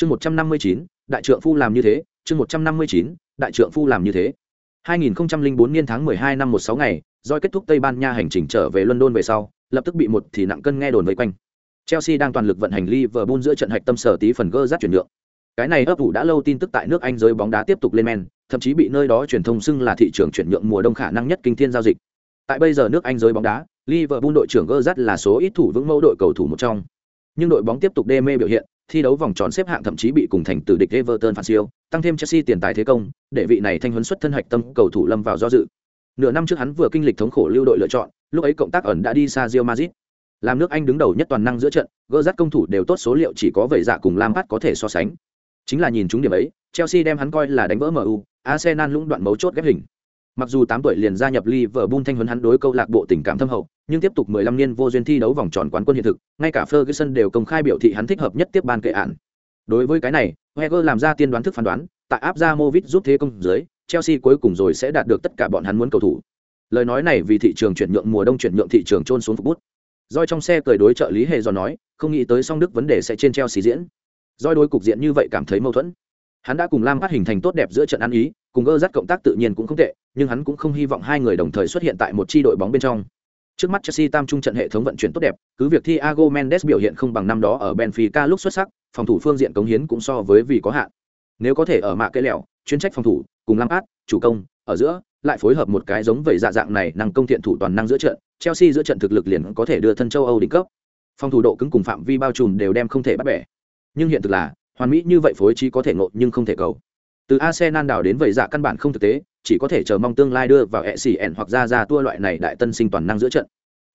chương một trăm năm mươi chín đại trượng phu làm như thế chương một trăm năm mươi chín đại trượng phu làm như thế 2004 niên tháng 12 năm 16 ngày, do kết thúc Tây Ban Nha hành trình trở về London về sau, lập tức bị một thì nặng cân nghe đồn vây quanh. Chelsea đang toàn lực vận hành Liverpool giữa trận hạch tâm sở tí phần gơ rát chuyển nhượng. Cái này ấp ủ đã lâu tin tức tại nước Anh giới bóng đá tiếp tục lên men, thậm chí bị nơi đó truyền thông xưng là thị trường chuyển nhượng mùa đông khả năng nhất kinh thiên giao dịch. Tại bây giờ nước Anh giới bóng đá, Liverpool đội trưởng gơ rát là số ít thủ vững mẫu đội cầu thủ một trong. Nhưng đội bóng tiếp tục đê mê biểu hiện, thi đấu vòng tròn xếp hạng thậm chí bị cùng thành tử địch Everton phản siêu, tăng thêm Chelsea tiền tài thế công, để vị này thanh huấn xuất thân hạch tâm cầu thủ lâm vào do dự. Nửa năm trước hắn vừa kinh lịch thống khổ lưu đội lựa chọn, lúc ấy cộng tác ẩn đã đi xa Real Madrid. Làm nước Anh đứng đầu nhất toàn năng giữa trận, gỡ rát công thủ đều tốt số liệu chỉ có vậy dạ cùng Lampard có thể so sánh. Chính là nhìn chúng điểm ấy, Chelsea đem hắn coi là đánh vỡ MU, Arsenal lũng đoạn mấu chốt ghép hình. Mặc dù 8 tuổi liền gia nhập Liverpool thanh huấn hắn đối câu lạc bộ tình cảm thâm hậu, nhưng tiếp tục 15 niên vô duyên thi đấu vòng tròn quán quân hiện thực, ngay cả Ferguson đều công khai biểu thị hắn thích hợp nhất tiếp ban kệ án. Đối với cái này, Wenger làm ra tiên đoán thức phán đoán, tại áp ra Movit giúp thế công dưới, Chelsea cuối cùng rồi sẽ đạt được tất cả bọn hắn muốn cầu thủ. Lời nói này vì thị trường chuyển nhượng mùa đông chuyển nhượng thị trường trôn xuống phục bút. Doi trong xe cười đối trợ lý hề do nói, không nghĩ tới song đức vấn đề sẽ trên Chelsea diễn. Doi đối cục diện như vậy cảm thấy mâu thuẫn. Hắn đã cùng Lam phát hình thành tốt đẹp giữa trận ăn ý, cùng gơ rắt cộng tác tự nhiên cũng không tệ, nhưng hắn cũng không hy vọng hai người đồng thời xuất hiện tại một chi đội bóng bên trong. Trước mắt Chelsea tam trung trận hệ thống vận chuyển tốt đẹp, cứ việc Thiago Mendes biểu hiện không bằng năm đó ở Benfica lúc xuất sắc, phòng thủ phương diện cống hiến cũng so với vì có hạn. Nếu có thể ở mạ cây lẹo, chuyên trách phòng thủ, cùng Lampard, chủ công, ở giữa, lại phối hợp một cái giống vậy dạ dạng này năng công thiện thủ toàn năng giữa trận, Chelsea giữa trận thực lực liền có thể đưa thân châu Âu đỉnh cấp. Phòng thủ độ cứng cùng phạm vi bao trùm đều đem không thể bắt bẻ. Nhưng hiện thực là, hoàn mỹ như vậy phối trí có thể ngộ nhưng không thể cầu. Từ Arsenal đảo đến vậy dạ căn bản không thực tế, chỉ có thể chờ mong tương lai đưa vào ECN hoặc ra ra tua loại này đại tân sinh toàn năng giữa trận.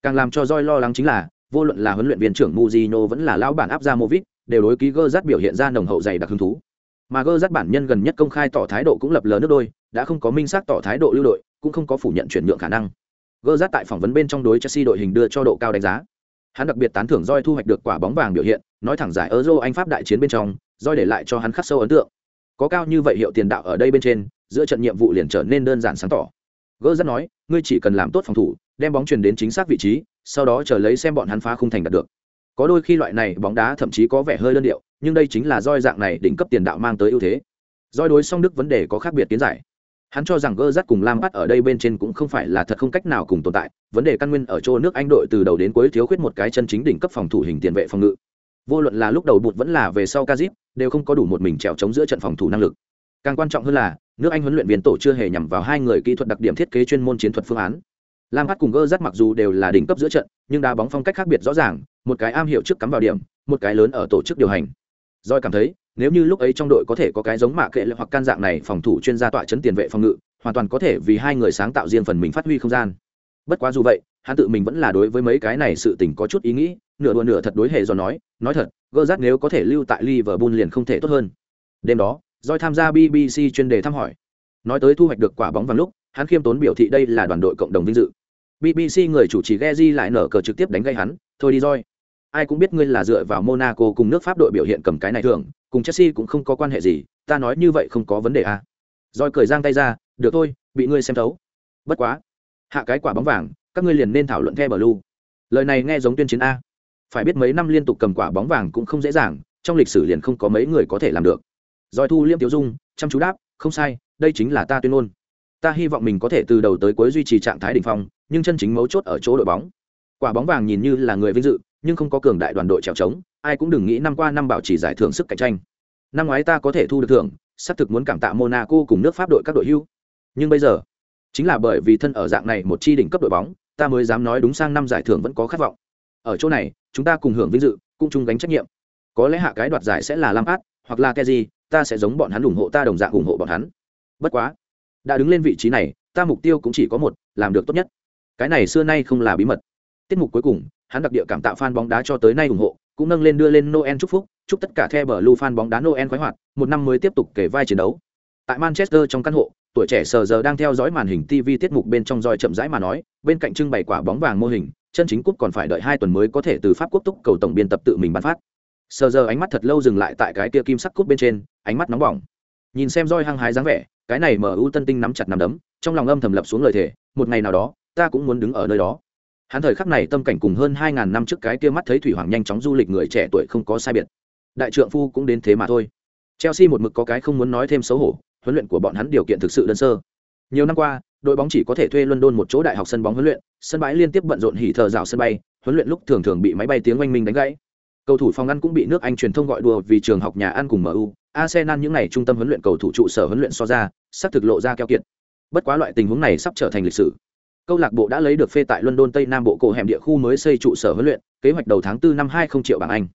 Càng làm cho roi lo lắng chính là, vô luận là huấn luyện viên trưởng Mujino vẫn là lão bản áp ra Movit, đều đối ký gơ rát biểu hiện ra nồng hậu dày đặc hứng thú. Mà gơ rát bản nhân gần nhất công khai tỏ thái độ cũng lập lờ nước đôi, đã không có minh xác tỏ thái độ lưu đội, cũng không có phủ nhận chuyển nhượng khả năng. Gơ rát tại phỏng vấn bên trong đối Chelsea đội hình đưa cho độ cao đánh giá. Hắn đặc biệt tán thưởng roi thu hoạch được quả bóng vàng biểu hiện, nói thẳng giải Euro Anh Pháp đại chiến bên trong, Doi để lại cho hắn khắc sâu ấn tượng. Có cao như vậy hiệu tiền đạo ở đây bên trên, giữa trận nhiệm vụ liền trở nên đơn giản sáng tỏ. Gơ rất nói, ngươi chỉ cần làm tốt phòng thủ, đem bóng truyền đến chính xác vị trí, sau đó chờ lấy xem bọn hắn phá khung thành đạt được. Có đôi khi loại này bóng đá thậm chí có vẻ hơi đơn điệu, nhưng đây chính là roi dạng này đỉnh cấp tiền đạo mang tới ưu thế. Roi đối song đức vấn đề có khác biệt kiến giải. Hắn cho rằng gơ rắt cùng Lam bắt ở đây bên trên cũng không phải là thật không cách nào cùng tồn tại, vấn đề căn nguyên ở chỗ nước Anh đội từ đầu đến cuối thiếu khuyết một cái chân chính đỉnh cấp phòng thủ hình tiền vệ phòng ngự. Vô luận là lúc đầu bụt vẫn là về sau Kazip, đều không có đủ một mình trèo chống giữa trận phòng thủ năng lực. Càng quan trọng hơn là, nước Anh huấn luyện viên tổ chưa hề nhằm vào hai người kỹ thuật đặc điểm thiết kế chuyên môn chiến thuật phương án. Lam Hát cùng Gơ Dắt mặc dù đều là đỉnh cấp giữa trận, nhưng đá bóng phong cách khác biệt rõ ràng, một cái am hiểu trước cắm vào điểm, một cái lớn ở tổ chức điều hành. Doi cảm thấy, nếu như lúc ấy trong đội có thể có cái giống mạ kệ hoặc can dạng này phòng thủ chuyên gia tọa chấn tiền vệ phòng ngự, hoàn toàn có thể vì hai người sáng tạo riêng phần mình phát huy không gian. Bất quá dù vậy, hắn tự mình vẫn là đối với mấy cái này sự tình có chút ý nghĩ, nửa đùa nửa thật đối hệ do nói, nói thật, Gơ rát nếu có thể lưu tại Liverpool liền không thể tốt hơn. Đêm đó, Doi tham gia BBC chuyên đề thăm hỏi. Nói tới thu hoạch được quả bóng vàng lúc, hắn khiêm tốn biểu thị đây là đoàn đội cộng đồng vinh dự. BBC người chủ trì Geji lại nở cờ trực tiếp đánh gây hắn, thôi đi roi. Ai cũng biết ngươi là dựa vào Monaco cùng nước Pháp đội biểu hiện cầm cái này thường, cùng Chelsea cũng không có quan hệ gì, ta nói như vậy không có vấn đề à. Roi cười giang tay ra, được thôi, bị ngươi xem thấu. Bất quá, hạ cái quả bóng vàng, các ngươi liền nên thảo luận The Blue. Lời này nghe giống tuyên chiến a. Phải biết mấy năm liên tục cầm quả bóng vàng cũng không dễ dàng, trong lịch sử liền không có mấy người có thể làm được. Roi thu liêm tiểu dung, chăm chú đáp, không sai, đây chính là ta tuyên ngôn. Ta hy vọng mình có thể từ đầu tới cuối duy trì trạng thái đỉnh phong, nhưng chân chính mấu chốt ở chỗ đội bóng. Quả bóng vàng nhìn như là người vinh dự, nhưng không có cường đại đoàn đội trèo trống, ai cũng đừng nghĩ năm qua năm bảo trì giải thưởng sức cạnh tranh. Năm ngoái ta có thể thu được thưởng, xác thực muốn cảm tạ Monaco cùng nước Pháp đội các đội hưu. Nhưng bây giờ, chính là bởi vì thân ở dạng này một chi đỉnh cấp đội bóng, ta mới dám nói đúng sang năm giải thưởng vẫn có khát vọng. Ở chỗ này, chúng ta cùng hưởng vinh dự, cũng chung gánh trách nhiệm. Có lẽ hạ cái đoạt giải sẽ là Lampard, hoặc là Kessié, ta sẽ giống bọn hắn ủng hộ ta đồng dạng ủng hộ bọn hắn. Bất quá, đã đứng lên vị trí này, ta mục tiêu cũng chỉ có một, làm được tốt nhất cái này xưa nay không là bí mật tiết mục cuối cùng hắn đặc địa cảm tạ fan bóng đá cho tới nay ủng hộ cũng nâng lên đưa lên noel chúc phúc chúc tất cả theo bờ lưu fan bóng đá noel khoái hoạt một năm mới tiếp tục kể vai chiến đấu tại manchester trong căn hộ, tuổi trẻ sờ giờ đang theo dõi màn hình tv tiết mục bên trong roi chậm rãi mà nói, bên cạnh trưng bày quả bóng vàng mô hình, chân chính cúp còn phải đợi hai tuần mới có thể từ pháp quốc túc cầu tổng biên tập tự mình bán phát. Sờ giờ ánh mắt thật lâu dừng lại tại cái kia kim sắc cúp bên trên, ánh mắt nóng bỏng. Nhìn xem roi hăng hái dáng vẻ, cái này mở ưu tân tinh nắm chặt nắm đấm, trong lòng âm thầm lập xuống lời thề, một ngày nào đó, ta cũng muốn đứng ở nơi đó. Hắn thời khắc này tâm cảnh cùng hơn hai ngàn năm trước cái kia mắt thấy thủy hoàng nhanh chóng du lịch người trẻ tuổi không có sai biệt. Đại trượng phu cũng đến thế mà thôi. Chelsea một mực có cái không muốn nói thêm xấu hổ huấn luyện của bọn hắn điều kiện thực sự đơn sơ. Nhiều năm qua, đội bóng chỉ có thể thuê london một chỗ đại học sân bóng huấn luyện, sân bãi liên tiếp bận rộn hỉ thờ rào sân bay, huấn luyện lúc thường thường bị máy bay tiếng oanh minh đánh gãy. Cầu thủ phòng ăn cũng bị nước anh truyền thông gọi đùa vì trường học nhà ăn cùng mu arsenal những ngày trung tâm huấn luyện cầu thủ trụ sở huấn luyện so ra, sắp thực lộ ra keo kiệt. Bất quá loại tình huống này sắp trở thành lịch sử. Câu lạc bộ đã lấy được phê tại london tây nam bộ cổ hẻm địa khu mới xây trụ sở huấn luyện, kế hoạch đầu tháng 4 năm 20 triệu bảng anh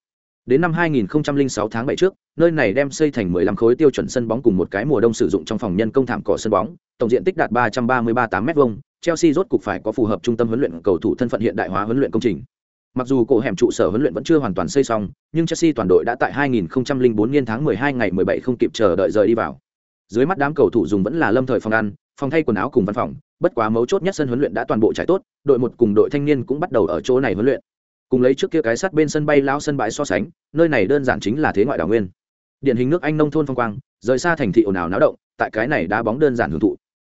đến năm 2006 tháng 7 trước nơi này đem xây thành 15 khối tiêu chuẩn sân bóng cùng một cái mùa đông sử dụng trong phòng nhân công thảm cỏ sân bóng tổng diện tích đạt 333 m vuông chelsea rốt cục phải có phù hợp trung tâm huấn luyện cầu thủ thân phận hiện đại hóa huấn luyện công trình Mặc dù cổ hẻm trụ sở huấn luyện vẫn chưa hoàn toàn xây xong, nhưng Chelsea toàn đội đã tại 2004 niên tháng 12 ngày 17 không kịp chờ đợi rời đi vào. Dưới mắt đám cầu thủ dùng vẫn là lâm thời phòng ăn, phòng thay quần áo cùng văn phòng, bất quá mấu chốt nhất sân huấn luyện đã toàn bộ trải tốt, đội một cùng đội thanh niên cũng bắt đầu ở chỗ này huấn luyện. Cùng lấy trước kia cái sắt bên sân bay lao sân bãi so sánh, nơi này đơn giản chính là thế ngoại đảo nguyên. Điển hình nước Anh nông thôn phong quang, rời xa thành thị ồn ào náo động, tại cái này đá bóng đơn giản hưởng thụ.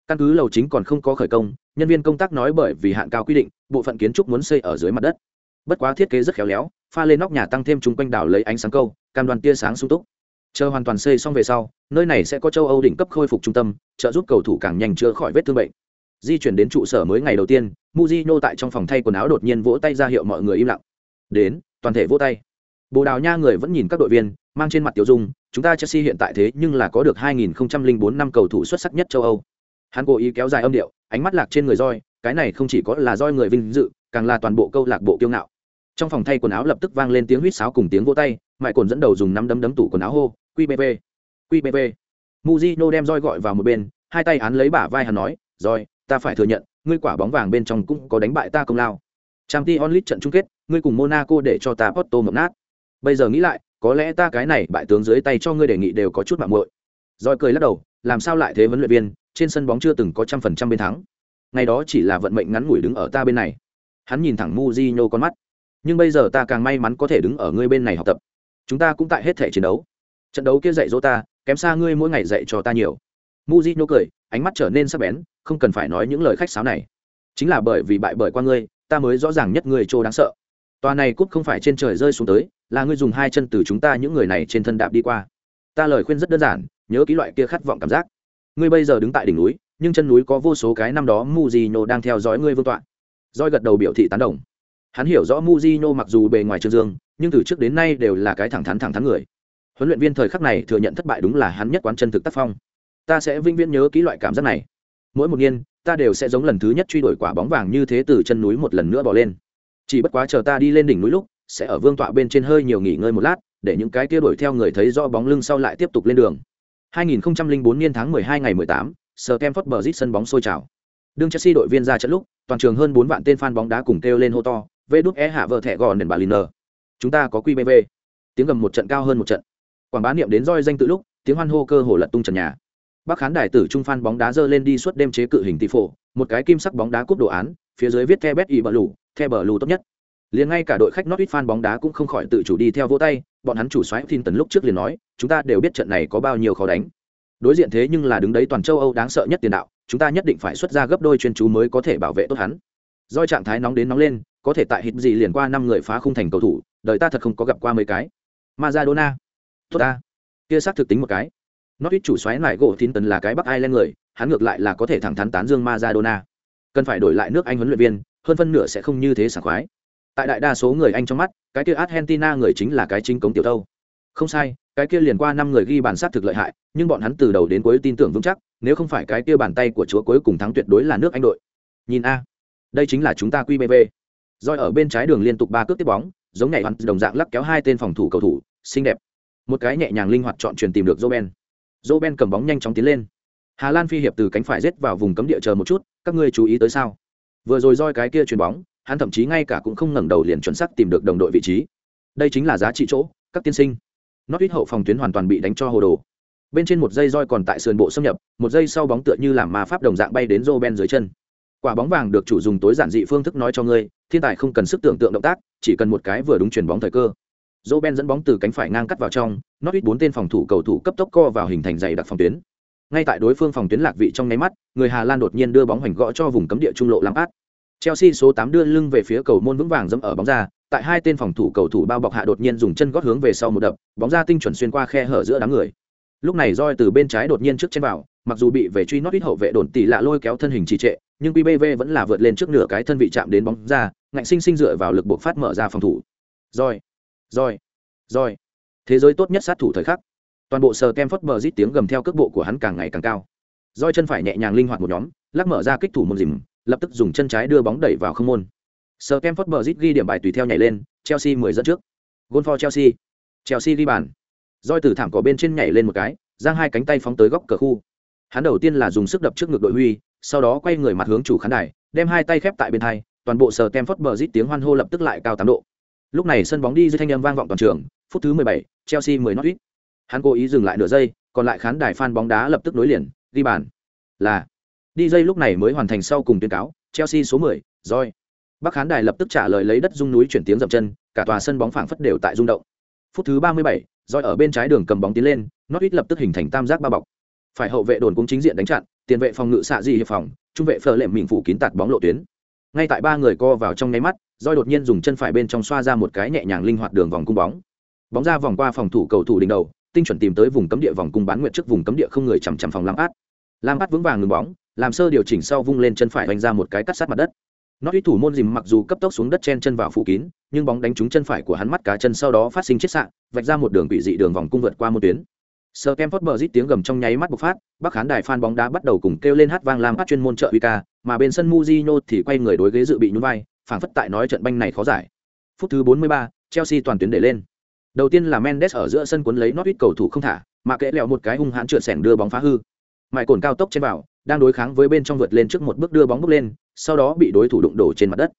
Căn cứ lầu chính còn không có khởi công, nhân viên công tác nói bởi vì hạn cao quy định, bộ phận kiến trúc muốn xây ở dưới mặt đất bất quá thiết kế rất khéo léo pha lên nóc nhà tăng thêm chúng quanh đảo lấy ánh sáng câu cam đoàn tia sáng sung túc chờ hoàn toàn xây xong về sau nơi này sẽ có châu âu đỉnh cấp khôi phục trung tâm trợ giúp cầu thủ càng nhanh chữa khỏi vết thương bệnh di chuyển đến trụ sở mới ngày đầu tiên muzino tại trong phòng thay quần áo đột nhiên vỗ tay ra hiệu mọi người im lặng. Đến, toàn thể vỗ tay. Bồ đào nha người vẫn nhìn các đội viên, mang trên mặt tiểu dung, chúng ta chelsea hiện tại thế nhưng là có được 2004 năm cầu thủ xuất sắc nhất châu âu. Hắn cố ý kéo dài âm điệu, ánh mắt lạc trên người roi, cái này không chỉ có là roi người vinh dự, càng là toàn bộ câu lạc bộ kiêu ngạo. Trong phòng thay quần áo lập tức vang lên tiếng huýt sáo cùng tiếng vỗ tay mãi cồn dẫn đầu dùng năm đấm đấm tủ quần áo hô qbb qbb muzino đem roi gọi vào một bên, hai tay án lấy bả vai hắn nói, roi ta phải thừa nhận, ngươi quả bóng vàng bên trong cũng có đánh bại ta công lao. Trang t onlit trận chung kết, ngươi cùng monaco để cho ta porto mộng nát. Bây giờ nghĩ lại, có lẽ ta cái này bại tướng dưới tay cho ngươi đề nghị đều có chút mạo muội. Rồi cười lắc đầu, làm sao lại thế vấn luyện viên, trên sân bóng chưa từng có trăm phần trăm bên thắng. Ngày đó chỉ là vận mệnh ngắn ngủi đứng ở ta bên này. Hắn nhìn thẳng Mujinho con mắt. Nhưng bây giờ ta càng may mắn có thể đứng ở ngươi bên này học tập. Chúng ta cũng tại hết thể chiến đấu. Trận đấu kia dạy dỗ ta, kém xa ngươi mỗi ngày dạy cho ta nhiều. Mujinho cười ánh mắt trở nên sắc bén không cần phải nói những lời khách sáo này chính là bởi vì bại bởi qua ngươi ta mới rõ ràng nhất ngươi trô đáng sợ tòa này cút không phải trên trời rơi xuống tới là ngươi dùng hai chân từ chúng ta những người này trên thân đạp đi qua ta lời khuyên rất đơn giản nhớ ký loại kia khát vọng cảm giác ngươi bây giờ đứng tại đỉnh núi nhưng chân núi có vô số cái năm đó Mujino đang theo dõi ngươi vương tọa. Roi gật đầu biểu thị tán đồng. Hắn hiểu rõ Mujino mặc dù bề ngoài trương dương, nhưng từ trước đến nay đều là cái thẳng thắn thẳng thắn người. Huấn luyện viên thời khắc này thừa nhận thất bại đúng là hắn nhất quán chân thực tác phong. Ta sẽ vinh viễn nhớ kỹ loại cảm giác này. Mỗi một niên, ta đều sẽ giống lần thứ nhất truy đuổi quả bóng vàng như thế từ chân núi một lần nữa bỏ lên. Chỉ bất quá chờ ta đi lên đỉnh núi lúc, sẽ ở vương tọa bên trên hơi nhiều nghỉ ngơi một lát, để những cái kia đuổi theo người thấy rõ bóng lưng sau lại tiếp tục lên đường. 2004 niên tháng 12 ngày 18, Stamford Bridge sân bóng sôi trào. Đương Chelsea đội viên ra trận lúc, toàn trường hơn 4 vạn tên fan bóng đá cùng kêu lên hô to, vê đút e hạ vợ thẻ gòn đền bà chúng ta có qbv tiếng gầm một trận cao hơn một trận quảng bá niệm đến roi danh tự lúc tiếng hoan hô cơ hồ lật tung trần nhà bác khán đài tử trung phan bóng đá dơ lên đi suốt đêm chế cự hình tỷ phổ, một cái kim sắc bóng đá cúp đồ án, phía dưới viết the bet y bờ lù, the bờ lù tốt nhất. Liền ngay cả đội khách Norwich fan bóng đá cũng không khỏi tự chủ đi theo vỗ tay, bọn hắn chủ xoáy tin tần lúc trước liền nói, chúng ta đều biết trận này có bao nhiêu khó đánh. Đối diện thế nhưng là đứng đấy toàn châu âu đáng sợ nhất tiền đạo, chúng ta nhất định phải xuất ra gấp đôi chuyên chú mới có thể bảo vệ tốt hắn. Doi trạng thái nóng đến nóng lên, có thể tại hít gì liền qua năm người phá khung thành cầu thủ, đời ta thật không có gặp qua mấy cái. Maradona. Tốt ta kia xác thực tính một cái nó ít chủ xoáy lại gỗ tín tần là cái bắc Ireland người, hắn ngược lại là có thể thẳng thắn tán dương Maradona. Cần phải đổi lại nước Anh huấn luyện viên, hơn phân nửa sẽ không như thế sảng khoái. Tại đại đa số người Anh trong mắt, cái kia Argentina người chính là cái chính cống tiểu thâu. Không sai, cái kia liền qua năm người ghi bàn sát thực lợi hại, nhưng bọn hắn từ đầu đến cuối tin tưởng vững chắc, nếu không phải cái kia bàn tay của chúa cuối cùng thắng tuyệt đối là nước Anh đội. Nhìn a, đây chính là chúng ta QBV roi ở bên trái đường liên tục ba cước tiếp bóng, giống nhảy hắn đồng dạng lắc kéo hai tên phòng thủ cầu thủ, xinh đẹp. Một cái nhẹ nhàng linh hoạt chọn truyền tìm được Roben Roben cầm bóng nhanh chóng tiến lên. Hà Lan phi hiệp từ cánh phải rết vào vùng cấm địa chờ một chút, các ngươi chú ý tới sao? Vừa rồi roi cái kia chuyền bóng, hắn thậm chí ngay cả cũng không ngẩng đầu liền chuẩn xác tìm được đồng đội vị trí. Đây chính là giá trị chỗ, các tiên sinh. Nót ít hậu phòng tuyến hoàn toàn bị đánh cho hồ đồ. Bên trên một dây roi còn tại sườn bộ xâm nhập, một giây sau bóng tựa như làm ma pháp đồng dạng bay đến Roben dưới chân. Quả bóng vàng được chủ dùng tối giản dị phương thức nói cho ngươi, thiên tài không cần sức tưởng tượng động tác, chỉ cần một cái vừa đúng chuyển bóng thời cơ dỗ ben dẫn bóng từ cánh phải ngang cắt vào trong nót ít bốn tên phòng thủ cầu thủ cấp tốc co vào hình thành dày đặc phòng tuyến. Ngay tại đối phương phòng tuyến lạc vị trong nháy mắt, người hà lan đột nhiên đưa bóng hoành gõ cho vùng cấm địa trung lộ làm át chelsea số tám đưa lưng về phía cầu môn vững vàng dẫm ở bóng ra, tại hai tên phòng thủ cầu thủ bao bọc hạ đột nhiên dùng chân gót hướng về sau một đập, bóng ra tinh chuẩn xuyên qua khe hở giữa đám người. Lúc này roi từ bên trái đột nhiên trước trên vào, mặc dù bị về truy nót ít hậu vệ đồn tỷ lạ lôi kéo thân hình trì trệ, nhưng pbv vẫn là vượt lên trước nửa cái thân vị chạm đến bóng ra, ngạnh sinh sinh dựa vào lực buộc phát mở ra phòng thủ. Roi rồi, rồi. thế giới tốt nhất sát thủ thời khắc. Toàn bộ sờ kem phất bờ rít tiếng gầm theo cước bộ của hắn càng ngày càng cao. Rồi chân phải nhẹ nhàng linh hoạt một nhóm lắc mở ra kích thủ môn dìm lập tức dùng chân trái đưa bóng đẩy vào không môn. Sờ kem phất bờ rít ghi điểm bài tùy theo nhảy lên chelsea mười dẫn trước. Gôn for chelsea. Chelsea ghi bàn. Rồi từ thảm cỏ bên trên nhảy lên một cái giang hai cánh tay phóng tới góc cờ khu. Hắn đầu tiên là dùng sức đập trước ngực đội huy sau đó quay người mặt hướng chủ khán đài đem hai tay khép tại bên hai toàn bộ sờ kem phất bờ rít tiếng hoan hô lập tức lại cao tám độ lúc này sân bóng đi dưới thanh âm vang vọng toàn trường phút thứ mười bảy, chelsea mười norwich hắn cố ý dừng lại nửa giây còn lại khán đài fan bóng đá lập tức nối liền ghi bàn. Là đi giây lúc này mới hoàn thành sau cùng tuyên cáo chelsea số 10, roi bắc khán đài lập tức trả lời lấy đất rung núi chuyển tiếng dậm chân cả tòa sân bóng phảng phất đều tại rung động. Phút thứ 37, roi ở bên trái đường cầm bóng tiến lên norwich lập tức hình thành tam giác ba bọc. Phải hậu vệ đồn cũng chính diện đánh chặn tiền vệ phòng ngự xạ di hiệp phòng trung vệ phờ lệm mình phủ kín tạt bóng lộ tuyến. Ngay tại ba người co vào trong nháy mắt roi đột nhiên dùng chân phải bên trong xoa ra một cái nhẹ nhàng linh hoạt đường vòng cung bóng. Bóng ra vòng qua phòng thủ cầu thủ đỉnh đầu, tinh chuẩn tìm tới vùng cấm địa vòng cung bán nguyệt trước vùng cấm địa không người chằm chằm phòng lam át lam át vững vàng ngừng bóng, làm sơ điều chỉnh sau vung lên chân phải đánh ra một cái cắt sát mặt đất. Nó ít thủ môn dìm mặc dù cấp tốc xuống đất chen chân vào phủ kín, nhưng bóng đánh trúng chân phải của hắn mắt cá chân sau đó phát sinh chết sạn vạch ra một đường bị dị đường vòng cung vượt qua một tuyến. Sơ kem phớt bờ rít tiếng gầm trong nháy mắt bộc phát, bắc khán đài phan bóng đá bắt đầu cùng kêu lên hát vang lam át chuyên môn trợ uy ca, mà bên sân Mujino thì quay người đối ghế dự bị nhún vai phảng phất tại nói trận banh này khó giải. Phút thứ 43, Chelsea toàn tuyến để lên. Đầu tiên là mendes ở giữa sân cuốn lấy nót ít cầu thủ không thả mà kẽ lẹo một cái hung hãn trượt sẻng đưa bóng phá hư. Mãi cồn cao tốc trên vào đang đối kháng với bên trong vượt lên trước một bước đưa bóng bước lên sau đó bị đối thủ đụng đổ trên mặt đất.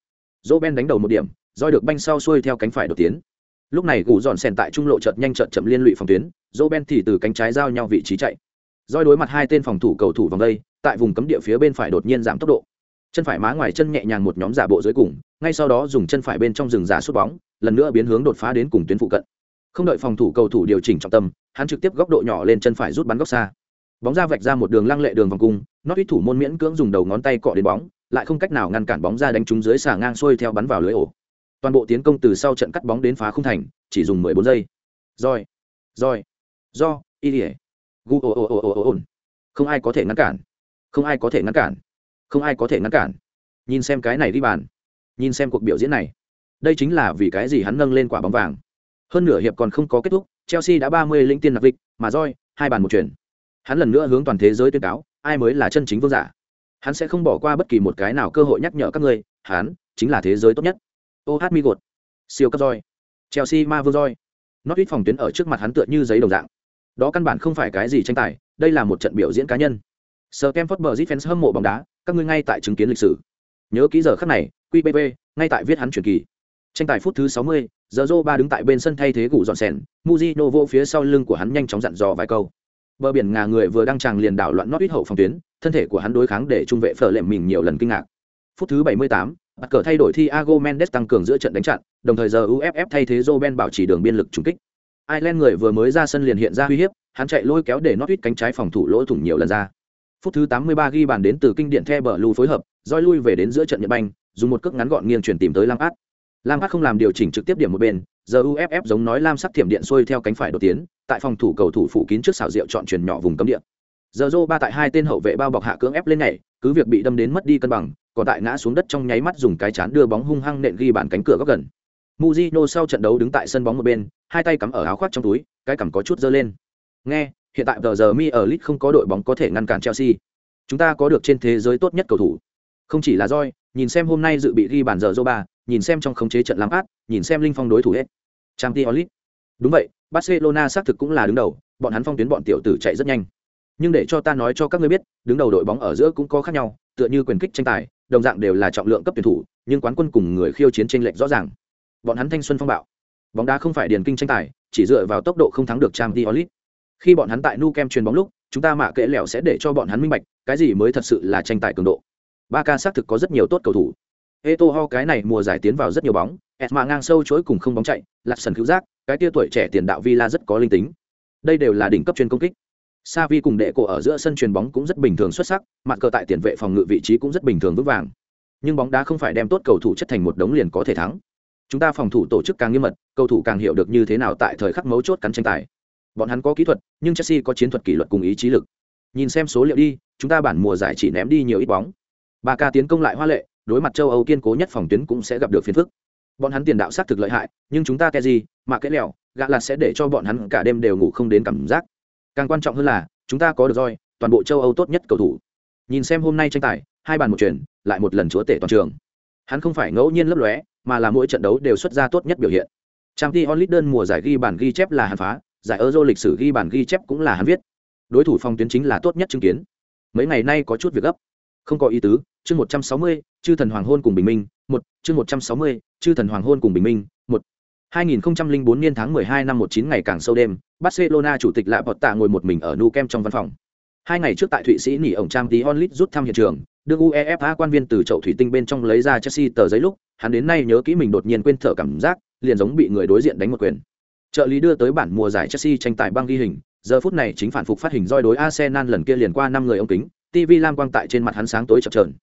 Dỗ đánh đầu một điểm roi được banh sau xuôi theo cánh phải đột tiến. Lúc này gù dọn sèn tại trung lộ chợt nhanh chợt chậm liên lụy phòng tuyến dỗ thì từ cánh trái giao nhau vị trí chạy. Roi đối mặt hai tên phòng thủ cầu thủ vòng đây tại vùng cấm địa phía bên phải đột nhiên giảm tốc độ chân phải má ngoài chân nhẹ nhàng một nhóm giả bộ dưới cùng, ngay sau đó dùng chân phải bên trong rừng giả sút bóng, lần nữa biến hướng đột phá đến cùng tuyến phụ cận. Không đợi phòng thủ cầu thủ điều chỉnh trọng tâm, hắn trực tiếp góc độ nhỏ lên chân phải rút bắn góc xa. Bóng ra vạch ra một đường lăng lệ đường vòng cung nót ít thủ môn miễn cưỡng dùng đầu ngón tay cọ đến bóng, lại không cách nào ngăn cản bóng ra đánh trúng dưới xà ngang xuôi theo bắn vào lưới ổ. Toàn bộ tiến công từ sau trận cắt bóng đến phá không thành, chỉ dùng mười bốn giây. Rồi rồi, do, y ỉa không ai có thể ngăn cản. Không ai có thể ngăn cản không ai có thể ngăn cản. Nhìn xem cái này đi bàn. Nhìn xem cuộc biểu diễn này. Đây chính là vì cái gì hắn nâng lên quả bóng vàng. Hơn nửa hiệp còn không có kết thúc, chelsea đã ba mươi lĩnh tiên nạp vịch mà roi, hai bàn một chuyển. Hắn lần nữa hướng toàn thế giới tuyên cáo, ai mới là chân chính vương giả. Hắn sẽ không bỏ qua bất kỳ một cái nào cơ hội nhắc nhở các ngươi, hắn chính là thế giới tốt nhất. Oh hát mi gột. Siêu cấp roi. Chelsea ma vương roi. Nó ít phòng tuyến ở trước mặt hắn tựa như giấy đồng dạng. Đó căn bản không phải cái gì tranh tài, đây là một trận biểu diễn cá nhân. Sờ kem phớt bờ fans hâm mộ bóng đá các ngươi ngay tại chứng kiến lịch sử nhớ ký giờ khắc này qpp ngay tại viết hắn truyền kỳ tranh tài phút thứ 60, giờ Zô ba đứng tại bên sân thay thế gù dọn sèn, Mujino vô phía sau lưng của hắn nhanh chóng dặn dò vài câu. Bờ biển ngà người vừa đang tràng liền đảo loạn nót ít hậu phòng tuyến, thân thể của hắn đối kháng để trung vệ phở lệm mình nhiều lần kinh ngạc. Phút thứ 78, bắt cờ thay đổi Thiago Mendes tăng cường giữa trận đánh chặn, đồng thời giờ UFF thay thế Roben bảo trì đường biên lực trùng kích. Ireland người vừa mới ra sân liền hiện ra uy hiếp, hắn chạy lôi kéo để nót ít cánh trái phòng thủ lỗ thủng nhiều lần ra. Phút thứ 83 ghi bàn đến từ kinh điển The Blue phối hợp, roi lui về đến giữa trận Nhật Banh, dùng một cước ngắn gọn nghiêng chuyển tìm tới Lam Lampard. Lam Phát không làm điều chỉnh trực tiếp điểm một bên, giờ UFF giống nói Lam sắc thiểm điện xuôi theo cánh phải đột tiến, tại phòng thủ cầu thủ phủ kín trước xảo diệu chọn chuyển nhỏ vùng cấm địa. Giờ Zô ba tại hai tên hậu vệ bao bọc hạ cưỡng ép lên nhảy, cứ việc bị đâm đến mất đi cân bằng, còn tại ngã xuống đất trong nháy mắt dùng cái chán đưa bóng hung hăng nện ghi bàn cánh cửa góc gần. Mujino sau trận đấu đứng tại sân bóng một bên, hai tay cắm ở áo khoác trong túi, cái cằm có chút giơ lên. Nghe, hiện tại giờ giờ mi ở Lit không có đội bóng có thể ngăn cản Chelsea. Chúng ta có được trên thế giới tốt nhất cầu thủ. Không chỉ là roi. nhìn xem hôm nay dự bị ghi bàn giờ Zoba, nhìn xem trong khống chế trận làm át, nhìn xem linh phong đối thủ hết. Champions League. Đúng vậy, Barcelona xác thực cũng là đứng đầu, bọn hắn phong tuyến bọn tiểu tử chạy rất nhanh. Nhưng để cho ta nói cho các ngươi biết, đứng đầu đội bóng ở giữa cũng có khác nhau, tựa như quyền kích tranh tài, đồng dạng đều là trọng lượng cấp tuyển thủ, nhưng quán quân cùng người khiêu chiến tranh lệch rõ ràng. Bọn hắn thanh xuân phong bạo. Bóng đá không phải điền kinh tranh tài, chỉ dựa vào tốc độ không thắng được Champions League. Khi bọn hắn tại Nu Kem truyền bóng lúc, chúng ta mạ kệ lẻo sẽ để cho bọn hắn minh bạch, cái gì mới thật sự là tranh tài cường độ. Ba ca xác thực có rất nhiều tốt cầu thủ. Eto ho cái này mùa giải tiến vào rất nhiều bóng, Esma ngang sâu chối cùng không bóng chạy, Lạc sần cứu giác, cái tia tuổi trẻ tiền đạo Villa rất có linh tính. Đây đều là đỉnh cấp chuyên công kích. Sa Vi cùng đệ cổ ở giữa sân truyền bóng cũng rất bình thường xuất sắc, mặt cờ tại tiền vệ phòng ngự vị trí cũng rất bình thường vững vàng. Nhưng bóng đá không phải đem tốt cầu thủ chất thành một đống liền có thể thắng. Chúng ta phòng thủ tổ chức càng nghiêm mật, cầu thủ càng hiểu được như thế nào tại thời khắc mấu chốt cắn tranh tài. Bọn hắn có kỹ thuật, nhưng Chelsea có chiến thuật kỷ luật cùng ý chí lực. Nhìn xem số liệu đi, chúng ta bản mùa giải chỉ ném đi nhiều ít bóng. Ba ca tiến công lại hoa lệ, đối mặt châu Âu kiên cố nhất phòng tuyến cũng sẽ gặp được phiền phức. Bọn hắn tiền đạo sát thực lợi hại, nhưng chúng ta cái gì, mà cái lèo, gạ là sẽ để cho bọn hắn cả đêm đều ngủ không đến cảm giác. Càng quan trọng hơn là, chúng ta có được roi, toàn bộ châu Âu tốt nhất cầu thủ. Nhìn xem hôm nay tranh tài, hai bàn một chuyển, lại một lần chúa tể toàn trường. Hắn không phải ngẫu nhiên lấp lóe, mà là mỗi trận đấu đều xuất ra tốt nhất biểu hiện. Champions Onlit đơn mùa giải ghi bàn ghi chép là hàn phá, giải Euro lịch sử ghi bàn ghi chép cũng là hắn viết. Đối thủ phòng tuyến chính là tốt nhất chứng kiến. Mấy ngày nay có chút việc gấp. Không có ý tứ, chương 160, chư thần hoàng hôn cùng bình minh, một chương 160, chư thần hoàng hôn cùng bình minh, một 2004 niên tháng 12 năm 19 ngày càng sâu đêm, Barcelona chủ tịch Lạ Tạ ngồi một mình ở Nou Camp trong văn phòng. Hai ngày trước tại Thụy Sĩ nỉ ổng trang tí onlit rút thăm hiện trường, đưa UEFA quan viên từ chậu thủy tinh bên trong lấy ra Chelsea tờ giấy lúc, hắn đến nay nhớ kỹ mình đột nhiên quên thở cảm giác, liền giống bị người đối diện đánh một quyền. Trợ lý đưa tới bản mùa giải Chelsea tranh tài băng ghi hình, giờ phút này chính phản phục phát hình roi đối Arsenal lần kia liền qua năm người ông kính, TV lam quang tại trên mặt hắn sáng tối chập chờn.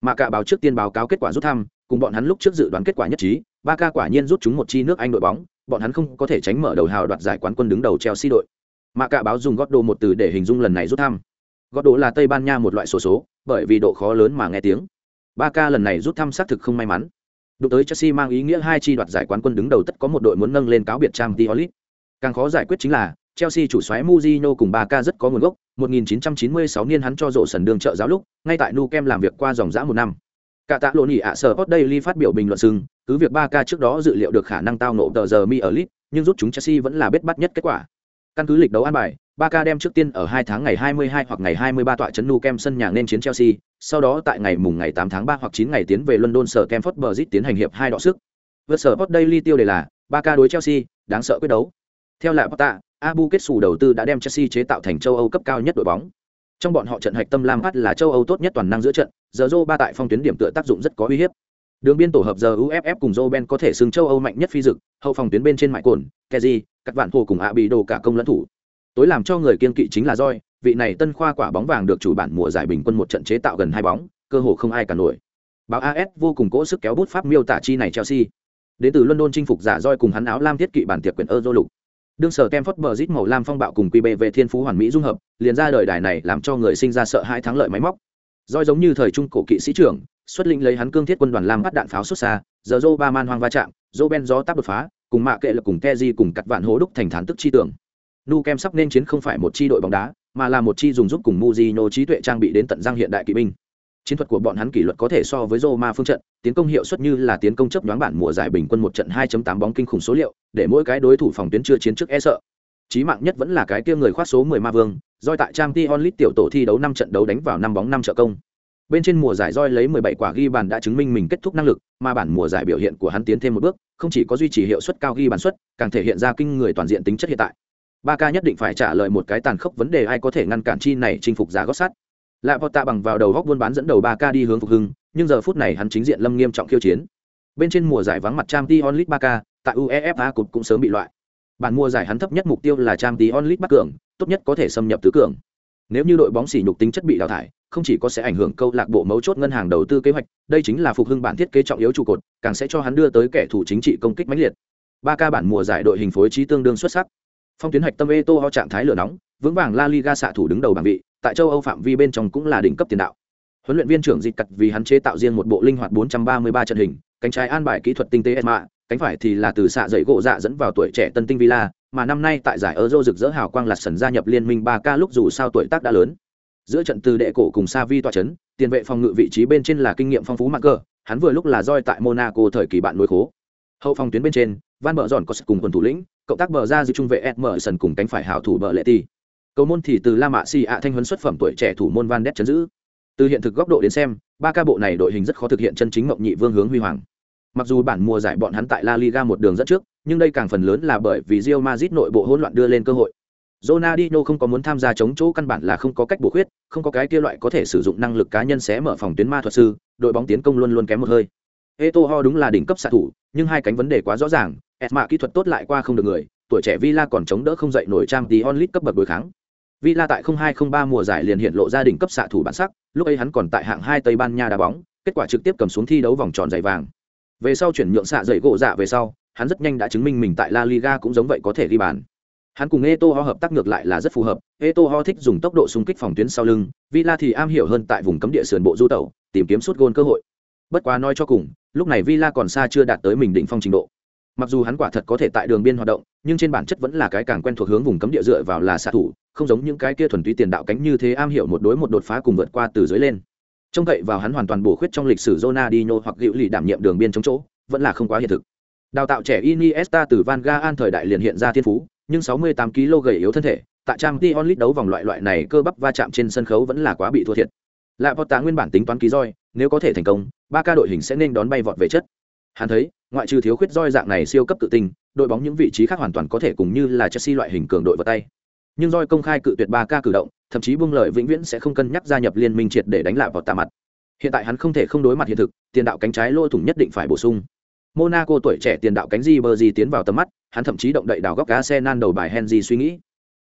Mà cả báo trước tiên báo cáo kết quả rút thăm, cùng bọn hắn lúc trước dự đoán kết quả nhất trí, ba ca quả nhiên rút chúng một chi nước Anh đội bóng, bọn hắn không có thể tránh mở đầu hào đoạt giải quán quân đứng đầu Chelsea đội. Mà cả báo dùng gót đồ một từ để hình dung lần này rút thăm. Gót đồ là Tây Ban Nha một loại số số, bởi vì độ khó lớn mà nghe tiếng. Ba ca lần này rút thăm xác thực không may mắn. Đụng tới Chelsea mang ý nghĩa hai chi đoạt giải quán quân đứng đầu tất có một đội muốn nâng lên cáo biệt Champions League. Càng khó giải quyết chính là Chelsea chủ soái Mourinho cùng Barca rất có nguồn gốc, 1996 niên hắn cho rộ sần đường trợ giáo lúc, ngay tại Nou Camp làm việc qua dòng dã một năm. Cả tạ lộn ỉ ạ sở Sport Daily phát biểu bình luận sưng, cứ việc Barca trước đó dự liệu được khả năng tao nộ tờ giờ mi ở League, nhưng rút chúng Chelsea vẫn là bết bắt nhất kết quả. Căn cứ lịch đấu an bài, Barca đem trước tiên ở 2 tháng ngày 22 hoặc ngày 23 tọa trấn Nou Camp sân nhà nên chiến Chelsea, sau đó tại ngày mùng ngày 8 tháng 3 hoặc 9 ngày tiến về London sở Stamford Bridge tiến hành hiệp hai đọ sức. Vượt sở Sport Daily tiêu đề là Barca đối Chelsea, đáng sợ quyết đấu. Theo lại Porta, Abu kết sủ đầu tư đã đem Chelsea chế tạo thành châu Âu cấp cao nhất đội bóng. Trong bọn họ trận hạch tâm Lam Phát là châu Âu tốt nhất toàn năng giữa trận, giờ ba tại phong tuyến điểm tựa tác dụng rất có uy hiếp. Đường biên tổ hợp giờ UFF cùng Roben có thể xứng châu Âu mạnh nhất phi dực, hậu phòng tuyến bên trên mại cồn, Kezi, các bạn hồ cùng Abido cả công lẫn thủ. Tối làm cho người kiên kỵ chính là Joy, vị này tân khoa quả bóng vàng được chủ bản mùa giải bình quân một trận chế tạo gần hai bóng, cơ hồ không ai cả nổi. Báo AS vô cùng cố sức kéo bút pháp miêu tả chi này Chelsea. Đến từ London chinh phục giả Joy cùng hắn áo lam thiết kỵ bản tiệp quyền Euro lục. Đương sở Kemford Bridge màu lam phong bạo cùng QB về thiên phú hoàn mỹ dung hợp, liền ra đời đài này làm cho người sinh ra sợ hãi thắng lợi máy móc. Joy giống như thời trung cổ kỵ sĩ trưởng, xuất lĩnh lấy hắn cương thiết quân đoàn làm bắt đạn pháo xuất xa, giờ dô ba man hoang va chạm, dô Ben gió táp đột phá, cùng mạ kệ là cùng Keji cùng cắt vạn hố đúc thành thán tức chi tưởng. Nu Kem sắp nên chiến không phải một chi đội bóng đá, mà là một chi dùng giúp cùng Mujino trí tuệ trang bị đến tận răng hiện đại kỵ binh. Chiến thuật của bọn hắn kỷ luật có thể so với Roma phương trận, tiến công hiệu suất như là tiến công chấp đoán bản mùa giải bình quân một trận 2.8 bóng kinh khủng số liệu, để mỗi cái đối thủ phòng tuyến chưa chiến trước e sợ. Chí mạng nhất vẫn là cái kia người khoát số 10 ma vương, Doi tại Champions League tiểu tổ thi đấu 5 trận đấu đánh vào 5 bóng 5 trợ công. Bên trên mùa giải roi lấy 17 quả ghi bàn đã chứng minh mình kết thúc năng lực, mà bản mùa giải biểu hiện của hắn tiến thêm một bước, không chỉ có duy trì hiệu suất cao ghi bàn suất, càng thể hiện ra kinh người toàn diện tính chất hiện tại. Barca nhất định phải trả lời một cái tàn khốc vấn đề ai có thể ngăn cản chi này chinh phục giá gót sắt. Lạ Porta bằng vào đầu góc buôn bán dẫn đầu Barca đi hướng phục hưng, nhưng giờ phút này hắn chính diện lâm nghiêm trọng khiêu chiến. Bên trên mùa giải vắng mặt Champions League Barca, tại UEFA cũng sớm bị loại. Bản mùa giải hắn thấp nhất mục tiêu là Champions League Bắc cường, tốt nhất có thể xâm nhập tứ cường. Nếu như đội bóng xỉ nhục tính chất bị đào thải, không chỉ có sẽ ảnh hưởng câu lạc bộ mấu chốt ngân hàng đầu tư kế hoạch, đây chính là phục hưng bản thiết kế trọng yếu trụ cột, càng sẽ cho hắn đưa tới kẻ thù chính trị công kích mãnh liệt. Ba ca bản mùa giải đội hình phối trí tương đương xuất sắc. Phong tuyến hạch tâm Eto'o trạng thái lửa nóng, vững vàng La Liga xạ thủ đứng đầu bảng vị, tại châu Âu phạm vi bên trong cũng là đỉnh cấp tiền đạo. Huấn luyện viên trưởng dịch cật vì hắn chế tạo riêng một bộ linh hoạt 433 trận hình, cánh trái an bài kỹ thuật tinh tế Esma, cánh phải thì là từ xạ dậy gỗ dạ dẫn vào tuổi trẻ Tân Tinh Villa, mà năm nay tại giải Euro rực rỡ hào quang lật sần gia nhập liên minh 3K lúc dù sao tuổi tác đã lớn. Giữa trận từ đệ cổ cùng Savi tọa chấn, tiền vệ phòng ngự vị trí bên trên là kinh nghiệm phong phú Marker, hắn vừa lúc là roi tại Monaco thời kỳ bạn nuôi khố. Hậu phòng tuyến bên trên, Van Bợ Giòn có sự cùng quân thủ lĩnh, cộng tác bờ ra giữ trung vệ Emerson cùng cánh phải hảo thủ bờ lệ ti cầu môn thì từ la Mã Si ạ thanh huấn xuất phẩm tuổi trẻ thủ môn van đét chấn giữ từ hiện thực góc độ đến xem ba ca bộ này đội hình rất khó thực hiện chân chính mộng nhị vương hướng huy hoàng mặc dù bản mùa giải bọn hắn tại la liga một đường dẫn trước nhưng đây càng phần lớn là bởi vì Real Madrid nội bộ hỗn loạn đưa lên cơ hội Ronaldinho không có muốn tham gia chống chỗ căn bản là không có cách bổ khuyết, không có cái kia loại có thể sử dụng năng lực cá nhân sẽ mở phòng tuyến ma thuật sư, đội bóng tiến công luôn luôn kém một hơi. Eto'o đúng là đỉnh cấp xạ thủ, nhưng hai cánh vấn đề quá rõ ràng, Esma kỹ thuật tốt lại qua không được người, tuổi trẻ Villa còn chống đỡ không dậy nổi trang tí onlit cấp bậc đối kháng. Villa tại 0203 mùa giải liền hiện lộ ra đỉnh cấp xạ thủ bản sắc, lúc ấy hắn còn tại hạng 2 Tây Ban Nha đá bóng, kết quả trực tiếp cầm xuống thi đấu vòng tròn giày vàng. Về sau chuyển nhượng xạ dậy gỗ dạ về sau, hắn rất nhanh đã chứng minh mình tại La Liga cũng giống vậy có thể ghi bàn. Hắn cùng Eto'o hợp tác ngược lại là rất phù hợp, Eto'o thích dùng tốc độ xung kích phòng tuyến sau lưng, Villa thì am hiểu hơn tại vùng cấm địa sườn bộ du tẩu, tìm kiếm suốt gôn cơ hội. Bất quá nói cho cùng, lúc này Villa còn xa chưa đạt tới mình đỉnh phong trình độ. Mặc dù hắn quả thật có thể tại đường biên hoạt động, nhưng trên bản chất vẫn là cái càng quen thuộc hướng vùng cấm địa dựa vào là xạ thủ, không giống những cái kia thuần túy tiền đạo cánh như thế am hiểu một đối một đột phá cùng vượt qua từ dưới lên. Trông cậy vào hắn hoàn toàn bổ khuyết trong lịch sử Ronaldinho hoặc Diệu lì đảm nhiệm đường biên chống chỗ, vẫn là không quá hiện thực. Đào tạo trẻ Iniesta từ Van Gaal thời đại liền hiện ra thiên phú, nhưng 68 kg gầy yếu thân thể, tại trang Champions League đấu vòng loại loại này cơ bắp va chạm trên sân khấu vẫn là quá bị thua thiệt. Lại Porta nguyên bản tính toán ký roi, nếu có thể thành công, ba ca đội hình sẽ nên đón bay vọt về chất. Hắn thấy, ngoại trừ thiếu khuyết roi dạng này siêu cấp tự tình, đội bóng những vị trí khác hoàn toàn có thể cùng như là Chelsea loại hình cường đội vào tay. Nhưng roi công khai cự tuyệt ba ca cử động, thậm chí buông lời vĩnh viễn sẽ không cân nhắc gia nhập liên minh triệt để đánh lại vào tà mặt. Hiện tại hắn không thể không đối mặt hiện thực, tiền đạo cánh trái lỗ thủng nhất định phải bổ sung. Monaco tuổi trẻ tiền đạo cánh Ribery tiến vào tầm mắt, hắn thậm chí động đậy đào góc Arsenal đầu bài Henry suy nghĩ.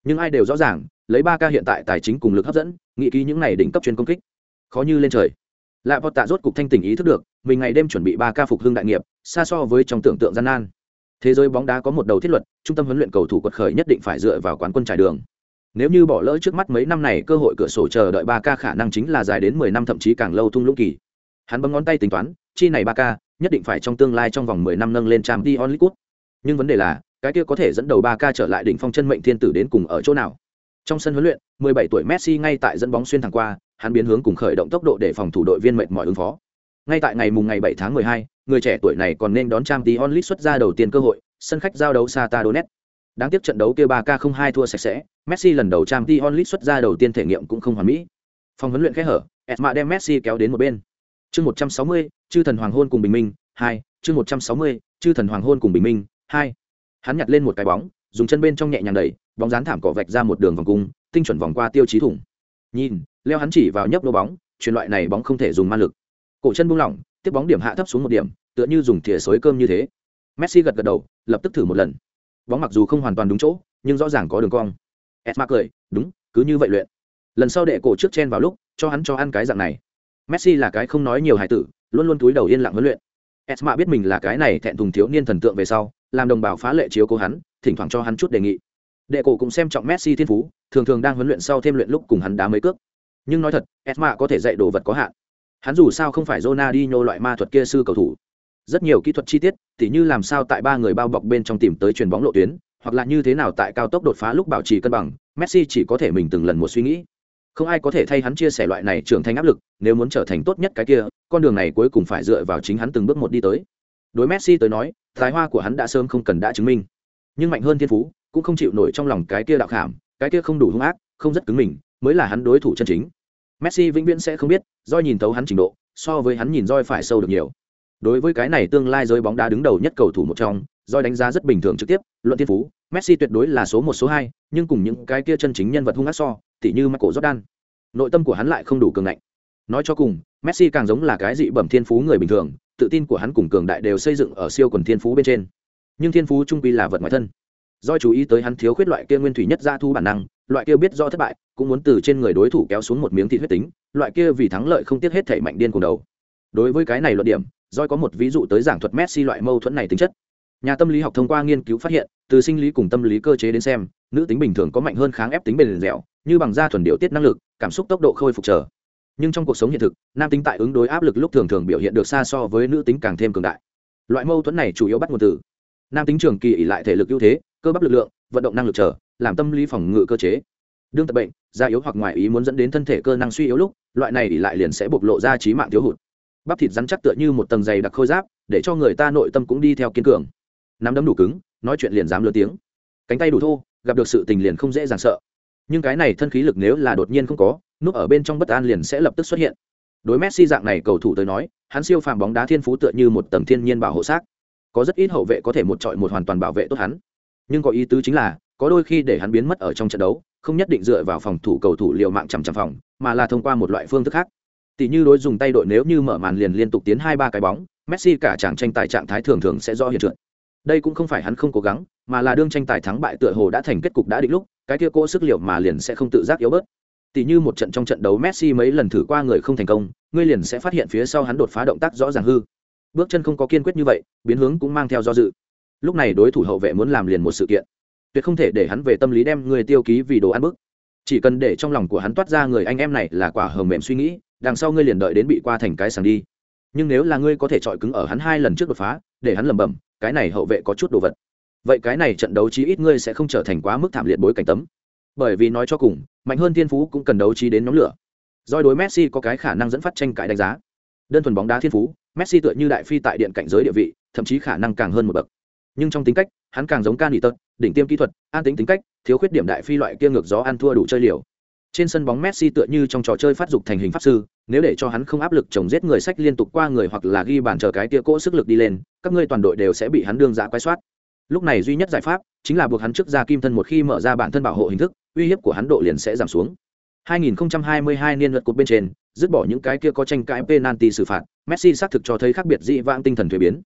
Nhưng ai đều rõ ràng, lấy 3K hiện tại tài chính cùng lực hấp dẫn, nghị ký những này đỉnh cấp chuyên công kích. Khó như lên trời. Lại Tạ rốt cục thanh tỉnh ý thức được, mình ngày đêm chuẩn bị 3K phục hưng đại nghiệp, xa so với trong tưởng tượng gian nan. Thế giới bóng đá có một đầu thiết luật, trung tâm huấn luyện cầu thủ quật khởi nhất định phải dựa vào quán quân trải đường. Nếu như bỏ lỡ trước mắt mấy năm này cơ hội cửa sổ chờ đợi 3K khả năng chính là dài đến 10 năm thậm chí càng lâu thung lũng kỳ. Hắn bấm ngón tay tính toán, chi này 3K, nhất định phải trong tương lai trong vòng 10 năm nâng lên trang Dion League. Nhưng vấn đề là, cái kia có thể dẫn đầu 3K trở lại đỉnh phong chân mệnh thiên tử đến cùng ở chỗ nào? Trong sân huấn luyện, 17 tuổi Messi ngay tại dẫn bóng xuyên thẳng qua, hắn biến hướng cùng khởi động tốc độ để phòng thủ đội viên mệt mỏi ứng phó. Ngay tại ngày mùng ngày 7 tháng 12, người trẻ tuổi này còn nên đón trang Dion League xuất ra đầu tiên cơ hội, sân khách giao đấu Sata Donetsk. Đáng tiếc trận đấu kia 3K không hai thua sạch sẽ, Messi lần đầu trang Dion League xuất ra đầu tiên thể nghiệm cũng không hoàn mỹ. Phòng huấn luyện khẽ hở, Esma đem Messi kéo đến một bên. Chương 160, chư thần hoàng hôn cùng bình minh, hai chương 160, chư thần hoàng hôn cùng bình minh, hai. Hắn nhặt lên một cái bóng, dùng chân bên trong nhẹ nhàng đẩy, bóng dán thảm cỏ vạch ra một đường vòng cung, tinh chuẩn vòng qua tiêu chí thủng. Nhìn, leo hắn chỉ vào nhấp đô bóng, truyền loại này bóng không thể dùng ma lực. Cổ chân buông lỏng, tiếp bóng điểm hạ thấp xuống một điểm, tựa như dùng thìa xối cơm như thế. Messi gật gật đầu, lập tức thử một lần. Bóng mặc dù không hoàn toàn đúng chỗ, nhưng rõ ràng có đường cong. Esma cười, đúng, cứ như vậy luyện. Lần sau đệ cổ trước chen vào lúc, cho hắn cho ăn cái dạng này. Messi là cái không nói nhiều hài tử, luôn luôn túi đầu yên lặng huấn luyện. Esma biết mình là cái này thẹn thùng thiếu niên thần tượng về sau, làm đồng bào phá lệ chiếu cố hắn, thỉnh thoảng cho hắn chút đề nghị. Đệ cổ cũng xem trọng Messi thiên phú, thường thường đang huấn luyện sau thêm luyện lúc cùng hắn đá mấy cước. Nhưng nói thật, Esma có thể dạy đồ vật có hạn. Hắn dù sao không phải Ronaldinho loại ma thuật kia sư cầu thủ. Rất nhiều kỹ thuật chi tiết, tỉ như làm sao tại ba người bao bọc bên trong tìm tới truyền bóng lộ tuyến, hoặc là như thế nào tại cao tốc đột phá lúc bảo trì cân bằng, Messi chỉ có thể mình từng lần một suy nghĩ không ai có thể thay hắn chia sẻ loại này trưởng thành áp lực, nếu muốn trở thành tốt nhất cái kia, con đường này cuối cùng phải dựa vào chính hắn từng bước một đi tới. Đối messi tới nói, tài hoa của hắn đã sớm không cần đã chứng minh. Nhưng mạnh hơn thiên phú, cũng không chịu nổi trong lòng cái kia đạo khảm, cái kia không đủ hung ác, không rất cứng mình, mới là hắn đối thủ chân chính. Messi vĩnh viễn sẽ không biết do nhìn thấu hắn trình độ, so với hắn nhìn roi phải sâu được nhiều. Đối với cái này tương lai giới bóng đá đứng đầu nhất cầu thủ một trong roi đánh giá rất bình thường trực tiếp, luận thiên phú messi tuyệt đối là số một số hai nhưng cùng những cái kia chân chính nhân vật hung ác so tỉ như Michael Jordan. Nội tâm của hắn lại không đủ cường ngạnh. Nói cho cùng, Messi càng giống là cái dị bẩm thiên phú người bình thường, tự tin của hắn cùng cường đại đều xây dựng ở siêu quần thiên phú bên trên. Nhưng thiên phú trung quy là vật ngoài thân. Do chú ý tới hắn thiếu khuyết loại kia nguyên thủy nhất gia thu bản năng, loại kia biết do thất bại, cũng muốn từ trên người đối thủ kéo xuống một miếng thịt huyết tính, loại kia vì thắng lợi không tiếc hết thể mạnh điên cuồng đầu. Đối với cái này luận điểm, Doi có một ví dụ tới giảng thuật Messi loại mâu thuẫn này tính chất. Nhà tâm lý học thông qua nghiên cứu phát hiện, từ sinh lý cùng tâm lý cơ chế đến xem, nữ tính bình thường có mạnh hơn kháng ép tính bền dẻo, như bằng da thuần điệu tiết năng lực cảm xúc tốc độ khôi phục trở nhưng trong cuộc sống hiện thực nam tính tại ứng đối áp lực lúc thường thường biểu hiện được xa so với nữ tính càng thêm cường đại. Loại mâu thuẫn này chủ yếu bắt nguồn từ nam tính trường kỳ ỉ lại thể lực ưu thế cơ bắp lực lượng vận động năng lực trở làm tâm lý phòng ngự cơ chế. Đương tập bệnh da yếu hoặc ngoài ý muốn dẫn đến thân thể cơ năng suy yếu lúc loại này ỉ lại liền sẽ bộc lộ ra trí mạng thiếu hụt. Bắp thịt rắn chắc tựa như một tầng dày đặc khôi giáp để cho người ta nội tâm cũng đi theo kiên cường. Nắm đấm đủ cứng nói chuyện liền dám lớn tiếng. Cánh tay đủ thô, gặp được sự tình liền không dễ dàng sợ. Nhưng cái này thân khí lực nếu là đột nhiên không có, núp ở bên trong bất an liền sẽ lập tức xuất hiện. Đối messi dạng này cầu thủ tới nói, hắn siêu phàm bóng đá thiên phú tựa như một tầng thiên nhiên bảo hộ xác. Có rất ít hậu vệ có thể một trọi một hoàn toàn bảo vệ tốt hắn. Nhưng có ý tứ chính là, có đôi khi để hắn biến mất ở trong trận đấu, không nhất định dựa vào phòng thủ cầu thủ liều mạng chằm chằm phòng, mà là thông qua một loại phương thức khác. Tỷ như đối dùng tay đội nếu như mở màn liền liên tục tiến hai ba cái bóng, messi cả chàng tranh tài trạng thái thường thường sẽ do hiện trượt đây cũng không phải hắn không cố gắng, mà là đương tranh tài thắng bại tựa hồ đã thành kết cục đã định lúc, cái kia cỗ sức liệu mà liền sẽ không tự giác yếu bớt. Tỷ như một trận trong trận đấu messi mấy lần thử qua người không thành công, ngươi liền sẽ phát hiện phía sau hắn đột phá động tác rõ ràng hư. Bước chân không có kiên quyết như vậy, biến hướng cũng mang theo do dự. Lúc này đối thủ hậu vệ muốn làm liền một sự kiện. Tuyệt không thể để hắn về tâm lý đem người tiêu ký vì đồ ăn bức. Chỉ cần để trong lòng của hắn toát ra người anh em này là quả hờm mềm suy nghĩ, đằng sau ngươi liền đợi đến bị qua thành cái sàng đi. Nhưng nếu là ngươi có thể chọi cứng ở hắn hai lần trước đột phá, để hắn lẩm bẩm cái này hậu vệ có chút đồ vật. Vậy cái này trận đấu chí ít ngươi sẽ không trở thành quá mức thảm liệt bối cảnh tấm. Bởi vì nói cho cùng, mạnh hơn thiên phú cũng cần đấu trí đến nhóm lửa. Doi đối messi có cái khả năng dẫn phát tranh cãi đánh giá. Đơn thuần bóng đá thiên phú, messi tựa như đại phi tại điện cảnh giới địa vị, thậm chí khả năng càng hơn một bậc. Nhưng trong tính cách, hắn càng giống can tật đỉnh tiêm kỹ thuật, an tính tính cách, thiếu khuyết điểm đại phi loại kia ngược gió ăn thua đủ chơi liều trên sân bóng messi tựa như trong trò chơi phát dục thành hình pháp sư, nếu để cho hắn không áp lực chồng giết người sách liên tục qua người hoặc là ghi bàn chờ cái tia cỗ sức lực đi lên, các ngươi toàn đội đều sẽ bị hắn đương dạ giã quay soát. Lúc này duy nhất giải pháp chính là buộc hắn trước ra kim thân một khi mở ra bản thân bảo hộ hình thức, uy hiếp của hắn độ liền sẽ giảm xuống. 2022 niên luật cột bên trên, dứt bỏ những cái kia có tranh cãi penalty xử phạt, messi xác thực cho thấy khác biệt dị vãng tinh thần thuế biến.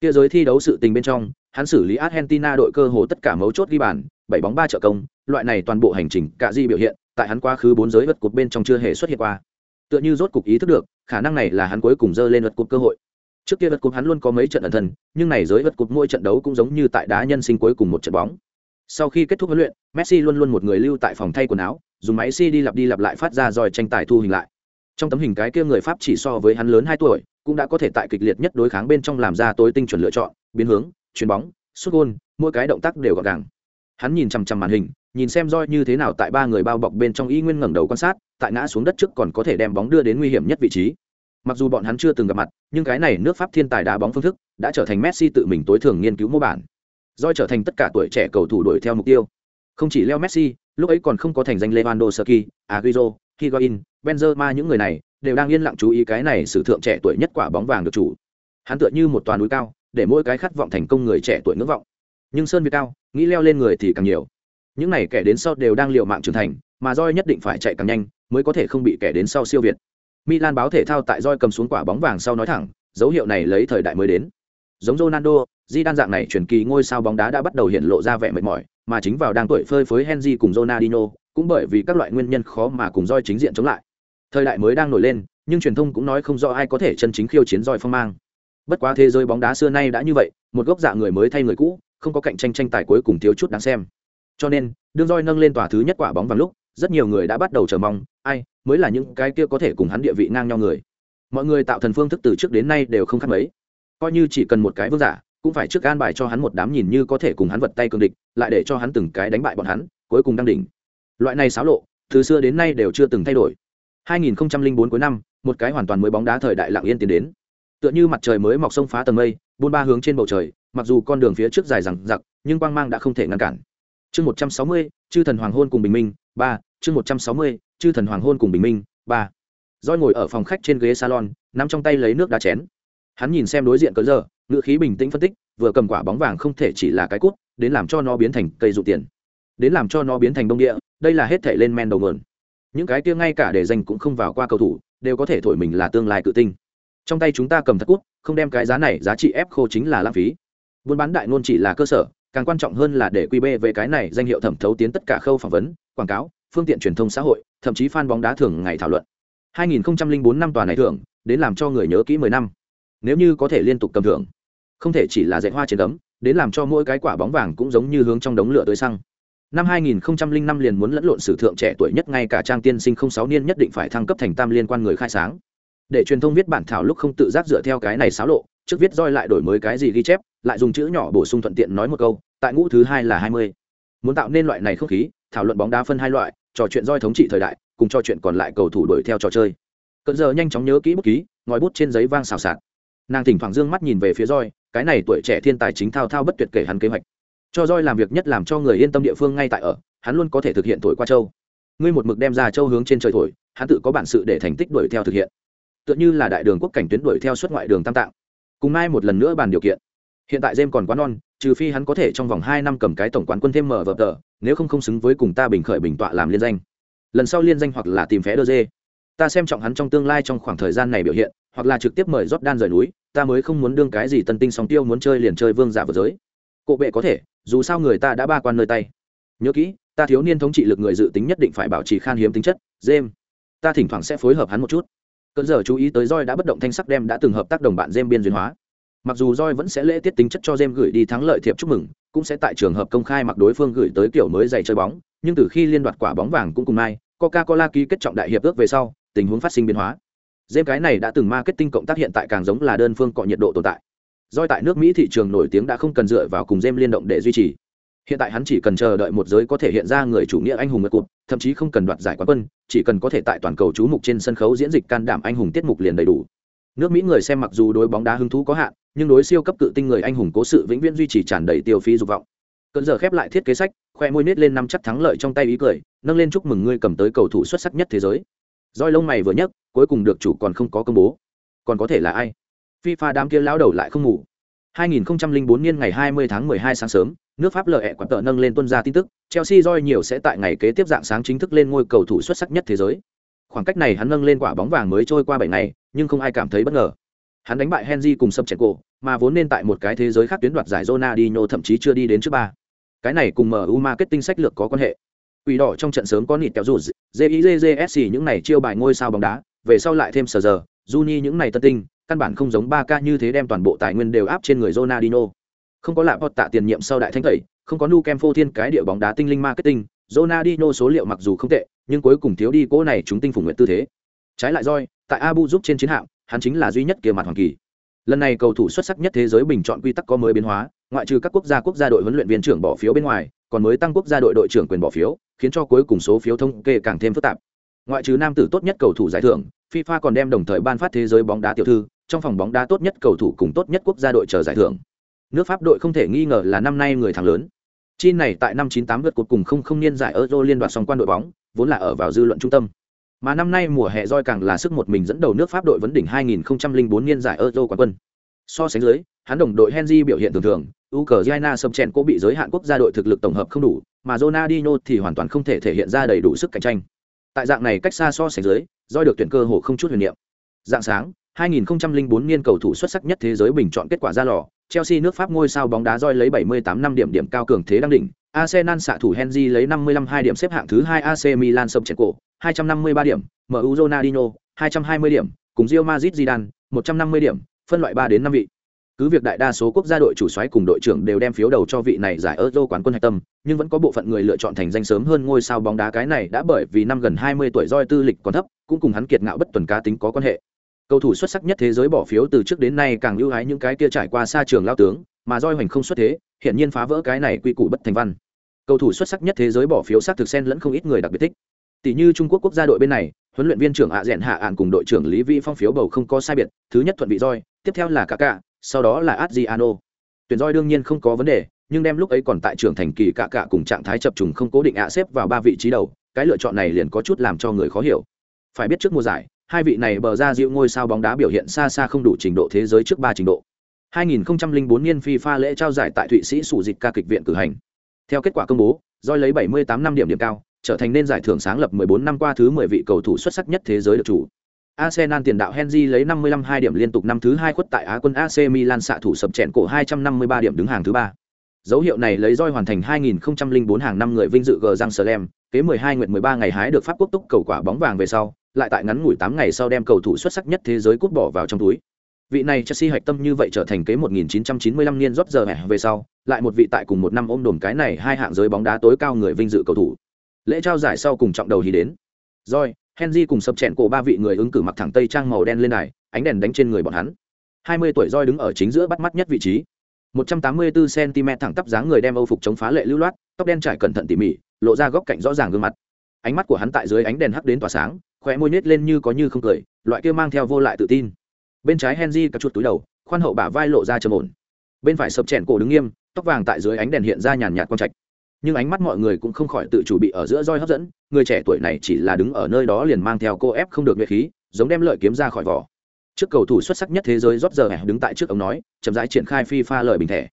Kia giới thi đấu sự tình bên trong, hắn xử lý argentina đội cơ hồ tất cả mấu chốt ghi bàn, bảy bóng ba trợ công, loại này toàn bộ hành trình cả di biểu hiện tại hắn quá khứ bốn giới vật cột bên trong chưa hề xuất hiện qua. Tựa như rốt cục ý thức được, khả năng này là hắn cuối cùng dơ lên vật cột cơ hội. Trước kia vật cột hắn luôn có mấy trận ẩn thần nhưng này giới vật cột mỗi trận đấu cũng giống như tại đá nhân sinh cuối cùng một trận bóng. Sau khi kết thúc huấn luyện, messi luôn luôn một người lưu tại phòng thay quần áo, dùng máy si đi lặp đi lặp lại phát ra rồi tranh tài thu hình lại. Trong tấm hình cái kia người pháp chỉ so với hắn lớn hai tuổi, cũng đã có thể tại kịch liệt nhất đối kháng bên trong làm ra tối tinh chuẩn lựa chọn, biến hướng, chuyền bóng, sút gôn, mỗi cái động tác đều gọn gàng hắn nhìn chằm chằm màn hình, nhìn xem roi như thế nào tại ba người bao bọc bên trong y nguyên ngẩng đầu quan sát, tại ngã xuống đất trước còn có thể đem bóng đưa đến nguy hiểm nhất vị trí. Mặc dù bọn hắn chưa từng gặp mặt, nhưng cái này nước pháp thiên tài đá bóng phương thức đã trở thành messi tự mình tối thường nghiên cứu mô bản. Roi trở thành tất cả tuổi trẻ cầu thủ đuổi theo mục tiêu. Không chỉ leo messi, lúc ấy còn không có thành danh lewandowski aguero higuain benzema, những người này đều đang yên lặng chú ý cái này sử thượng trẻ tuổi nhất quả bóng vàng được chủ. Hắn tựa như một toàn núi cao, để mỗi cái khát vọng thành công người trẻ tuổi ngưỡng vọng nhưng sơn việt cao, nghĩ leo lên người thì càng nhiều. Những này kẻ đến sau đều đang liều mạng trưởng thành, mà roi nhất định phải chạy càng nhanh, mới có thể không bị kẻ đến sau siêu việt. Milan báo thể thao tại roi cầm xuống quả bóng vàng sau nói thẳng, dấu hiệu này lấy thời đại mới đến. Giống ronaldo di đan dạng này chuyển kỳ ngôi sao bóng đá đã bắt đầu hiện lộ ra vẻ mệt mỏi, mà chính vào đang tuổi phơi phới henry cùng ronaldinho, cũng bởi vì các loại nguyên nhân khó mà cùng roi chính diện chống lại. Thời đại mới đang nổi lên, nhưng truyền thông cũng nói không rõ ai có thể chân chính khiêu chiến roi phong mang. Bất quá thế giới bóng đá xưa nay đã như vậy, một gốc dạ người mới thay người cũ không có cạnh tranh tranh tài cuối cùng thiếu chút đáng xem. Cho nên, đương roi nâng lên tòa thứ nhất quả bóng vào lúc, rất nhiều người đã bắt đầu chờ mong, ai, mới là những cái kia có thể cùng hắn địa vị ngang nhau người. Mọi người tạo thần phương thức từ trước đến nay đều không khác mấy. Coi như chỉ cần một cái vương giả, cũng phải trước an bài cho hắn một đám nhìn như có thể cùng hắn vật tay cương địch, lại để cho hắn từng cái đánh bại bọn hắn, cuối cùng đăng đỉnh. Loại này xáo lộ, từ xưa đến nay đều chưa từng thay đổi. 2004 cuối năm, một cái hoàn toàn mới bóng đá thời đại lặng yên tiến đến. Tựa như mặt trời mới mọc sông phá tầng mây, buôn ba hướng trên bầu trời mặc dù con đường phía trước dài rằng giặc nhưng quang mang đã không thể ngăn cản. Chương 160, chư thần hoàng hôn cùng bình minh ba chương 160, chư thần hoàng hôn cùng bình minh ba. Roi ngồi ở phòng khách trên ghế salon nắm trong tay lấy nước đá chén. Hắn nhìn xem đối diện cỡ giờ ngựa khí bình tĩnh phân tích vừa cầm quả bóng vàng không thể chỉ là cái cút đến làm cho nó biến thành cây dụ tiền. Đến làm cho nó biến thành đông địa đây là hết thể lên men đầu mượn. Những cái kia ngay cả để danh cũng không vào qua cầu thủ đều có thể thổi mình là tương lai cự tinh. Trong tay chúng ta cầm thật cút không đem cái giá này giá trị ép khô chính là lãng phí buôn bán đại ngôn chỉ là cơ sở, càng quan trọng hơn là để quy bê về cái này danh hiệu thẩm thấu tiến tất cả khâu phỏng vấn, quảng cáo, phương tiện truyền thông xã hội, thậm chí fan bóng đá thường ngày thảo luận. 2004 năm tòa này thưởng, đến làm cho người nhớ kỹ 10 năm. Nếu như có thể liên tục cầm thưởng, không thể chỉ là dạy hoa trên đấm đến làm cho mỗi cái quả bóng vàng cũng giống như hướng trong đống lửa tới xăng. Năm 2005 liền muốn lẫn lộn sử thượng trẻ tuổi nhất ngay cả trang tiên sinh không sáu niên nhất định phải thăng cấp thành tam liên quan người khai sáng. Để truyền thông viết bản thảo lúc không tự giác dựa theo cái này xáo lộ, trước viết roi lại đổi mới cái gì ghi chép lại dùng chữ nhỏ bổ sung thuận tiện nói một câu, tại ngũ thứ hai là hai mươi. Muốn tạo nên loại này không khí, thảo luận bóng đá phân hai loại, trò chuyện roi thống trị thời đại, cùng trò chuyện còn lại cầu thủ đuổi theo trò chơi. Cận giờ nhanh chóng nhớ kỹ bút ký, ngòi bút trên giấy vang xào xạc. Nàng thỉnh thoảng dương mắt nhìn về phía roi, cái này tuổi trẻ thiên tài chính thao thao bất tuyệt kể hắn kế hoạch. Cho roi làm việc nhất làm cho người yên tâm địa phương ngay tại ở, hắn luôn có thể thực hiện thổi qua châu. Ngươi một mực đem ra châu hướng trên trời thổi, hắn tự có bản sự để thành tích đuổi theo thực hiện. Tựa như là đại đường quốc cảnh tuyến đuổi theo xuất ngoại đường tam tạng. Cùng mai một lần nữa bàn điều kiện hiện tại jem còn quá non, trừ phi hắn có thể trong vòng hai năm cầm cái tổng quán quân thêm mở vở tờ, nếu không không xứng với cùng ta bình khởi bình tọa làm liên danh. Lần sau liên danh hoặc là tìm phé đơ dê. Ta xem trọng hắn trong tương lai trong khoảng thời gian này biểu hiện, hoặc là trực tiếp mời rót đan rời núi, ta mới không muốn đương cái gì tân tinh song tiêu muốn chơi liền chơi vương giả vượt giới. Cộ bệ có thể, dù sao người ta đã ba quan nơi tay. Nhớ kỹ, ta thiếu niên thống trị lực người dự tính nhất định phải bảo trì khan hiếm tính chất jem ta thỉnh thoảng sẽ phối hợp hắn một chút. Cơn giờ chú ý tới roi đã bất động thanh sắc đem đã từng hợp tác đồng bạn jem biên duyên hóa. Mặc dù roi vẫn sẽ lễ tiết tính chất cho jem gửi đi thắng lợi thiệp chúc mừng, cũng sẽ tại trường hợp công khai mặc đối phương gửi tới kiểu mới giày chơi bóng, nhưng từ khi liên đoạt quả bóng vàng cũng cùng mai, Coca-Cola ký kết trọng đại hiệp ước về sau, tình huống phát sinh biến hóa. jem cái này đã từng marketing cộng tác hiện tại càng giống là đơn phương cọ nhiệt độ tồn tại. roi tại nước Mỹ thị trường nổi tiếng đã không cần dựa vào cùng jem liên động để duy trì. Hiện tại hắn chỉ cần chờ đợi một giới có thể hiện ra người chủ nghĩa anh hùng ngược cụt, thậm chí không cần đoạt giải quán quân, chỉ cần có thể tại toàn cầu chú mục trên sân khấu diễn dịch can đảm anh hùng tiết mục liền đầy đủ. Nước Mỹ người xem mặc dù đối bóng đá hứng thú có hạn, nhưng đối siêu cấp cự tinh người anh hùng cố sự vĩnh viễn duy trì tràn đầy tiêu phí dục vọng. Cơn giờ khép lại thiết kế sách, khoe môi nết lên năm chắc thắng lợi trong tay ý cười, nâng lên chúc mừng ngươi cầm tới cầu thủ xuất sắc nhất thế giới. Roi lông mày vừa nhấc, cuối cùng được chủ còn không có công bố. Còn có thể là ai? FIFA đám kia lão đầu lại không ngủ. 2004 niên ngày 20 tháng 12 sáng sớm, nước Pháp lợi ẹ quạt tợ nâng lên tuân ra tin tức, Chelsea roi nhiều sẽ tại ngày kế tiếp dạng sáng chính thức lên ngôi cầu thủ xuất sắc nhất thế giới. Khoảng cách này hắn nâng lên quả bóng vàng mới trôi qua bảy ngày, nhưng không ai cảm thấy bất ngờ. Hắn đánh bại Henry cùng sập chèn cổ, mà vốn nên tại một cái thế giới khác tuyến đoạt giải Ronaldinho thậm chí chưa đi đến trước ba. Cái này cùng MU marketing sách lược có quan hệ. Quỷ đỏ trong trận sớm có nịt kéo rụt, JIJJSC những này chiêu bài ngôi sao bóng đá, về sau lại thêm sở giờ, Juni những này tân tinh, căn bản không giống 3K như thế đem toàn bộ tài nguyên đều áp trên người Ronaldinho. Không có lạ tạ tiền nhiệm sau đại thánh tẩy, không có nu kem phô thiên cái địa bóng đá tinh linh marketing, Ronaldinho số liệu mặc dù không tệ, nhưng cuối cùng thiếu đi cố này chúng tinh phùng nguyện tư thế. Trái lại roi, tại Abu giúp trên chiến hạm, hắn chính là duy nhất kia mặt hoàng kỳ. Lần này cầu thủ xuất sắc nhất thế giới bình chọn quy tắc có mới biến hóa, ngoại trừ các quốc gia quốc gia đội huấn luyện viên trưởng bỏ phiếu bên ngoài, còn mới tăng quốc gia đội đội trưởng quyền bỏ phiếu, khiến cho cuối cùng số phiếu thông kê càng thêm phức tạp. Ngoại trừ nam tử tốt nhất cầu thủ giải thưởng, FIFA còn đem đồng thời ban phát thế giới bóng đá tiểu thư, trong phòng bóng đá tốt nhất cầu thủ cùng tốt nhất quốc gia đội chờ giải thưởng. Nước Pháp đội không thể nghi ngờ là năm nay người thắng lớn. Chi này tại năm 98 vượt cuộc cùng không không niên giải Euro liên đoạt song quan đội bóng, vốn là ở vào dư luận trung tâm. Mà năm nay mùa hè roi càng là sức một mình dẫn đầu nước Pháp đội vấn đỉnh 2004 niên giải Euro quán quân. So sánh dưới, hắn đồng đội Henry biểu hiện thường thường, Ukraine sầm chèn cố bị giới hạn quốc gia đội thực lực tổng hợp không đủ, mà Ronaldinho thì hoàn toàn không thể thể hiện ra đầy đủ sức cạnh tranh. Tại dạng này cách xa so sánh dưới, roi được tuyển cơ hồ không chút huyền niệm. Dạng sáng, 2004 niên cầu thủ xuất sắc nhất thế giới bình chọn kết quả ra lò, Chelsea nước Pháp ngôi sao bóng đá roi lấy 78 năm điểm điểm cao cường thế đang đỉnh, Arsenal xạ thủ Henry lấy 55 2 điểm xếp hạng thứ 2 AC Milan sầm chèn cổ, 253 điểm, MU Ronaldinho, 220 điểm, cùng Real Madrid Zidane, 150 điểm, phân loại 3 đến 5 vị. Cứ việc đại đa số quốc gia đội chủ soái cùng đội trưởng đều đem phiếu đầu cho vị này giải Euro quán quân hạch tâm, nhưng vẫn có bộ phận người lựa chọn thành danh sớm hơn ngôi sao bóng đá cái này đã bởi vì năm gần 20 tuổi roi tư lịch còn thấp, cũng cùng hắn kiệt ngạo bất tuần cá tính có quan hệ. Cầu thủ xuất sắc nhất thế giới bỏ phiếu từ trước đến nay càng ưu ái những cái kia trải qua xa trường lao tướng, mà roi hoành không xuất thế, hiện nhiên phá vỡ cái này quy củ bất thành văn. Cầu thủ xuất sắc nhất thế giới bỏ phiếu xác thực sen lẫn không ít người đặc biệt thích. Tỷ như Trung Quốc quốc gia đội bên này, huấn luyện viên trưởng ạ rèn hạ ạn cùng đội trưởng Lý Vĩ Phong phiếu bầu không có sai biệt, thứ nhất thuận vị roi, tiếp theo là Kaká, sau đó là Adriano. Tuyển roi đương nhiên không có vấn đề, nhưng đem lúc ấy còn tại trưởng thành kỳ Kaká cùng trạng thái chập trùng không cố định ạ xếp vào ba vị trí đầu, cái lựa chọn này liền có chút làm cho người khó hiểu. Phải biết trước mùa giải, hai vị này bờ ra dịu ngôi sao bóng đá biểu hiện xa xa không đủ trình độ thế giới trước ba trình độ. 2004 niên FIFA lễ trao giải tại Thụy Sĩ sủ dịch ca kịch viện cử hành. Theo kết quả công bố, Joy lấy 78 năm điểm điểm cao, trở thành nên giải thưởng sáng lập 14 năm qua thứ 10 vị cầu thủ xuất sắc nhất thế giới được chủ. Arsenal tiền đạo Henry lấy 55 2 điểm liên tục năm thứ hai khuất tại Á quân AC Milan xạ thủ sập chèn cổ 253 điểm đứng hàng thứ ba. Dấu hiệu này lấy roi hoàn thành 2004 hàng năm người vinh dự gờ răng Slam, kế 12 nguyệt 13 ngày hái được Pháp quốc túc cầu quả bóng vàng về sau, lại tại ngắn ngủi 8 ngày sau đem cầu thủ xuất sắc nhất thế giới cút bỏ vào trong túi. Vị này Chelsea hạch tâm như vậy trở thành kế 1995 niên rốt giờ về sau, lại một vị tại cùng một năm ôm đồn cái này hai hạng giới bóng đá tối cao người vinh dự cầu thủ. Lễ trao giải sau cùng trọng đầu thì đến. Rồi, Henry cùng sập chèn cổ ba vị người ứng cử mặc thẳng tây trang màu đen lên này, ánh đèn đánh trên người bọn hắn. 20 tuổi roi đứng ở chính giữa bắt mắt nhất vị trí. 184 cm thẳng tắp dáng người đem Âu phục chống phá lệ lưu loát, tóc đen trải cẩn thận tỉ mỉ, lộ ra góc cạnh rõ ràng gương mặt. Ánh mắt của hắn tại dưới ánh đèn hắc đến tỏa sáng, khóe môi nhếch lên như có như không cười, loại kia mang theo vô lại tự tin. Bên trái Henry cặp chuột túi đầu, khoan hậu bả vai lộ ra trầm ổn. Bên phải sập chèn cổ đứng nghiêm, tóc vàng tại dưới ánh đèn hiện ra nhàn nhạt quang trạch. Nhưng ánh mắt mọi người cũng không khỏi tự chủ bị ở giữa roi hấp dẫn, người trẻ tuổi này chỉ là đứng ở nơi đó liền mang theo cô ép không được nhuệ khí, giống đem lợi kiếm ra khỏi vỏ. Trước cầu thủ xuất sắc nhất thế giới rót giờ đứng tại trước ông nói, chậm rãi triển khai phi pha lời bình thẻ.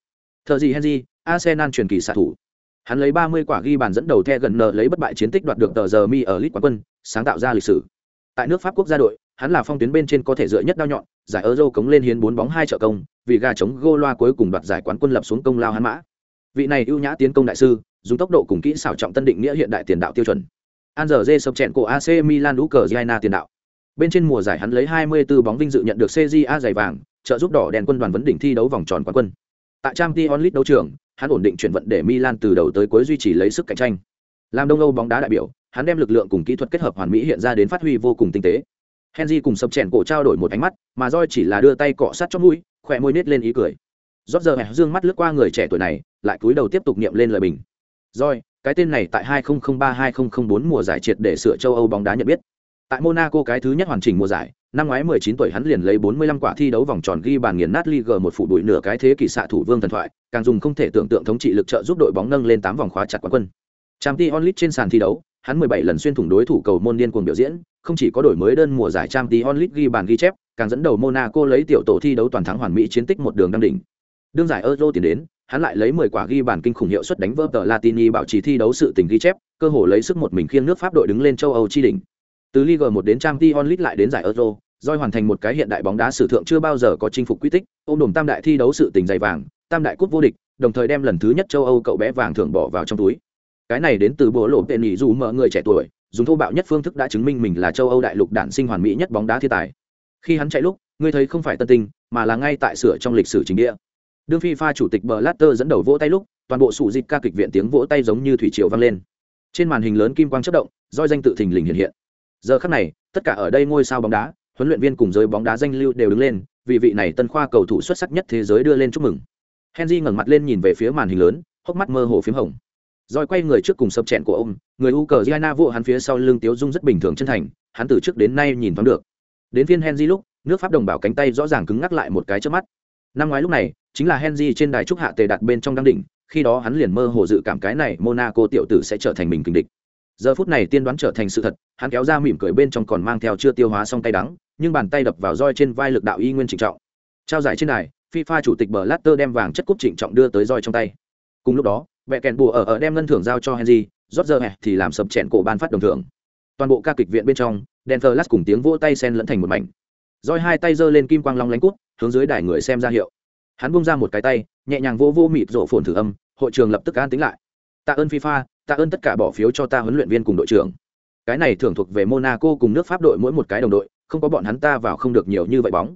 thợ gì Henry, Arsenal truyền kỳ xạ thủ. Hắn lấy 30 quả ghi bàn dẫn đầu The gần nợ lấy bất bại chiến tích đoạt được tờ giờ mi ở League quán quân, sáng tạo ra lịch sử. Tại nước Pháp quốc gia đội, hắn là phong tuyến bên trên có thể dựa nhất đao nhọn, giải Euro cống lên hiến bốn bóng hai trợ công, vì gà chống gô loa cuối cùng đoạt giải quán quân lập xuống công lao hắn mã. Vị này ưu nhã tiến công đại sư, dùng tốc độ cùng kỹ xảo trọng tân định nghĩa hiện đại tiền đạo tiêu chuẩn. Anzer sập chèn cổ AC Milan Ukraine tiền đạo. Bên trên mùa giải hắn lấy 24 bóng vinh dự nhận được CJA giày vàng, trợ giúp đỏ đèn quân đoàn vấn đỉnh thi đấu vòng tròn quán quân. Tại Champions League đấu trường, hắn ổn định chuyển vận để Milan từ đầu tới cuối duy trì lấy sức cạnh tranh. Làm Đông Âu bóng đá đại biểu, hắn đem lực lượng cùng kỹ thuật kết hợp hoàn mỹ hiện ra đến phát huy vô cùng tinh tế. Henry cùng sập chèn cổ trao đổi một ánh mắt, mà Joy chỉ là đưa tay cọ sát trong mũi, khỏe môi nết lên ý cười. Rốt giờ hẻ dương mắt lướt qua người trẻ tuổi này, lại cúi đầu tiếp tục niệm lên lời bình. Rồi, cái tên này tại 2003-2004 mùa giải triệt để sửa châu Âu bóng đá nhận biết. Tại Monaco cái thứ nhất hoàn chỉnh mùa giải, năm ngoái 19 tuổi hắn liền lấy 45 quả thi đấu vòng tròn ghi bàn nghiền nát Ligue một phụ đuổi nửa cái thế kỷ xạ thủ vương thần thoại, càng dùng không thể tưởng tượng thống trị lực trợ giúp đội bóng nâng lên 8 vòng khóa chặt quán quân. Champions League trên sàn thi đấu, hắn 17 lần xuyên thủng đối thủ cầu môn điên cuồng biểu diễn, không chỉ có đổi mới đơn mùa giải Champions League ghi bàn ghi chép, càng dẫn đầu Monaco lấy tiểu tổ thi đấu toàn thắng hoàn mỹ chiến tích một đường đăng đỉnh. Đương giải Euro tiến đến, hắn lại lấy 10 quả ghi bàn kinh khủng hiệu suất đánh vỡ tờ Latini bảo trì thi đấu sự tình ghi chép, cơ hồ lấy sức một mình khiêng nước Pháp đội đứng lên châu Âu chi đỉnh. Từ Ligue 1 đến Champions League lại đến giải Euro, Doi hoàn thành một cái hiện đại bóng đá sử thượng chưa bao giờ có chinh phục quy tích, ôm đồm tam đại thi đấu sự tình dày vàng, tam đại cúp vô địch, đồng thời đem lần thứ nhất châu Âu cậu bé vàng thưởng bỏ vào trong túi. Cái này đến từ bộ lộ tên nhị dù mở người trẻ tuổi, dùng thô bạo nhất phương thức đã chứng minh mình là châu Âu đại lục đản sinh hoàn mỹ nhất bóng đá thiên tài. Khi hắn chạy lúc, ngươi thấy không phải tân tinh, mà là ngay tại sửa trong lịch sử chính địa. Đương FIFA chủ tịch Blatter dẫn đầu vỗ tay lúc, toàn bộ sủ dịch ca kịch viện tiếng vỗ tay giống như thủy triều vang lên. Trên màn hình lớn kim quang chớp động, roi danh tự thình lình hiện hiện. Giờ khắc này, tất cả ở đây ngôi sao bóng đá, huấn luyện viên cùng giới bóng đá danh lưu đều đứng lên, vì vị này tân khoa cầu thủ xuất sắc nhất thế giới đưa lên chúc mừng. Henry ngẩng mặt lên nhìn về phía màn hình lớn, hốc mắt mơ hồ phím hồng. Rồi quay người trước cùng sập chẹn của ông, người Ukraine vụ hắn phía sau lưng Tiếu Dung rất bình thường chân thành, hắn từ trước đến nay nhìn thoáng được. Đến phiên Henry lúc, nước Pháp đồng bảo cánh tay rõ ràng cứng ngắc lại một cái trước mắt. Năm ngoái lúc này, chính là Henry trên đài trúc hạ tề đặt bên trong đăng đỉnh, khi đó hắn liền mơ hồ dự cảm cái này Monaco tiểu tử sẽ trở thành mình kình địch. Giờ phút này tiên đoán trở thành sự thật, hắn kéo ra mỉm cười bên trong còn mang theo chưa tiêu hóa xong tay đắng, nhưng bàn tay đập vào roi trên vai lực đạo y nguyên trịnh trọng. Trao giải trên đài, FIFA chủ tịch Blatter đem vàng chất cúp trịnh trọng đưa tới roi trong tay. Cùng lúc đó, mẹ kèn bùa ở ở đem ngân thưởng giao cho Henry, rót giờ thì làm sập chèn cổ ban phát đồng thưởng. Toàn bộ ca kịch viện bên trong, Denver Last cùng tiếng vỗ tay xen lẫn thành một mảnh. Roi hai tay giơ lên kim quang long lánh cút, hướng dưới đài người xem ra hiệu. Hắn buông ra một cái tay, nhẹ nhàng vô vô mịt rổ phồn thử âm, hội trường lập tức an tĩnh lại. Tạ ơn FIFA, tạ ơn tất cả bỏ phiếu cho ta huấn luyện viên cùng đội trưởng. Cái này thường thuộc về Monaco cùng nước Pháp đội mỗi một cái đồng đội, không có bọn hắn ta vào không được nhiều như vậy bóng.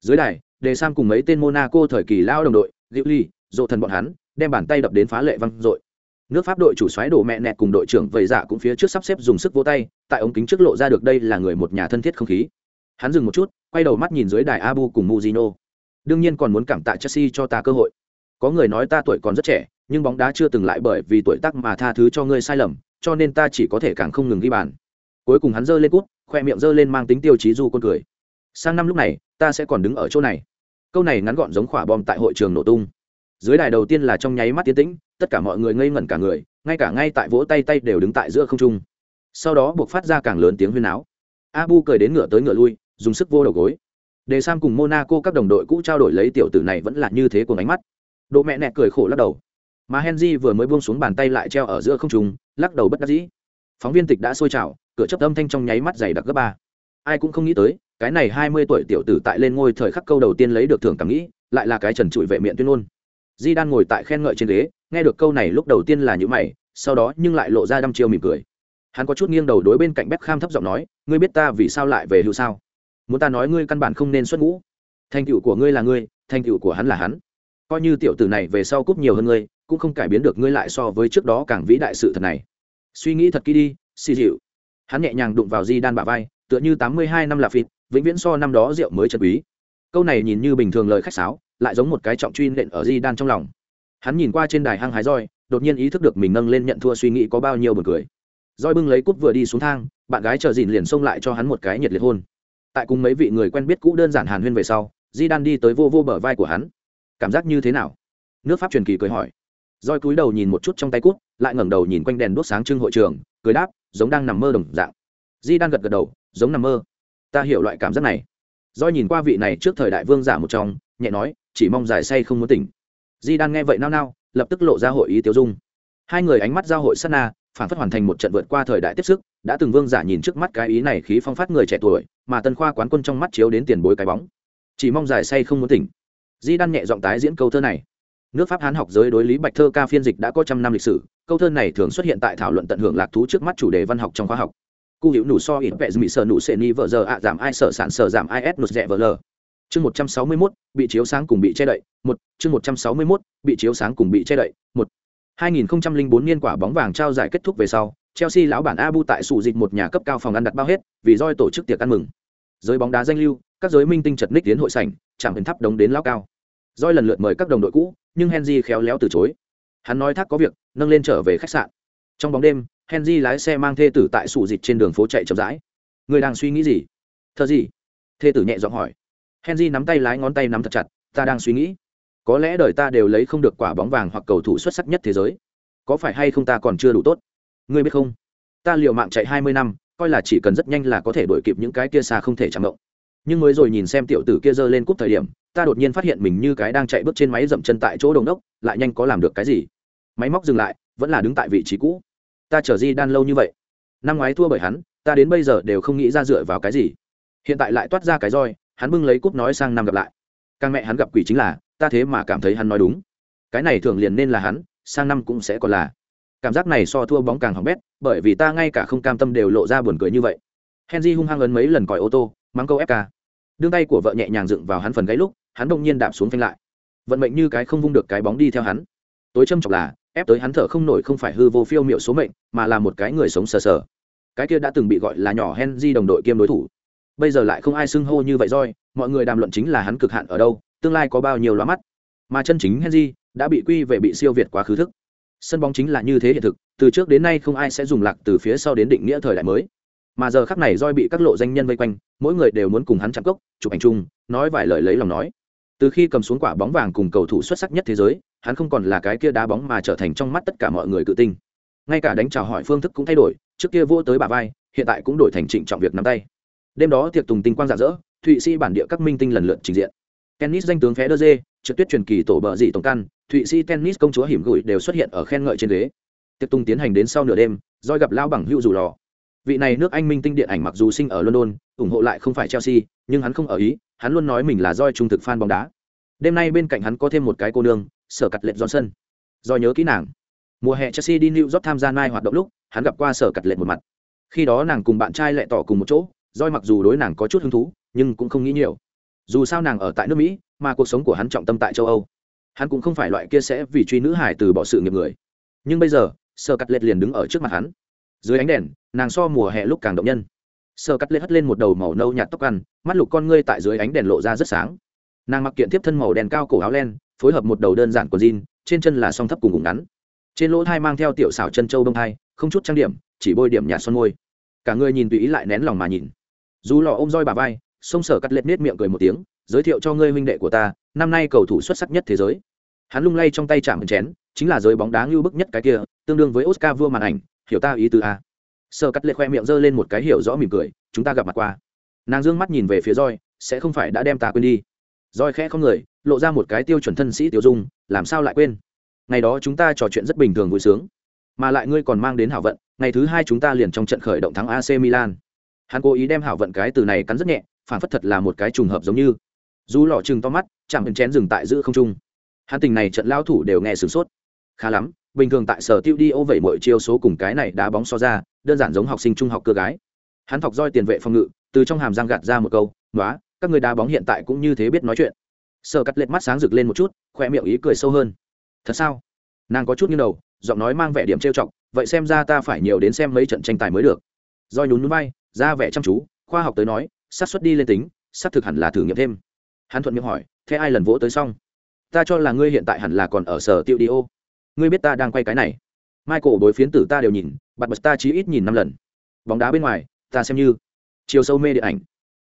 Dưới đài, Đề Sam cùng mấy tên Monaco thời kỳ lao đồng đội, Diệu Ly, dộ thần bọn hắn, đem bàn tay đập đến phá lệ văng dội. Nước Pháp đội chủ soái đổ mẹ nẹt cùng đội trưởng vầy dạ cũng phía trước sắp xếp dùng sức vỗ tay, tại ống kính trước lộ ra được đây là người một nhà thân thiết không khí. Hắn dừng một chút, quay đầu mắt nhìn dưới đài Abu cùng muzino Đương nhiên còn muốn cảm tạ Chelsea cho ta cơ hội. Có người nói ta tuổi còn rất trẻ, nhưng bóng đá chưa từng lại bởi vì tuổi tác mà tha thứ cho ngươi sai lầm, cho nên ta chỉ có thể càng không ngừng ghi bàn. Cuối cùng hắn giơ lên cút, khoe miệng giơ lên mang tính tiêu chí du con cười. Sang năm lúc này, ta sẽ còn đứng ở chỗ này. Câu này ngắn gọn giống quả bom tại hội trường nổ tung. Dưới đài đầu tiên là trong nháy mắt tiến tĩnh, tất cả mọi người ngây ngẩn cả người, ngay cả ngay tại vỗ tay tay đều đứng tại giữa không trung. Sau đó buộc phát ra càng lớn tiếng huyên náo. Abu cười đến ngửa tới ngửa lui, dùng sức vô đầu gối. Đề Sam cùng Monaco các đồng đội cũ trao đổi lấy tiểu tử này vẫn là như thế cùng ánh mắt. Độ mẹ nẹ cười khổ lắc đầu. Mà Henry vừa mới buông xuống bàn tay lại treo ở giữa không trung, lắc đầu bất đắc dĩ. Phóng viên tịch đã sôi trào, cửa chấp âm thanh trong nháy mắt dày đặc gấp ba. Ai cũng không nghĩ tới, cái này hai mươi tuổi tiểu tử tại lên ngôi thời khắc câu đầu tiên lấy được thưởng cảm nghĩ, lại là cái trần trụi vệ miệng tuyên ngôn. Di đang ngồi tại khen ngợi trên ghế, nghe được câu này lúc đầu tiên là những mày, sau đó nhưng lại lộ ra đăm chiêu mỉm cười. Hắn có chút nghiêng đầu đối bên cạnh Beckham thấp giọng nói, ngươi biết ta vì sao lại về hưu sao? Muốn ta nói ngươi căn bản không nên xuất ngũ. Thành tựu của ngươi là ngươi, thành tựu của hắn là hắn. Coi như tiểu tử này về sau cúp nhiều hơn ngươi, cũng không cải biến được ngươi lại so với trước đó càng vĩ đại sự thật này. Suy nghĩ thật kỹ đi, xì dịu. Hắn nhẹ nhàng đụng vào Di đan bả vai, tựa như tám mươi hai năm là phịt, vĩnh viễn so năm đó rượu mới chân quý. Câu này nhìn như bình thường lời khách sáo, lại giống một cái trọng truy nện ở Di đan trong lòng. Hắn nhìn qua trên đài hăng hái roi, đột nhiên ý thức được mình nâng lên nhận thua suy nghĩ có bao nhiêu buồn cười. Roi bưng lấy cúp vừa đi xuống thang, bạn gái chờ dìn liền xông lại cho hắn một cái nhiệt liệt hôn. Tại cùng mấy vị người quen biết cũ đơn giản hàn huyên về sau, Di đan đi tới vô vô bờ vai của hắn. Cảm giác như thế nào? Nước Pháp truyền kỳ cười hỏi. Roi cúi đầu nhìn một chút trong tay cút, lại ngẩng đầu nhìn quanh đèn đốt sáng trưng hội trường, cười đáp, giống đang nằm mơ đồng dạng. Di đan gật gật đầu, giống nằm mơ. Ta hiểu loại cảm giác này. Roi nhìn qua vị này trước thời đại vương giả một trong, nhẹ nói, chỉ mong giải say không muốn tỉnh di đan nghe vậy nao nao lập tức lộ ra hội ý tiêu dung hai người ánh mắt giao hội sát na phản phất hoàn thành một trận vượt qua thời đại tiếp sức, đã từng vương giả nhìn trước mắt cái ý này khí phong phát người trẻ tuổi, mà tân khoa quán quân trong mắt chiếu đến tiền bối cái bóng. Chỉ mong giải say không muốn tỉnh. Di đan nhẹ giọng tái diễn câu thơ này. Nước pháp hán học giới đối lý bạch thơ ca phiên dịch đã có trăm năm lịch sử, câu thơ này thường xuất hiện tại thảo luận tận hưởng lạc thú trước mắt chủ đề văn học trong khoa học. Cú hữu nủ so ít vẹ mỹ sợ nụ sẽ ni vợ giờ ạ giảm ai sợ sản sở giảm ai s nụt rẻ vợ lờ. Chương một trăm sáu mươi mốt, bị chiếu sáng cùng bị che đậy, một, chương một trăm sáu mươi mốt, bị chiếu sáng cùng bị che đậy, một. 2004 niên quả bóng vàng trao giải kết thúc về sau, chelsea lão bản abu tại sủ dịch một nhà cấp cao phòng ăn đặt bao hết, vì roi tổ chức tiệc ăn mừng. Giới bóng đá danh lưu, các giới minh tinh chật ních tiến hội sảnh chẳng hình thắp đống đến lão cao. Roi lần lượt mời các đồng đội cũ, nhưng henry khéo léo từ chối. Hắn nói thác có việc, nâng lên trở về khách sạn. Trong bóng đêm, henry lái xe mang thê tử tại sủ dịch trên đường phố chạy chậm rãi. Người đang suy nghĩ gì? Thơ gì? Thê tử nhẹ giọng hỏi. Henry nắm tay lái ngón tay nắm thật chặt, ta đang suy nghĩ có lẽ đời ta đều lấy không được quả bóng vàng hoặc cầu thủ xuất sắc nhất thế giới. Có phải hay không ta còn chưa đủ tốt? Ngươi biết không? Ta liều mạng chạy hai mươi năm, coi là chỉ cần rất nhanh là có thể đuổi kịp những cái kia xa không thể chạm động. Nhưng mới rồi nhìn xem tiểu tử kia giơ lên cúp thời điểm, ta đột nhiên phát hiện mình như cái đang chạy bước trên máy dậm chân tại chỗ đồng đốc, lại nhanh có làm được cái gì? Máy móc dừng lại, vẫn là đứng tại vị trí cũ. Ta chờ di đan lâu như vậy. Năm ngoái thua bởi hắn, ta đến bây giờ đều không nghĩ ra dựa vào cái gì. Hiện tại lại toát ra cái roi, hắn bưng lấy cúp nói sang năm gặp lại. Càng mẹ hắn gặp quỷ chính là ta thế mà cảm thấy hắn nói đúng. Cái này thường liền nên là hắn, sang năm cũng sẽ còn là. Cảm giác này so thua bóng càng hỏng bét, bởi vì ta ngay cả không cam tâm đều lộ ra buồn cười như vậy. Henry hung hăng ấn mấy lần còi ô tô, mắng câu fk đương tay của vợ nhẹ nhàng dựng vào hắn phần gáy lúc, hắn đông nhiên đạp xuống phanh lại. Vận mệnh như cái không vung được cái bóng đi theo hắn. Tối châm chọc là, ép tới hắn thở không nổi không phải hư vô phiêu miệu số mệnh, mà là một cái người sống sờ sờ. Cái kia đã từng bị gọi là nhỏ henry đồng đội kiêm đối thủ. Bây giờ lại không ai xưng hô như vậy roi mọi người đàm luận chính là hắn cực hạn ở đâu tương lai có bao nhiêu loa mắt. Mà chân chính henry đã bị quy về bị siêu việt quá khứ thức. Sân bóng chính là như thế hiện thực, từ trước đến nay không ai sẽ dùng lạc từ phía sau đến định nghĩa thời đại mới. Mà giờ khắc này roi bị các lộ danh nhân vây quanh, mỗi người đều muốn cùng hắn chạm cốc, chụp ảnh chung, nói vài lời lấy lòng nói. Từ khi cầm xuống quả bóng vàng cùng cầu thủ xuất sắc nhất thế giới, hắn không còn là cái kia đá bóng mà trở thành trong mắt tất cả mọi người cự tinh. Ngay cả đánh chào hỏi phương thức cũng thay đổi, trước kia vô tới bà vai, hiện tại cũng đổi thành trịnh trọng việc nắm tay. Đêm đó tiệc tùng tinh quang rạng rỡ, thụy sĩ bản địa các minh tinh lần lượt trình diện tennis danh tướng phé đơ dê trượt tuyết truyền kỳ tổ bờ dị tổng căn, thụy sĩ tennis công chúa hiểm gửi đều xuất hiện ở khen ngợi trên ghế. Tiệc tung tiến hành đến sau nửa đêm doi gặp lao bằng hữu dù lò. Vị này nước anh minh tinh điện ảnh mặc dù sinh ở london, ủng hộ lại không phải chelsea, nhưng hắn không ở ý, hắn luôn nói mình là doi trung thực fan bóng đá. Đêm nay bên cạnh hắn có thêm một cái cô nương, sở cặt lệ johnson. Do nhớ kỹ nàng. Mùa hè chelsea đi new york tham gia nai hoạt động lúc, hắn gặp qua sở cặt lệ một mặt. Khi đó nàng cùng bạn trai lệ tỏ cùng một chỗ doi mặc dù đối nàng có chút hứng thú, nhưng cũng không nghĩ nhiều dù sao nàng ở tại nước mỹ, mà cuộc sống của hắn trọng tâm tại châu âu. Hắn cũng không phải loại kia sẽ vì truy nữ hải từ bỏ sự nghiệp người. Nhưng bây giờ sơ cắt lết liền đứng ở trước mặt hắn. Dưới ánh đèn, nàng so mùa hè lúc càng động nhân. Sơ cắt lết hất lên một đầu màu nâu nhạt tóc ăn, mắt lục con ngươi tại dưới ánh đèn lộ ra rất sáng. Nàng mặc kiện tiếp thân màu đèn cao cổ áo len, phối hợp một đầu đơn giản của jean, trên chân là song thấp cùng cùng ngắn. Trên lỗ thai mang theo tiểu xảo chân châu đông thai, không chút trang điểm, chỉ bôi điểm nhạt son môi. Cả người nhìn tùy ý lại nén lòng mà nhìn. Dù lò ôm roi bà vai sông sở cắt lết nết miệng cười một tiếng, giới thiệu cho ngươi huynh đệ của ta, năm nay cầu thủ xuất sắc nhất thế giới. Hắn lung lay trong tay chạm chén, chính là giới bóng đá ngưu bức nhất cái kia, tương đương với oscar vua màn ảnh, hiểu ta ý từ a à? sơ cắt lệ khoe miệng giơ lên một cái hiểu rõ mỉm cười, chúng ta gặp mặt qua. Nàng dương mắt nhìn về phía roi sẽ không phải đã đem ta quên đi? Roi khẽ không người, lộ ra một cái tiêu chuẩn thân sĩ tiêu dung, làm sao lại quên? Ngày đó chúng ta trò chuyện rất bình thường vui sướng, mà lại ngươi còn mang đến hảo vận, ngày thứ hai chúng ta liền trong trận khởi động thắng ac milan. Hắn cố ý đem hảo vận cái từ này cắn rất nhẹ phản phất thật là một cái trùng hợp giống như. Dù lọ chừng to mắt chẳng hình chén dừng tại giữ không trung. Hắn tình này trận lao thủ đều nghe sửng sốt. Khá lắm, bình thường tại sở tiêu đi ô vẩy mọi chiêu số cùng cái này đá bóng so ra, đơn giản giống học sinh trung học cơ gái. Hắn thọc roi tiền vệ phòng ngự, từ trong hàm răng gạt ra một câu nói các người đá bóng hiện tại cũng như thế biết nói chuyện. Sở cắt lệch mắt sáng rực lên một chút khoe miệng ý cười sâu hơn. Thật sao? Nàng có chút như đầu, giọng nói mang vẻ điểm trêu chọc, vậy xem ra ta phải nhiều đến xem mấy trận tranh tài mới được. Roi nhún núi bay ra vẻ chăm chú, khoa học tới nói sát xuất đi lên tính, xác thực hẳn là thử nghiệm thêm. Hắn thuận miệng hỏi, thế ai lần vỗ tới xong? Ta cho là ngươi hiện tại hẳn là còn ở sở tiêu đi ô. Ngươi biết ta đang quay cái này. Michael đối phiến tử ta đều nhìn bật bật ta chí ít nhìn năm lần. Bóng đá bên ngoài, ta xem như chiều sâu mê điện ảnh.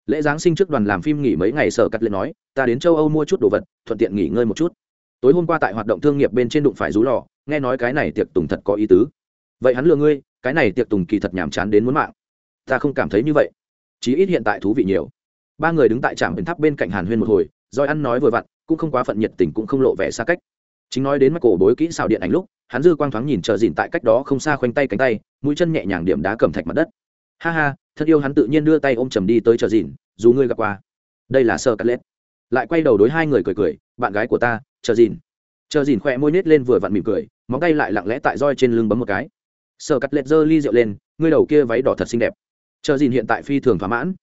Lễ giáng sinh trước đoàn làm phim nghỉ mấy ngày sở cắt lên nói, ta đến châu âu mua chút đồ vật, thuận tiện nghỉ ngơi một chút. Tối hôm qua tại hoạt động thương nghiệp bên trên đụng phải rú lò, nghe nói cái này tiệc tùng thật có ý tứ. Vậy hắn lừa ngươi, cái này tiệc tùng kỳ thật nhàm chán đến muốn mạng. Ta không cảm thấy như vậy chí ít hiện tại thú vị nhiều. Ba người đứng tại trạm biển tháp bên cạnh hàn huyên một hồi, rồi ăn nói vừa vặn, cũng không quá phận nhiệt tình cũng không lộ vẻ xa cách. Chính nói đến mắt cổ bối kỹ xào điện ảnh lúc, hắn dư quang thoáng nhìn chờ dìn tại cách đó không xa khoanh tay cánh tay, mũi chân nhẹ nhàng điểm đá cầm thạch mặt đất. Ha ha, thật yêu hắn tự nhiên đưa tay ôm trầm đi tới chờ dìn dù ngươi gặp qua. Đây là sơ cắt lết. Lại quay đầu đối hai người cười cười, bạn gái của ta, chờ dìn chờ dìn khỏe môi nết lên vừa vặn mỉm cười, móng tay lại lặng lẽ tại roi trên lưng bấm một cái. Sơ cắt lết giơ ly rượu lên, ngươi đầu kia váy đỏ thật xinh đẹp chờ dìn hiện tại phi thường thỏa mãn.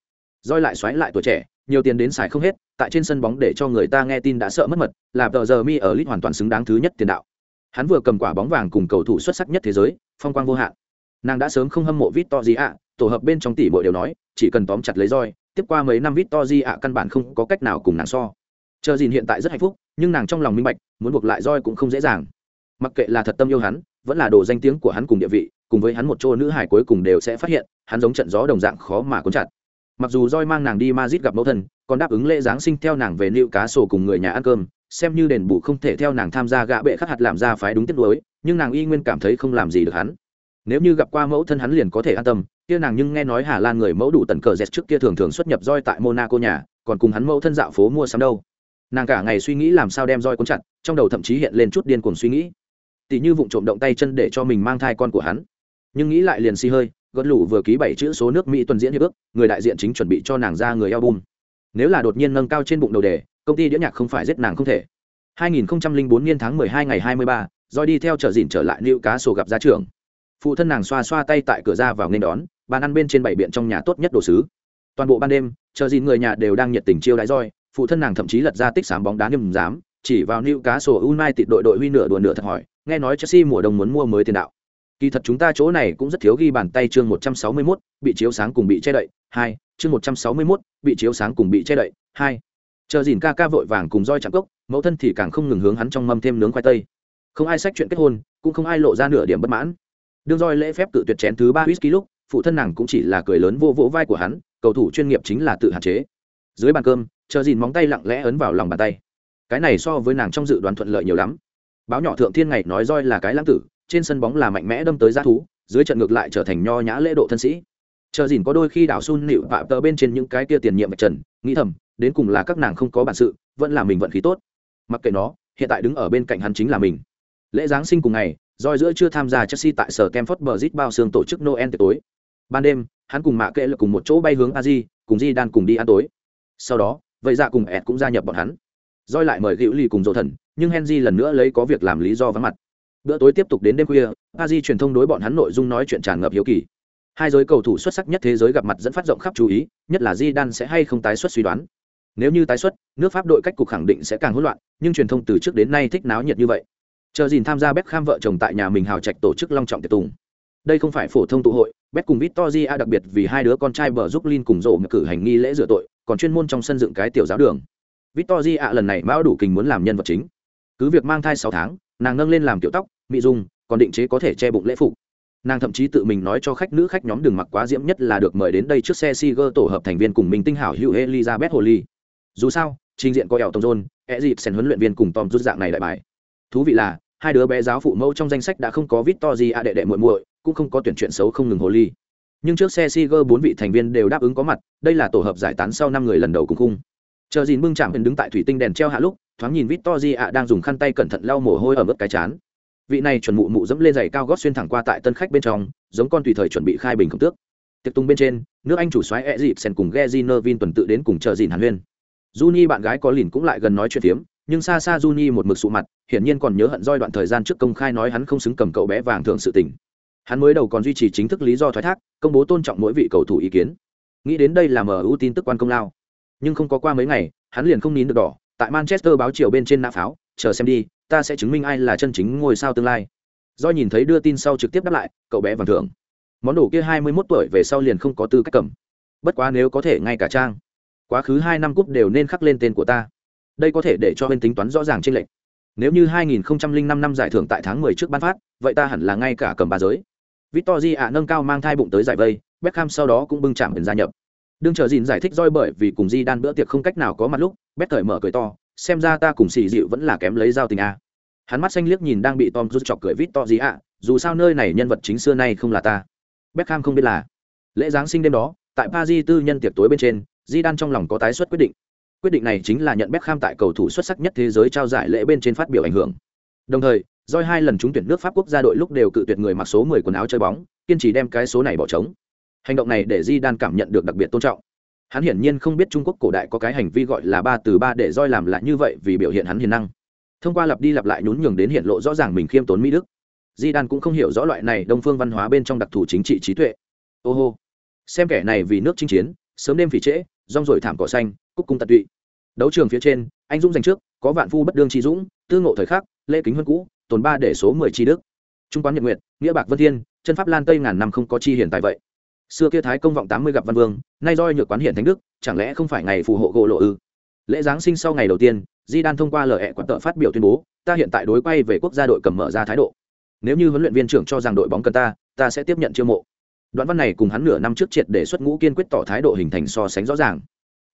Roi lại xoáy lại tuổi trẻ, nhiều tiền đến xài không hết, tại trên sân bóng để cho người ta nghe tin đã sợ mất mật, là tờ giờ mi ở lit hoàn toàn xứng đáng thứ nhất tiền đạo. Hắn vừa cầm quả bóng vàng cùng cầu thủ xuất sắc nhất thế giới, phong quang vô hạn. Nàng đã sớm không hâm mộ vít to gì ạ tổ hợp bên trong tỷ bộ đều nói, chỉ cần tóm chặt lấy roi, tiếp qua mấy năm vít to gì ạ căn bản không có cách nào cùng nàng so. Chờ dìn hiện tại rất hạnh phúc, nhưng nàng trong lòng minh bạch, muốn buộc lại roi cũng không dễ dàng. Mặc kệ là thật tâm yêu hắn vẫn là đồ danh tiếng của hắn cùng địa vị, cùng với hắn một chỗ nữ hải cuối cùng đều sẽ phát hiện, hắn giống trận gió đồng dạng khó mà cuốn chặt. Mặc dù roi mang nàng đi Madrid gặp mẫu thân, còn đáp ứng lễ giáng sinh theo nàng về nịu cá sổ cùng người nhà ăn cơm, xem như đền bù không thể theo nàng tham gia gạ bệ khắc hạt làm ra phái đúng tiết đối nhưng nàng y nguyên cảm thấy không làm gì được hắn. Nếu như gặp qua mẫu thân hắn liền có thể an tâm, kia nàng nhưng nghe nói hà lan người mẫu đủ tần cờ dẹt trước kia thường thường xuất nhập roi tại monaco nhà, còn cùng hắn mẫu thân dạo phố mua sắm đâu. Nàng cả ngày suy nghĩ làm sao đem roi cuốn chặt, trong đầu thậm chí hiện lên chút điên cuồng suy nghĩ tỉ như vụ trộm động tay chân để cho mình mang thai con của hắn nhưng nghĩ lại liền xi si hơi gật lủ vừa ký bảy chữ số nước mỹ tuần diễn hiệp ước người đại diện chính chuẩn bị cho nàng ra người album nếu là đột nhiên nâng cao trên bụng đầu đề công ty đĩa nhạc không phải giết nàng không thể 2004 niên tháng 12 ngày 23, Joy đi theo trở dìn trở lại Lưu Cá Sổ gặp gia trưởng. Phụ thân nàng xoa xoa tay tại cửa ra vào nên đón, bàn ăn bên trên bảy biện trong nhà tốt nhất đồ sứ. Toàn bộ ban đêm, chờ dìn người nhà đều đang nhiệt tình chiêu đãi Joy, phụ thân nàng thậm chí lật ra tích sám bóng đá nghiêm dám, chỉ vào Lưu Cá Sổ United đội đội huy nửa đùa nửa thật hỏi, nghe nói Chelsea mùa đông muốn mua mới tiền đạo. Kỳ thật chúng ta chỗ này cũng rất thiếu ghi bàn tay chương 161, bị chiếu sáng cùng bị che đậy, 2, chương 161, bị chiếu sáng cùng bị che đậy, 2. Chờ gìn ca ca vội vàng cùng roi chạm cốc, mẫu thân thì càng không ngừng hướng hắn trong mâm thêm nướng khoai tây. Không ai sách chuyện kết hôn, cũng không ai lộ ra nửa điểm bất mãn. Đương roi lễ phép tự tuyệt chén thứ 3 whisky lúc, phụ thân nàng cũng chỉ là cười lớn vô vỗ vai của hắn, cầu thủ chuyên nghiệp chính là tự hạn chế. Dưới bàn cơm, chờ gìn móng tay lặng lẽ ấn vào lòng bàn tay. Cái này so với nàng trong dự đoán thuận lợi nhiều lắm. Báo nhỏ thượng thiên ngày nói roi là cái lãng tử, trên sân bóng là mạnh mẽ đâm tới giá thú dưới trận ngược lại trở thành nho nhã lễ độ thân sĩ. Chờ dìn có đôi khi đảo sun nịu vạ tờ bên trên những cái kia tiền nhiệm trần nghĩ thầm đến cùng là các nàng không có bản sự vẫn là mình vận khí tốt. Mặc kệ nó hiện tại đứng ở bên cạnh hắn chính là mình. Lễ giáng sinh cùng ngày roi giữa chưa tham gia chelsea tại sở Kemford zit bao xương tổ chức noel tối. Ban đêm hắn cùng mạ kệ là cùng một chỗ bay hướng aji cùng di đan cùng đi ăn tối. Sau đó vậy ra cùng ed cũng gia nhập bọn hắn. Roi lại mời hữu ly cùng dỗ thần nhưng henry lần nữa lấy có việc làm lý do vắng mặt. Bữa tối tiếp tục đến đêm khuya a di truyền thông đối bọn hắn nội dung nói chuyện tràn ngập hiếu kỳ. Hai giới cầu thủ xuất sắc nhất thế giới gặp mặt dẫn phát rộng khắp chú ý, nhất là di đan sẽ hay không tái xuất suy đoán. Nếu như tái xuất, nước pháp đội cách cục khẳng định sẽ càng hỗn loạn, nhưng truyền thông từ trước đến nay thích náo nhiệt như vậy. Chờ dìn tham gia Beckham vợ chồng tại nhà mình hào trạch tổ chức long trọng tiệc tùng. Đây không phải phổ thông tụ hội Beck cùng Victoria đặc biệt vì hai đứa con trai bờ giúp Lin cùng rộ cử hành nghi lễ rửa tội, còn chuyên môn trong sân dựng cái tiểu giáo đường. Victoria lần này mão đủ kình muốn làm nhân vật chính cứ việc mang thai sáu tháng nàng nâng lên làm kiểu tóc mỹ dung còn định chế có thể che bụng lễ phục nàng thậm chí tự mình nói cho khách nữ khách nhóm đường mặc quá diễm nhất là được mời đến đây trước xe Siger tổ hợp thành viên cùng mình tinh hảo hữu Elizabeth Holly. Dù sao, trình diện có ẻo tổng John, e dịp sen huấn luyện viên cùng Tom rút dạng này đại bài. Thú vị là, hai đứa bé giáo phụ mẫu trong danh sách đã không có Victory a đệ đệ muội muội, cũng không có tuyển chuyện xấu không ngừng Holly. Nhưng trước xe Siger bốn vị thành viên đều đáp ứng có mặt, đây là tổ hợp giải tán sau năm người lần đầu cùng khung. Chờ gìn bưng chạm đứng tại thủy tinh đèn treo hạ lúc, thoáng nhìn Victory a đang dùng khăn tay cẩn thận lau mồ hôi ở mức cái chán. Vị này chuẩn mụ mụ dẫm lên giày cao gót xuyên thẳng qua tại tân khách bên trong, giống con tùy thời chuẩn bị khai bình khổng tước. Tiệc tung bên trên, nước anh chủ xoáy e dịp sen cùng ghe vin tuần tự đến cùng chờ dìn hàn huyên. Juni bạn gái có lìn cũng lại gần nói chuyện phiếm, nhưng xa xa Juni một mực sụ mặt, hiển nhiên còn nhớ hận roi đoạn thời gian trước công khai nói hắn không xứng cầm cậu bé vàng thượng sự tình. Hắn mới đầu còn duy trì chính thức lý do thoái thác, công bố tôn trọng mỗi vị cầu thủ ý kiến. Nghĩ đến đây là mở ưu tin tức quan công lao. Nhưng không có qua mấy ngày, hắn liền không nín được đỏ tại manchester báo chiều bên trên nã pháo, chờ xem đi, ta sẽ chứng minh ai là chân chính ngôi sao tương lai. Do nhìn thấy đưa tin sau trực tiếp đáp lại, cậu bé vàng thưởng. Món đồ kia hai mươi mốt tuổi về sau liền không có tư cách cầm. Bất quá nếu có thể ngay cả trang, quá khứ hai năm cúp đều nên khắc lên tên của ta. Đây có thể để cho bên tính toán rõ ràng trên lệnh nếu như 2005 năm giải thưởng tại tháng 10 trước ban phát, vậy ta hẳn là ngay cả cầm ba giới. Victory ạ nâng cao mang thai bụng tới giải vây, Beckham sau đó cũng bưng chạm ẩn gia nhập đương chờ dìn giải thích roi bởi vì cùng di đan bữa tiệc không cách nào có mặt lúc, bét cởi mở cười to, xem ra ta cùng xì dịu vẫn là kém lấy giao tình a hắn mắt xanh liếc nhìn đang bị tom rút chọc cười vít to gì ạ, dù sao nơi này nhân vật chính xưa nay không là ta. Beckham không biết là. Lễ giáng sinh đêm đó, tại paris tư nhân tiệc tối bên trên di đan trong lòng có tái xuất quyết định. Quyết định này chính là nhận beckham tại cầu thủ xuất sắc nhất thế giới trao giải lễ bên trên phát biểu ảnh hưởng. Đồng thời doi hai lần trúng tuyển nước pháp quốc gia đội lúc đều cự tuyệt người mặc số 10 quần áo chơi bóng, kiên trì đem cái số này bỏ trống hành động này để di đan cảm nhận được đặc biệt tôn trọng. Hắn hiển nhiên không biết trung quốc cổ đại có cái hành vi gọi là ba từ ba để roi làm lại như vậy vì biểu hiện hắn hiền năng. Thông qua lặp đi lặp lại nhún nhường đến hiện lộ rõ ràng mình khiêm tốn mỹ đức di đan cũng không hiểu rõ loại này đông phương văn hóa bên trong đặc thù chính trị trí tuệ. Ô hô. Xem kẻ này vì nước chinh chiến sớm đêm phỉ trễ rong rồi thảm cỏ xanh cúc cung tận tụy. Đấu trường phía trên anh dũng giành trước có vạn phu bất đương chi dũng tư ngộ thời khắc lễ kính huân cũ tồn ba để số mười chi đức. Trung quán nhật nguyện, nghĩa bạc vân thiên chân pháp lan tây ngàn năm không có chi hiển tại vậy xưa kia thái công vọng tám mươi gặp văn vương, nay roi nhược quán hiện thánh đức, chẳng lẽ không phải ngày phù hộ gỗ lộ ư? Lễ giáng sinh sau ngày đầu tiên, di đan thông qua lời hẹ quặn tợ phát biểu tuyên bố, ta hiện tại đối quay về quốc gia đội cầm mở ra thái độ. Nếu như huấn luyện viên trưởng cho rằng đội bóng cần ta ta sẽ tiếp nhận chiêu mộ. Đoạn văn này cùng hắn nửa năm trước triệt để xuất ngũ kiên quyết tỏ thái độ hình thành so sánh rõ ràng.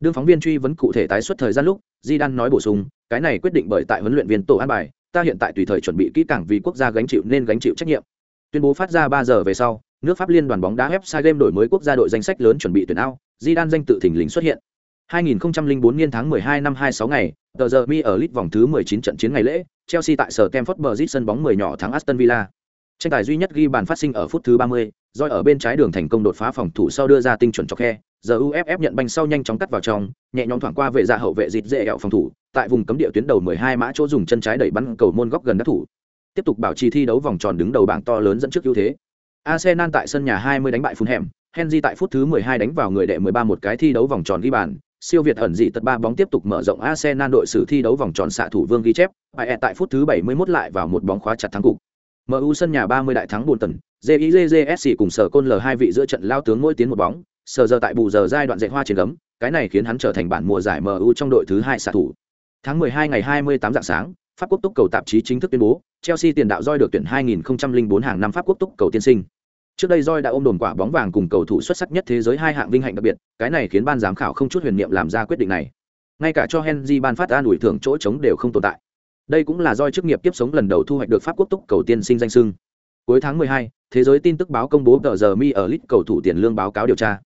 Đương phóng viên truy vấn cụ thể tái xuất thời gian lúc, di đan nói bổ sung, cái này quyết định bởi tại huấn luyện viên tổ an bài, ta hiện tại tùy thời chuẩn bị kỹ càng vì quốc gia gánh chịu nên gánh chịu trách nhiệm. Tuyên bố phát ra ba giờ về sau nước pháp liên đoàn bóng đá website game đổi mới quốc gia đội danh sách lớn chuẩn bị tuyển ao di đan danh tự thỉnh lình xuất hiện 2004 niên tháng 12 năm 26 ngày, tờ giờ mi ở lit vòng thứ 19 trận chiến ngày lễ, Chelsea tại sở Stamford Bridge sân bóng 10 nhỏ thắng Aston Villa. Tranh tài duy nhất ghi bàn phát sinh ở phút thứ 30, Doi ở bên trái đường thành công đột phá phòng thủ sau đưa ra tinh chuẩn cho khe, giờ UFF nhận banh sau nhanh chóng cắt vào trong, nhẹ nhõm thoảng qua vệ ra dạ hậu vệ dịt dễ ẹo phòng thủ, tại vùng cấm địa tuyến đầu 12 mã chỗ dùng chân trái đẩy bắn cầu môn góc gần đất thủ. Tiếp tục bảo trì thi đấu vòng tròn đứng đầu bảng to lớn dẫn trước ưu thế. Arsenal tại sân nhà 20 đánh bại Fulham, Henry tại phút thứ 12 đánh vào người đệ 13 một cái thi đấu vòng tròn ghi bàn, siêu việt ẩn dị tật ba bóng tiếp tục mở rộng Arsenal đội sử thi đấu vòng tròn xạ thủ Vương ghi chép, Bae tại phút thứ 71 lại vào một bóng khóa chặt thắng cục. MU sân nhà 30 đại thắng buồn tần, JIJJSC cùng sở côn L hai vị giữa trận lao tướng mỗi tiến một bóng, sở giờ tại bù giờ giai đoạn dạy hoa trên gấm, cái này khiến hắn trở thành bản mùa giải MU trong đội thứ hai xạ thủ. Tháng 12 ngày 28 dạng sáng, Pháp quốc túc cầu tạp chí chính thức tuyên bố, Chelsea tiền đạo roi được tuyển 2004 hàng năm Pháp quốc túc cầu tiên sinh. Trước đây Joy đã ôm đồn quả bóng vàng cùng cầu thủ xuất sắc nhất thế giới hai hạng vinh hạnh đặc biệt, cái này khiến ban giám khảo không chút huyền niệm làm ra quyết định này. Ngay cả cho Henry ban phát an ủi thưởng chỗ trống đều không tồn tại. Đây cũng là Joy chức nghiệp tiếp sống lần đầu thu hoạch được Pháp quốc túc cầu tiên sinh danh xưng. Cuối tháng 12, thế giới tin tức báo công bố tờ giờ mi ở list cầu thủ tiền lương báo cáo điều tra.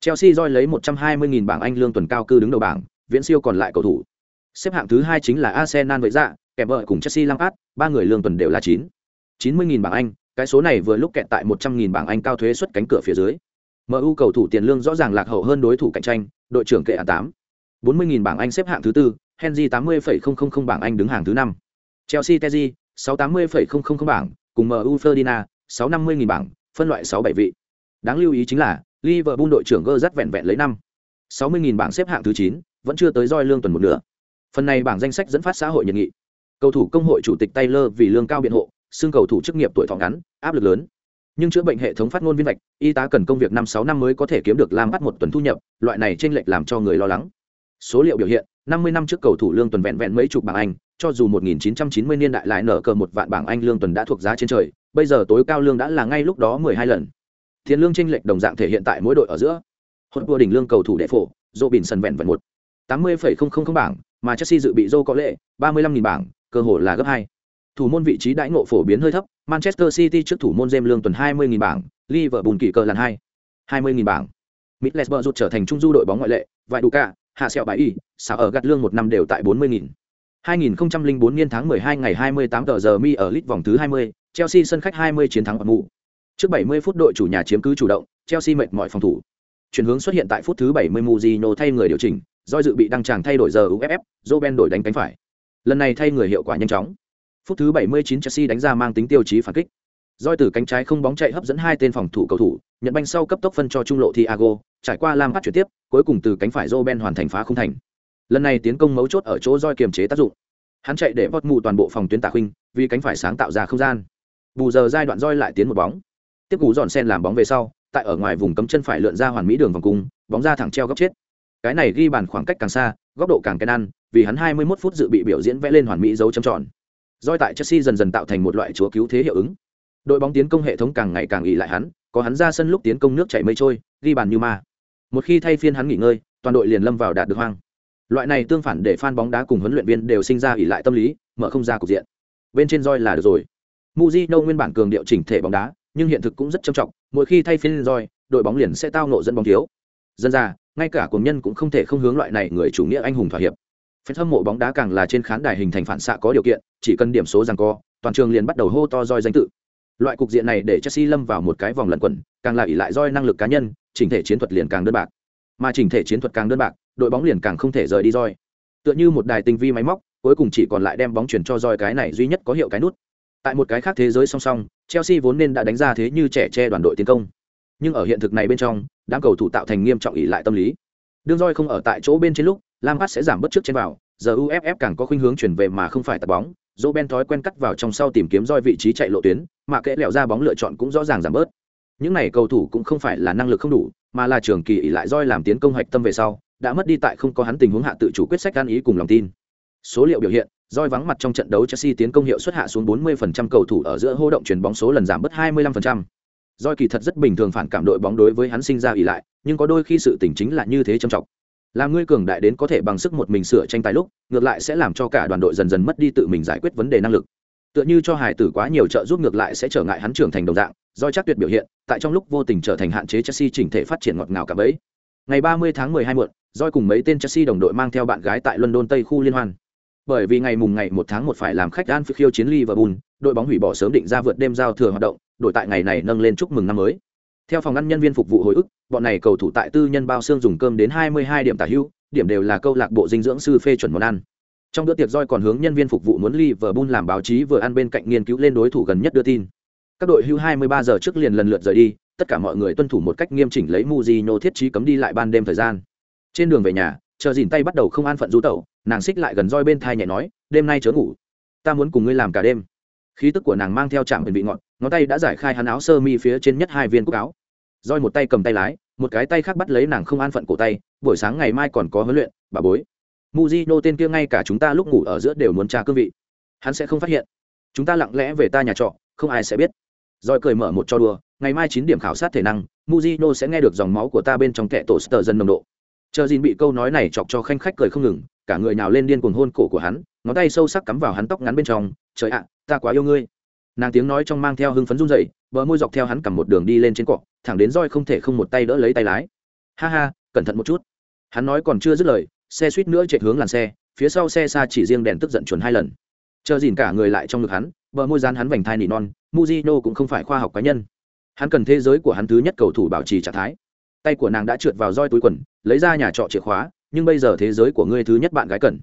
Chelsea Joy lấy 120.000 bảng Anh lương tuần cao cư đứng đầu bảng, viễn siêu còn lại cầu thủ. Xếp hạng thứ hai chính là Arsenal với dạ, kèm vợ cùng Chelsea Lampard, ba người lương tuần đều là 9. 90.000 bảng Anh, cái số này vừa lúc kẹt tại một trăm nghìn bảng Anh cao thuế xuất cánh cửa phía dưới. MU cầu thủ tiền lương rõ ràng lạc hậu hơn đối thủ cạnh tranh, đội trưởng kệ án 8. 40.000 bảng Anh xếp hạng thứ tư, Henry 80,000 bảng Anh đứng hàng thứ năm. Chelsea Teji 680,000 bảng, cùng MU Ferdinand 650.000 bảng, phân loại 67 vị. Đáng lưu ý chính là Liverpool đội trưởng Gerrard vẹn vẹn lấy năm 60.000 bảng xếp hạng thứ chín, vẫn chưa tới roi lương tuần một nửa. Phần này bảng danh sách dẫn phát xã hội nhiệt nghị. Cầu thủ công hội chủ tịch Taylor vì lương cao biện hộ, xương cầu thủ chức nghiệp tuổi thọ ngắn, áp lực lớn. Nhưng chữa bệnh hệ thống phát ngôn viên vạch, y tá cần công việc năm sáu năm mới có thể kiếm được lam bắt một tuần thu nhập, loại này t r ê n lệch làm cho người lo lắng. Số liệu biểu hiện, năm mươi năm trước cầu thủ lương tuần vẹn vẹn mấy chục bảng anh, cho dù 1990 niên đại lại nở cờ một vạn bảng anh lương tuần đã thuộc giá trên trời, bây giờ tối cao lương đã là ngay lúc đó 12 lần. Tiền lương tranh lệch đồng dạng thể hiện tại mỗi đội ở giữa. Hốt vua đỉnh lương cầu thủ đệ phổ dô bình sân vẹn vẹn một. tám mươi bảng, mà chelsea dự bị dô có lệ ba mươi lăm bảng, cơ hồ là gấp hai. Thủ môn vị trí đãi ngộ phổ biến hơi thấp, Manchester City trước thủ môn James lương tuần 20.000 bảng, Liverpool kỳ cờ lần 2. 20.000 bảng. Middlesbrough rút trở thành trung du đội bóng ngoại lệ, vài đủ cả, hạ sẹo bài y, sao ở gạt lương một năm đều tại 40.000. 2004 niên tháng 12 ngày 28 tờ giờ mi ở lít vòng thứ 20, Chelsea sân khách 20 chiến thắng mù. Trước 70 phút đội chủ nhà chiếm cứ chủ động, Chelsea mệt mỏi phòng thủ. Chuyển hướng xuất hiện tại phút thứ 70 Mourinho thay người điều chỉnh, do dự bị đăng tràng thay đổi giờ UFF, Roben đổi đánh cánh phải. Lần này thay người hiệu quả nhanh chóng. Phút thứ 79 Chelsea đánh ra mang tính tiêu chí phản kích. Doi từ cánh trái không bóng chạy hấp dẫn hai tên phòng thủ cầu thủ, nhận banh sau cấp tốc phân cho trung lộ Thiago, trải qua Lam phát chuyển tiếp, cuối cùng từ cánh phải Roben hoàn thành phá không thành. Lần này tiến công mấu chốt ở chỗ Doi kiềm chế tác dụng. Hắn chạy để vọt mù toàn bộ phòng tuyến tả huynh, vì cánh phải sáng tạo ra không gian. Bù giờ giai đoạn Doi lại tiến một bóng. Tiếp cú dọn sen làm bóng về sau, tại ở ngoài vùng cấm chân phải lượn ra hoàn mỹ đường vòng cung, bóng ra thẳng treo góc chết. Cái này ghi bàn khoảng cách càng xa, góc độ càng cái ăn, vì hắn 21 phút dự bị biểu diễn vẽ lên hoàn mỹ dấu chấm tròn. Doi tại Chelsea dần dần tạo thành một loại chúa cứu thế hiệu ứng. Đội bóng tiến công hệ thống càng ngày càng nghỉ lại hắn, có hắn ra sân lúc tiến công nước chảy mây trôi, ghi bàn như ma. Một khi thay phiên hắn nghỉ ngơi, toàn đội liền lâm vào đạt được hoang. Loại này tương phản để fan bóng đá cùng huấn luyện viên đều sinh ra ỉ lại tâm lý, mở không ra cục diện. Bên trên Doi là được rồi. Mujino nguyên bản cường điệu chỉnh thể bóng đá, nhưng hiện thực cũng rất trầm trọng, mỗi khi thay phiên Doi, đội bóng liền sẽ tao nộ dẫn bóng thiếu. Dân ra, ngay cả cuồng nhân cũng không thể không hướng loại này người chủ nghĩa anh hùng thỏa hiệp. Phép hâm mộ bóng đá càng là trên khán đài hình thành phản xạ có điều kiện, chỉ cần điểm số rằng co, toàn trường liền bắt đầu hô to roi danh tự. Loại cục diện này để Chelsea lâm vào một cái vòng lẩn quẩn, càng là ỷ lại roi năng lực cá nhân, chỉnh thể chiến thuật liền càng đơn bạc. Mà chỉnh thể chiến thuật càng đơn bạc, đội bóng liền càng không thể rời đi roi. Tựa như một đài tinh vi máy móc, cuối cùng chỉ còn lại đem bóng chuyển cho roi cái này duy nhất có hiệu cái nút. Tại một cái khác thế giới song song, Chelsea vốn nên đã đánh ra thế như trẻ che đoàn đội tiến công. Nhưng ở hiện thực này bên trong, đám cầu thủ tạo thành nghiêm trọng ỷ lại tâm lý Đương roi không ở tại chỗ bên trên lúc, Lampard sẽ giảm bất trước trên vào, giờ UFF càng có khuynh hướng chuyển về mà không phải tạt bóng, Roben ben thói quen cắt vào trong sau tìm kiếm roi vị trí chạy lộ tuyến mà kẽ lẹo ra bóng lựa chọn cũng rõ ràng giảm bớt. Những này cầu thủ cũng không phải là năng lực không đủ mà là trường kỳ ỉ lại roi làm tiến công hoạch tâm về sau đã mất đi tại không có hắn tình huống hạ tự chủ quyết sách gan ý cùng lòng tin. Số liệu biểu hiện roi vắng mặt trong trận đấu chelsea tiến công hiệu suất hạ xuống 40% cầu thủ ở giữa hô động chuyển bóng số lần giảm bớt 25%. roi kỳ thật rất bình thường phản cảm đội bóng đối với hắn sinh ra ỉ lại nhưng có đôi khi sự tình chính là như thế trầm trọng làm ngươi cường đại đến có thể bằng sức một mình sửa tranh tài lúc ngược lại sẽ làm cho cả đoàn đội dần dần mất đi tự mình giải quyết vấn đề năng lực tựa như cho hải tử quá nhiều trợ giúp ngược lại sẽ trở ngại hắn trưởng thành đồng dạng do chắc tuyệt biểu hiện tại trong lúc vô tình trở thành hạn chế chelsea chỉnh thể phát triển ngọt ngào cả bấy ngày 30 tháng 12 muộn Doi cùng mấy tên Chelsea đồng đội mang theo bạn gái tại London Tây khu liên hoan. Bởi vì ngày mùng ngày 1 tháng 1 phải làm khách Anfield khiêu chiến Liverpool, đội bóng hủy bỏ sớm định ra vượt đêm giao thừa hoạt động, đội tại ngày này nâng lên chúc mừng năm mới. Theo phòng ăn nhân viên phục vụ hồi ức, bọn này cầu thủ tại tư nhân bao xương dùng cơm đến 22 điểm tả hữu, điểm đều là câu lạc bộ dinh dưỡng sư phê chuẩn món ăn. Trong bữa tiệc roi còn hướng nhân viên phục vụ muốn Liverpool làm báo chí vừa ăn bên cạnh nghiên cứu lên đối thủ gần nhất đưa tin. Các đội hưu 23 giờ trước liền lần lượt rời đi tất cả mọi người tuân thủ một cách nghiêm chỉnh lấy Mujino thiết trí cấm đi lại ban đêm thời gian. Trên đường về nhà chờ dìn tay bắt đầu không an phận du tẩu nàng xích lại gần roi bên thai nhẹ nói đêm nay chớ ngủ ta muốn cùng ngươi làm cả đêm. Khí tức của nàng mang theo chạm vị ngọn, ngón tay đã giải khai hắn áo sơ mi phía trên nhất hai viên cúc áo roi một tay cầm tay lái, một cái tay khác bắt lấy nàng không an phận cổ tay, buổi sáng ngày mai còn có huấn luyện, bà bối. Muzino tên kia ngay cả chúng ta lúc ngủ ở giữa đều muốn tra cương vị. Hắn sẽ không phát hiện. Chúng ta lặng lẽ về ta nhà trọ, không ai sẽ biết. Rồi cười mở một cho đùa, ngày mai chín điểm khảo sát thể năng muzino sẽ nghe được dòng máu của ta bên trong kẻ tổ sờ dân nồng độ. Chờ dìn bị câu nói này chọc cho khanh khách cười không ngừng, cả người nào lên điên cuồng hôn cổ của hắn, ngón tay sâu sắc cắm vào hắn tóc ngắn bên trong, trời ạ, ta quá yêu ngươi. Nàng tiếng nói trong mang theo hưng phấn run dậy bờ môi dọc theo hắn cầm một đường đi lên trên cọ, thẳng đến roi không thể không một tay đỡ lấy tay lái. Ha ha, cẩn thận một chút. Hắn nói còn chưa dứt lời, xe suýt nữa chạy hướng làn xe, phía sau xe xa chỉ riêng đèn tức giận chuẩn hai lần. Chờ dìn cả người lại trong ngực hắn, bờ môi dán hắn vành thai nỉ non muzino cũng không phải khoa học cá nhân. Hắn cần thế giới của hắn thứ nhất cầu thủ bảo trì trạng thái. Tay của nàng đã trượt vào roi túi quần, lấy ra nhà trọ chìa khóa, nhưng bây giờ thế giới của ngươi thứ nhất bạn gái cần.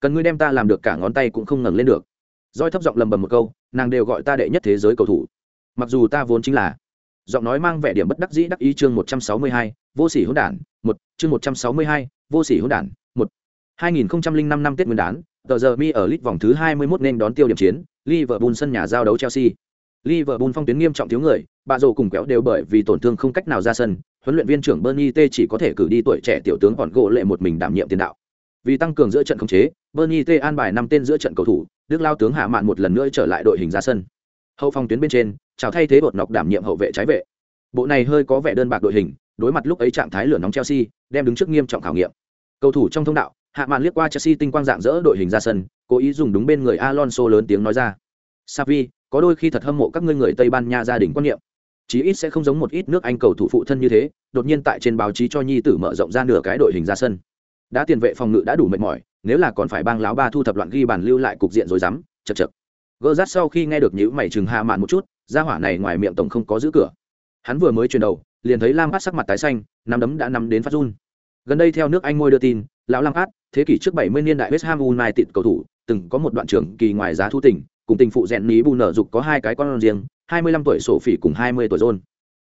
Cần ngươi đem ta làm được cả ngón tay cũng không ngẩng lên được. Roi thấp giọng lầm bầm một câu, nàng đều gọi ta đệ nhất thế giới cầu thủ mặc dù ta vốn chính là giọng nói mang vẻ điểm bất đắc dĩ đắc ý chương một trăm sáu mươi hai, vô sỉ hỗn đản, một, chương một trăm sáu mươi hai, vô sỉ hỗn đản, một. hai nghìn năm năm tết nguyên đán, tờ giờ mi ở lit vòng thứ hai mươi 21 nên đón tiêu điểm chiến, liverpool sân nhà giao đấu chelsea. Liverpool phong tuyến nghiêm trọng thiếu người, bà rồ cùng kéo đều bởi vì tổn thương không cách nào ra sân, huấn luyện viên trưởng bernie t chỉ có thể cử đi tuổi trẻ tiểu tướng còn gỗ lệ một mình đảm nhiệm tiền đạo. Vì tăng cường giữa trận khống chế, bernie t an bài năm tên giữa trận cầu thủ, đức lao tướng hạ mạn một lần nữa trở lại đội hình ra sân hậu phòng tuyến bên trên, chào thay thế bột nọc đảm nhiệm hậu vệ trái vệ. Bộ này hơi có vẻ đơn bạc đội hình, đối mặt lúc ấy trạng thái lửa nóng chelsea, đem đứng trước nghiêm trọng khảo nghiệm. Cầu thủ trong thông đạo, hạ mạn liếc qua chelsea tinh quang dạng dỡ đội hình ra sân, cố ý dùng đúng bên người alonso lớn tiếng nói ra. Savi có đôi khi thật hâm mộ các ngươi người tây ban nha gia đình quan niệm. Chí ít sẽ không giống một ít nước anh cầu thủ phụ thân như thế, đột nhiên tại trên báo chí cho nhi tử mở rộng ra nửa cái đội hình ra sân. Đã tiền vệ phòng ngự đã đủ mệt mỏi, nếu là còn phải bang láo ba thu thập loạn ghi bàn lưu lại cục diện rồi dám chật chật gỡ rát sau khi nghe được nhữ mày chừng hạ mạn một chút ra hỏa này ngoài miệng tổng không có giữ cửa. Hắn vừa mới chuyển đầu liền thấy lam át sắc mặt tái xanh nắm đấm đã nắm đến phát run. Gần đây theo nước anh ngôi đưa tin lão lam Át, thế kỷ trước 70 niên đại west ham united cầu thủ từng có một đoạn trưởng kỳ ngoài giá thu tình cùng tình phụ rèn ní bù nở dục có hai cái con riêng 25 tuổi sổ phỉ cùng 20 tuổi rôn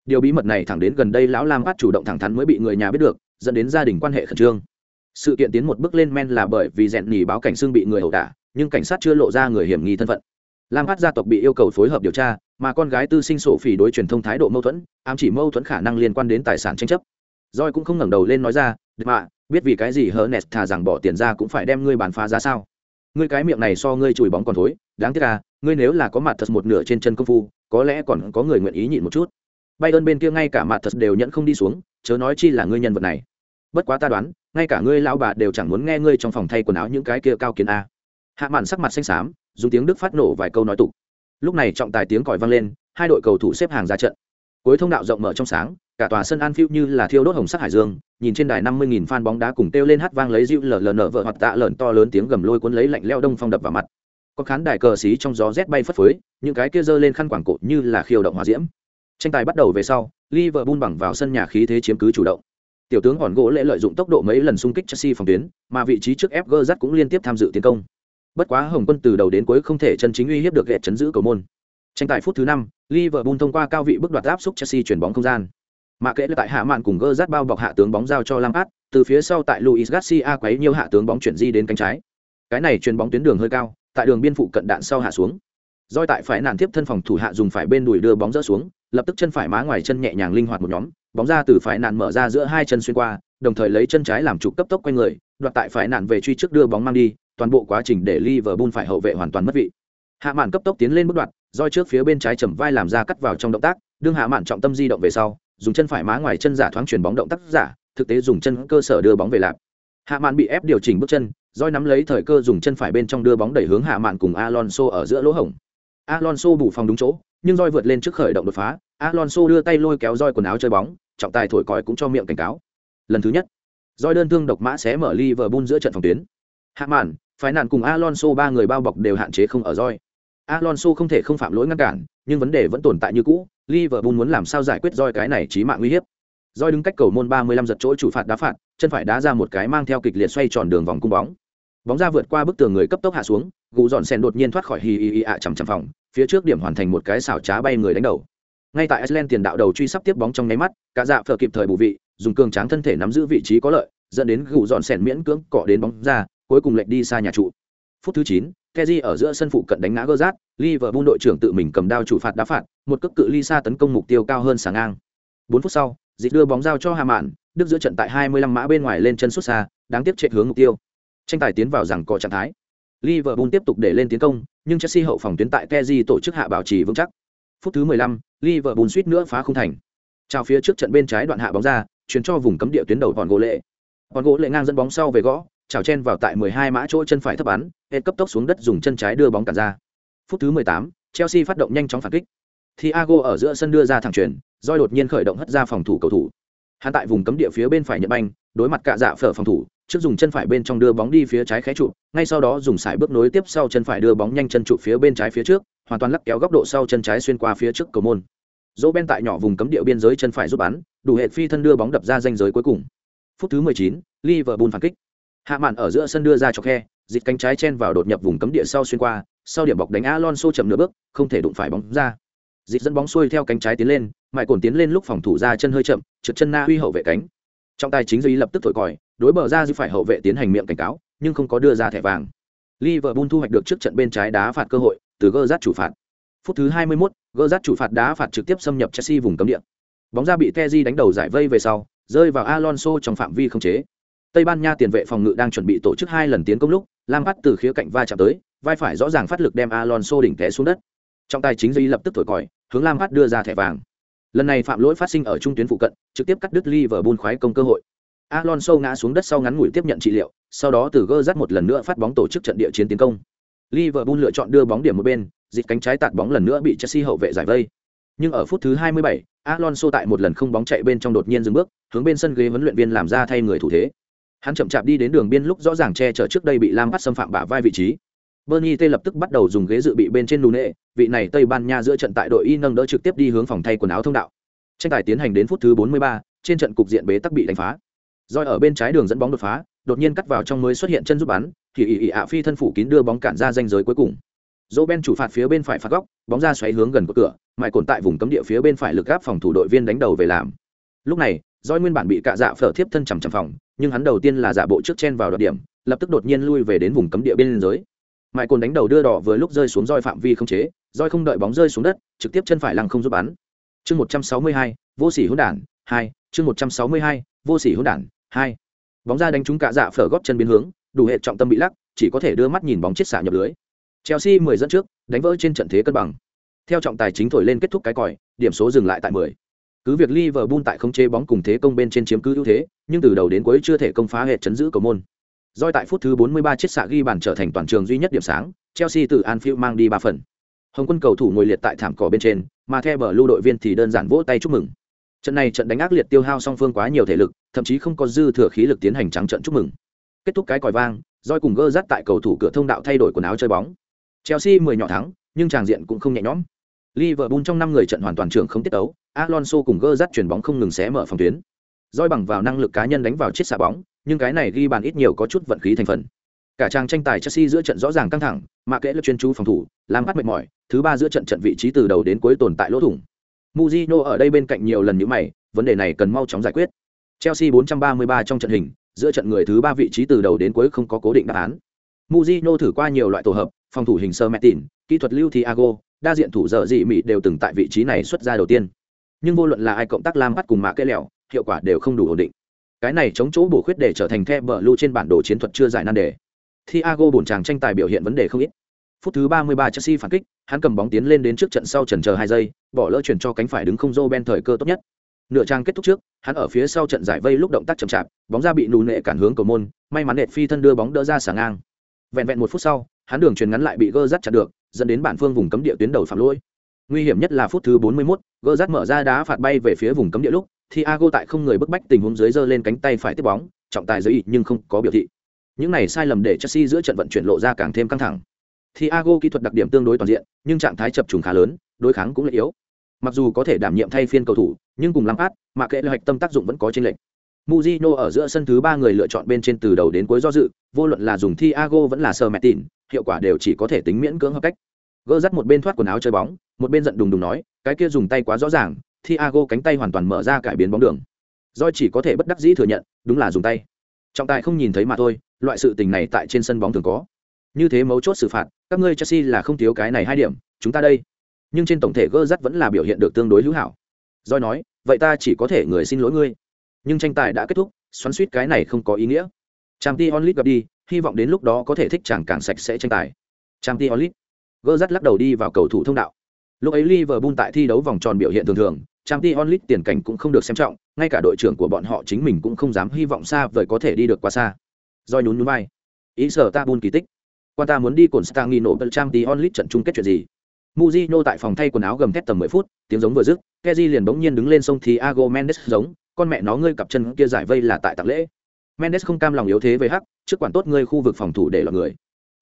điều bí mật này thẳng đến gần đây lão lam Át chủ động thẳng thắn mới bị người nhà biết được dẫn đến gia đình quan hệ khẩn trương. Sự kiện tiến một bước lên men là bởi vì rèn nhì báo cảnh xương bị người ẩu đả nhưng cảnh sát chưa lộ ra người hiểm nghi thân phận lam phát gia tộc bị yêu cầu phối hợp điều tra mà con gái tư sinh sổ phỉ đối truyền thông thái độ mâu thuẫn ám chỉ mâu thuẫn khả năng liên quan đến tài sản tranh chấp. Roi cũng không ngẩng đầu lên nói ra mạ, biết vì cái gì hờ nẹt thà rằng bỏ tiền ra cũng phải đem ngươi bán phá giá sao? Ngươi cái miệng này so ngươi chùi bóng còn thối đáng tiếc à ngươi nếu là có mặt thật một nửa trên chân công phu có lẽ còn có người nguyện ý nhịn một chút. Bay ơn bên kia ngay cả mặt thật đều nhận không đi xuống chớ nói chi là ngươi nhân vật này. Bất quá ta đoán ngay cả ngươi lão bà đều chẳng muốn nghe ngươi trong phòng thay quần áo những cái kia cao kiến a. Hạ mạn sắc mặt xanh xám dùng tiếng đức phát nổ vài câu nói tục lúc này trọng tài tiếng còi vang lên hai đội cầu thủ xếp hàng ra trận cuối thông đạo rộng mở trong sáng cả tòa sân Anfield như là thiêu đốt hồng sắc hải dương, nhìn trên đài 50.000 fan bóng đá cùng kêu lên hát vang lấy dịu lờ lờ nở vợ hoặc tạ lợn to lớn tiếng gầm lôi cuốn lấy lạnh lẽo đông phong đập vào mặt. Có khán đài cờ xí trong gió rét bay phất phới, những cái kia giơ lên khăn quàng cổ như là khiêu động hòa diễm. Tranh tài bắt đầu về sau, Liverpool bằng vào sân nhà khí thế chiếm cứ chủ động. Tiểu tướng hòn gỗ lễ lợi dụng tốc độ mấy lần xung kích Chelsea phòng tuyến, mà vị trí trước FG cũng liên tiếp tham dự tiến công. Bất quá Hồng Quân từ đầu đến cuối không thể chân chính uy hiếp được ghẹt chấn giữ cầu môn. Tranh tài phút thứ 5, Liverpool thông qua cao vị bước đoạt áp xúc Chelsea chuyển bóng không gian. Mà kệ là tại hạ mạn cùng gơ rát bao bọc hạ tướng bóng giao cho Lampard, từ phía sau tại Luis Garcia quấy nhiều hạ tướng bóng chuyển di đến cánh trái. Cái này chuyển bóng tuyến đường hơi cao, tại đường biên phụ cận đạn sau hạ xuống. Doi tại phải nản tiếp thân phòng thủ hạ dùng phải bên đùi đưa bóng rỡ xuống, lập tức chân phải má ngoài chân nhẹ nhàng linh hoạt một nhóm, bóng ra từ phải nản mở ra giữa hai chân xuyên qua, đồng thời lấy chân trái làm trục cấp tốc quanh người, đoạt tại phải nản về truy trước đưa bóng mang đi, toàn bộ quá trình để Liverpool phải hậu vệ hoàn toàn mất vị. Hạ mạn cấp tốc tiến lên bước đoạn, roi trước phía bên trái chầm vai làm ra cắt vào trong động tác, đương hạ mạn trọng tâm di động về sau, dùng chân phải má ngoài chân giả thoáng chuyển bóng động tác giả, thực tế dùng chân cơ sở đưa bóng về lại. Hạ mạn bị ép điều chỉnh bước chân, roi nắm lấy thời cơ dùng chân phải bên trong đưa bóng đẩy hướng hạ mạn cùng Alonso ở giữa lỗ hổng. Alonso bù phòng đúng chỗ, nhưng roi vượt lên trước khởi động đột phá, Alonso đưa tay lôi kéo roi quần áo chơi bóng, trọng tài thổi còi cũng cho miệng cảnh cáo. Lần thứ nhất, roi đơn thương độc mã xé mở Liverpool giữa trận phòng tuyến. Hạ mạn, phái nạn cùng Alonso ba người bao bọc đều hạn chế không ở roi. Alonso không thể không phạm lỗi ngăn cản, nhưng vấn đề vẫn tồn tại như cũ, Liverpool muốn làm sao giải quyết roi cái này chí mạng nguy hiểm. Roi đứng cách cầu môn 35 giật chỗ chủ phạt đá phạt, chân phải đá ra một cái mang theo kịch liệt xoay tròn đường vòng cung bóng. Bóng ra vượt qua bức tường người cấp tốc hạ xuống, gù dọn sen đột nhiên thoát khỏi hì hì ạ chầm chầm phòng, phía trước điểm hoàn thành một cái xảo trá bay người đánh đầu. Ngay tại Iceland tiền đạo đầu truy sắp tiếp bóng trong nháy mắt, cả dạ phở kịp thời bù vị, dùng cường tráng thân thể nắm giữ vị trí có lợi, dẫn đến gù dọn sen miễn cưỡng cọ đến bóng ra, cuối cùng lệch đi xa nhà trụ. Phút thứ 9, Kezi ở giữa sân phụ cận đánh ngã Gerrard, Liverpool đội trưởng tự mình cầm đao chủ phạt đá phạt, một cước cự ly xa tấn công mục tiêu cao hơn sáng ngang. 4 phút sau, dịch đưa bóng giao cho Hà Mạn, Đức giữa trận tại 25 mã bên ngoài lên chân xuất xa, đáng tiếc chạy hướng mục tiêu. Tranh tài tiến vào rằng có trạng thái. Liverpool tiếp tục để lên tiến công, nhưng Chelsea hậu phòng tuyến tại Kezi tổ chức hạ bảo trì vững chắc. Phút thứ 15, Liverpool suýt nữa phá không thành. Chào phía trước trận bên trái đoạn hạ bóng ra, chuyển cho vùng cấm địa tuyến đầu còn gỗ lệ. Còn gỗ lệ ngang dẫn bóng sau về gõ, chào chen vào tại 12 mã chỗ chân phải thấp bắn, hết cấp tốc xuống đất dùng chân trái đưa bóng cản ra. Phút thứ 18, Chelsea phát động nhanh chóng phản kích. Thiago ở giữa sân đưa ra thẳng chuyền, Roy đột nhiên khởi động hất ra phòng thủ cầu thủ. Hắn tại vùng cấm địa phía bên phải nhận banh, đối mặt cả dạ phở phòng thủ, trước dùng chân phải bên trong đưa bóng đi phía trái khé trụ, ngay sau đó dùng sải bước nối tiếp sau chân phải đưa bóng nhanh chân trụ phía bên trái phía trước, hoàn toàn lắc kéo góc độ sau chân trái xuyên qua phía trước cầu môn. Dỗ bên tại nhỏ vùng cấm địa biên giới chân phải giúp bắn, đủ hệ phi thân đưa bóng đập ra ranh giới cuối cùng. Phút thứ 19, Liverpool phản kích. Hạ mạn ở giữa sân đưa ra cho khe, dịch cánh trái chen vào đột nhập vùng cấm địa sau xuyên qua, sau điểm bọc đánh Alonso chậm nửa bước, không thể đụng phải bóng ra. Dịch dẫn bóng xuôi theo cánh trái tiến lên, mại cồn tiến lên lúc phòng thủ ra chân hơi chậm, trượt chân Na Huy hậu vệ cánh. Trong tay chính duy lập tức thổi còi, đối bờ ra dư phải hậu vệ tiến hành miệng cảnh cáo, nhưng không có đưa ra thẻ vàng. Liverpool thu hoạch được trước trận bên trái đá phạt cơ hội, từ Gerrard chủ phạt. Phút thứ 21, Gerrard chủ phạt đá phạt trực tiếp xâm nhập Chelsea vùng cấm địa. Bóng ra bị teji đánh đầu giải vây về sau, rơi vào Alonso trong phạm vi không chế. Tây Ban Nha tiền vệ phòng ngự đang chuẩn bị tổ chức hai lần tiến công lúc, Lam từ khía cạnh va chạm tới, vai phải rõ ràng phát lực đem Alonso đỉnh té xuống đất. Trong tay chính duy lập tức thổi còi, hướng Lam đưa ra thẻ vàng. Lần này phạm lỗi phát sinh ở trung tuyến phụ cận, trực tiếp cắt đứt Liverpool khoái công cơ hội. Alonso ngã xuống đất sau ngắn ngủi tiếp nhận trị liệu, sau đó từ gơ dắt một lần nữa phát bóng tổ chức trận địa chiến tiến công. Liverpool lựa chọn đưa bóng điểm một bên, dịch cánh trái tạt bóng lần nữa bị Chelsea hậu vệ giải vây. Nhưng ở phút thứ 27, Alonso tại một lần không bóng chạy bên trong đột nhiên dừng bước, hướng bên sân ghế huấn luyện viên làm ra thay người thủ thế. Hắn chậm chạp đi đến đường biên lúc rõ ràng che chở trước đây bị Lam bắt xâm phạm bả vai vị trí. Bernie T lập tức bắt đầu dùng ghế dự bị bên trên lù nệ, vị này Tây Ban Nha giữa trận tại đội y nâng đỡ trực tiếp đi hướng phòng thay quần áo thông đạo. Tranh tài tiến hành đến phút thứ 43, trên trận cục diện bế tắc bị đánh phá. Rồi ở bên trái đường dẫn bóng đột phá, đột nhiên cắt vào trong mới xuất hiện chân giúp bắn, thì ỉ ỷ ạ phi thân phủ kín đưa bóng cản ra danh giới cuối cùng. Dỗ Ben chủ phạt phía bên phải phạt góc, bóng ra xoáy hướng gần của cửa, mại cồn tại vùng cấm địa phía bên phải lực gáp phòng thủ đội viên đánh đầu về làm. Lúc này, Doi nguyên bản bị cạ dạ phở thiếp thân chằm chằm phòng, nhưng hắn đầu tiên là giả bộ trước chen vào đoạt điểm, lập tức đột nhiên lui về đến vùng cấm địa bên giới. mãi cồn đánh đầu đưa đỏ vừa lúc rơi xuống roi phạm vi không chế, roi không đợi bóng rơi xuống đất, trực tiếp chân phải lăng không giúp bắn. Chương 162, vô sỉ hỗn đản, 2, chương 162, vô sỉ hỗn đản, 2. Bóng ra đánh trúng cả dạ phở góp chân biến hướng, đủ hệ trọng tâm bị lắc, chỉ có thể đưa mắt nhìn bóng chiết xạ nhập lưới. Chelsea 10 dẫn trước, đánh vỡ trên trận thế cân bằng. Theo trọng tài chính thổi lên kết thúc cái còi, điểm số dừng lại tại 10. Cứ việc Liverpool tại không chế bóng cùng thế công bên trên chiếm cứ ưu thế, nhưng từ đầu đến cuối chưa thể công phá hệ chấn giữ cầu môn. Doi tại phút thứ 43 chiếc xạ ghi bàn trở thành toàn trường duy nhất điểm sáng, Chelsea từ Anfield mang đi 3 phần. Hồng quân cầu thủ ngồi liệt tại thảm cỏ bên trên, mà theo bờ lưu đội viên thì đơn giản vỗ tay chúc mừng. Trận này trận đánh ác liệt tiêu hao song phương quá nhiều thể lực, thậm chí không có dư thừa khí lực tiến hành trắng trận chúc mừng. Kết thúc cái còi vang, Doi cùng gơ dắt tại cầu thủ cửa thông đạo thay đổi quần áo chơi bóng. Chelsea 10 nhỏ thắng, nhưng tràng diện cũng không nhẹ nhõm. Liverpool trong năm người trận hoàn toàn trưởng không tiết tấu, Alonso cùng gơ dắt chuyển bóng không ngừng xé mở phòng tuyến. Doi bằng vào năng lực cá nhân đánh vào chiếc xạ bóng, nhưng cái này ghi bàn ít nhiều có chút vận khí thành phần. Cả trang tranh tài Chelsea giữa trận rõ ràng căng thẳng, mà kệ lực chuyên chú phòng thủ, làm bắt mệt mỏi, thứ ba giữa trận trận vị trí từ đầu đến cuối tồn tại lỗ thủng. Mujino ở đây bên cạnh nhiều lần như mày, vấn đề này cần mau chóng giải quyết. Chelsea 433 trong trận hình, giữa trận người thứ ba vị trí từ đầu đến cuối không có cố định đáp án. Mujino thử qua nhiều loại tổ hợp, phòng thủ hình sơ mẹ tỉn, kỹ thuật lưu Thiago, đa diện thủ dở dị mỹ đều từng tại vị trí này xuất ra đầu tiên. Nhưng vô luận là ai cộng tác Lam bắt cùng mạ cây lẹo, hiệu quả đều không đủ ổn định. Cái này chống chỗ bổ khuyết để trở thành the bờ lưu trên bản đồ chiến thuật chưa giải nan đề. Thiago bổn chàng tranh tài biểu hiện vấn đề không ít. Phút thứ 33 Chelsea phản kích, hắn cầm bóng tiến lên đến trước trận sau trần chờ hai giây, bỏ lỡ chuyển cho cánh phải đứng không Ben thời cơ tốt nhất. Nửa trang kết thúc trước, hắn ở phía sau trận giải vây lúc động tác chậm chạp, bóng ra bị nù nệ cản hướng cầu môn, may mắn nệt phi thân đưa bóng đỡ ra xả ngang. Vẹn vẹn một phút sau, hắn đường truyền ngắn lại bị gơ dắt chặn được, dẫn đến bản phương vùng cấm địa tuyến đầu phạm lỗi. Nguy hiểm nhất là phút thứ 41, gơ dắt mở ra đá phạt bay về phía vùng cấm địa lúc, Thiago tại không người bức bách tình huống dưới giơ lên cánh tay phải tiếp bóng, trọng tài giới ý nhưng không có biểu thị. Những này sai lầm để Chelsea giữa trận vận chuyển lộ ra càng thêm căng thẳng. Thiago kỹ thuật đặc điểm tương đối toàn diện, nhưng trạng thái chập trùng khá lớn, đối kháng cũng là yếu. Mặc dù có thể đảm nhiệm thay phiên cầu thủ, nhưng cùng lắm át, mà kệ hoạch tâm tác dụng vẫn có trên lệnh. Mujino ở giữa sân thứ ba người lựa chọn bên trên từ đầu đến cuối do dự, vô luận là dùng Thiago vẫn là sờ mẹ hiệu quả đều chỉ có thể tính miễn cưỡng hợp cách. Gỡ dắt một bên thoát quần áo chơi bóng, một bên giận đùng đùng nói, cái kia dùng tay quá rõ ràng, Thiago cánh tay hoàn toàn mở ra cải biến bóng đường. Doi chỉ có thể bất đắc dĩ thừa nhận, đúng là dùng tay. Trọng tài không nhìn thấy mà thôi, loại sự tình này tại trên sân bóng thường có. Như thế mấu chốt xử phạt, các ngươi Chelsea là không thiếu cái này hai điểm, chúng ta đây. Nhưng trên tổng thể gỡ dắt vẫn là biểu hiện được tương đối hữu hảo. Doi nói, vậy ta chỉ có thể người xin lỗi ngươi. Nhưng tranh tài đã kết thúc, xoắn suýt cái này không có ý nghĩa. Tramti Onlit gặp đi, hy vọng đến lúc đó có thể thích chàng càng sạch sẽ tranh tài. Tramti Onlit Gỡ dắt lắc đầu đi vào cầu thủ thông đạo. Lúc ấy Liverpool tại thi đấu vòng tròn biểu hiện thường thường, Tramti Onlit tiền cảnh cũng không được xem trọng, ngay cả đội trưởng của bọn họ chính mình cũng không dám hy vọng xa vời có thể đi được quá xa. Doi nhún núi vai. Ý sở ta bun kỳ tích. Quan ta muốn đi cồn stanghi nổ bật trang t onlit trận chung kết chuyện gì? Mujino tại phòng thay quần áo gầm thét tầm 10 phút, tiếng giống vừa dứt, Kezi liền bỗng nhiên đứng lên sông Thiago Mendes giống, con mẹ nó ngươi cặp chân kia giải vây là tại tặng lễ. Mendes không cam lòng yếu thế với hắc, trước quản tốt ngươi khu vực phòng thủ để lọt người.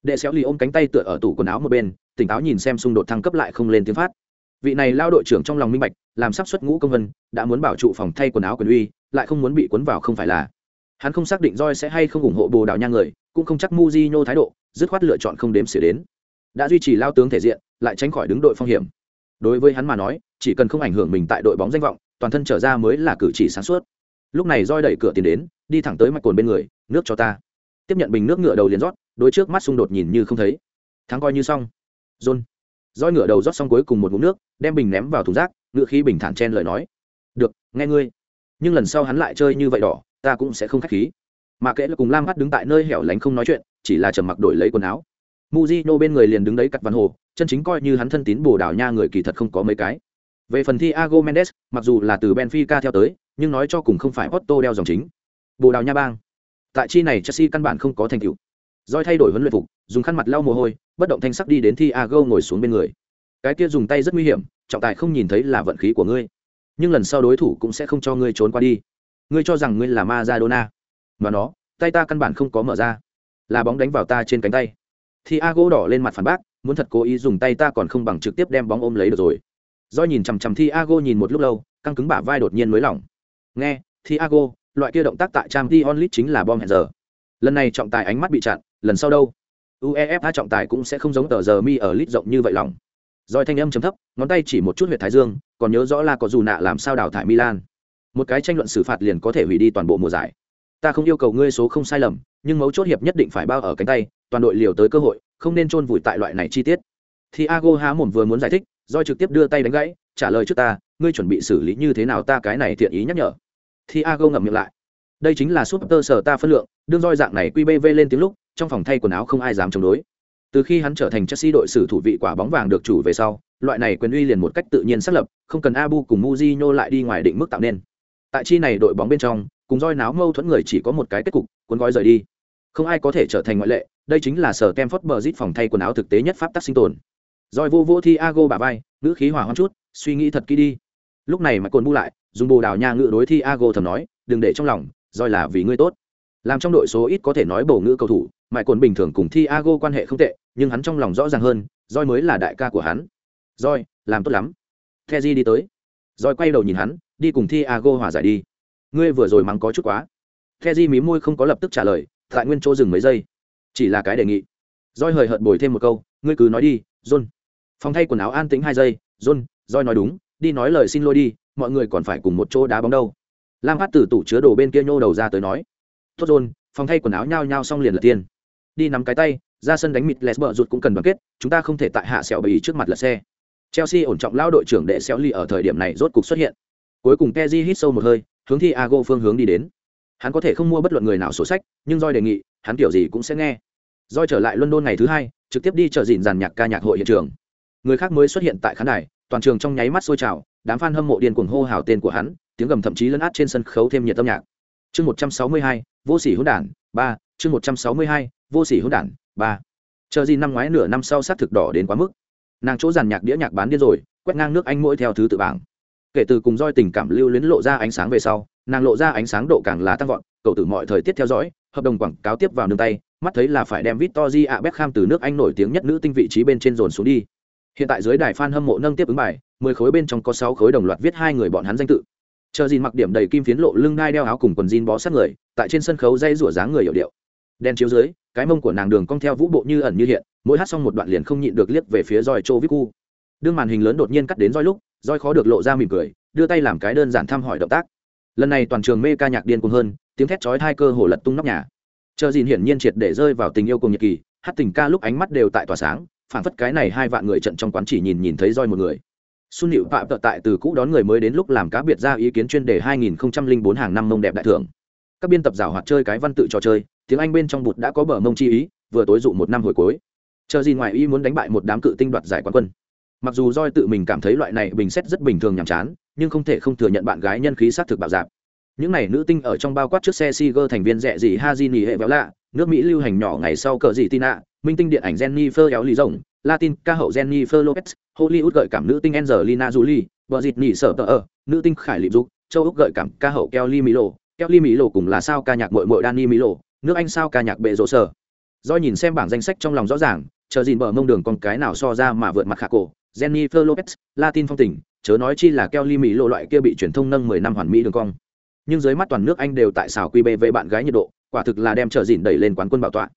Đệ xéo lì ôm cánh tay tựa ở tủ quần áo một bên, tỉnh táo nhìn xem xung đột thăng cấp lại không lên tiếng phát. Vị này lao đội trưởng trong lòng minh bạch, làm sắp xuất ngũ công vân, đã muốn bảo trụ phòng thay quần áo quyền uy, lại không muốn bị cuốn vào không phải là. Hắn không xác định roi sẽ hay không ủng hộ Bồ Đào Nha người, cũng không chắc muzino thái độ, dứt khoát lựa chọn không đếm xỉa đến. Đã duy trì lao tướng thể diện, lại tránh khỏi đứng đội phong hiểm. Đối với hắn mà nói, chỉ cần không ảnh hưởng mình tại đội bóng danh vọng, toàn thân trở ra mới là cử chỉ sáng suốt. Lúc này roi đẩy cửa tiến đến, đi thẳng tới mạch cồn bên người, nước cho ta. Tiếp nhận bình nước ngựa đầu liền rót, đối trước mắt xung đột nhìn như không thấy. Thắng coi như xong. John. Roi ngựa đầu rót xong cuối cùng một ngụm nước, đem bình ném vào thùng rác, ngựa khí bình thản chen lời nói. "Được, nghe ngươi." Nhưng lần sau hắn lại chơi như vậy đỏ, ta cũng sẽ không khách khí. Mà kệ là cùng Lam hát đứng tại nơi hẻo lánh không nói chuyện, chỉ là trầm mặc đổi lấy quần áo. Mujino bên người liền đứng đấy cắt văn hồ, chân chính coi như hắn thân tín bồ đào nha người kỳ thật không có mấy cái. Về phần Thiago Mendes, mặc dù là từ Benfica theo tới, nhưng nói cho cùng không phải Porto đeo dòng chính. Bồ đào nha bang. Tại chi này Chelsea căn bản không có thành tựu. Doi thay đổi huấn luyện phục, dùng khăn mặt lau mồ hôi, bất động thanh sắc đi đến Thiago ngồi xuống bên người. Cái kia dùng tay rất nguy hiểm, trọng tài không nhìn thấy là vận khí của ngươi. Nhưng lần sau đối thủ cũng sẽ không cho ngươi trốn qua đi. Ngươi cho rằng ngươi là Maradona. Mà nó, tay ta căn bản không có mở ra. Là bóng đánh vào ta trên cánh tay. Thiago đỏ lên mặt phản bác, muốn thật cố ý dùng tay ta còn không bằng trực tiếp đem bóng ôm lấy được rồi. Do nhìn chằm chằm Thiago nhìn một lúc lâu, căng cứng bả vai đột nhiên mới lỏng. Nghe, Thiago, loại kia động tác tại trang Champions onlit chính là bom hẹn giờ. Lần này trọng tài ánh mắt bị chặn, lần sau đâu? UEFA trọng tài cũng sẽ không giống tờ giờ mi ở lit rộng như vậy lỏng. Rồi thanh âm trầm thấp, ngón tay chỉ một chút huyệt thái dương, còn nhớ rõ là có dù nạ làm sao đào thải Milan. Một cái tranh luận xử phạt liền có thể hủy đi toàn bộ mùa giải. Ta không yêu cầu ngươi số không sai lầm, nhưng mấu chốt hiệp nhất định phải bao ở cánh tay, toàn đội liều tới cơ hội, không nên chôn vùi tại loại này chi tiết. Thiago há mồm vừa muốn giải thích, Doi trực tiếp đưa tay đánh gãy, trả lời trước ta, ngươi chuẩn bị xử lý như thế nào ta cái này thiện ý nhắc nhở. Thì Agol ngậm miệng lại. Đây chính là super sở ta phân lượng, đương roi dạng này QBV lên tiếng lúc, trong phòng thay quần áo không ai dám chống đối. Từ khi hắn trở thành Chelsea đội xử thủ vị quả bóng vàng được chủ về sau, loại này quyền uy liền một cách tự nhiên xác lập, không cần Abu cùng Mujinho lại đi ngoài định mức tạo nên. Tại chi này đội bóng bên trong, cùng roi náo mâu thuẫn người chỉ có một cái kết cục, cuốn gói rời đi. Không ai có thể trở thành ngoại lệ, đây chính là sở Kemford Bridge phòng thay quần áo thực tế nhất pháp tắc sinh tồn. Roi vô vô Thiago bả vai, ngữ khí hòa hoãn chút, suy nghĩ thật kỹ đi. Lúc này mà cồn bu lại, dùng bồ đào nha ngựa đối thi ago thầm nói, đừng để trong lòng, Roi là vì ngươi tốt. Làm trong đội số ít có thể nói bổ ngữ cầu thủ, mại cồn bình thường cùng thi ago quan hệ không tệ, nhưng hắn trong lòng rõ ràng hơn, Roi mới là đại ca của hắn. Roi, làm tốt lắm. Kezi đi tới. Roi quay đầu nhìn hắn, đi cùng thi ago hòa giải đi. Ngươi vừa rồi mắng có chút quá. Kezi mí môi không có lập tức trả lời, tại nguyên chỗ dừng mấy giây. Chỉ là cái đề nghị. Roi hời hợt bồi thêm một câu, ngươi cứ nói đi, John. Phòng thay quần áo an tĩnh hai giây, John, Roi nói đúng, đi nói lời xin lỗi đi, mọi người còn phải cùng một chỗ đá bóng đâu. Lam hát từ tủ chứa đồ bên kia nhô đầu ra tới nói tốt John, phòng thay quần áo nhao nhao xong liền lật tiên đi nắm cái tay ra sân đánh mịt les bờ rụt cũng cần đoàn kết chúng ta không thể tại hạ sẹo bầy trước mặt lật xe. Chelsea ổn trọng lao đội trưởng đệ xéo ly ở thời điểm này rốt cục xuất hiện. Cuối cùng Pepe hít sâu một hơi hướng thi ago phương hướng đi đến. Hắn có thể không mua bất luận người nào sổ sách nhưng doi đề nghị hắn kiểu gì cũng sẽ nghe. Doi trở lại london ngày thứ hai trực tiếp đi chợ dìn dàn nhạc ca nhạc hội hiện trường người khác mới xuất hiện tại khán đài, toàn trường trong nháy mắt sôi trào, đám fan hâm mộ điên cuồng hô hào tên của hắn, tiếng gầm thậm chí lấn át trên sân khấu thêm nhiệt âm nhạc. Chương một trăm sáu mươi hai, vô sỉ hỗn đản, ba, chương một trăm sáu mươi hai, vô sỉ hỗn đản, ba. Chờ gì năm ngoái nửa năm sau sát thực đỏ đến quá mức. Nàng chỗ giàn nhạc đĩa nhạc bán điên rồi, quét ngang nước anh mỗi theo thứ tự bảng. Kể từ cùng roi tình cảm lưu luyến lộ ra ánh sáng về sau, nàng lộ ra ánh sáng độ càng là tăng vọt cậu tử mọi thời tiết theo dõi, hợp đồng quảng cáo tiếp vào nương tay, mắt thấy là phải đem Victory ạ Beckham từ nước Anh nổi tiếng nhất nữ tinh vị trí bên trên dồn xuống đi. Hiện tại dưới đài fan hâm mộ nâng tiếp ứng bài, 10 khối bên trong có sáu khối đồng loạt viết hai người bọn hắn danh tự. Chờ Dìn mặc điểm đầy kim phiến lộ lưng ngai đeo áo cùng quần jean bó sát người, tại trên sân khấu dây rủa dáng người hiệu điệu. Đen chiếu dưới, cái mông của nàng đường cong theo vũ bộ như ẩn như hiện, mỗi hát xong một đoạn liền không nhịn được liếc về phía Joy cu Đương màn hình lớn đột nhiên cắt đến roi lúc, roi khó được lộ ra mỉm cười, đưa tay làm cái đơn giản thăm hỏi động tác. Lần này toàn trường mê ca nhạc điên cuồng hơn, tiếng thét chói hai cơ hồ lật tung nóc nhà chờ dìn hiển nhiên triệt để rơi vào tình yêu cùng nhiệt kỳ hát tình ca lúc ánh mắt đều tại tỏa sáng phản phất cái này hai vạn người trận trong quán chỉ nhìn nhìn thấy roi một người. Xuân hiệu phạm tợ tại từ cũ đón người mới đến lúc làm cá biệt ra ý kiến chuyên đề 2004 hàng năm mông đẹp đại thưởng. Các biên tập giảo hoạt chơi cái văn tự trò chơi tiếng anh bên trong bụt đã có bờ mông chi ý vừa tối dụ một năm hồi cuối. Chờ gì ngoài ý muốn đánh bại một đám cự tinh đoạt giải quán quân. Mặc dù roi tự mình cảm thấy loại này bình xét rất bình thường nhàm chán nhưng không thể không thừa nhận bạn gái nhân khí sát thực bạo dạp những này nữ tinh ở trong bao quát trước xe Siger thành viên rẻ gì nỉ hệ véo lạ, nước Mỹ lưu hành nhỏ ngày sau cờ gì Tina, minh tinh điện ảnh Jennifer éo lì rồng, Latin ca hậu Jennifer Lopez, Hollywood gợi cảm nữ tinh Angelina Jolie, vợ dịt nhỉ sở tờ ở, nữ tinh Khải Lịp Dục, châu Úc gợi cảm ca hậu Kelly Milo, Kelly Milo cùng là sao ca nhạc muội muội Danny Milo, nước Anh sao ca nhạc bệ rộ sở. Do nhìn xem bảng danh sách trong lòng rõ ràng, chờ gìn bờ mông đường con cái nào so ra mà vượt mặt khả cổ, Jennifer Lopez, Latin phong tình, chớ nói chi là Kelly Milo loại kia bị truyền thông nâng 10 năm hoàn mỹ đường cong. Nhưng dưới mắt toàn nước anh đều tại xào quy bê về bạn gái nhiệt độ quả thực là đem chờ gìn đẩy lên quán quân bảo tọa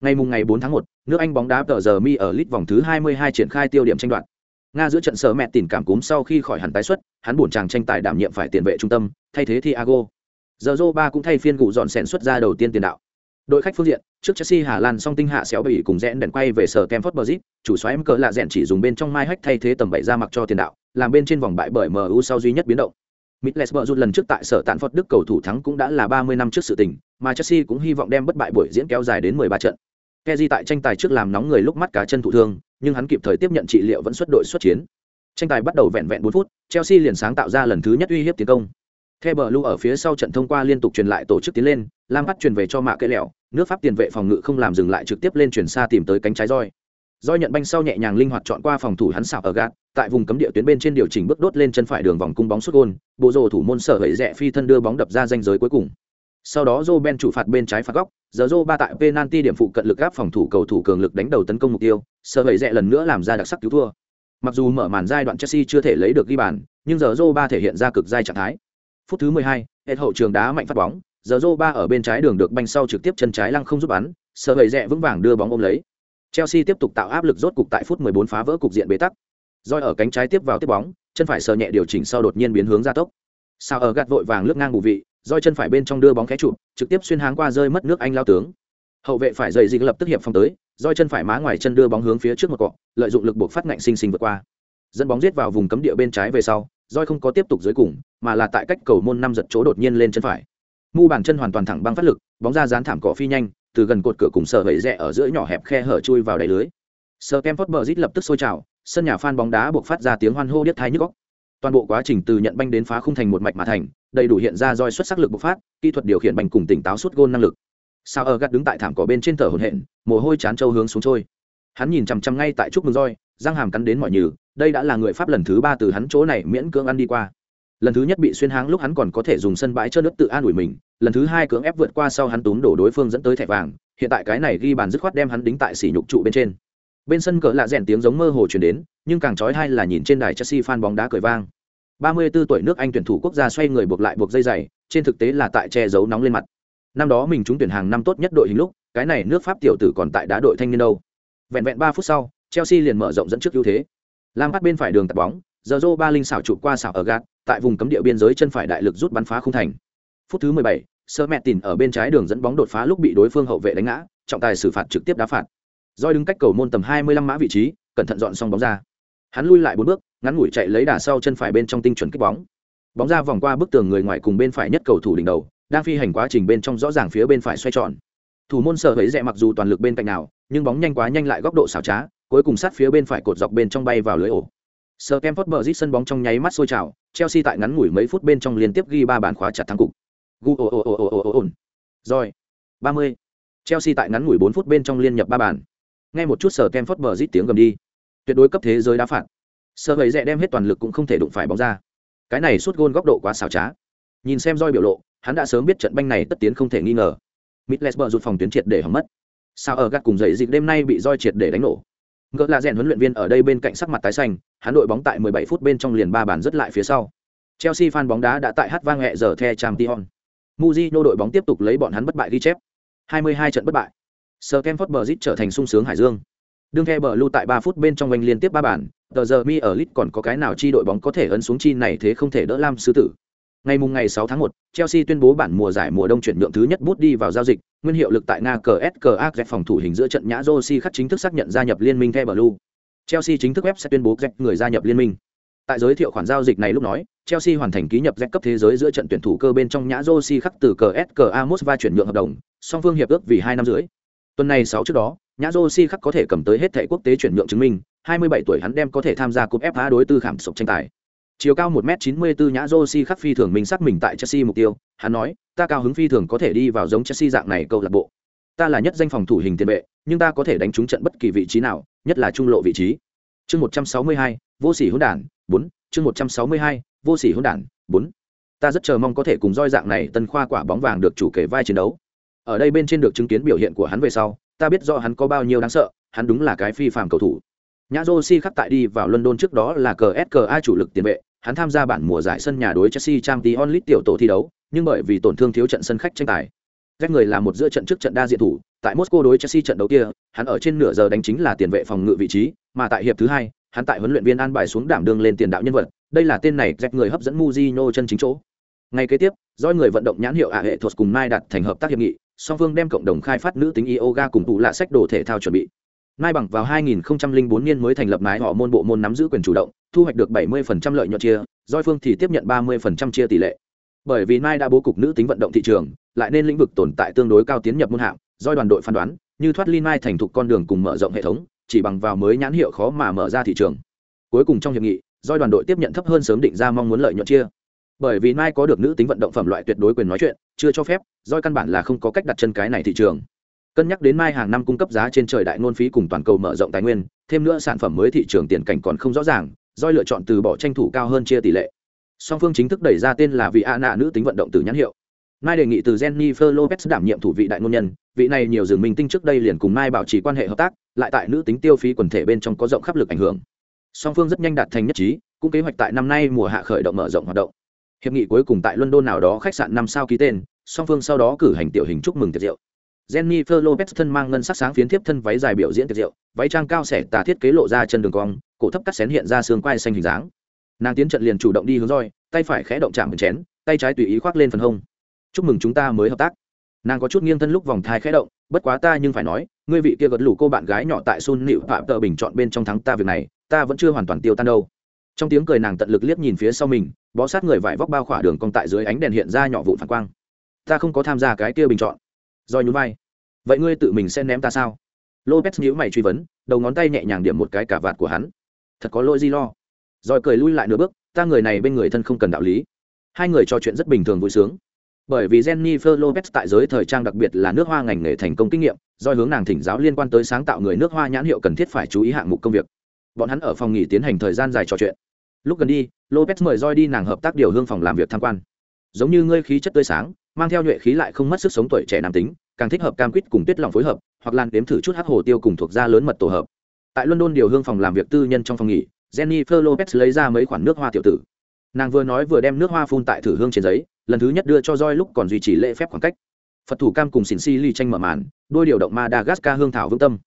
ngày mùng ngày 4 tháng 1, nước anh bóng đá tờ giờ mi ở lit vòng thứ 22 triển khai tiêu điểm tranh đoạt. Nga giữa trận sở mẹ tỉnh cảm cúm sau khi khỏi hẳn tái xuất hắn buồn chàng tranh tài đảm nhiệm phải tiền vệ trung tâm thay thế thiago. Giờ ba cũng thay phiên gù dọn sèn xuất ra đầu tiên tiền đạo. Đội khách phương diện trước chelsea hà lan song tinh hạ xéo bỉ cùng rẽn đèn quay về sở Campfort Bridge, chủ xoáy cờ lạ rẽn chỉ dùng bên trong mai hách thay thế tầm bảy ra mặc cho tiền đạo làm bên trên vòng bại bởi mu sau duy nhất biến động. Middlesbrough lần trước tại sở tạn Phật Đức cầu thủ thắng cũng đã là 30 năm trước sự tình, mà Chelsea cũng hy vọng đem bất bại buổi diễn kéo dài đến 13 trận. Keji tại tranh tài trước làm nóng người lúc mắt cá chân thụ thương, nhưng hắn kịp thời tiếp nhận trị liệu vẫn xuất đội xuất chiến. Tranh tài bắt đầu vẹn vẹn 4 phút, Chelsea liền sáng tạo ra lần thứ nhất uy hiếp tiến công. The Blue ở phía sau trận thông qua liên tục truyền lại tổ chức tiến lên, Lam bắt truyền về cho mạ cây lẹo, nước Pháp tiền vệ phòng ngự không làm dừng lại trực tiếp lên chuyển xa tìm tới cánh trái roi. Roi nhận banh sau nhẹ nhàng linh hoạt chọn qua phòng thủ hắn xảo ở gạt, tại vùng cấm địa tuyến bên trên điều chỉnh bước đốt lên chân phải đường vòng cung bóng sút gôn, bộ rồ thủ môn sở hỡi rẻ phi thân đưa bóng đập ra danh giới cuối cùng. Sau đó Joe Ben chủ phạt bên trái phạt góc, giờ Joe ba tại penalty điểm phụ cận lực áp phòng thủ cầu thủ cường lực đánh đầu tấn công mục tiêu, sở hữu rẽ lần nữa làm ra đặc sắc cứu thua. Mặc dù mở màn giai đoạn Chelsea chưa thể lấy được ghi bàn, nhưng giờ Joe ba thể hiện ra cực giai trạng thái. Phút thứ 12, hết hậu trường đá mạnh phát bóng, giờ Joe ba ở bên trái đường được banh sau trực tiếp chân trái lăng không giúp bắn, sở hữu rẽ vững vàng đưa bóng ôm lấy. Chelsea tiếp tục tạo áp lực rốt cục tại phút 14 phá vỡ cục diện bế tắc. Roi ở cánh trái tiếp vào tiếp bóng, chân phải sờ nhẹ điều chỉnh sau đột nhiên biến hướng ra tốc. Sao ở gạt vội vàng lướt ngang bù vị, roi chân phải bên trong đưa bóng khé chụp, trực tiếp xuyên háng qua rơi mất nước Anh lao tướng. Hậu vệ phải dậy dịch lập tức hiệp phong tới, roi chân phải má ngoài chân đưa bóng hướng phía trước một cọ, lợi dụng lực buộc phát ngạnh sinh sinh vượt qua. Dẫn bóng giết vào vùng cấm địa bên trái về sau, roi không có tiếp tục dưới cùng, mà là tại cách cầu môn năm giật chỗ đột nhiên lên chân phải. Mu bàn chân hoàn toàn thẳng băng phát lực, bóng ra dán thảm cỏ phi nhanh, từ gần cột cửa cùng sở vẩy rẽ ở giữa nhỏ hẹp khe hở chui vào đáy lưới. sở kem phớt bờ rít lập tức sôi trào, sân nhà phan bóng đá buộc phát ra tiếng hoan hô điếc tai nhức óc. Toàn bộ quá trình từ nhận banh đến phá khung thành một mạch mà thành, đầy đủ hiện ra roi xuất sắc lực bộc phát, kỹ thuật điều khiển banh cùng tỉnh táo suốt gôn năng lực. Sao ở gắt đứng tại thảm cỏ bên trên thở hổn hển, mồ hôi chán trâu hướng xuống trôi. Hắn nhìn chằm chằm ngay tại chúc mừng roi, răng hàm cắn đến mọi nhừ, đây đã là người pháp lần thứ ba từ hắn chỗ này miễn cưỡng ăn đi qua. Lần thứ nhất bị xuyên háng lúc hắn còn có thể dùng sân bãi chớt nước tự an ủi mình, lần thứ hai cưỡng ép vượt qua sau hắn túm đổ đối phương dẫn tới thẻ vàng, hiện tại cái này ghi bàn dứt khoát đem hắn đính tại sỉ nhục trụ bên trên bên sân cỡ lạ rèn tiếng giống mơ hồ chuyển đến nhưng càng trói hay là nhìn trên đài chelsea fan bóng đá cười vang. 34 tuổi nước anh tuyển thủ quốc gia xoay người buộc lại buộc dây dày trên thực tế là tại che giấu nóng lên mặt. Năm đó mình trúng tuyển hàng năm tốt nhất đội hình lúc cái này nước pháp tiểu tử còn tại đá đội thanh niên đâu. Vẹn vẹn ba phút sau chelsea liền mở rộng dẫn trước ưu thế. Lam bắt bên phải đường tạt bóng giờ rô ba linh xảo chụp qua xảo ở gạt tại vùng cấm địa biên giới chân phải đại lực rút bắn phá không thành. Phút thứ 17, sơ mẹ tìm ở bên trái đường dẫn bóng đột phá lúc bị đối phương hậu vệ đánh ngã trọng tài xử phạt trực tiếp đá phạt roi đứng cách cầu môn tầm 25 mã vị trí cẩn thận dọn xong bóng ra hắn lui lại bốn bước ngắn ngủi chạy lấy đà sau chân phải bên trong tinh chuẩn kích bóng bóng ra vòng qua bức tường người ngoài cùng bên phải nhất cầu thủ đỉnh đầu đang phi hành quá trình bên trong rõ ràng phía bên phải xoay tròn thủ môn sở hấy rẽ mặc dù toàn lực bên cạnh nào nhưng bóng nhanh quá nhanh lại góc độ xảo trá cuối cùng sát phía bên phải cột dọc bên trong bay vào lưới ổ Sir phớt bờ sân bóng trong nháy mắt sôi trào, Chelsea tại ngắn ngủi mấy phút bên trong liên tiếp ghi ba bàn khóa chặt thắng cục. Gu ồ ồ ồ ồ ồ ồ Rồi. 30. Chelsea tại ngắn ngủi bốn phút bên trong liên nhập ba bàn. Nghe một chút sở kem phớt bờ tiếng gầm đi. Tuyệt đối cấp thế giới đá phạt. sở gầy rẻ đem hết toàn lực cũng không thể đụng phải bóng ra. Cái này suốt gôn góc độ quá xảo trá. Nhìn xem roi biểu lộ, hắn đã sớm biết trận banh này tất tiến không thể nghi ngờ. Middlesbrough rụt phòng tuyến triệt để hỏng mất. Sao ở gác cùng dậy dịch đêm nay bị roi triệt để đánh nổ Ngỡ là rèn huấn luyện viên ở đây bên cạnh sắc mặt tái xanh, hắn đội bóng tại 17 phút bên trong liền ba bàn rất lại phía sau. Chelsea fan bóng đá đã tại hát vang hẹ giờ the Champions. Mujino đội bóng tiếp tục lấy bọn hắn bất bại ghi chép. 22 trận bất bại. Stamford Bridge trở thành sung sướng hải dương. Đương theo bờ lưu tại 3 phút bên trong oanh liên tiếp ba bàn, tờ giờ mi ở lit còn có cái nào chi đội bóng có thể ấn xuống chi này thế không thể đỡ Lam sư tử. Ngày mùng ngày 6 tháng 1, Chelsea tuyên bố bản mùa giải mùa đông chuyển nhượng thứ nhất bút đi vào giao dịch, nguyên hiệu lực tại Nga CSKA phòng thủ hình giữa trận nhã Rossi khắc chính thức xác nhận gia nhập liên minh The Blue. Chelsea chính thức web sẽ tuyên bố Jack người gia nhập liên minh. Tại giới thiệu khoản giao dịch này lúc nói, Chelsea hoàn thành ký nhập Jack cấp thế giới giữa trận tuyển thủ cơ bên trong nhã Rossi khắc từ CSKA Moscow chuyển nhượng hợp đồng, song phương hiệp ước vì 2 năm rưỡi. Tuần này 6 trước đó, nhã Josi khắc có thể cầm tới hết thẻ quốc tế chuyển nhượng chứng minh, 27 tuổi hắn đem có thể tham gia cúp FA đối tư khảm sộc tranh tài chiều cao 1m94 nhã Josi khắc phi thường mình xác mình tại Chelsea mục tiêu, hắn nói, ta cao hứng phi thường có thể đi vào giống Chelsea dạng này câu lạc bộ. Ta là nhất danh phòng thủ hình tiền vệ, nhưng ta có thể đánh trúng trận bất kỳ vị trí nào, nhất là trung lộ vị trí. Chương 162, vô sỉ hỗn đản, 4, chương 162, vô sỉ hỗn đản, 4. Ta rất chờ mong có thể cùng roi dạng này tân khoa quả bóng vàng được chủ kể vai chiến đấu. Ở đây bên trên được chứng kiến biểu hiện của hắn về sau, ta biết rõ hắn có bao nhiêu đáng sợ, hắn đúng là cái phi phàm cầu thủ. Nhã Josi khắc tại đi vào London trước đó là cờ SKA chủ lực tiền vệ, hắn tham gia bản mùa giải sân nhà đối Chelsea Champions League tiểu tổ thi đấu, nhưng bởi vì tổn thương thiếu trận sân khách tranh tài. Các người là một giữa trận trước trận đa diện thủ, tại Moscow đối Chelsea trận đấu kia, hắn ở trên nửa giờ đánh chính là tiền vệ phòng ngự vị trí, mà tại hiệp thứ hai, hắn tại huấn luyện viên an bài xuống đảm đương lên tiền đạo nhân vật, đây là tên này rách người hấp dẫn Mujino chân chính chỗ. Ngay kế tiếp, do người vận động nhãn hiệu ả hệ thuật cùng Mai đặt thành hợp tác hiệp nghị, song phương đem cộng đồng khai phát nữ tính yoga cùng tụ lạ sách đồ thể thao chuẩn bị. Mai bằng vào 2004 niên mới thành lập mái họ môn bộ môn nắm giữ quyền chủ động, thu hoạch được 70% lợi nhuận chia, Doi Phương thì tiếp nhận 30% chia tỷ lệ. Bởi vì Mai đã bố cục nữ tính vận động thị trường, lại nên lĩnh vực tồn tại tương đối cao tiến nhập môn hạng, Doi đoàn đội phán đoán, như thoát ly Mai thành thục con đường cùng mở rộng hệ thống, chỉ bằng vào mới nhãn hiệu khó mà mở ra thị trường. Cuối cùng trong hiệp nghị, Doi đoàn đội tiếp nhận thấp hơn sớm định ra mong muốn lợi nhuận chia. Bởi vì Mai có được nữ tính vận động phẩm loại tuyệt đối quyền nói chuyện, chưa cho phép, Doi căn bản là không có cách đặt chân cái này thị trường. Cân nhắc đến mai hàng năm cung cấp giá trên trời đại ngôn phí cùng toàn cầu mở rộng tài nguyên thêm nữa sản phẩm mới thị trường tiền cảnh còn không rõ ràng doi lựa chọn từ bỏ tranh thủ cao hơn chia tỷ lệ. Song phương chính thức đẩy ra tên là vị a nạ nữ tính vận động từ nhãn hiệu. Mai đề nghị từ jennifer lopez đảm nhiệm thủ vị đại ngôn nhân vị này nhiều dường minh tinh trước đây liền cùng mai bảo trì quan hệ hợp tác lại tại nữ tính tiêu phí quần thể bên trong có rộng khắp lực ảnh hưởng. Song phương rất nhanh đạt thành nhất trí cũng kế hoạch tại năm nay mùa hạ khởi động mở rộng hoạt động hiệp nghị cuối cùng tại london nào đó khách sạn năm sao ký tên song phương sau đó cử hành tiểu hình chúc mừng tiệc rượu Jennifer Lopez thân mang ngân sắc sáng phiến tiếp thân váy dài biểu diễn tiệc rượu, váy trang cao xẻ tà thiết kế lộ ra chân đường cong, cổ thấp cắt xén hiện ra xương quai xanh hình dáng. Nàng tiến trận liền chủ động đi hướng roi, tay phải khẽ động chạm chén, tay trái tùy ý khoác lên phần hông. Chúc mừng chúng ta mới hợp tác. Nàng có chút nghiêng thân lúc vòng thai khẽ động, bất quá ta nhưng phải nói, ngươi vị kia gật lũ cô bạn gái nhỏ tại Sun Nịu Phạm Tợ bình chọn bên trong thắng ta việc này, ta vẫn chưa hoàn toàn tiêu tan đâu. Trong tiếng cười nàng tận lực liếc nhìn phía sau mình, bó sát người vải vóc bao khỏa đường cong tại dưới ánh đèn hiện ra nhỏ vụn phản quang. Ta không có tham gia cái kia bình chọn. Do nhún vai. Vậy ngươi tự mình sẽ ném ta sao? Lopez nhíu mày truy vấn đầu ngón tay nhẹ nhàng điểm một cái cả vạt của hắn. Thật có lỗi gì lo. Rồi cười lui lại nửa bước ta người này bên người thân không cần đạo lý. Hai người trò chuyện rất bình thường vui sướng. Bởi vì Jennifer Lopez tại giới thời trang đặc biệt là nước hoa ngành nghề thành công kinh nghiệm, do hướng nàng thỉnh giáo liên quan tới sáng tạo người nước hoa nhãn hiệu cần thiết phải chú ý hạng mục công việc. Bọn hắn ở phòng nghỉ tiến hành thời gian dài trò chuyện. Lúc gần đi, Lopez mời roi đi nàng hợp tác điều hương phòng làm việc tham quan. Giống như ngươi khí chất tươi sáng, mang theo nhuệ khí lại không mất sức sống tuổi trẻ nam tính, càng thích hợp cam quýt cùng tuyết lòng phối hợp hoặc lan đếm thử chút hát hồ tiêu cùng thuộc da lớn mật tổ hợp. Tại london điều hương phòng làm việc tư nhân trong phòng nghỉ jennifer lopez lấy ra mấy khoản nước hoa tiểu tử. Nàng vừa nói vừa đem nước hoa phun tại thử hương trên giấy lần thứ nhất đưa cho roi lúc còn duy trì lễ phép khoảng cách. Phật thủ cam cùng xỉn si ly tranh mở màn đôi điều động madagascar hương thảo vững tâm.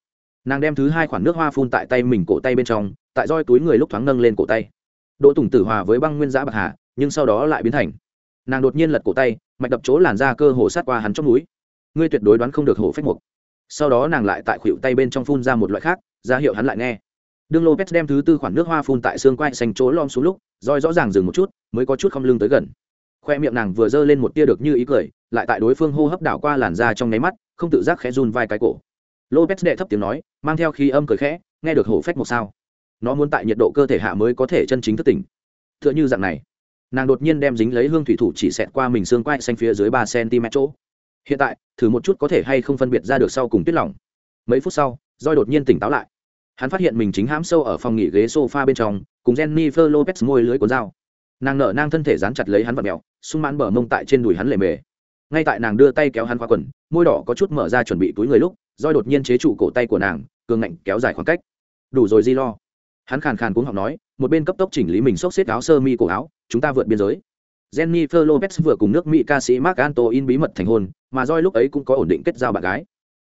Nàng đem thứ hai khoản nước hoa phun tại tay mình cổ tay bên trong tại roi túi người lúc thoáng nâng lên cổ tay đỗ tùng tử hòa với băng nguyên giã bạc hà, nhưng sau đó lại biến thành. Nàng đột nhiên lật cổ tay, mạch đập chỗ làn ra cơ hồ sát qua hắn trong núi. Ngươi tuyệt đối đoán không được hổ phách mục. Sau đó nàng lại tại khuỷu tay bên trong phun ra một loại khác, ra hiệu hắn lại nghe. Đương lopez đem thứ tư khoản nước hoa phun tại xương quai xanh chỗ lom xuống lúc, roi rõ ràng dừng một chút, mới có chút không lưng tới gần. Khoe miệng nàng vừa giơ lên một tia được như ý cười, lại tại đối phương hô hấp đảo qua làn da trong nháy mắt, không tự giác khẽ run vai cái cổ. Lopez đệ thấp tiếng nói, mang theo khi âm cười khẽ, nghe được hổ phách một sao? Nó muốn tại nhiệt độ cơ thể hạ mới có thể chân chính thức tỉnh. T h ư ợ n h ư dạng này, nàng đột nhiên đem dính lấy hương thủy thủ chỉ xẹt qua mình xương quai xanh phía dưới ba cm chỗ. Hiện tại, thử một chút có thể hay không phân biệt ra được sau cùng tuyết lỏng. Mấy phút sau roi đột nhiên tỉnh táo lại. Hắn phát hiện mình chính hãm sâu ở phòng nghỉ ghế sofa bên trong, cùng jennifer lopez môi lưới cuốn dao. Nàng nở nang thân thể dán chặt lấy hắn vật mèo, sung mãn bờ mông tại trên đùi hắn lề mề. Ngay tại nàng đưa tay kéo hắn qua quần, môi đỏ có chút mở ra chuẩn bị túi người lúc roi đột nhiên chế trụ cổ tay của nàng, cường ngạnh kéo dài khoảng cách. Đủ rồi di lo hắn khàn khàn cuống học nói, một bên cấp tốc chỉnh lý mình xốc xếp áo sơ mi cổ áo, chúng ta vượt biên giới. Jennifer lopez vừa cùng nước mỹ ca sĩ mark antoin bí mật thành hôn, mà roi lúc ấy cũng có ổn định kết giao bạn gái.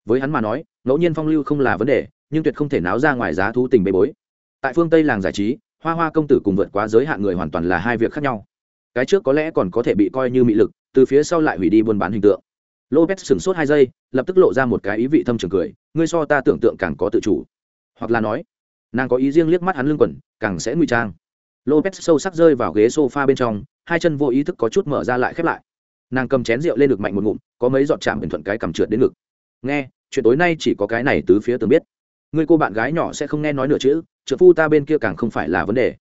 Với hắn mà nói, ngẫu nhiên phong lưu không là vấn đề, nhưng tuyệt không thể náo ra ngoài giá thú tình bê bối. Tại phương tây làng giải trí, hoa hoa công tử cùng vượt quá giới hạn người hoàn toàn là hai việc khác nhau. Cái trước có lẽ còn có thể bị coi như mị lực, từ phía sau lại hủy đi buôn bán hình tượng. Lopez sửng sốt hai giây, lập tức lộ ra một cái ý vị thâm trường cười, ngươi so ta tưởng tượng càng có tự chủ. Hoặc là nói nàng có ý riêng liếc mắt hắn lưng quần, càng sẽ ngụy trang. Lopez sâu sắc rơi vào ghế sofa bên trong, hai chân vô ý thức có chút mở ra lại khép lại. Nàng cầm chén rượu lên được mạnh một ngụm, có mấy giọt chạm bình thuận cái cầm trượt đến ngực. Nghe, chuyện tối nay chỉ có cái này tứ phía tường biết. Người cô bạn gái nhỏ sẽ không nghe nói nửa chữ, trợ phu ta bên kia càng không phải là vấn đề.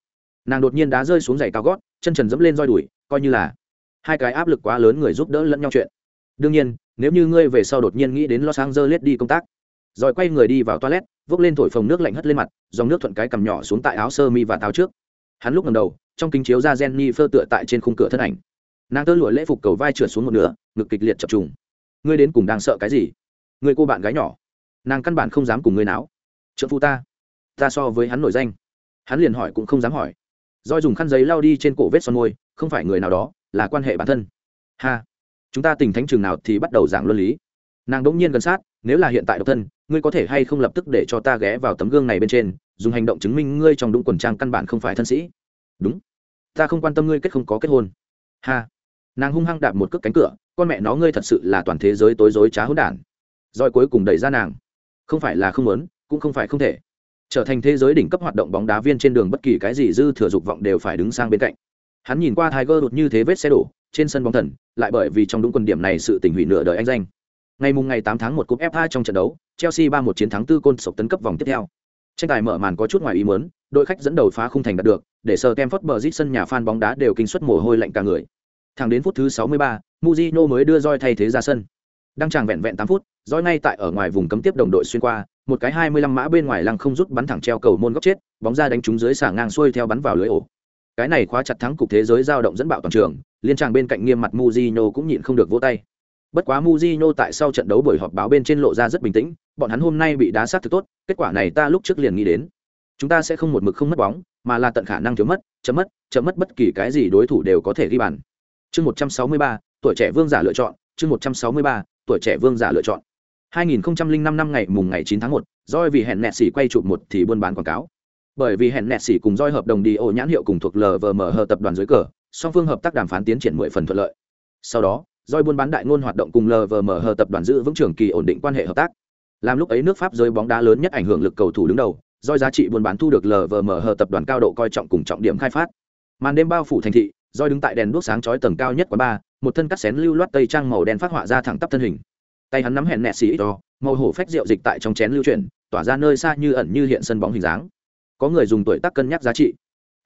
Nàng đột nhiên đá rơi xuống giày cao gót, chân trần dẫm lên roi đùi, coi như là hai cái áp lực quá lớn người giúp đỡ lẫn nhau chuyện. Đương nhiên, nếu như ngươi về sau đột nhiên nghĩ đến lo Angeles dơ lết đi công tác, rồi quay người đi vào toilet vốc lên thổi phồng nước lạnh hất lên mặt, dòng nước thuận cái cầm nhỏ xuống tại áo sơ mi và táo trước. Hắn lúc ngầm đầu, trong kính chiếu ra jenny phơ tựa tại trên khung cửa thân ảnh. Nàng tơ lụa lễ phục cầu vai trượt xuống một nửa, ngực kịch liệt chập trùng. Ngươi đến cùng đang sợ cái gì? Ngươi cô bạn gái nhỏ. Nàng căn bản không dám cùng ngươi náo. Trợ phu ta ta so với hắn nổi danh. Hắn liền hỏi cũng không dám hỏi. Roi dùng khăn giấy lao đi trên cổ vết son môi, không phải người nào đó, là quan hệ bản thân. Ha, chúng ta tình thánh trường nào thì bắt đầu giảng luân lý nàng đỗng nhiên gần sát, nếu là hiện tại độc thân, ngươi có thể hay không lập tức để cho ta ghé vào tấm gương này bên trên, dùng hành động chứng minh ngươi trong đúng quần trang căn bản không phải thân sĩ. Đúng. Ta không quan tâm ngươi kết không có kết hôn. Ha. Nàng hung hăng đạp một cước cánh cửa, con mẹ nó ngươi thật sự là toàn thế giới tối dối trá hỗn đản. Rồi cuối cùng đẩy ra nàng. Không phải là không muốn, cũng không phải không thể. Trở thành thế giới đỉnh cấp hoạt động bóng đá viên trên đường bất kỳ cái gì dư thừa dục vọng đều phải đứng sang bên cạnh. Hắn nhìn qua tiger đột như thế vết xe đổ, trên sân bóng thần, lại bởi vì trong đúng quần điểm này sự tình hủy nửa đời anh danh ngày mùng ngày 8 tháng 1 cúp FA trong trận đấu, Chelsea 3-1 chiến thắng tư côn sộc tấn cấp vòng tiếp theo. Tranh tài mở màn có chút ngoài ý muốn, đội khách dẫn đầu phá khung thành đạt được, để sờ Kemford Bridge sân nhà fan bóng đá đều kinh suất mồ hôi lạnh cả người. Thẳng đến phút thứ 63, Mujino mới đưa roi thay thế ra sân. Đang chàng vẹn vẹn 8 phút, roi ngay tại ở ngoài vùng cấm tiếp đồng đội xuyên qua, một cái 25 mã bên ngoài lăng không rút bắn thẳng treo cầu môn góc chết, bóng ra đánh trúng dưới xả ngang xuôi theo bắn vào lưới ổ. Cái này khóa chặt thắng cục thế giới giao động dẫn bạo toàn trường, liên tràng bên cạnh nghiêm mặt Mujino cũng nhịn không được vỗ tay. Bất quá Mujino tại sau trận đấu buổi họp báo bên trên lộ ra rất bình tĩnh, bọn hắn hôm nay bị đá sát thực tốt, kết quả này ta lúc trước liền nghĩ đến. Chúng ta sẽ không một mực không mất bóng, mà là tận khả năng thiếu mất, chấm mất, chấm mất bất kỳ cái gì đối thủ đều có thể ghi bàn. Chương 163, tuổi trẻ vương giả lựa chọn, chương 163, tuổi trẻ vương giả lựa chọn. 2005 năm ngày mùng ngày 9 tháng 1, Joy vì hẹn nẹt xỉ quay chụp một thì buôn bán quảng cáo. Bởi vì hẹn nẹt xỉ cùng Joy hợp đồng đi ổ nhãn hiệu cùng thuộc LVMH tập đoàn dưới cờ, song phương hợp tác đàm phán tiến triển 10 phần thuận lợi. Sau đó, Doi buôn bán đại ngôn hoạt động cùng LVMH tập đoàn giữ vững trường kỳ ổn định quan hệ hợp tác. Làm lúc ấy nước Pháp giới bóng đá lớn nhất ảnh hưởng lực cầu thủ đứng đầu, Doi giá trị buôn bán thu được LVMH tập đoàn cao độ coi trọng cùng trọng điểm khai phát. Màn đêm bao phủ thành thị, Doi đứng tại đèn đuốc sáng chói tầng cao nhất quán ba, một thân cắt xén lưu loát tây trang màu đen phát họa ra thẳng tắp thân hình. Tay hắn nắm hẹn nẹt xì to, màu hổ phách rượu dịch tại trong chén lưu chuyển, tỏa ra nơi xa như ẩn như hiện sân bóng hình dáng. Có người dùng tuổi tác cân nhắc giá trị.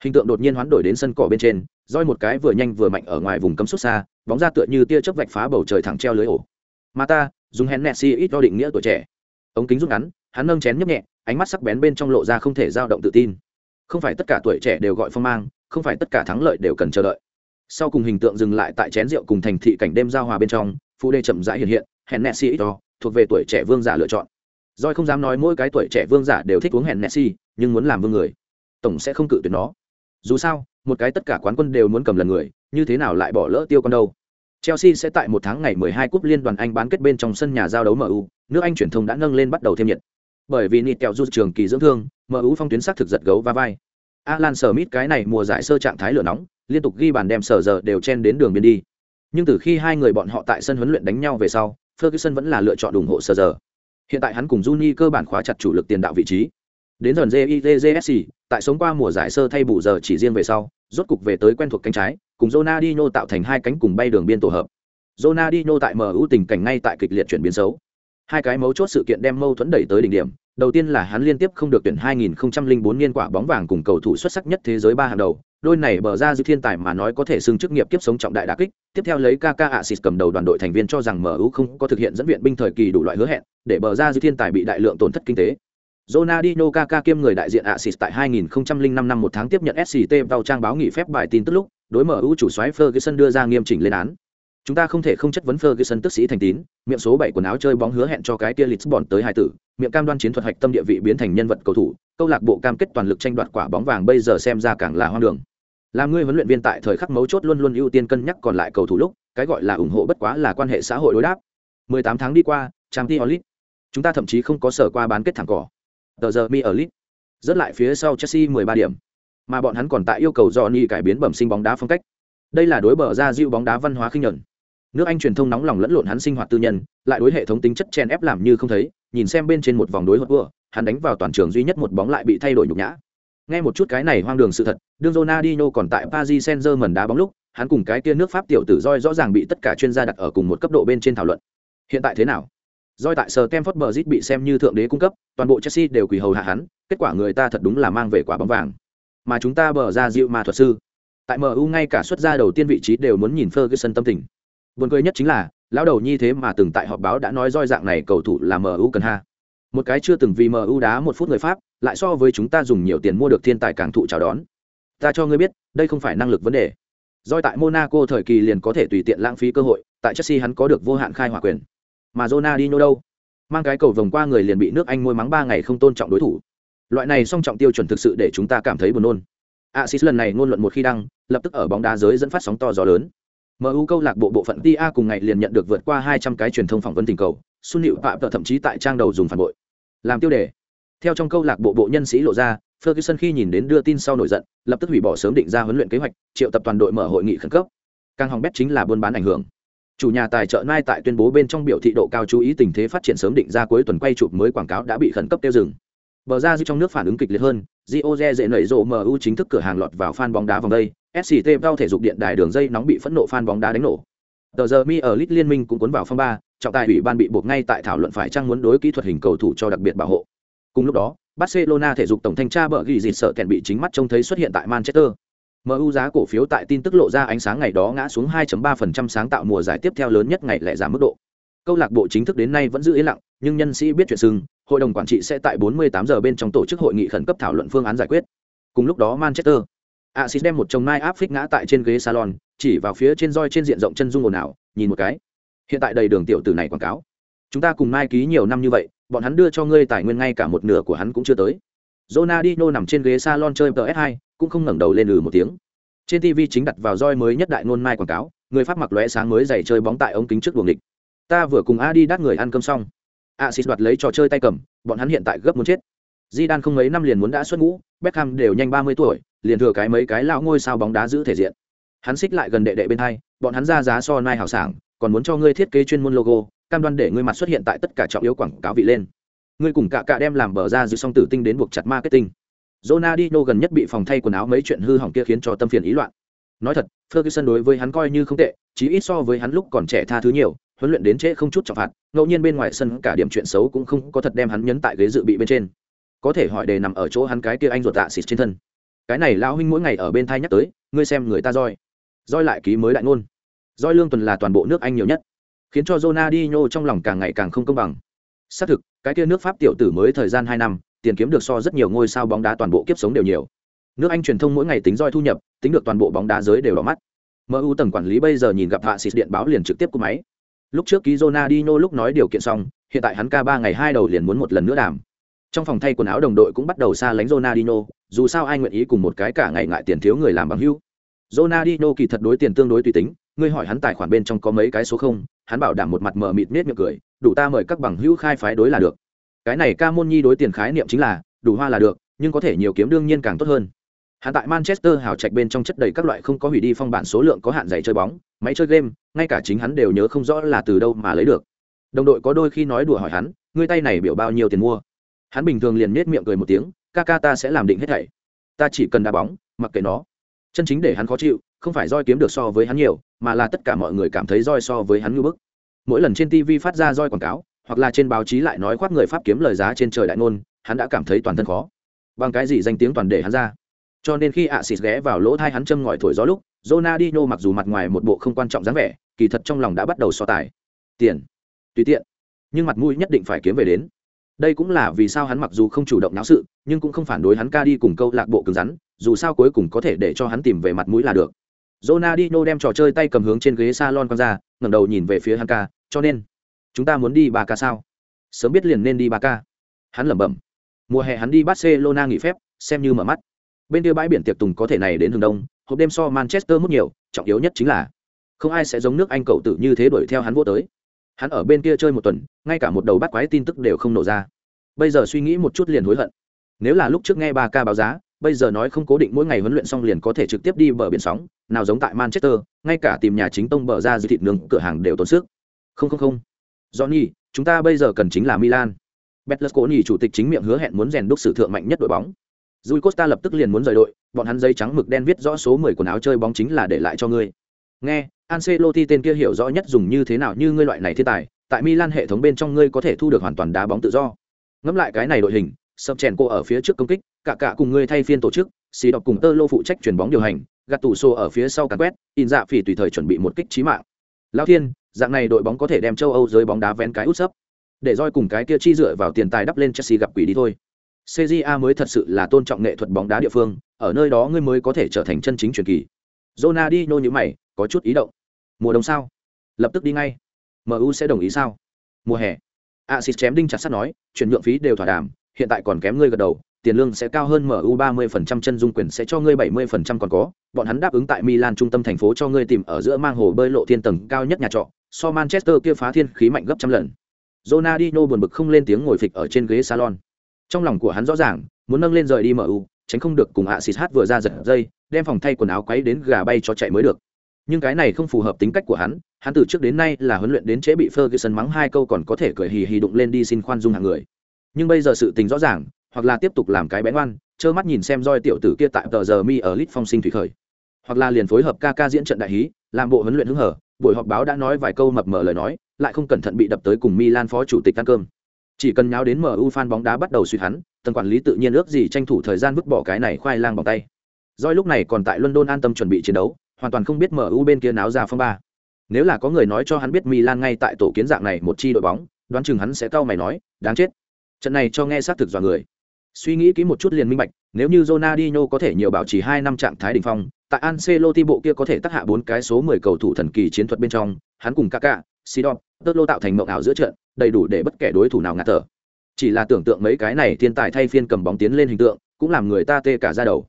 Hình tượng đột nhiên hoán đổi đến sân cỏ bên trên, roi một cái vừa nhanh vừa mạnh ở ngoài vùng cấm xuất xa bóng ra tựa như tia chớp vạch phá bầu trời thẳng treo lưới ổ. Mà ta dùng hèn messi ít đo định nghĩa tuổi trẻ. Ống kính rút ngắn hắn nâng chén nhấp nhẹ ánh mắt sắc bén bên trong lộ ra không thể dao động tự tin. Không phải tất cả tuổi trẻ đều gọi phong mang không phải tất cả thắng lợi đều cần chờ đợi. Sau cùng hình tượng dừng lại tại chén rượu cùng thành thị cảnh đêm giao hòa bên trong phụ đề chậm rãi hiện hiện hèn messi ít thuộc về tuổi trẻ vương giả lựa chọn. Doi không dám nói mỗi cái tuổi trẻ vương giả đều thích uống hèn Messi, nhưng muốn làm vương người, tổng sẽ không cự tuyệt nó. Dù sao, một cái tất cả quán quân đều muốn cầm lần người, như thế nào lại bỏ lỡ tiêu con đâu. Chelsea sẽ tại một tháng ngày 12 cúp liên đoàn Anh bán kết bên trong sân nhà giao đấu MU, nước Anh truyền thông đã nâng lên bắt đầu thêm nhiệt. Bởi vì nịt kẹo rút trường kỳ dưỡng thương, MU phong tuyến sát thực giật gấu va vai. Alan Smith cái này mùa giải sơ trạng thái lửa nóng, liên tục ghi bàn đem sở giờ đều chen đến đường biên đi. Nhưng từ khi hai người bọn họ tại sân huấn luyện đánh nhau về sau, Ferguson vẫn là lựa chọn ủng hộ sở giờ. Hiện tại hắn cùng Juni cơ bản khóa chặt chủ lực tiền đạo vị trí. Đến dần JITJSC, tại sống qua mùa giải sơ thay bù giờ chỉ riêng về sau, rốt cục về tới quen thuộc cánh trái, cùng Ronaldinho tạo thành hai cánh cùng bay đường biên tổ hợp. Ronaldinho tại MU tình cảnh ngay tại kịch liệt chuyển biến xấu. Hai cái mấu chốt sự kiện đem mâu thuẫn đẩy tới đỉnh điểm, đầu tiên là hắn liên tiếp không được tuyển 2004 niên quả bóng vàng cùng cầu thủ xuất sắc nhất thế giới ba hàng đầu, đôi này bờ ra dư thiên tài mà nói có thể xưng chức nghiệp kiếp sống trọng đại đà kích, tiếp theo lấy Kaka Asis cầm đầu đoàn đội thành viên cho rằng MU không có thực hiện dẫn viện binh thời kỳ đủ loại hứa hẹn, để bờ ra dư thiên tài bị đại lượng tổn thất kinh tế. Ronaldinho Kaká kiêm người đại diện Asis tại 2005 năm một tháng tiếp nhận SCT vào trang báo nghỉ phép bài tin tức lúc, đối MU chủ soái Ferguson đưa ra nghiêm chỉnh lên án. Chúng ta không thể không chất vấn Ferguson tức sĩ thành tín, miệng số 7 quần áo chơi bóng hứa hẹn cho cái kia Lisbon tới hai tử, miệng cam đoan chiến thuật hạch tâm địa vị biến thành nhân vật cầu thủ, câu lạc bộ cam kết toàn lực tranh đoạt quả bóng vàng bây giờ xem ra càng là hoang đường. Làm người huấn luyện viên tại thời khắc mấu chốt luôn luôn ưu tiên cân nhắc còn lại cầu thủ lúc, cái gọi là ủng hộ bất quá là quan hệ xã hội đối đáp. 18 tháng đi qua, Champions League, chúng ta thậm chí không có sở qua bán kết thẳng cỏ. Tờ giờ mi ở lit rất lại phía sau Chelsea 13 điểm, mà bọn hắn còn tại yêu cầu Johnny cải biến bẩm sinh bóng đá phong cách. Đây là đối bờ ra dịu bóng đá văn hóa khinh nhẫn. Nước anh truyền thông nóng lòng lẫn lộn hắn sinh hoạt tư nhân lại đối hệ thống tính chất chen ép làm như không thấy nhìn xem bên trên một vòng đối hốt vừa, hắn đánh vào toàn trường duy nhất một bóng lại bị thay đổi nhục nhã. Nghe một chút cái này hoang đường sự thật đương Ronaldinho còn tại Paris Saint-Germain đá bóng lúc hắn cùng cái kia nước Pháp tiểu tử roi rõ ràng bị tất cả chuyên gia đặt ở cùng một cấp độ bên trên thảo luận. Hiện tại thế nào? Doi tại sở Stamford Bridge bị xem như thượng đế cung cấp toàn bộ Chelsea đều quỳ hầu hạ hắn kết quả người ta thật đúng là mang về quả bóng vàng mà chúng ta bờ ra dịu mà thuật sư tại MU ngay cả xuất ra đầu tiên vị trí đều muốn nhìn Ferguson tâm tình Buồn cười nhất chính là, lão đầu nhi thế mà từng tại họp báo đã nói roi dạng này cầu thủ là MU cần ha. Một cái chưa từng vì MU đá một phút người Pháp, lại so với chúng ta dùng nhiều tiền mua được thiên tài càng thụ chào đón. Ta cho ngươi biết, đây không phải năng lực vấn đề. Doi tại Monaco thời kỳ liền có thể tùy tiện lãng phí cơ hội, tại Chelsea hắn có được vô hạn khai hỏa quyền. Mà Ronaldinho đâu? Mang cái cầu vòng qua người liền bị nước Anh môi mắng ba ngày không tôn trọng đối thủ. Loại này song trọng tiêu chuẩn thực sự để chúng ta cảm thấy buồn nôn. Axis lần này ngôn luận một khi đăng, lập tức ở bóng đá giới dẫn phát sóng to gió lớn. MU câu lạc bộ bộ phận TA cùng ngày liền nhận được vượt qua 200 cái truyền thông phỏng vấn tình cầu, Xuân Nịu Phạm thậm chí tại trang đầu dùng phản bội. Làm tiêu đề. Theo trong câu lạc bộ bộ nhân sĩ lộ ra, Ferguson khi nhìn đến đưa tin sau nổi giận, lập tức hủy bỏ sớm định ra huấn luyện kế hoạch, triệu tập toàn đội mở hội nghị khẩn cấp. Càng hỏng bét chính là buôn bán ảnh hưởng. Chủ nhà tài trợ Nai tại tuyên bố bên trong biểu thị độ cao chú ý tình thế phát triển sớm định ra cuối tuần quay chụp mới quảng cáo đã bị khẩn cấp tiêu dừng. Bờ ra dư trong nước phản ứng kịch liệt hơn, Gioze dễ nảy rộ MU chính thức cửa hàng lọt vào fan bóng đá vòng đây, SCT vào thể dục điện đài đường dây nóng bị phẫn nộ fan bóng đá đánh nổ. Tờ giờ mi ở Lit liên minh cũng cuốn vào phong ba, trọng tài ủy ban bị buộc ngay tại thảo luận phải trang muốn đối kỹ thuật hình cầu thủ cho đặc biệt bảo hộ. Cùng lúc đó, Barcelona thể dục tổng thanh tra bờ ghi dịt sợ kèn bị chính mắt trông thấy xuất hiện tại Manchester. MU giá cổ phiếu tại tin tức lộ ra ánh sáng ngày đó ngã xuống 2.3% sáng tạo mùa giải tiếp theo lớn nhất ngày lẻ giảm mức độ. Câu lạc bộ chính thức đến nay vẫn giữ yên lặng, nhưng nhân sĩ biết chuyện sưng, hội đồng quản trị sẽ tại 48 giờ bên trong tổ chức hội nghị khẩn cấp thảo luận phương án giải quyết. Cùng lúc đó Manchester, Axis đem một chồng mai áp phích ngã tại trên ghế salon, chỉ vào phía trên roi trên diện rộng chân dung ồn ào, nhìn một cái. Hiện tại đầy đường tiểu tử này quảng cáo. Chúng ta cùng Nike ký nhiều năm như vậy, bọn hắn đưa cho ngươi tài nguyên ngay cả một nửa của hắn cũng chưa tới. Ronaldinho nằm trên ghế salon chơi PS2, cũng không ngẩng đầu lên lừ một tiếng. Trên TV chính đặt vào roi mới nhất đại ngôn mai quảng cáo, người pháp mặc lóe sáng mới giày chơi bóng tại ống kính trước buồng địch. Ta vừa cùng Adi đắt người ăn cơm xong. Axis đoạt lấy trò chơi tay cầm, bọn hắn hiện tại gấp muốn chết. Zidane không mấy năm liền muốn đã xuất ngũ, Beckham đều nhanh 30 tuổi, liền thừa cái mấy cái lão ngôi sao bóng đá giữ thể diện. Hắn xích lại gần đệ đệ bên hai, bọn hắn ra giá so nai hảo sảng, còn muốn cho ngươi thiết kế chuyên môn logo, cam đoan để ngươi mặt xuất hiện tại tất cả trọng yếu quảng cáo vị lên. Ngươi cùng cả cả đem làm bờ ra giữ song tử tinh đến buộc chặt marketing. Ronaldinho gần nhất bị phòng thay quần áo mấy chuyện hư hỏng kia khiến cho tâm phiền ý loạn. Nói thật, Ferguson đối với hắn coi như không tệ, chí ít so với hắn lúc còn trẻ tha thứ nhiều, huấn luyện đến trễ không chút trọng phạt, ngẫu nhiên bên ngoài sân cả điểm chuyện xấu cũng không có thật đem hắn nhấn tại ghế dự bị bên trên. Có thể hỏi đề nằm ở chỗ hắn cái kia anh ruột tạ xịt trên thân. Cái này lão huynh mỗi ngày ở bên thai nhắc tới ngươi xem người ta roi. Roi lại ký mới đại ngôn. Roi lương tuần là toàn bộ nước anh nhiều nhất khiến cho Ronaldinho trong lòng càng ngày càng không công bằng. Xác thực cái kia nước pháp tiểu tử mới thời gian hai năm tiền kiếm được so rất nhiều ngôi sao bóng đá toàn bộ kiếp sống đều nhiều nước anh truyền thông mỗi ngày tính roi thu nhập tính được toàn bộ bóng đá giới đều đỏ mắt mu tầng quản lý bây giờ nhìn gặp hạ xịt điện báo liền trực tiếp cúp máy lúc trước ký Ronaldinho lúc nói điều kiện xong hiện tại hắn ca ba ngày hai đầu liền muốn một lần nữa đàm trong phòng thay quần áo đồng đội cũng bắt đầu xa lánh Ronaldinho, dù sao ai nguyện ý cùng một cái cả ngày ngại tiền thiếu người làm bằng hữu. Ronaldinho kỳ thật đối tiền tương đối tùy tính, ngươi hỏi hắn tài khoản bên trong có mấy cái số không, hắn bảo đảm một mặt mờ mịt nết miệng cười, đủ ta mời các bằng hữu khai phái đối là được. Cái này ca môn nhi đối tiền khái niệm chính là, đủ hoa là được, nhưng có thể nhiều kiếm đương nhiên càng tốt hơn. hạ tại Manchester hào trạch bên trong chất đầy các loại không có hủy đi phong bản số lượng có hạn giày chơi bóng, máy chơi game, ngay cả chính hắn đều nhớ không rõ là từ đâu mà lấy được. Đồng đội có đôi khi nói đùa hỏi hắn, ngươi tay này biểu bao nhiêu tiền mua? Hắn bình thường liền nết miệng cười một tiếng, ca ca ta sẽ làm định hết thảy. Ta chỉ cần đá bóng, mặc kệ nó. Chân chính để hắn khó chịu, không phải roi kiếm được so với hắn nhiều, mà là tất cả mọi người cảm thấy roi so với hắn ngưỡng bức. Mỗi lần trên TV phát ra roi quảng cáo, hoặc là trên báo chí lại nói khoác người pháp kiếm lời giá trên trời đại ngôn, hắn đã cảm thấy toàn thân khó. Bằng cái gì danh tiếng toàn để hắn ra? cho nên khi ạ xịt ghé vào lỗ thai hắn châm ngòi thổi gió lúc Ronaldinho mặc dù mặt ngoài một bộ không quan trọng dáng vẻ kỳ thật trong lòng đã bắt đầu so tài. Tiền. Tùy tiện. Nhưng mặt mũi nhất định phải kiếm về đến. Đây cũng là vì sao hắn mặc dù không chủ động náo sự nhưng cũng không phản đối hắn ca đi cùng câu lạc bộ cứng rắn dù sao cuối cùng có thể để cho hắn tìm về mặt mũi là được. Ronaldinho đem trò chơi tay cầm hướng trên ghế salon quăng ra ngẩng đầu nhìn về phía hắn ca cho nên chúng ta muốn đi ba ca sao? Sớm biết liền nên đi ba ca. Hắn lẩm bẩm. Mùa hè hắn đi barcelona nghỉ phép, xem như mở mắt. Bên kia bãi biển tiệc tùng có thể này đến hướng đông, hộp đêm so manchester mất nhiều, trọng yếu nhất chính là không ai sẽ giống nước anh cậu tự như thế đuổi theo hắn vô tới. Hắn ở bên kia chơi một tuần, ngay cả một đầu bắt quái tin tức đều không nổ ra. Bây giờ suy nghĩ một chút liền hối hận. Nếu là lúc trước nghe ba ca báo giá, bây giờ nói không cố định mỗi ngày huấn luyện xong liền có thể trực tiếp đi bờ biển sóng, nào giống tại manchester, ngay cả tìm nhà chính tông bờ ra dư thịt nướng, cửa hàng đều tốn sức. Không không không johnny chúng ta bây giờ cần chính là milan Betlesconi chủ tịch chính miệng hứa hẹn muốn rèn đúc sử thượng mạnh nhất đội bóng Rui Costa lập tức liền muốn rời đội, bọn hắn giấy trắng mực đen viết rõ số 10 quần áo chơi bóng chính là để lại cho ngươi. Nghe, Ancelotti tên kia hiểu rõ nhất dùng như thế nào như ngươi loại này thiên tài, tại Milan hệ thống bên trong ngươi có thể thu được hoàn toàn đá bóng tự do. Ngẫm lại cái này đội hình, sập chèn cô ở phía trước công kích, cả cả cùng ngươi thay phiên tổ chức, xì đọc cùng tơ lô phụ trách chuyển bóng điều hành, gạt tủ xô ở phía sau càn quét, in dạ phỉ tùy thời chuẩn bị một kích chí mạng. Lão Thiên, dạng này đội bóng có thể đem châu Âu giới bóng đá vén cái út sấp. Để roi cùng cái kia chi dựa vào tiền tài đắp lên Chelsea gặp quỷ đi thôi. CJA mới thật sự là tôn trọng nghệ thuật bóng đá địa phương, ở nơi đó ngươi mới có thể trở thành chân chính truyền kỳ. Ronaldinho như mày, có chút ý động. Mùa đông sao? Lập tức đi ngay. MU sẽ đồng ý sao? Mùa hè. axis chém đinh chặt sắt nói, chuyển nhượng phí đều thỏa đàm, hiện tại còn kém ngươi gật đầu, tiền lương sẽ cao hơn MU 30% chân dung quyền sẽ cho ngươi 70% còn có, bọn hắn đáp ứng tại Milan trung tâm thành phố cho ngươi tìm ở giữa mang hồ bơi lộ thiên tầng cao nhất nhà trọ, so Manchester kia phá thiên khí mạnh gấp trăm lần. Ronaldinho buồn bực không lên tiếng ngồi phịch ở trên ghế salon. Trong lòng của hắn rõ ràng, muốn nâng lên rời đi mu tránh không được cùng Axis hát vừa ra giật dây, đem phòng thay quần áo quấy đến gà bay cho chạy mới được. Nhưng cái này không phù hợp tính cách của hắn hắn từ trước đến nay là huấn luyện đến chế bị ferguson mắng hai câu còn có thể cười hì hì đụng lên đi xin khoan dung hàng người. Nhưng bây giờ sự tình rõ ràng, hoặc là tiếp tục làm cái bén oan, trơ mắt nhìn xem roi tiểu tử kia tại tờ giờ mi ở lit phong sinh thủy khởi. Hoặc là liền phối hợp ca ca diễn trận đại hí, làm bộ huấn luyện hứng hở buổi họp báo đã nói vài câu mập mờ lời nói lại không cẩn thận bị đập tới cùng milan phó chủ tịch ăn cơm chỉ cần nháo đến MU fan bóng đá bắt đầu suy hắn, tầng quản lý tự nhiên ước gì tranh thủ thời gian vứt bỏ cái này khoai lang bằng tay. Doi lúc này còn tại London an tâm chuẩn bị chiến đấu, hoàn toàn không biết MU bên kia náo ra phong ba. Nếu là có người nói cho hắn biết Milan ngay tại tổ kiến dạng này một chi đội bóng, đoán chừng hắn sẽ cau mày nói, đáng chết. Trận này cho nghe xác thực dọa người. Suy nghĩ kỹ một chút liền minh bạch, nếu như Ronaldinho có thể nhiều bảo trì 2 năm trạng thái đỉnh phong, tại Ancelotti bộ kia có thể tác hạ bốn cái số 10 cầu thủ thần kỳ chiến thuật bên trong, hắn cùng Kaká, Sidon, tớt tạo thành mộng ảo giữa trận đầy đủ để bất kể đối thủ nào ngạt thở. Chỉ là tưởng tượng mấy cái này thiên tài thay phiên cầm bóng tiến lên hình tượng cũng làm người ta tê cả da đầu.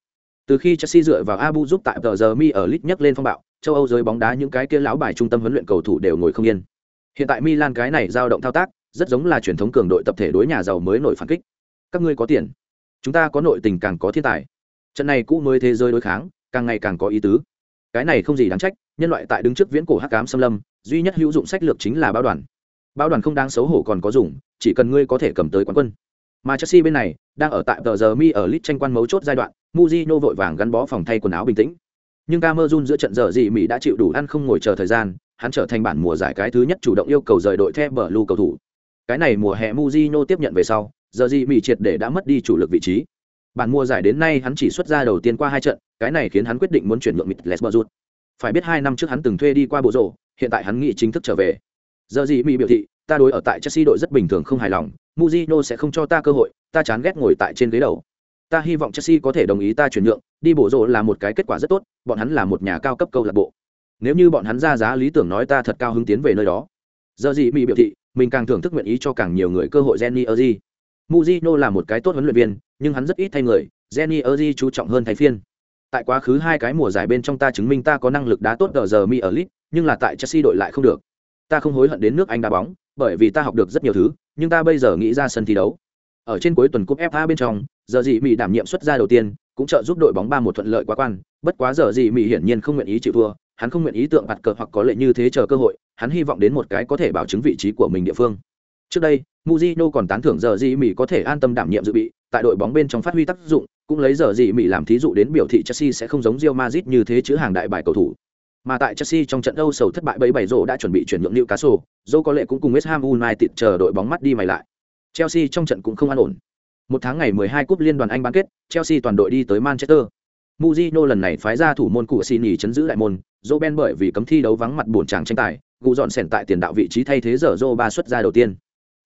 Từ khi chelsea dựa vào abu giúp tại tờ giờ mi ở lit nhấc lên phong bạo châu âu giới bóng đá những cái kia lão bài trung tâm huấn luyện cầu thủ đều ngồi không yên. Hiện tại milan cái này dao động thao tác rất giống là truyền thống cường đội tập thể đối nhà giàu mới nổi phản kích. Các ngươi có tiền chúng ta có nội tình càng có thiên tài. Trận này cũ mới thế giới đối kháng càng ngày càng có ý tứ. Cái này không gì đáng trách, nhân loại tại đứng trước viễn cổ hắc cám xâm lâm, duy nhất hữu dụng sách lược chính là báo đoàn. Báo đoàn không đáng xấu hổ còn có dùng, chỉ cần ngươi có thể cầm tới quán quân. Mà chelsea bên này, đang ở tại tờ giờ mi ở lit tranh quan mấu chốt giai đoạn muzino vội vàng gắn bó phòng thay quần áo bình tĩnh. Nhưng camerun giữa trận giờ gì mỹ đã chịu đủ ăn không ngồi chờ thời gian, hắn trở thành bản mùa giải cái thứ nhất chủ động yêu cầu rời đội theo bờ lưu cầu thủ. Cái này mùa hè muzino tiếp nhận về sau, giờ gì mỹ triệt để đã mất đi chủ lực vị trí. Bản mùa giải đến nay hắn chỉ xuất ra đầu tiên qua hai trận cái này khiến hắn quyết định muốn chuyển nhượng mịt lesbos. Rút phải biết hai năm trước hắn từng thuê đi qua bộ rộ hiện tại hắn nghĩ chính thức trở về. Giờ gì mỹ biểu thị, ta đối ở tại chelsea đội rất bình thường không hài lòng muzino sẽ không cho ta cơ hội, ta chán ghét ngồi tại trên ghế đầu. Ta hy vọng chelsea có thể đồng ý ta chuyển nhượng, đi bộ rộ là một cái kết quả rất tốt, bọn hắn là một nhà cao cấp câu lạc bộ. Nếu như bọn hắn ra giá lý tưởng nói ta thật cao hứng tiến về nơi đó. Giờ gì mỹ biểu thị, mình càng thưởng thức nguyện ý cho càng nhiều người cơ hội jenny erzi muzino là một cái tốt huấn luyện viên, nhưng hắn rất ít thay người, jenny erzi chú trọng hơn thay phiên tại quá khứ hai cái mùa giải bên trong ta chứng minh ta có năng lực đá tốt giờ mi ở lit nhưng là tại chelsea đội lại không được. Ta không hối hận đến nước anh đá bóng bởi vì ta học được rất nhiều thứ nhưng ta bây giờ nghĩ ra sân thi đấu. Ở trên cuối tuần cúp fa bên trong giờ gì mỹ đảm nhiệm xuất ra đầu tiên cũng trợ giúp đội bóng ba một thuận lợi quá quan, bất quá giờ gì Mỹ hiển nhiên không nguyện ý chịu thua, hắn không nguyện ý tượng bạt cờ hoặc có lệ như thế chờ cơ hội, hắn hy vọng đến một cái có thể bảo chứng vị trí của mình địa phương. Trước đây, Mujino còn tán thưởng giờ gì Mỹ có thể an tâm đảm nhiệm dự bị, tại đội bóng bên trong phát huy tác dụng, cũng lấy giờ gì Mỹ làm thí dụ đến biểu thị Chelsea sẽ không giống Real Madrid như thế chứ hàng đại bài cầu thủ. Mà tại Chelsea trong trận Âu sầu thất bại bấy bảy rổ đã chuẩn bị chuyển nhượng Newcastle, Joe có lẽ cũng cùng West Ham United chờ đội bóng mắt đi mày lại. Chelsea trong trận cũng không an ổn. Một tháng ngày 12 cúp liên đoàn Anh bán kết, Chelsea toàn đội đi tới Manchester. Mourinho lần này phái ra thủ môn của Sini chấn giữ đại môn, Joe Ben bởi vì cấm thi đấu vắng mặt buồn chàng tranh tài, gù dọn sẻn tại tiền đạo vị trí thay thế giờ Joe ba xuất ra đầu tiên.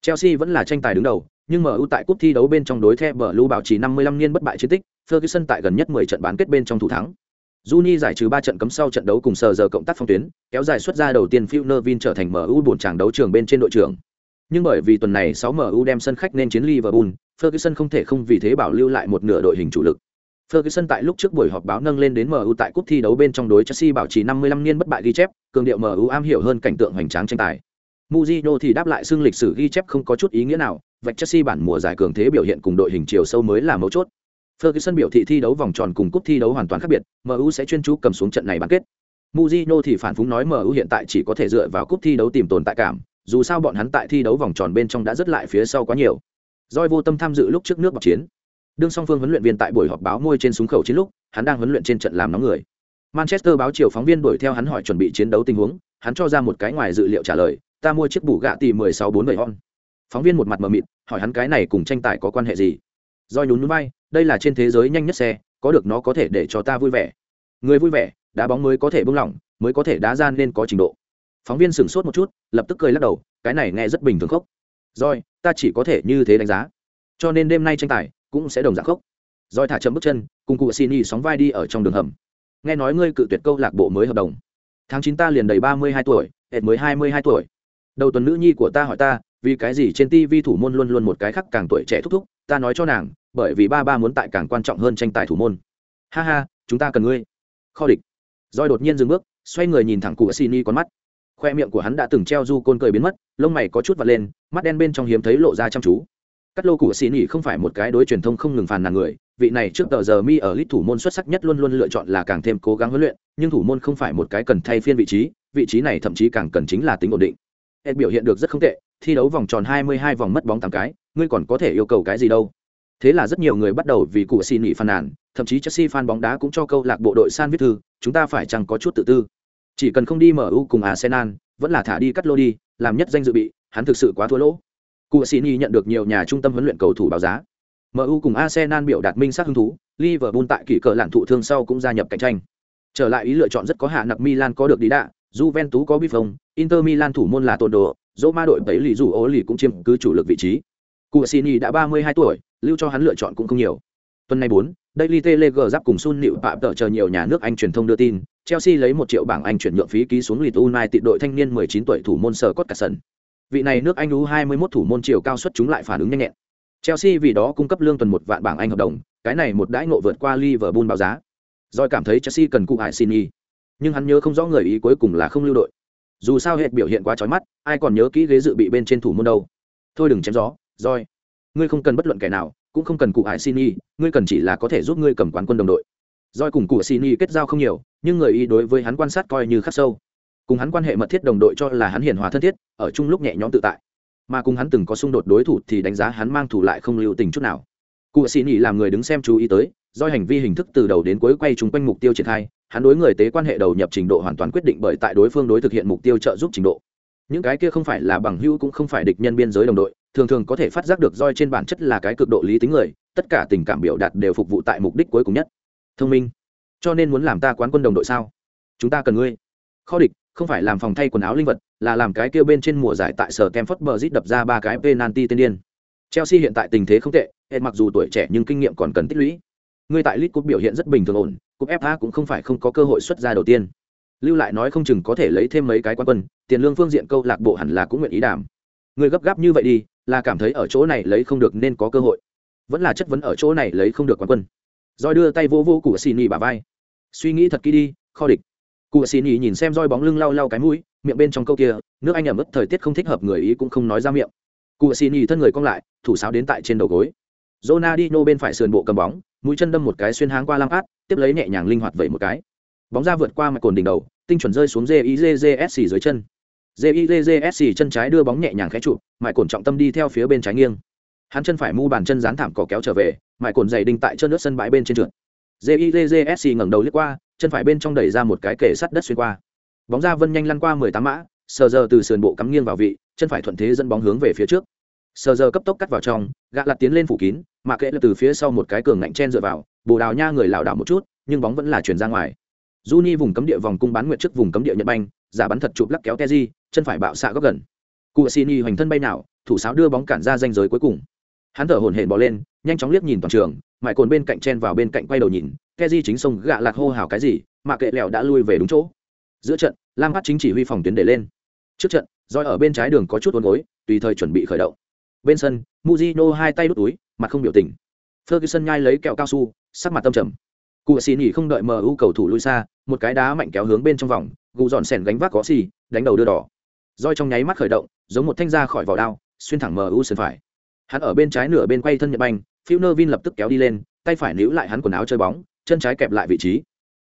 Chelsea vẫn là tranh tài đứng đầu, nhưng MU tại cúp thi đấu bên trong đối The bờ bảo trì 55 niên bất bại chiến tích, Ferguson tại gần nhất 10 trận bán kết bên trong thủ thắng. Juni giải trừ 3 trận cấm sau trận đấu cùng sờ giờ cộng tác phong tuyến, kéo dài xuất ra đầu tiên Phil Nervin trở thành MU buồn chàng đấu trường bên trên đội trưởng. Nhưng bởi vì tuần này 6 MU đem sân khách nên chiến Liverpool, Ferguson không thể không vì thế bảo lưu lại một nửa đội hình chủ lực. Ferguson tại lúc trước buổi họp báo nâng lên đến MU tại cúp thi đấu bên trong đối Chelsea bảo trì 55 niên bất bại ghi chép, cường điệu MU am hiểu hơn cảnh tượng hoành tráng tranh tài. Mujino thì đáp lại xương lịch sử ghi chép không có chút ý nghĩa nào, vạch Chelsea bản mùa giải cường thế biểu hiện cùng đội hình chiều sâu mới là mấu chốt. Ferguson biểu thị thi đấu vòng tròn cùng cúp thi đấu hoàn toàn khác biệt, MU sẽ chuyên chú cầm xuống trận này bán kết. Mourinho thì phản phúng nói MU hiện tại chỉ có thể dựa vào cúp thi đấu tìm tồn tại cảm, dù sao bọn hắn tại thi đấu vòng tròn bên trong đã rất lại phía sau quá nhiều. Doi vô tâm tham dự lúc trước nước bọc chiến. Đương song phương huấn luyện viên tại buổi họp báo môi trên súng khẩu chiến lúc, hắn đang huấn luyện trên trận làm nóng người. Manchester báo chiều phóng viên đuổi theo hắn hỏi chuẩn bị chiến đấu tình huống, hắn cho ra một cái ngoài dự liệu trả lời, ta mua chiếc bù gạ tỷ 1647 hon. Phóng viên một mặt mờ mịt, hỏi hắn cái này cùng tranh tài có quan hệ gì? do nhún núi vai, đây là trên thế giới nhanh nhất xe, có được nó có thể để cho ta vui vẻ. Người vui vẻ, đá bóng mới có thể bưng lỏng, mới có thể đá gian nên có trình độ. Phóng viên sửng sốt một chút, lập tức cười lắc đầu, cái này nghe rất bình thường khốc. Rồi, ta chỉ có thể như thế đánh giá. Cho nên đêm nay tranh tài cũng sẽ đồng dạng khốc. Rồi thả chậm bước chân, cùng cụ Sini sóng vai đi ở trong đường hầm. Nghe nói ngươi cự tuyệt câu lạc bộ mới hợp đồng. Tháng chín ta liền đầy ba mươi hai tuổi, hệt mới hai mươi hai tuổi. Đầu tuần nữ nhi của ta hỏi ta, vì cái gì trên TV thủ môn luôn luôn một cái khác càng tuổi trẻ thúc thúc, ta nói cho nàng, bởi vì ba ba muốn tại càng quan trọng hơn tranh tài thủ môn. Ha ha, chúng ta cần ngươi. Kho địch. Rồi đột nhiên dừng bước, xoay người nhìn thẳng cụ Sini con mắt khoe miệng của hắn đã từng treo du côn cười biến mất lông mày có chút vặn lên mắt đen bên trong hiếm thấy lộ ra chăm chú cắt lô của xì không phải một cái đối truyền thông không ngừng phàn nàn người vị này trước tờ giờ mi ở lít thủ môn xuất sắc nhất luôn luôn lựa chọn là càng thêm cố gắng huấn luyện nhưng thủ môn không phải một cái cần thay phiên vị trí vị trí này thậm chí càng cần chính là tính ổn định ed biểu hiện được rất không tệ thi đấu vòng tròn 22 vòng mất bóng 8 cái ngươi còn có thể yêu cầu cái gì đâu thế là rất nhiều người bắt đầu vì cụ xin nghỉ phàn nàn thậm chí chelsea fan bóng đá cũng cho câu lạc bộ đội san viết thư chúng ta phải chẳng có chút tự tư chỉ cần không đi MU cùng Arsenal, vẫn là thả đi cắt lô đi, làm nhất danh dự bị, hắn thực sự quá thua lỗ. Cuisini nhận được nhiều nhà trung tâm huấn luyện cầu thủ báo giá. MU cùng Arsenal biểu đạt minh sắc hứng thú, Liverpool tại kỳ cờ lạn thụ thương sau cũng gia nhập cạnh tranh. Trở lại ý lựa chọn rất có hạ nặc Milan có được đi đạ, Juventus có Buffon, Inter Milan thủ môn là Tondo, Roma đội tẩy lì rủ ô lì cũng chiếm cứ chủ lực vị trí. Cuisini đã 32 tuổi, lưu cho hắn lựa chọn cũng không nhiều. Tuần này bốn, Daily Telegraph cùng Sun Nịu Phạm tợ chờ nhiều nhà nước Anh truyền thông đưa tin, Chelsea lấy một triệu bảng Anh chuyển nhượng phí ký xuống Leeds United đội thanh niên 19 tuổi thủ môn Scott Carson. Vị này nước Anh U21 thủ môn chiều cao xuất chúng lại phản ứng nhanh nhẹn. Chelsea vì đó cung cấp lương tuần một vạn bảng Anh hợp đồng, cái này một đãi ngộ vượt qua Liverpool báo giá. Rồi cảm thấy Chelsea cần cụ Hải Sini, nhưng hắn nhớ không rõ người ý cuối cùng là không lưu đội. Dù sao hệ biểu hiện quá chói mắt, ai còn nhớ kỹ ghế dự bị bên trên thủ môn đâu. Thôi đừng chém gió, roi. Ngươi không cần bất luận kẻ nào, cũng không cần cụ Hải y ngươi cần chỉ là có thể giúp ngươi cầm quán quân đồng đội. Roi cùng cụ Sini kết giao không nhiều, nhưng người y đối với hắn quan sát coi như khắc sâu cùng hắn quan hệ mật thiết đồng đội cho là hắn hiền hòa thân thiết ở chung lúc nhẹ nhõm tự tại mà cùng hắn từng có xung đột đối thủ thì đánh giá hắn mang thủ lại không lưu tình chút nào cụ xin y làm người đứng xem chú ý tới do hành vi hình thức từ đầu đến cuối quay chung quanh mục tiêu triển khai hắn đối người tế quan hệ đầu nhập trình độ hoàn toàn quyết định bởi tại đối phương đối thực hiện mục tiêu trợ giúp trình độ. Những cái kia không phải là bằng hữu cũng không phải địch nhân biên giới đồng đội, thường thường có thể phát giác được roi trên bản chất là cái cực độ lý tính người, tất cả tình cảm biểu đạt đều phục vụ tại mục đích cuối cùng nhất. Thông minh. Cho nên muốn làm ta quán quân đồng đội sao? Chúng ta cần ngươi. Kho địch, không phải làm phòng thay quần áo linh vật, là làm cái kia bên trên mùa giải tại sở kem phất bờ rít đập ra ba cái penalty tên điên. Chelsea hiện tại tình thế không tệ hết mặc dù tuổi trẻ nhưng kinh nghiệm còn cần tích lũy. Ngươi tại lit cup biểu hiện rất bình thường ổn cúp fa cũng không phải không có cơ hội xuất ra đầu tiên. Lưu lại nói không chừng có thể lấy thêm mấy cái quán quân tiền lương phương diện câu lạc bộ hẳn là cũng nguyện ý đảm. Người gấp gáp như vậy đi là cảm thấy ở chỗ này lấy không được nên có cơ hội. Vẫn là chất vấn ở chỗ này lấy không được quán quân. Roi đưa tay vô vô của Sini nhì vai. Suy nghĩ thật kỹ đi kho địch. Cụ Sini nhì nhìn xem roi bóng lưng lau lau cái mũi miệng bên trong câu kia nước anh ở ướt thời tiết không thích hợp người ý cũng không nói ra miệng. Cụ Sini nhì thân người cong lại thủ sáo đến tại trên đầu gối. Ronaldinho bên phải sườn bộ cầm bóng, mũi chân đâm một cái xuyên háng qua lăng át tiếp lấy nhẹ nhàng linh hoạt vẩy một cái. Bóng ra vượt qua mặt cồn đỉnh đầu, tinh chuẩn rơi xuống gizsc dưới chân. Gizsc chân trái đưa bóng nhẹ nhàng khẽ trụ mại cồn trọng tâm đi theo phía bên trái nghiêng. Hắn chân phải mu bàn chân dán thảm cỏ kéo trở về, mại cồn dày đinh tại chân nước sân bãi bên trên trượt. Gizsc ngẩng đầu liếc qua, chân phải bên trong đẩy ra một cái kể sắt đất xuyên qua. Bóng ra vân nhanh lăn qua mười tám mã, sờ giờ từ sườn bộ cắm nghiêng vào vị, chân phải thuận thế dẫn bóng hướng về phía trước. Sờ giờ cấp tốc cắt vào trong, gạ lặt tiến lên phủ kín mà kệ là từ phía sau một cái cường ngạnh chen dựa vào bồ đào nha người lảo đảo một chút nhưng bóng vẫn là chuyển ra ngoài Juni vùng cấm địa vòng cung bán nguyện trước vùng cấm địa Nhật Banh, giả bắn thật chụp lắc kéo Teji, chân phải bạo xạ góc gần. Cuasini hoành thân bay nào, thủ sáo đưa bóng cản ra danh giới cuối cùng. Hắn thở hổn hển bò lên, nhanh chóng liếc nhìn toàn trường, mại cồn bên cạnh chen vào bên cạnh quay đầu nhìn, Teji chính sông gạ lạc hô hào cái gì, mà kệ lẹo đã lui về đúng chỗ. Giữa trận, Lam Phát chính chỉ huy phòng tuyến để lên. Trước trận, roi ở bên trái đường có chút uốn gối, tùy thời chuẩn bị khởi động. Bên sân, Mujino hai tay đút túi, mặt không biểu tình. Ferguson nhai lấy kẹo cao su, sắc mặt tâm trầm. Cụ xì nhỉ không đợi MU cầu thủ lui xa, một cái đá mạnh kéo hướng bên trong vòng, gù dọn sèn gánh vác có xì, đánh đầu đưa đỏ. Roi trong nháy mắt khởi động, giống một thanh ra khỏi vỏ đao, xuyên thẳng MU sân phải. Hắn ở bên trái nửa bên quay thân Nhật Banh, Phil Vin lập tức kéo đi lên, tay phải níu lại hắn quần áo chơi bóng, chân trái kẹp lại vị trí.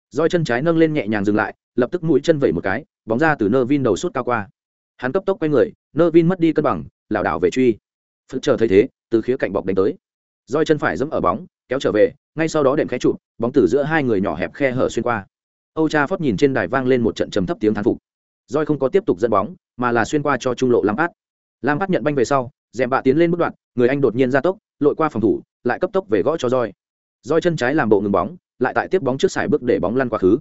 Roi chân trái nâng lên nhẹ nhàng dừng lại, lập tức mũi chân vẩy một cái, bóng ra từ Vin đầu suốt cao qua. Hắn cấp tốc quay người, Vin mất đi cân bằng, lảo đảo về truy. Phật chờ thấy thế, từ khía cạnh bọc đánh tới. Roi chân phải dẫm ở bóng, kéo trở về, ngay sau đó đệm khẽ chụp, bóng từ giữa hai người nhỏ hẹp khe hở xuyên qua. Âu Cha phót nhìn trên đài vang lên một trận trầm thấp tiếng thán phục. Roi không có tiếp tục dẫn bóng, mà là xuyên qua cho trung lộ lam át lam át nhận banh về sau, dèm bạ tiến lên bước đoạn, người Anh đột nhiên ra tốc, lội qua phòng thủ, lại cấp tốc về gõ cho Roi. Roi chân trái làm bộ ngừng bóng, lại tại tiếp bóng trước sải bước để bóng lăn qua khứ.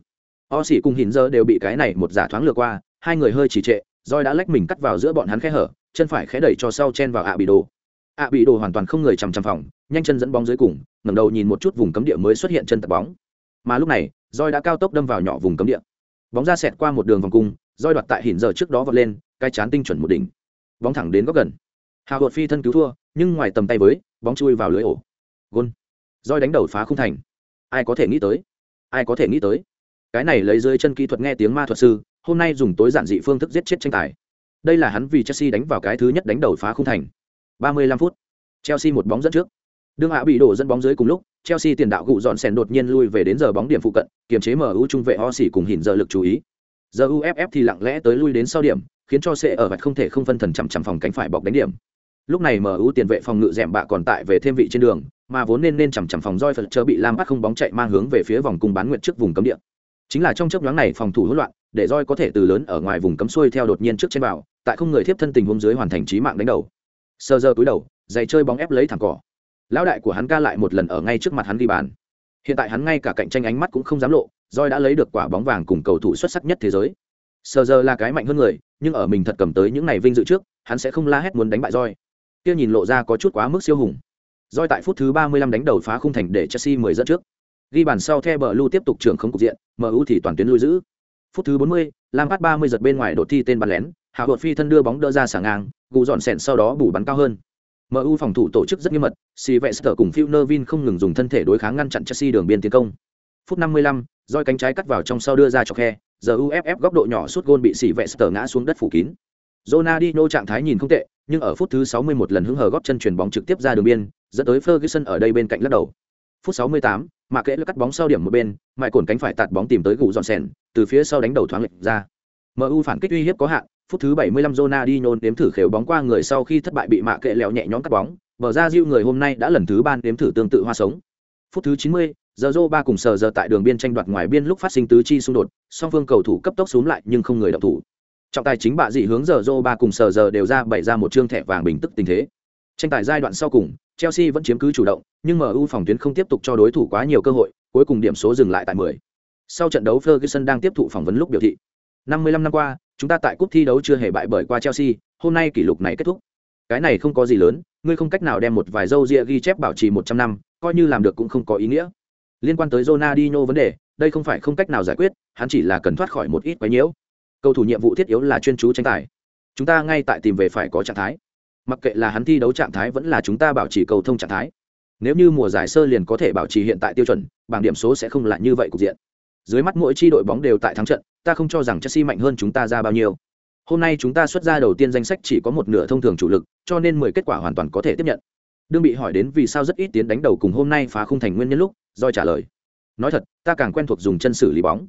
O xỉ cùng Hình giờ đều bị cái này một giả thoáng lừa qua, hai người hơi trì trệ, Roi đã lách mình cắt vào giữa bọn hắn khe hở, chân phải khẽ đẩy cho sau chen vào ạ bị đồ ạ bị đồ hoàn toàn không người chằm chằm phòng, nhanh chân dẫn bóng dưới cùng, ngẩng đầu nhìn một chút vùng cấm địa mới xuất hiện chân tập bóng. Mà lúc này, Roi đã cao tốc đâm vào nhỏ vùng cấm địa. Bóng ra xẹt qua một đường vòng cung, Roi đoạt tại Hình giờ trước đó vọt lên, cái chán tinh chuẩn một đỉnh. Bóng thẳng đến góc gần. Hào hột Phi thân cứu thua, nhưng ngoài tầm tay với, bóng chui vào lưới ổ. Gôn, Roi đánh đầu phá không thành. Ai có thể nghĩ tới? Ai có thể nghĩ tới? Cái này lấy dưới chân kỹ thuật nghe tiếng ma thuật sư, hôm nay dùng tối giản dị phương thức giết chết tranh tài. Đây là hắn vì Chelsea đánh vào cái thứ nhất đánh đầu phá không thành. 35 phút. Chelsea một bóng dẫn trước. Đương hạ bị đổ dẫn bóng dưới cùng lúc, Chelsea tiền đạo gụ dọn sèn đột nhiên lui về đến giờ bóng điểm phụ cận, kiềm chế MU trung vệ Osi cùng hỉn giờ lực chú ý. Giờ UFF thì lặng lẽ tới lui đến sau điểm, khiến cho sẽ ở vạch không thể không phân thần chằm chằm phòng cánh phải bọc đánh điểm. Lúc này MU tiền vệ phòng ngự dẻm bạ còn tại về thêm vị trên đường, mà vốn nên nên chằm chằm phòng roi phật chờ bị lam bắt không bóng chạy mang hướng về phía vòng cung bán nguyện trước vùng cấm địa. Chính là trong chớp nhoáng này phòng thủ hỗn loạn, để roi có thể từ lớn ở ngoài vùng cấm xuôi theo đột nhiên trước trên bảo, tại không người tiếp thân tình huống dưới hoàn thành chí mạng đánh đầu. Sơ giờ túi đầu, giày chơi bóng ép lấy thẳng cỏ. Lão đại của hắn ca lại một lần ở ngay trước mặt hắn ghi bàn. Hiện tại hắn ngay cả cạnh tranh ánh mắt cũng không dám lộ roi đã lấy được quả bóng vàng cùng cầu thủ xuất sắc nhất thế giới. Sờ giờ là cái mạnh hơn người nhưng ở mình thật cầm tới những ngày vinh dự trước hắn sẽ không la hét muốn đánh bại roi. Kia nhìn lộ ra có chút quá mức siêu hùng. Roi tại phút thứ 35 đánh đầu phá khung thành để chelsea mười dẫn trước. Ghi bàn sau the bờ lưu tiếp tục trưởng không cục diện mu thì toàn tuyến lui giữ. Phút thứ 40, lam phát 30 giật bên ngoài đột thi tên bắn lén hạ vợt phi thân đưa bóng đỡ ra sảng ngang gù dọn sẻn sau đó bù bắn cao hơn MU phòng thủ tổ chức rất nghiêm mật, Sylvester cùng Phil Nevin không ngừng dùng thân thể đối kháng ngăn chặn Chelsea đường biên tiến công. Phút 55, roi cánh trái cắt vào trong sau đưa ra cho khe, giờ UFF góc độ nhỏ suốt gôn bị Sylvester ngã xuống đất phủ kín. Ronaldinho trạng thái nhìn không tệ, nhưng ở phút thứ 61 lần hứng hờ góp chân chuyển bóng trực tiếp ra đường biên, dẫn tới Ferguson ở đây bên cạnh lắc đầu. Phút 68, mà kẽ cắt bóng sau điểm một bên, mại cồn cánh phải tạt bóng tìm tới gù dọn sèn, từ phía sau đánh đầu thoáng lệch ra. MU phản kích uy hiếp có hạn, phút thứ 75 Ronaldinho đếm thử khều bóng qua người sau khi thất bại bị mạ kệ lẹo nhẹ nhõm cắt bóng, bờ ra diêu người hôm nay đã lần thứ ba đếm thử tương tự hoa sống. Phút thứ 90, giờ Zô ba cùng sờ giờ tại đường biên tranh đoạt ngoài biên lúc phát sinh tứ chi xung đột, song phương cầu thủ cấp tốc xuống lại nhưng không người động thủ. Trọng tài chính bạ dị hướng giờ Zô ba cùng sờ giờ đều ra bày ra một trương thẻ vàng bình tức tình thế. Tranh tài giai đoạn sau cùng, Chelsea vẫn chiếm cứ chủ động, nhưng MU phòng tuyến không tiếp tục cho đối thủ quá nhiều cơ hội, cuối cùng điểm số dừng lại tại 10. Sau trận đấu Ferguson đang tiếp thụ phỏng vấn lúc biểu thị, 55 năm qua, chúng ta tại cúp thi đấu chưa hề bại bởi qua Chelsea, hôm nay kỷ lục này kết thúc. Cái này không có gì lớn, ngươi không cách nào đem một vài dâu ria ghi chép bảo trì 100 năm, coi như làm được cũng không có ý nghĩa. Liên quan tới Ronaldinho vấn đề, đây không phải không cách nào giải quyết, hắn chỉ là cần thoát khỏi một ít quấy nhiễu. Cầu thủ nhiệm vụ thiết yếu là chuyên chú tranh tài. Chúng ta ngay tại tìm về phải có trạng thái. Mặc kệ là hắn thi đấu trạng thái vẫn là chúng ta bảo trì cầu thông trạng thái. Nếu như mùa giải sơ liền có thể bảo trì hiện tại tiêu chuẩn, bảng điểm số sẽ không lại như vậy cục diện. Dưới mắt mỗi chi đội bóng đều tại thắng trận, ta không cho rằng Chelsea mạnh hơn chúng ta ra bao nhiêu. Hôm nay chúng ta xuất ra đầu tiên danh sách chỉ có một nửa thông thường chủ lực, cho nên 10 kết quả hoàn toàn có thể tiếp nhận. Đương bị hỏi đến vì sao rất ít tiến đánh đầu cùng hôm nay phá khung thành nguyên nhân lúc, Rồi trả lời. Nói thật, ta càng quen thuộc dùng chân xử lý bóng.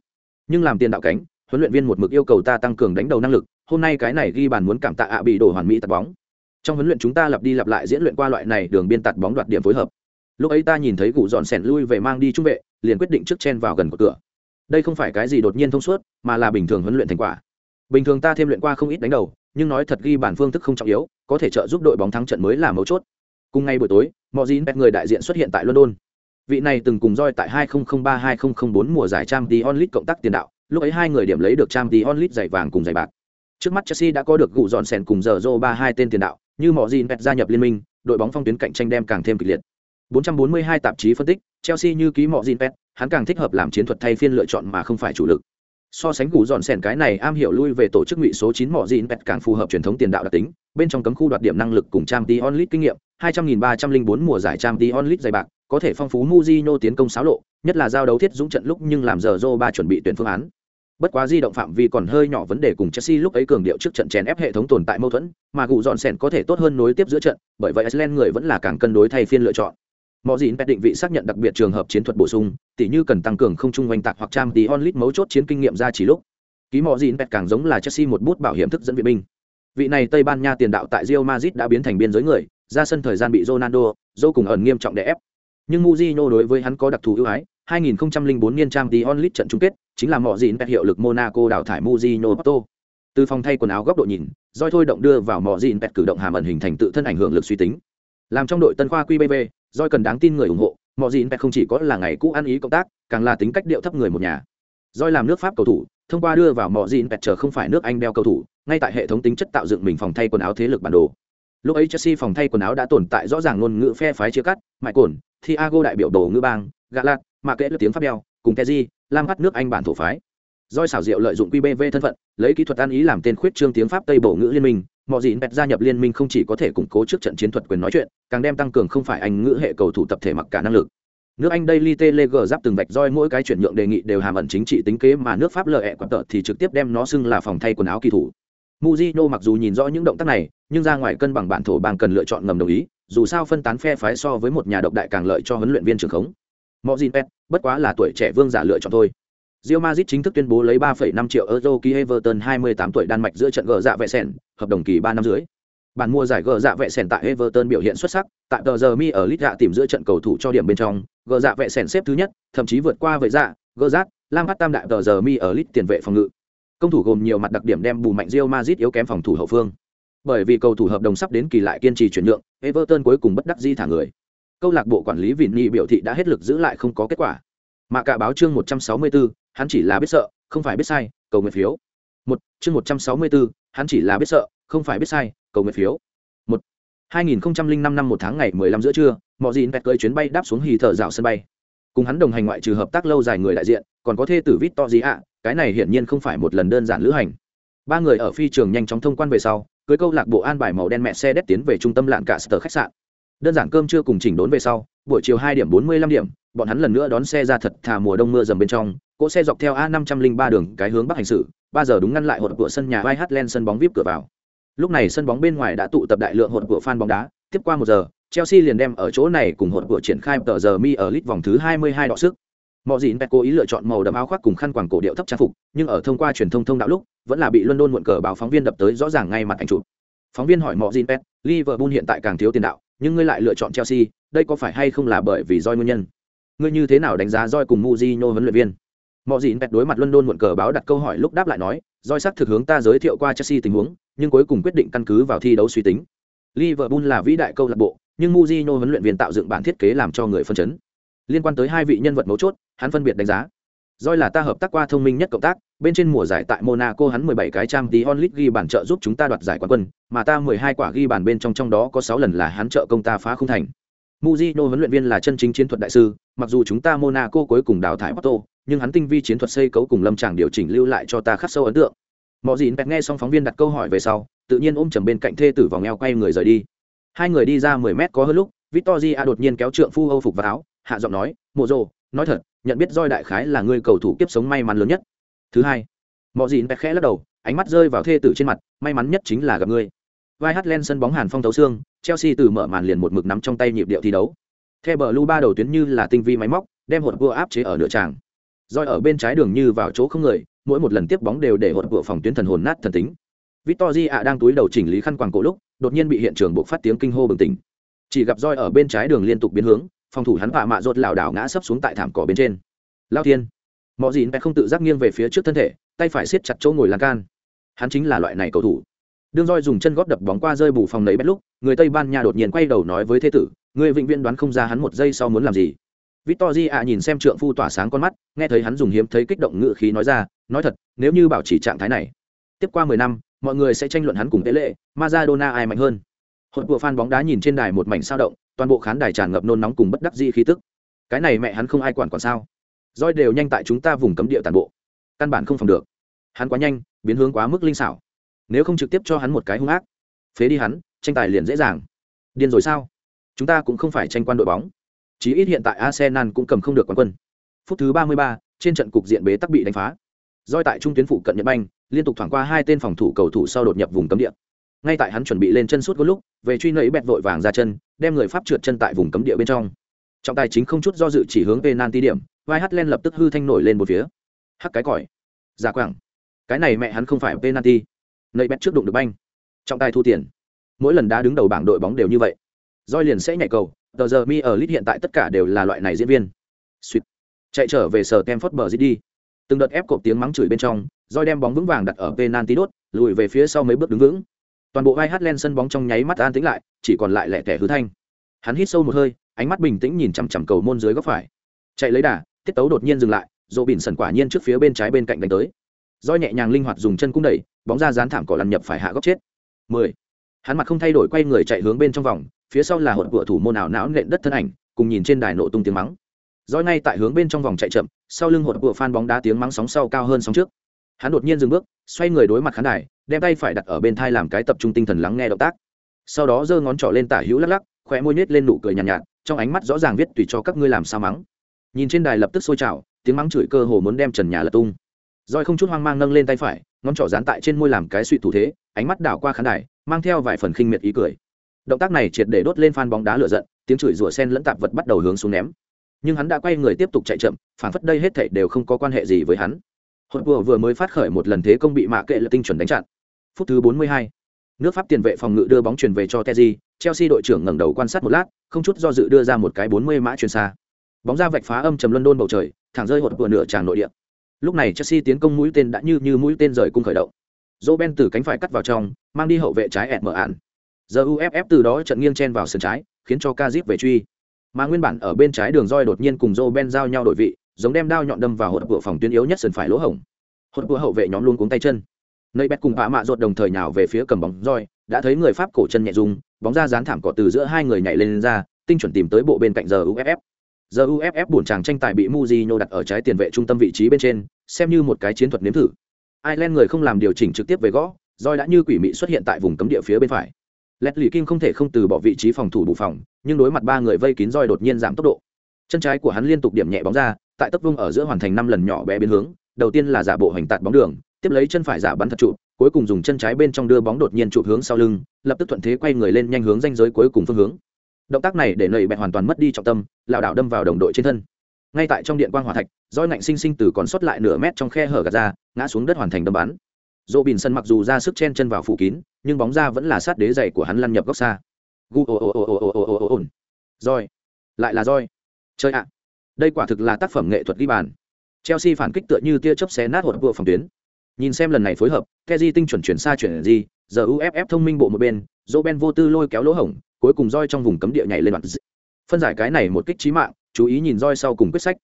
Nhưng làm tiền đạo cánh, huấn luyện viên một mực yêu cầu ta tăng cường đánh đầu năng lực, hôm nay cái này ghi bàn muốn cảm tạ ạ bị đổ hoàn mỹ tạt bóng. Trong huấn luyện chúng ta lặp đi lặp lại diễn luyện qua loại này đường biên tạt bóng đoạt điểm phối hợp. Lúc ấy ta nhìn thấy cụ dọn sèn lui về mang đi trung vệ, liền quyết định trước chen vào gần của cửa. Đây không phải cái gì đột nhiên thông suốt, mà là bình thường huấn luyện thành quả. Bình thường ta thêm luyện qua không ít đánh đầu, nhưng nói thật ghi bản phương thức không trọng yếu, có thể trợ giúp đội bóng thắng trận mới là mấu chốt. Cùng ngày buổi tối, Mojin Pet người đại diện xuất hiện tại London. Vị này từng cùng roi tại 2003-2004 mùa giải Champions League cộng tác tiền đạo, lúc ấy hai người điểm lấy được Champions League giày vàng cùng giày bạc. Trước mắt Chelsea đã có được gụ dọn sèn cùng giờ ba hai tên tiền đạo, như Mojin Pet gia nhập liên minh, đội bóng phong tuyến cạnh tranh đem càng thêm kịch liệt. 442 tạp chí phân tích, Chelsea như ký Mojin Pet, hắn càng thích hợp làm chiến thuật thay phiên lựa chọn mà không phải chủ lực. So sánh củ dọn sẻn cái này, am hiểu lui về tổ chức ngụy số chín mỏ dịn pet càng phù hợp truyền thống tiền đạo đặc tính, bên trong cấm khu đoạt điểm năng lực cùng trang t onlit kinh nghiệm, hai trăm nghìn ba trăm linh bốn mùa giải trang t onlit dày bạc, có thể phong phú Mujino tiến công xáo lộ, nhất là giao đấu thiết dũng trận lúc nhưng làm giờ Zoro ba chuẩn bị tuyển phương án. Bất quá di động phạm vi còn hơi nhỏ vấn đề cùng Chelsea lúc ấy cường điệu trước trận chèn ép hệ thống tồn tại mâu thuẫn, mà gù dọn sẻn có thể tốt hơn nối tiếp giữa trận, bởi vậy Iceland người vẫn là càng cân đối thay phiên lựa chọn mọi dịn pet định vị xác nhận đặc biệt trường hợp chiến thuật bổ sung, tỉ như cần tăng cường không trung oanh tạc hoặc trang tí onlit mấu chốt chiến kinh nghiệm ra chỉ lúc. Ký mọi dịn pet càng giống là chelsea một bút bảo hiểm thức dẫn viện binh. Vị này tây ban nha tiền đạo tại rio Madrid đã biến thành biên giới người, ra sân thời gian bị ronaldo dô cùng ẩn nghiêm trọng đè ép. Nhưng Mujino đối với hắn có đặc thù ưu ái 2004 niên trang tí onlit trận chung kết, chính là mọi dịn pet hiệu lực monaco đào thải Mujino Porto. Từ phòng thay quần áo góc độ nhìn, roi thôi động đưa vào mọi dịn pet cử động hàm ẩn hình thành tự thân ảnh hưởng lực suy tính. Làm trong đội tân khoa qbb Doi cần đáng tin người ủng hộ, mọi gì không chỉ có là ngày cũ ăn ý cộng tác, càng là tính cách điệu thấp người một nhà. Doi làm nước Pháp cầu thủ, thông qua đưa vào mọi gì chờ không phải nước Anh đeo cầu thủ, ngay tại hệ thống tính chất tạo dựng mình phòng thay quần áo thế lực bản đồ. Lúc ấy Chelsea phòng thay quần áo đã tồn tại rõ ràng ngôn ngữ phe phái chia cắt, mại cồn, Thiago đại biểu đồ ngữ bang, Galat, mà kể là tiếng Pháp đeo, cùng keji Lam bắt nước Anh bản thổ phái. Doi xảo diệu lợi dụng QBV thân phận, lấy kỹ thuật ăn ý làm tên khuyết trương tiếng Pháp Tây bổ ngữ liên minh, mọi gì bẹt gia nhập liên minh không chỉ có thể củng cố trước trận chiến thuật quyền nói chuyện, càng đem tăng cường không phải anh ngữ hệ cầu thủ tập thể mặc cả năng lực. Nước anh daily tele giáp từng vạch roi mỗi cái chuyển nhượng đề nghị đều hàm ẩn chính trị tính kế mà nước pháp lợi ẹ quạt tợ thì trực tiếp đem nó xưng là phòng thay quần áo kỳ thủ. Muzino mặc dù nhìn rõ những động tác này, nhưng ra ngoài cân bằng bản thổ bang cần lựa chọn ngầm đồng ý, dù sao phân tán phe phái so với một nhà độc đại càng lợi cho huấn luyện viên trưởng khống. Mọi gì pet bất quá là tuổi trẻ vương giả lựa chọn thôi. Real Madrid chính thức tuyên bố lấy 3,5 triệu euro ký Everton 28 tuổi Đan Mạch giữa trận gỡ dạ vệ sèn, hợp đồng kỳ 3 năm dưới. Bản mua giải gỡ dạ vệ sèn tại Everton biểu hiện xuất sắc, tại tờ giờ mi ở lit dạ tìm giữa trận cầu thủ cho điểm bên trong, gỡ dạ vệ sèn xếp thứ nhất, thậm chí vượt qua vệ dạ, gỡ rát, dạ, Lam Phát Tam đại tờ giờ mi ở lit tiền vệ phòng ngự. Công thủ gồm nhiều mặt đặc điểm đem bù mạnh Real Madrid yếu kém phòng thủ hậu phương. Bởi vì cầu thủ hợp đồng sắp đến kỳ lại kiên trì chuyển nhượng, Everton cuối cùng bất đắc dĩ thả người. Câu lạc bộ quản lý Vini biểu thị đã hết lực giữ lại không có kết quả. Mà cả báo chương 164, hắn chỉ là biết sợ, không phải biết sai, cầu nguyện phiếu. Một, chương một trăm sáu mươi bốn, hắn chỉ là biết sợ, không phải biết sai, cầu nguyện phiếu. Một, hai nghìn năm năm một tháng ngày mười lăm giữa trưa, mọi dịn vẹt cơi chuyến bay đáp xuống hì thở dạo sân bay. Cùng hắn đồng hành ngoại trừ hợp tác lâu dài người đại diện, còn có thê tử vít to gì ạ cái này hiển nhiên không phải một lần đơn giản lữ hành. Ba người ở phi trường nhanh chóng thông quan về sau, cưới câu lạc bộ an bài màu đen mẹ xe đét tiến về trung tâm lạng cả sở khách sạn. Đơn giản cơm trưa cùng chỉnh đốn về sau, buổi chiều hai điểm bốn mươi lăm điểm bọn hắn lần nữa đón xe ra thật thà mùa đông mưa dầm bên trong, cỗ xe dọc theo a năm trăm linh ba đường cái hướng bắc hành xử, ba giờ đúng ngăn lại hột của sân nhà vai hát len sân bóng vip cửa vào. Lúc này sân bóng bên ngoài đã tụ tập đại lượng hột của fan bóng đá, tiếp qua một giờ, chelsea liền đem ở chỗ này cùng hột của triển khai tờ giờ mi ở lit vòng thứ hai mươi hai đọ sức. Mọi dịn pet cố ý lựa chọn màu đậm áo khoác cùng khăn quàng cổ điệu thấp trang phục, nhưng ở thông qua truyền thông thông đạo lúc, vẫn là bị london muộn cờ báo phóng viên đập tới rõ ràng ngay mặt ảnh chụp. Phóng viên hỏi mọi dịn pet liverpool hiện tại càng thiếu tiền đạo, nhưng ngươi lại lựa chọn chelsea, đây có phải hay không là bởi vì doi nguyên nhân? Ngươi như thế nào đánh giá roi cùng muzino huấn luyện viên? Mọi gì bẹt đối mặt london muộn cờ báo đặt câu hỏi lúc đáp lại nói roi sắc thực hướng ta giới thiệu qua chelsea tình huống nhưng cuối cùng quyết định căn cứ vào thi đấu suy tính. Liverpool là vĩ đại câu lạc bộ nhưng muzino huấn luyện viên tạo dựng bản thiết kế làm cho người phân chấn. Liên quan tới hai vị nhân vật mấu chốt hắn phân biệt đánh giá. Roi là ta hợp tác qua thông minh nhất cộng tác, bên trên mùa giải tại Monaco hắn 17 cái trang tí onlit ghi bàn trợ giúp chúng ta đoạt giải quán quân, mà ta 12 quả ghi bàn bên trong trong đó có 6 lần là hắn trợ công ta phá không thành. Mujino huấn luyện viên là chân chính chiến thuật đại sư, mặc dù chúng ta Monaco cuối cùng đào thải Porto, nhưng hắn tinh vi chiến thuật xây cấu cùng lâm tràng điều chỉnh lưu lại cho ta khắc sâu ấn tượng. Mọ Dĩn Pẹt nghe xong phóng viên đặt câu hỏi về sau, tự nhiên ôm chầm bên cạnh thê tử vòng eo quay người rời đi. Hai người đi ra 10 mét có hơn lúc, Victoria đột nhiên kéo trượng phu Âu phục vào áo, hạ giọng nói, "Mộ nói thật, nhận biết Joy đại khái là người cầu thủ kiếp sống may mắn lớn nhất." Thứ hai, Mọ Dĩn Pẹt khẽ lắc đầu, ánh mắt rơi vào thê tử trên mặt, "May mắn nhất chính là gặp ngươi." Vai Hatlen sân bóng Hàn Phong thấu xương, Chelsea từ mở màn liền một mực nắm trong tay nhịp điệu thi đấu. Theo bờ lu ba đầu tuyến như là tinh vi máy móc, đem hột vừa áp chế ở nửa tràng. Roi ở bên trái đường như vào chỗ không người mỗi một lần tiếp bóng đều để hột vừa phòng tuyến thần hồn nát thần tính. Victory ạ đang túi đầu chỉnh lý khăn quàng cổ lúc đột nhiên bị hiện trường buộc phát tiếng kinh hô bừng tỉnh. Chỉ gặp roi ở bên trái đường liên tục biến hướng phòng thủ hắn vạ mạ rột lảo đảo ngã sấp xuống tại thảm cỏ bên trên. Lao thiên. Mọi gì không tự giác nghiêng về phía trước thân thể tay phải siết chặt chỗ ngồi lan can. Hắn chính là loại này cầu thủ đương roi dùng chân góp đập bóng qua rơi bù phòng nấy bét lúc, người tây ban nha đột nhiên quay đầu nói với thế tử người vĩnh viễn đoán không ra hắn một giây sau muốn làm gì. Victor ạ nhìn xem trượng phu tỏa sáng con mắt, nghe thấy hắn dùng hiếm thấy kích động ngự khí nói ra, nói thật, nếu như bảo trì trạng thái này, tiếp qua mười năm, mọi người sẽ tranh luận hắn cùng tế lệ, Maradona ai mạnh hơn. Hội của fan bóng đá nhìn trên đài một mảnh sao động, toàn bộ khán đài tràn ngập nôn nóng cùng bất đắc dĩ khí tức. Cái này mẹ hắn không ai quản còn sao? Roi đều nhanh tại chúng ta vùng cấm địa tàn bộ, căn bản không phòng được. Hắn quá nhanh, biến hướng quá mức linh xảo nếu không trực tiếp cho hắn một cái hung ác phế đi hắn tranh tài liền dễ dàng. Điên rồi sao? Chúng ta cũng không phải tranh quan đội bóng. Chí ít hiện tại arsenal cũng cầm không được quán quân. Phút thứ ba mươi ba, trên trận cục diện bế tắc bị đánh phá. Roi tại trung tuyến phụ cận nhật banh liên tục thoảng qua hai tên phòng thủ cầu thủ sau đột nhập vùng cấm địa. Ngay tại hắn chuẩn bị lên chân suốt có lúc về truy nẫy bẹt vội vàng ra chân đem người pháp trượt chân tại vùng cấm địa bên trong. Trọng tài chính không chút do dự chỉ hướng penalty điểm vai hắt len lập tức hư thanh nổi lên một phía. Hắc cái còi. Giả quảng. Cái này mẹ hắn không phải penalty nơi bét trước đụng được banh. Trọng tài thu tiền. Mỗi lần đá đứng đầu bảng đội bóng đều như vậy. Roi liền sẽ nhảy cầu. Tờ giờ mi ở lit hiện tại tất cả đều là loại này diễn viên. Sweet. chạy trở về sở tem phớt bờ đi. Từng đợt ép cộp tiếng mắng chửi bên trong roi đem bóng vững vàng đặt ở penalty đốt, lùi về phía sau mấy bước đứng vững. Toàn bộ vai hát len sân bóng trong nháy mắt an tĩnh lại, chỉ còn lại lẻ tẻ hứa thanh. Hắn hít sâu một hơi, ánh mắt bình tĩnh nhìn chằm chằm cầu môn dưới góc phải. Chạy lấy đà, tiết tấu đột nhiên dừng lại dỗ bỉn sần quả nhiên trước phía bên trái bên cạnh đánh tới roi nhẹ nhàng linh hoạt dùng chân cung đẩy bóng ra dán thảm cỏ lăn nhập phải hạ góc chết. Mười. Hắn mặt không thay đổi quay người chạy hướng bên trong vòng phía sau là hột vựa thủ môn ảo não nện đất thân ảnh cùng nhìn trên đài nổ tung tiếng mắng. Roi ngay tại hướng bên trong vòng chạy chậm sau lưng hột vựa phan bóng đá tiếng mắng sóng sau cao hơn sóng trước. Hắn đột nhiên dừng bước xoay người đối mặt khán đài đem tay phải đặt ở bên thai làm cái tập trung tinh thần lắng nghe động tác. Sau đó giơ ngón trỏ lên tả hữu lắc lắc khóe môi nhếch lên nụ cười nhàn nhạt, nhạt trong ánh mắt rõ ràng viết tùy cho các ngươi làm sao mắng. Nhìn trên đài lập tức sôi trào tiếng mắng chửi cơ hồ muốn đem trần nhà lật tung roi không chút hoang mang nâng lên tay phải ngón trỏ dán tại trên môi làm cái suy thủ thế ánh mắt đảo qua khán đài mang theo vài phần khinh miệt ý cười. Động tác này triệt để đốt lên phan bóng đá lửa giận tiếng chửi rủa sen lẫn tạp vật bắt đầu hướng xuống ném. Nhưng hắn đã quay người tiếp tục chạy chậm phản phất đây hết thảy đều không có quan hệ gì với hắn. Hội vừa vừa mới phát khởi một lần thế công bị mạ kệ là tinh chuẩn đánh chặn. Phút thứ 42. nước pháp tiền vệ phòng ngự đưa bóng truyền về cho Teji, Chelsea đội trưởng ngẩng đầu quan sát một lát không chút do dự đưa ra một cái 40 mã truyền xa. Bóng ra vạch phá âm trầm london bầu trời thẳng rơi hột vừa nửa tràng nội địa lúc này Chelsea tiến công mũi tên đã như như mũi tên rời cung khởi động. Dỗ ben từ cánh phải cắt vào trong mang đi hậu vệ trái ẹt mở ạn giờ uff từ đó trận nghiêng chen vào sườn trái khiến cho kazip về truy. Mà nguyên bản ở bên trái đường roi đột nhiên cùng dỗ ben giao nhau đổi vị giống đem đao nhọn đâm vào hột cửa phòng tuyến yếu nhất sườn phải lỗ hổng. Hột cửa hậu vệ nhóm luôn cuống tay chân. Nơi bét cùng bạ mạ rột đồng thời nhào về phía cầm bóng roi đã thấy người pháp cổ chân nhẹ dùng bóng ra dán thảm cỏ từ giữa hai người nhảy lên, lên ra tinh chuẩn tìm tới bộ bên cạnh giờ uff giờ uff buồn chàng tranh tài bị muzino đặt ở trái tiền vệ trung tâm vị trí bên trên xem như một cái chiến thuật nếm thử Ireland người không làm điều chỉnh trực tiếp về gõ, Roi đã như quỷ mị xuất hiện tại vùng cấm địa phía bên phải. Leslie Kim không thể không từ bỏ vị trí phòng thủ bù phòng, nhưng đối mặt ba người vây kín Roi đột nhiên giảm tốc độ. Chân trái của hắn liên tục điểm nhẹ bóng ra, tại tốc vung ở giữa hoàn thành năm lần nhỏ bé biến hướng, đầu tiên là giả bộ hành tạt bóng đường, tiếp lấy chân phải giả bắn thật trụ, cuối cùng dùng chân trái bên trong đưa bóng đột nhiên trụ hướng sau lưng, lập tức thuận thế quay người lên nhanh hướng danh giới cuối cùng phương hướng. Động tác này để nảy bẹt hoàn toàn mất đi trọng tâm, lão đảo đâm vào đồng đội trên thân. Ngay tại trong điện quang hỏa thạch, roi ngạnh sinh sinh từ còn sót lại nửa mét trong khe hở gạt ra, ngã xuống đất hoàn thành đâm bắn. Dỗ Bình Sân mặc dù ra sức chen chân vào phủ kín, nhưng bóng ra vẫn là sát đế dày của hắn lăn nhập góc xa. Gu ồ ồ ồ ồ ồ ồ ồ ồ Roi, lại là roi. Chơi ạ. Đây quả thực là tác phẩm nghệ thuật ghi bàn. Chelsea phản kích tựa như tia chớp xé nát hột vựa phòng tuyến. Nhìn xem lần này phối hợp, Kezi tinh chuẩn chuyển xa chuyển gì, giờ UFF thông minh bộ một bên, Dỗ Ben vô tư lôi kéo lỗ hổng, cuối cùng roi trong vùng cấm địa nhảy lên mặt. Phân giải cái này một kích trí mạng, chú ý nhìn roi sau cùng quyết sách.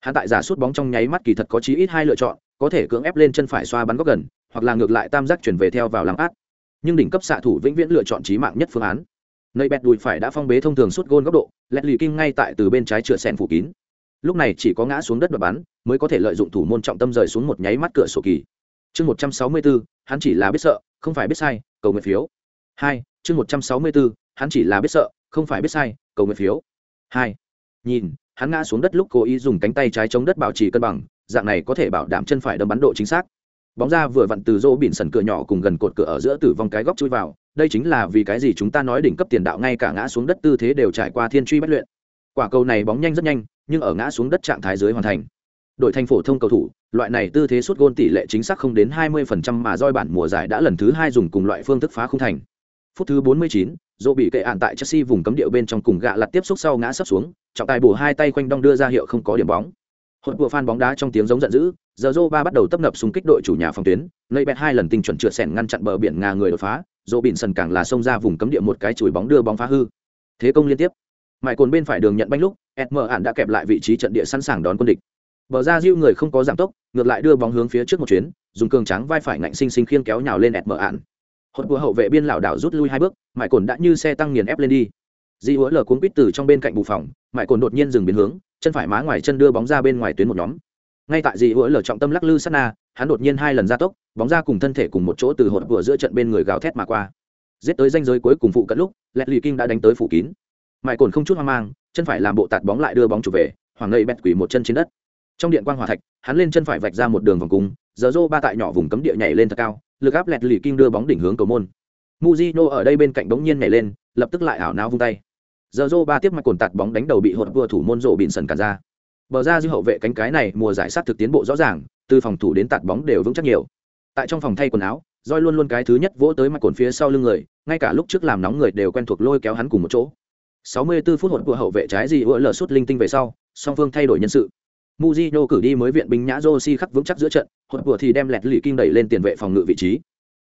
Hắn tại giả sút bóng trong nháy mắt kỳ thật có chí ít hai lựa chọn, có thể cưỡng ép lên chân phải xoa bắn góc gần, hoặc là ngược lại tam giác chuyển về theo vào làm át. Nhưng đỉnh cấp xạ thủ vĩnh viễn lựa chọn trí mạng nhất phương án. Nơi bẹt đùi phải đã phong bế thông thường suốt gôn góc độ, lẹt lì kinh ngay tại từ bên trái chửa sen phủ kín. Lúc này chỉ có ngã xuống đất và bắn, mới có thể lợi dụng thủ môn trọng tâm rời xuống một nháy mắt cửa sổ kỳ. Chương 164, hắn chỉ là biết sợ, không phải biết sai, cầu nguyện phiếu. 2, chương 164, hắn chỉ là biết sợ, không phải biết sai, cầu nguyện phiếu. 2. Nhìn, hắn ngã xuống đất lúc cố ý dùng cánh tay trái chống đất bảo trì cân bằng dạng này có thể bảo đảm chân phải đâm bắn độ chính xác bóng ra vừa vặn từ rô biển sần cửa nhỏ cùng gần cột cửa ở giữa tử vong cái góc chui vào đây chính là vì cái gì chúng ta nói đỉnh cấp tiền đạo ngay cả ngã xuống đất tư thế đều trải qua thiên truy bất luyện quả cầu này bóng nhanh rất nhanh nhưng ở ngã xuống đất trạng thái dưới hoàn thành đội thành phổ thông cầu thủ loại này tư thế suốt gôn tỷ lệ chính xác không đến 20% mà roi bản mùa giải đã lần thứ hai dùng cùng loại phương thức phá không thành. Phút thứ 49, dỗ bị kệ ạn tại chelsea vùng cấm địa bên trong cùng gạ lặt tiếp xúc sau ngã sấp xuống trọng tài bổ hai tay quanh đong đưa ra hiệu không có điểm bóng. Hốt của fan bóng đá trong tiếng giống giận dữ giờ dô ba bắt đầu tấp nập xung kích đội chủ nhà phòng tuyến nơi bẹt hai lần tinh chuẩn trượt sẻn ngăn chặn bờ biển ngà người đột phá dỗ bịn sần càng là xông ra vùng cấm địa một cái chùi bóng đưa bóng phá hư. Thế công liên tiếp. Mại cồn bên phải đường nhận banh lúc sm ạn đã kẹp lại vị trí trận địa sẵn sàng đón quân địch bờ ra diêu người không có giảm tốc, ngược lại đưa bóng hướng phía trước một chuyến, dùng cường tráng vai phải ngạnh sinh sinh khiêng kéo nhào lên sm ạn. Hột của hậu vệ biên lảo đảo rút lui hai bước mãi cồn đã như xe tăng nghiền ép lên đi. Di hứa lờ cuốn quýt từ trong bên cạnh bù phòng mãi cồn đột nhiên dừng biến hướng, chân phải má ngoài chân đưa bóng ra bên ngoài tuyến một nhóm. Ngay tại di hứa lờ trọng tâm lắc lư sát na, hắn đột nhiên hai lần ra tốc, bóng ra cùng thân thể cùng một chỗ từ hột vừa giữa trận bên người gào thét mà qua. Giết tới danh giới cuối cùng phụ cận lúc lẹt lì kinh đã đánh tới phủ kín. Mãi cồn không chút hoang mang, chân phải làm bộ tạt bóng lại đưa bóng chủ về hoàng ngây bẹt quỷ một chân trên đất trong điện quang hỏa thạch, hắn lên chân phải vạch ra một đường vòng cung, giờ rô ba tại nhỏ vùng cấm địa nhảy lên thật cao, lực áp lẹt lì kinh đưa bóng đỉnh hướng cầu môn. Mujino ở đây bên cạnh bỗng nhiên nhảy lên, lập tức lại ảo não vung tay. Giờ rô ba tiếp mạch cồn tạt bóng đánh đầu bị hột vừa thủ môn rộ bịn sần cản ra. Bờ ra dư hậu vệ cánh cái này mùa giải sát thực tiến bộ rõ ràng, từ phòng thủ đến tạt bóng đều vững chắc nhiều. Tại trong phòng thay quần áo roi luôn luôn cái thứ nhất vỗ tới mặt cồn phía sau lưng người, ngay cả lúc trước làm nóng người đều quen thuộc lôi kéo hắn cùng một chỗ. 64 phút hột của hậu vệ trái gì ủa lờ sút linh tinh về sau, song phương thay đổi nhân sự. Mujino cử đi mới viện binh nhã Josi khắc vững chắc giữa trận, hụt vừa thì đem lẹt lì kinh đẩy lên tiền vệ phòng ngự vị trí.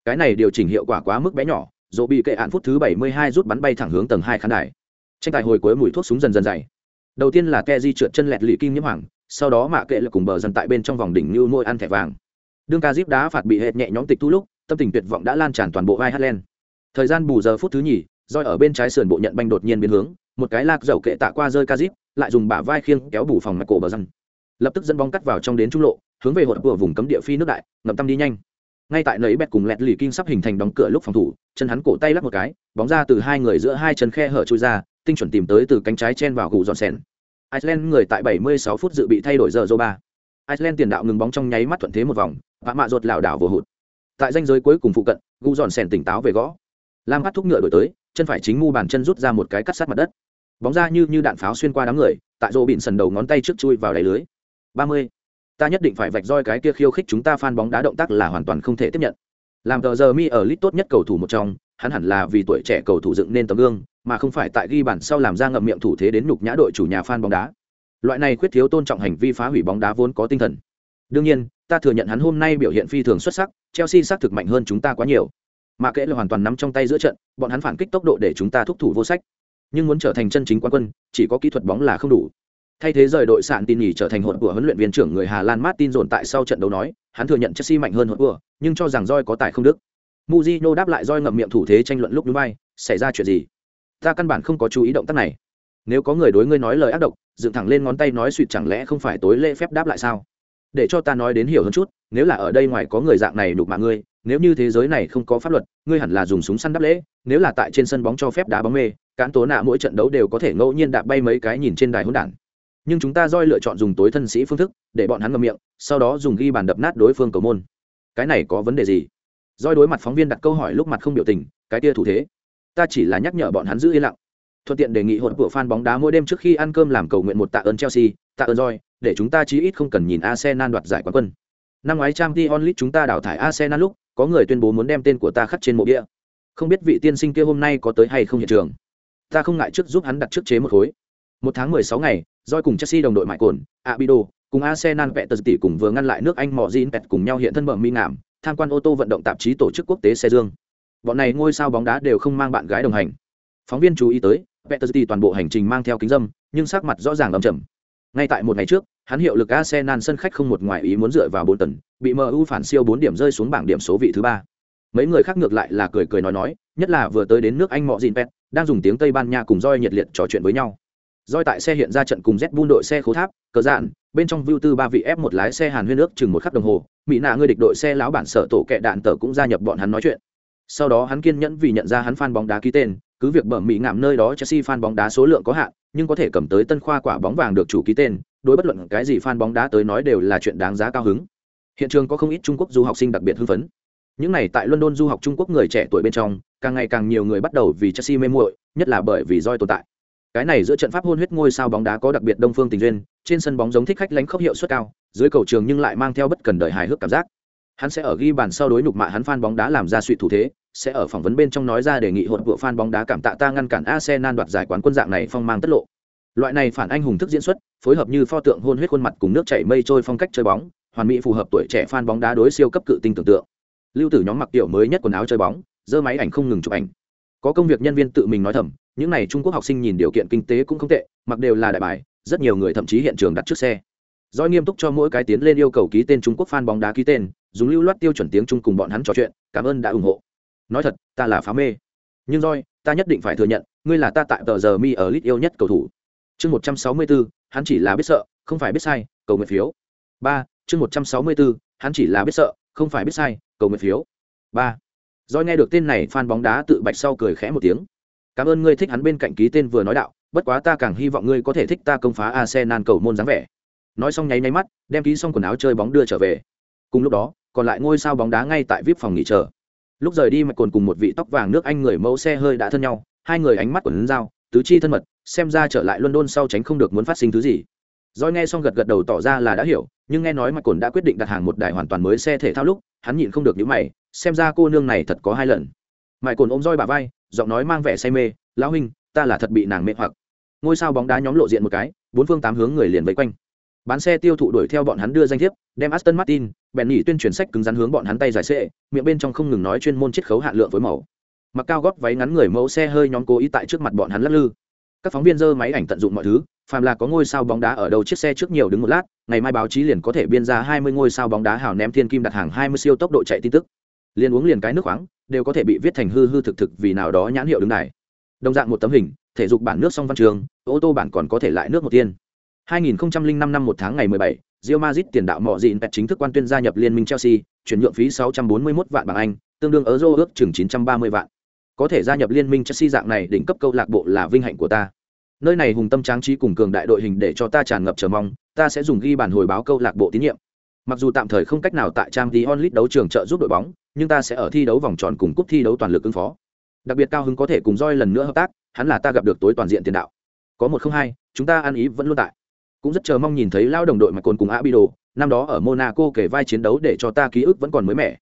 Cái này điều chỉnh hiệu quả quá mức bé nhỏ, dỗ bị kệ án phút thứ 72 rút bắn bay thẳng hướng tầng hai khán đài. Tranh tài hồi cuối mùi thuốc súng dần dần dày. Đầu tiên là Keji trượt chân lẹt lì kinh nhiễm hoàng, sau đó mạ kệ lực cùng bờ dần tại bên trong vòng đỉnh như môi ăn thẻ vàng. Đương ca zip đá phạt bị hệt nhẹ nhõm tịch thu lúc, tâm tình tuyệt vọng đã lan tràn toàn bộ vai Thời gian bù giờ phút thứ nhì, roi ở bên trái sườn bộ nhận banh đột nhiên biến hướng, một cái lạc dầu kệ tạ qua rơi Kazip, lại dùng bả vai khiêng kéo bù phòng mặt cổ bờ răng. Lập tức dẫn bóng cắt vào trong đến trung lộ, hướng về hột của vùng cấm địa phi nước đại, ngậm tâm đi nhanh. Ngay tại nấy bẹt cùng lẹt lì kim sắp hình thành đóng cửa lúc phòng thủ, chân hắn cổ tay lắc một cái, bóng ra từ hai người giữa hai chân khe hở trôi ra, tinh chuẩn tìm tới từ cánh trái chen vào gù dọn sèn. Iceland người tại 76 phút dự bị thay đổi giờ ba. Iceland tiền đạo ngừng bóng trong nháy mắt thuận thế một vòng, và mạ ruột lảo đảo vừa hụt. Tại danh giới cuối cùng phụ cận, gù dọn sèn tỉnh táo về gõ. Lam bắt thúc ngựa đổi tới, chân phải chính mu bàn chân rút ra một cái cắt sát mặt đất bóng ra như như đạn pháo xuyên qua đám người tại rô bịn sần đầu ngón tay trước chui vào đáy lưới ba mươi. Ta nhất định phải vạch roi cái kia khiêu khích chúng ta phan bóng đá động tác là hoàn toàn không thể tiếp nhận. Làm tờ giờ mi ở lit tốt nhất cầu thủ một trong, hắn hẳn là vì tuổi trẻ cầu thủ dựng nên tấm gương, mà không phải tại ghi bản sau làm ra ngậm miệng thủ thế đến nhục nhã đội chủ nhà phan bóng đá. Loại này khuyết thiếu tôn trọng hành vi phá hủy bóng đá vốn có tinh thần. Đương nhiên, ta thừa nhận hắn hôm nay biểu hiện phi thường xuất sắc, chelsea xác thực mạnh hơn chúng ta quá nhiều. Mà kệ là hoàn toàn nắm trong tay giữa trận, bọn hắn phản kích tốc độ để chúng ta thúc thủ vô sách. Nhưng muốn trở thành chân chính quán quân, chỉ có kỹ thuật bóng là không đủ thay thế rời đội sạn tin nhì trở thành hột của huấn luyện viên trưởng người hà lan martin dồn tại sau trận đấu nói, hắn thừa nhận chelsea mạnh hơn hột của nhưng cho rằng roi có tài không đức. Mujino đáp lại roi ngậm miệng thủ thế tranh luận lúc núi bay xảy ra chuyện gì? Ta căn bản không có chú ý động tác này. Nếu có người đối ngươi nói lời ác độc, dựng thẳng lên ngón tay nói suỵt chẳng lẽ không phải tối lễ phép đáp lại sao? Để cho ta nói đến hiểu hơn chút, nếu là ở đây ngoài có người dạng này đục mạng ngươi, nếu như thế giới này không có pháp luật, ngươi hẳn là dùng súng săn đáp lễ, nếu là tại trên sân bóng cho phép đá bóng mê, cán tố nạ mỗi trận đấu đều có thể ngẫu nhiên đạp bay mấy cái nhìn trên đài hỗn đản nhưng chúng ta roi lựa chọn dùng tối thân sĩ phương thức, để bọn hắn ngậm miệng, sau đó dùng ghi bàn đập nát đối phương cầu môn. Cái này có vấn đề gì? Roi đối mặt phóng viên đặt câu hỏi lúc mặt không biểu tình, cái tia thủ thế. Ta chỉ là nhắc nhở bọn hắn giữ yên lặng. Thuận tiện đề nghị hội của fan bóng đá mỗi đêm trước khi ăn cơm làm cầu nguyện một tạ ơn chelsea, tạ ơn roi, để chúng ta chí ít không cần nhìn arsenal đoạt giải quán quân. Năm ngoái trang League chúng ta đào thải arsenal lúc, có người tuyên bố muốn đem tên của ta khắc trên mộ bia. không biết vị tiên sinh kia hôm nay có tới hay không hiện trường. Ta không ngại trước giúp hắn đặt trước chế một khối. Một tháng mười sáu ngày doi cùng chelsea đồng đội mại cồn abido cùng arsenal vẽ tờ tỷ cùng vừa ngăn lại nước anh mò zin pet cùng nhau hiện thân bờ mi ngảm tham quan ô tô vận động tạp chí tổ chức quốc tế xe dương. Bọn này ngôi sao bóng đá đều không mang bạn gái đồng hành. Phóng viên chú ý tới vẽ tờ tỷ toàn bộ hành trình mang theo kính dâm nhưng sắc mặt rõ ràng lầm trầm. ngay tại một ngày trước hắn hiệu lực arsenal sân khách không một ngoài ý muốn dựa vào bốn tấn, bị mu phản siêu bốn điểm rơi xuống bảng điểm số vị thứ ba. Mấy người khác ngược lại là cười cười nói nói nhất là vừa tới đến nước anh mọ dìn pet đang dùng tiếng tây ban nha cùng roi nhiệt liệt trò chuyện với nhau roi tại xe hiện ra trận cùng z bun đội xe khố tháp, cờ dạn, bên trong view tư ba vị f một lái xe hàn huyên nước chừng một khắc đồng hồ, mỹ nạ ngươi địch đội xe lão bản sở tổ kẹ đạn tờ cũng gia nhập bọn hắn nói chuyện. Sau đó hắn kiên nhẫn vì nhận ra hắn fan bóng đá ký tên, cứ việc bẩm mỹ ngạm nơi đó chelsea fan bóng đá số lượng có hạn, nhưng có thể cầm tới tân khoa quả bóng vàng được chủ ký tên, đối bất luận cái gì fan bóng đá tới nói đều là chuyện đáng giá cao hứng. Hiện trường có không ít trung quốc du học sinh đặc biệt hưng phấn. Những này tại london du học trung quốc người trẻ tuổi bên trong, càng ngày càng nhiều người bắt đầu vì chelsea mê muội, nhất là bởi vì roi tồn tại cái này giữa trận pháp hôn huyết ngôi sao bóng đá có đặc biệt đông phương tình duyên, trên sân bóng giống thích khách lánh khốc hiệu suất cao, dưới cầu trường nhưng lại mang theo bất cần đời hài hước cảm giác. Hắn sẽ ở ghi bàn sau đối nhục mạ hắn fan bóng đá làm ra suy thủ thế, sẽ ở phỏng vấn bên trong nói ra đề nghị hỗn vựa fan bóng đá cảm tạ ta ngăn cản Arsenal đoạt giải quán quân dạng này phong mang tất lộ. Loại này phản anh hùng thức diễn xuất, phối hợp như pho tượng hôn huyết khuôn mặt cùng nước chảy mây trôi phong cách chơi bóng, hoàn mỹ phù hợp tuổi trẻ fan bóng đá đối siêu cấp cự tinh tưởng tượng. Lưu tử nhóm mặc tiểu mới nhất quần áo chơi bóng, giơ máy ảnh không ngừng chụp ảnh. Có công việc nhân viên tự mình nói thầm những n à y trung quốc học sinh nhìn điều kiện kinh tế cũng không tệ, mặc đều là đại bài, rất nhiều người thậm chí hiện trường đặt trước xe. Do nghiêm túc cho mỗi cái tiến lên yêu cầu ký tên trung quốc fan bóng đá ký tên, dùng lưu loát tiêu chuẩn tiếng trung cùng bọn hắn trò chuyện, cảm ơn đã ủng hộ. Nói thật, ta là phá mê. Nhưng roi ta nhất định phải thừa nhận, ngươi là ta tại tờ giờ mi ở lit yêu nhất cầu thủ. Chương một trăm sáu mươi bốn hắn chỉ là biết sợ, không phải biết sai, cầu nguyện phiếu. Ba, chương một trăm sáu mươi bốn hắn chỉ là biết sợ, không phải biết sai, cầu nguyện phiếu. Ba. Doi nghe được tên này, fan bóng đá tự bạch sau cười khẽ một tiếng. Cảm ơn ngươi thích hắn bên cạnh ký tên vừa nói đạo, bất quá ta càng hy vọng ngươi có thể thích ta công phá Arsenal cầu môn dáng vẻ. Nói xong nháy nháy mắt, đem ký xong quần áo chơi bóng đưa trở về. Cùng lúc đó, còn lại ngôi sao bóng đá ngay tại VIP phòng nghỉ chờ. Lúc rời đi mạch cồn cùng một vị tóc vàng nước Anh người mẫu xe hơi đã thân nhau, hai người ánh mắt quần dao, tứ chi thân mật, xem ra trở lại London sau tránh không được muốn phát sinh thứ gì. doi nghe xong gật gật đầu tỏ ra là đã hiểu, nhưng nghe nói mạch cồn đã quyết định đặt hàng một đài hoàn toàn mới xe thể thao lúc, hắn nhịn không được những mày, xem ra cô nương này thật có hai lần mạch cồn ôm roi bà vai giọng nói mang vẻ say mê, lão huynh, ta là thật bị nàng mê hoặc. Ngôi sao bóng đá nhóm lộ diện một cái, bốn phương tám hướng người liền vây quanh. Bán xe tiêu thụ đuổi theo bọn hắn đưa danh thiếp, đem aston martin, bèn nhỉ tuyên truyền sách cứng rắn hướng bọn hắn tay giải xệ miệng bên trong không ngừng nói chuyên môn chiết khấu hạn lượng với màu mặc cao gót váy ngắn người mẫu xe hơi nhóm cố ý tại trước mặt bọn hắn lắc lư. Các phóng viên dơ máy ảnh tận dụng mọi thứ, phàm là có ngôi sao bóng đá ở đầu chiếc xe trước nhiều đứng một lát, ngày mai báo chí liền có thể biên ra hai mươi ngôi sao bóng đá hào ném thiên kim đặt hàng hai mươi siêu tốc độ chạy tin tức. Liền uống liền cái nước khoáng đều có thể bị viết thành hư hư thực thực vì nào đó nhãn hiệu đứng đài đồng dạng một tấm hình thể dục bản nước song văn trường ô tô bản còn có thể lại nước một tiên 2005 năm một tháng ngày 17, Real Madrid tiền đạo mọ dịn pet chính thức quan tuyên gia nhập liên minh Chelsea, chuyển nhượng phí 641 vạn bảng Anh, tương đương euro ước chừng 930 vạn. Có thể gia nhập liên minh Chelsea dạng này đỉnh cấp câu lạc bộ là vinh hạnh của ta. Nơi này hùng tâm tráng trí cùng cường đại đội hình để cho ta tràn ngập chờ mong, ta sẽ dùng ghi bản hồi báo câu lạc bộ tín nhiệm. Mặc dù tạm thời không cách nào tại Champions League đấu trường trợ giúp đội bóng, nhưng ta sẽ ở thi đấu vòng tròn cùng cúp thi đấu toàn lực ứng phó đặc biệt cao hứng có thể cùng roi lần nữa hợp tác hắn là ta gặp được tối toàn diện tiền đạo có một không hai chúng ta ăn ý vẫn luôn tại cũng rất chờ mong nhìn thấy lao đồng đội mà cồn cùng abido năm đó ở monaco kể vai chiến đấu để cho ta ký ức vẫn còn mới mẻ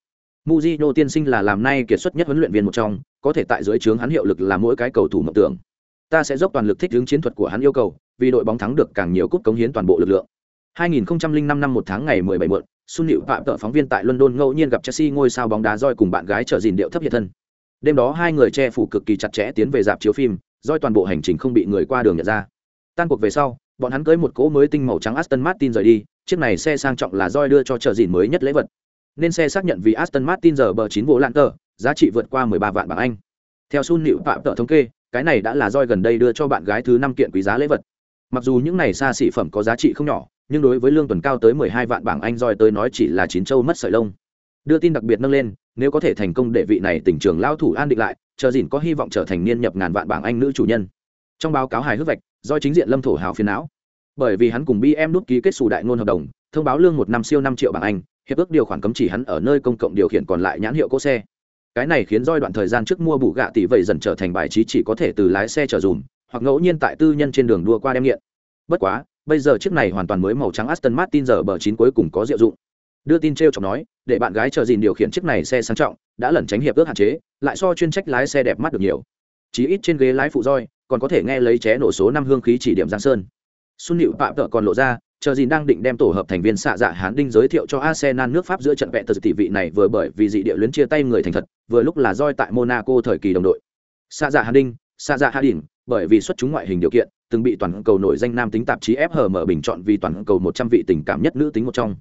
Mujino tiên sinh là làm nay kiệt xuất nhất huấn luyện viên một trong, có thể tại dưới trướng hắn hiệu lực là mỗi cái cầu thủ mộng tưởng. Ta sẽ dốc toàn lực thích ứng chiến thuật của hắn yêu cầu, vì đội bóng thắng được càng nhiều cúp cống hiến toàn bộ lực lượng. 2005 năm một tháng ngày 17 muộn, Sun Liễu Phạm tợ phóng viên tại London ngẫu nhiên gặp Chelsea ngôi sao bóng đá roi cùng bạn gái trở dìn điệu thấp hiện thân. Đêm đó hai người che phủ cực kỳ chặt chẽ tiến về dạp chiếu phim, roi toàn bộ hành trình không bị người qua đường nhận ra. Tan cuộc về sau, bọn hắn cưới một cỗ mới tinh màu trắng Aston Martin rời đi, chiếc này xe sang trọng là roi đưa cho trở dìn mới nhất lễ vật. Nên xe xác nhận vì Aston Martin giờ bờ 9 bộ lạng tờ, giá trị vượt qua 13 vạn bảng Anh. Theo Sun Liễu Phạm tợ thống kê, cái này đã là roi gần đây đưa cho bạn gái thứ năm kiện quý giá lễ vật. Mặc dù những này xa xỉ phẩm có giá trị không nhỏ, nhưng đối với lương tuần cao tới mười hai vạn bảng anh roi tới nói chỉ là chín châu mất sợi lông. Đưa tin đặc biệt nâng lên, nếu có thể thành công để vị này tỉnh trường lao thủ an định lại, chờ dìn có hy vọng trở thành niên nhập ngàn vạn bảng anh nữ chủ nhân. Trong báo cáo hài hước vạch, do chính diện lâm thổ hào phiền não. Bởi vì hắn cùng bm đút ký kết xù đại ngôn hợp đồng, thông báo lương một năm siêu năm triệu bảng anh, hiệp ước điều khoản cấm chỉ hắn ở nơi công cộng điều khiển còn lại nhãn hiệu cỗ xe. Cái này khiến roi đoạn thời gian trước mua bù gạ tỷ vậy dần trở thành bài trí chỉ có thể từ lái xe trở dùm, hoặc ngẫu nhiên tại tư nhân trên đường đua qua đem nghiện. Bất quá bây giờ chiếc này hoàn toàn mới màu trắng Aston Martin giờ bờ chín cuối cùng có diệu dụng. Đưa tin treo chọc nói, để bạn gái chờ gìn điều khiển chiếc này xe sang trọng, đã lẩn tránh hiệp ước hạn chế, lại so chuyên trách lái xe đẹp mắt được nhiều. Chí ít trên ghế lái phụ roi, còn có thể nghe lấy ché nổ số năm hương khí chỉ điểm Giang Sơn. Xuân Nữu Phạm Tự còn lộ ra, chờ gìn đang định đem tổ hợp thành viên xạ dạ Hán Đinh giới thiệu cho Arsenal nước Pháp giữa trận vẹn tờ tỷ vị này vừa bởi vì dị địa luyến chia tay người thành thật, vừa lúc là roi tại Monaco thời kỳ đồng đội. Xạ dạ Hán Đinh, xạ dạ Hà Đỉnh, bởi vì xuất chúng ngoại hình điều kiện, từng bị toàn cầu nổi danh nam tính tạp chí FHM bình chọn vì toàn cầu 100 vị tình cảm nhất nữ tính một trong.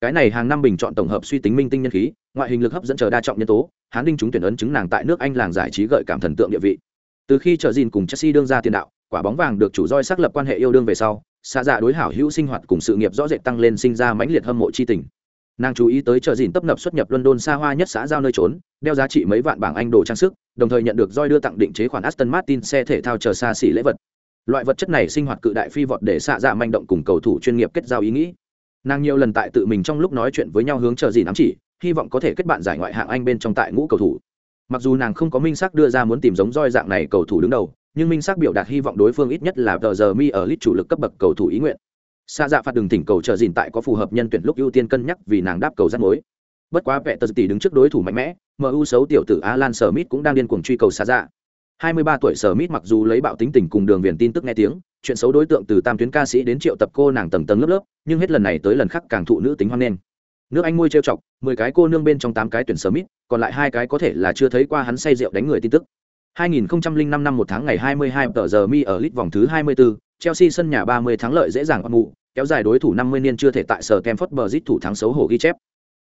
Cái này hàng năm bình chọn tổng hợp suy tính minh tinh nhân khí, ngoại hình lực hấp dẫn chờ đa trọng nhân tố, Hán Đinh chúng tuyển ấn chứng nàng tại nước Anh làng giải trí gợi cảm thần tượng địa vị. Từ khi trở gìn cùng Chelsea đương ra tiền đạo, quả bóng vàng được chủ roi xác lập quan hệ yêu đương về sau, xa dạ đối hảo hữu sinh hoạt cùng sự nghiệp rõ rệt tăng lên sinh ra mãnh liệt hâm mộ chi tình. Nàng chú ý tới chờ gìn tấp nập xuất nhập London xa hoa nhất xã giao nơi trốn, đeo giá trị mấy vạn bảng Anh đồ trang sức, đồng thời nhận được roi đưa tặng định chế khoản Aston Martin xe thể thao chờ xa xỉ lễ vật loại vật chất này sinh hoạt cự đại phi vọt để xạ dạ manh động cùng cầu thủ chuyên nghiệp kết giao ý nghĩ. Nàng nhiều lần tại tự mình trong lúc nói chuyện với nhau hướng chờ gì nắm chỉ, hy vọng có thể kết bạn giải ngoại hạng anh bên trong tại ngũ cầu thủ. Mặc dù nàng không có minh xác đưa ra muốn tìm giống roi dạng này cầu thủ đứng đầu, nhưng minh xác biểu đạt hy vọng đối phương ít nhất là tờ giờ mi ở lít chủ lực cấp bậc cầu thủ ý nguyện. Xa dạ phạt đường thỉnh cầu chờ dìn tại có phù hợp nhân tuyển lúc ưu tiên cân nhắc vì nàng đáp cầu rắt mối. Bất quá vẻ tờ tỷ đứng trước đối thủ mạnh mẽ mu xấu tiểu tử alan smith cũng đang điên cuồng truy cầu xa dạ. 23 tuổi sở mít mặc dù lấy bạo tính tình cùng đường viền tin tức nghe tiếng chuyện xấu đối tượng từ tam tuyến ca sĩ đến triệu tập cô nàng tầng tầng lớp lớp nhưng hết lần này tới lần khác càng thụ nữ tính hoan nghênh nước anh môi trêu chọc mười cái cô nương bên trong tám cái tuyển sở mít còn lại hai cái có thể là chưa thấy qua hắn say rượu đánh người tin tức 2005 năm một tháng ngày 22 tờ giờ mi ở lit vòng thứ 24, Chelsea sân nhà 30 thắng lợi dễ dàng âm mụ, kéo dài đối thủ 50 niên chưa thể tại sở Stamford Bridge thủ thắng xấu hổ ghi chép.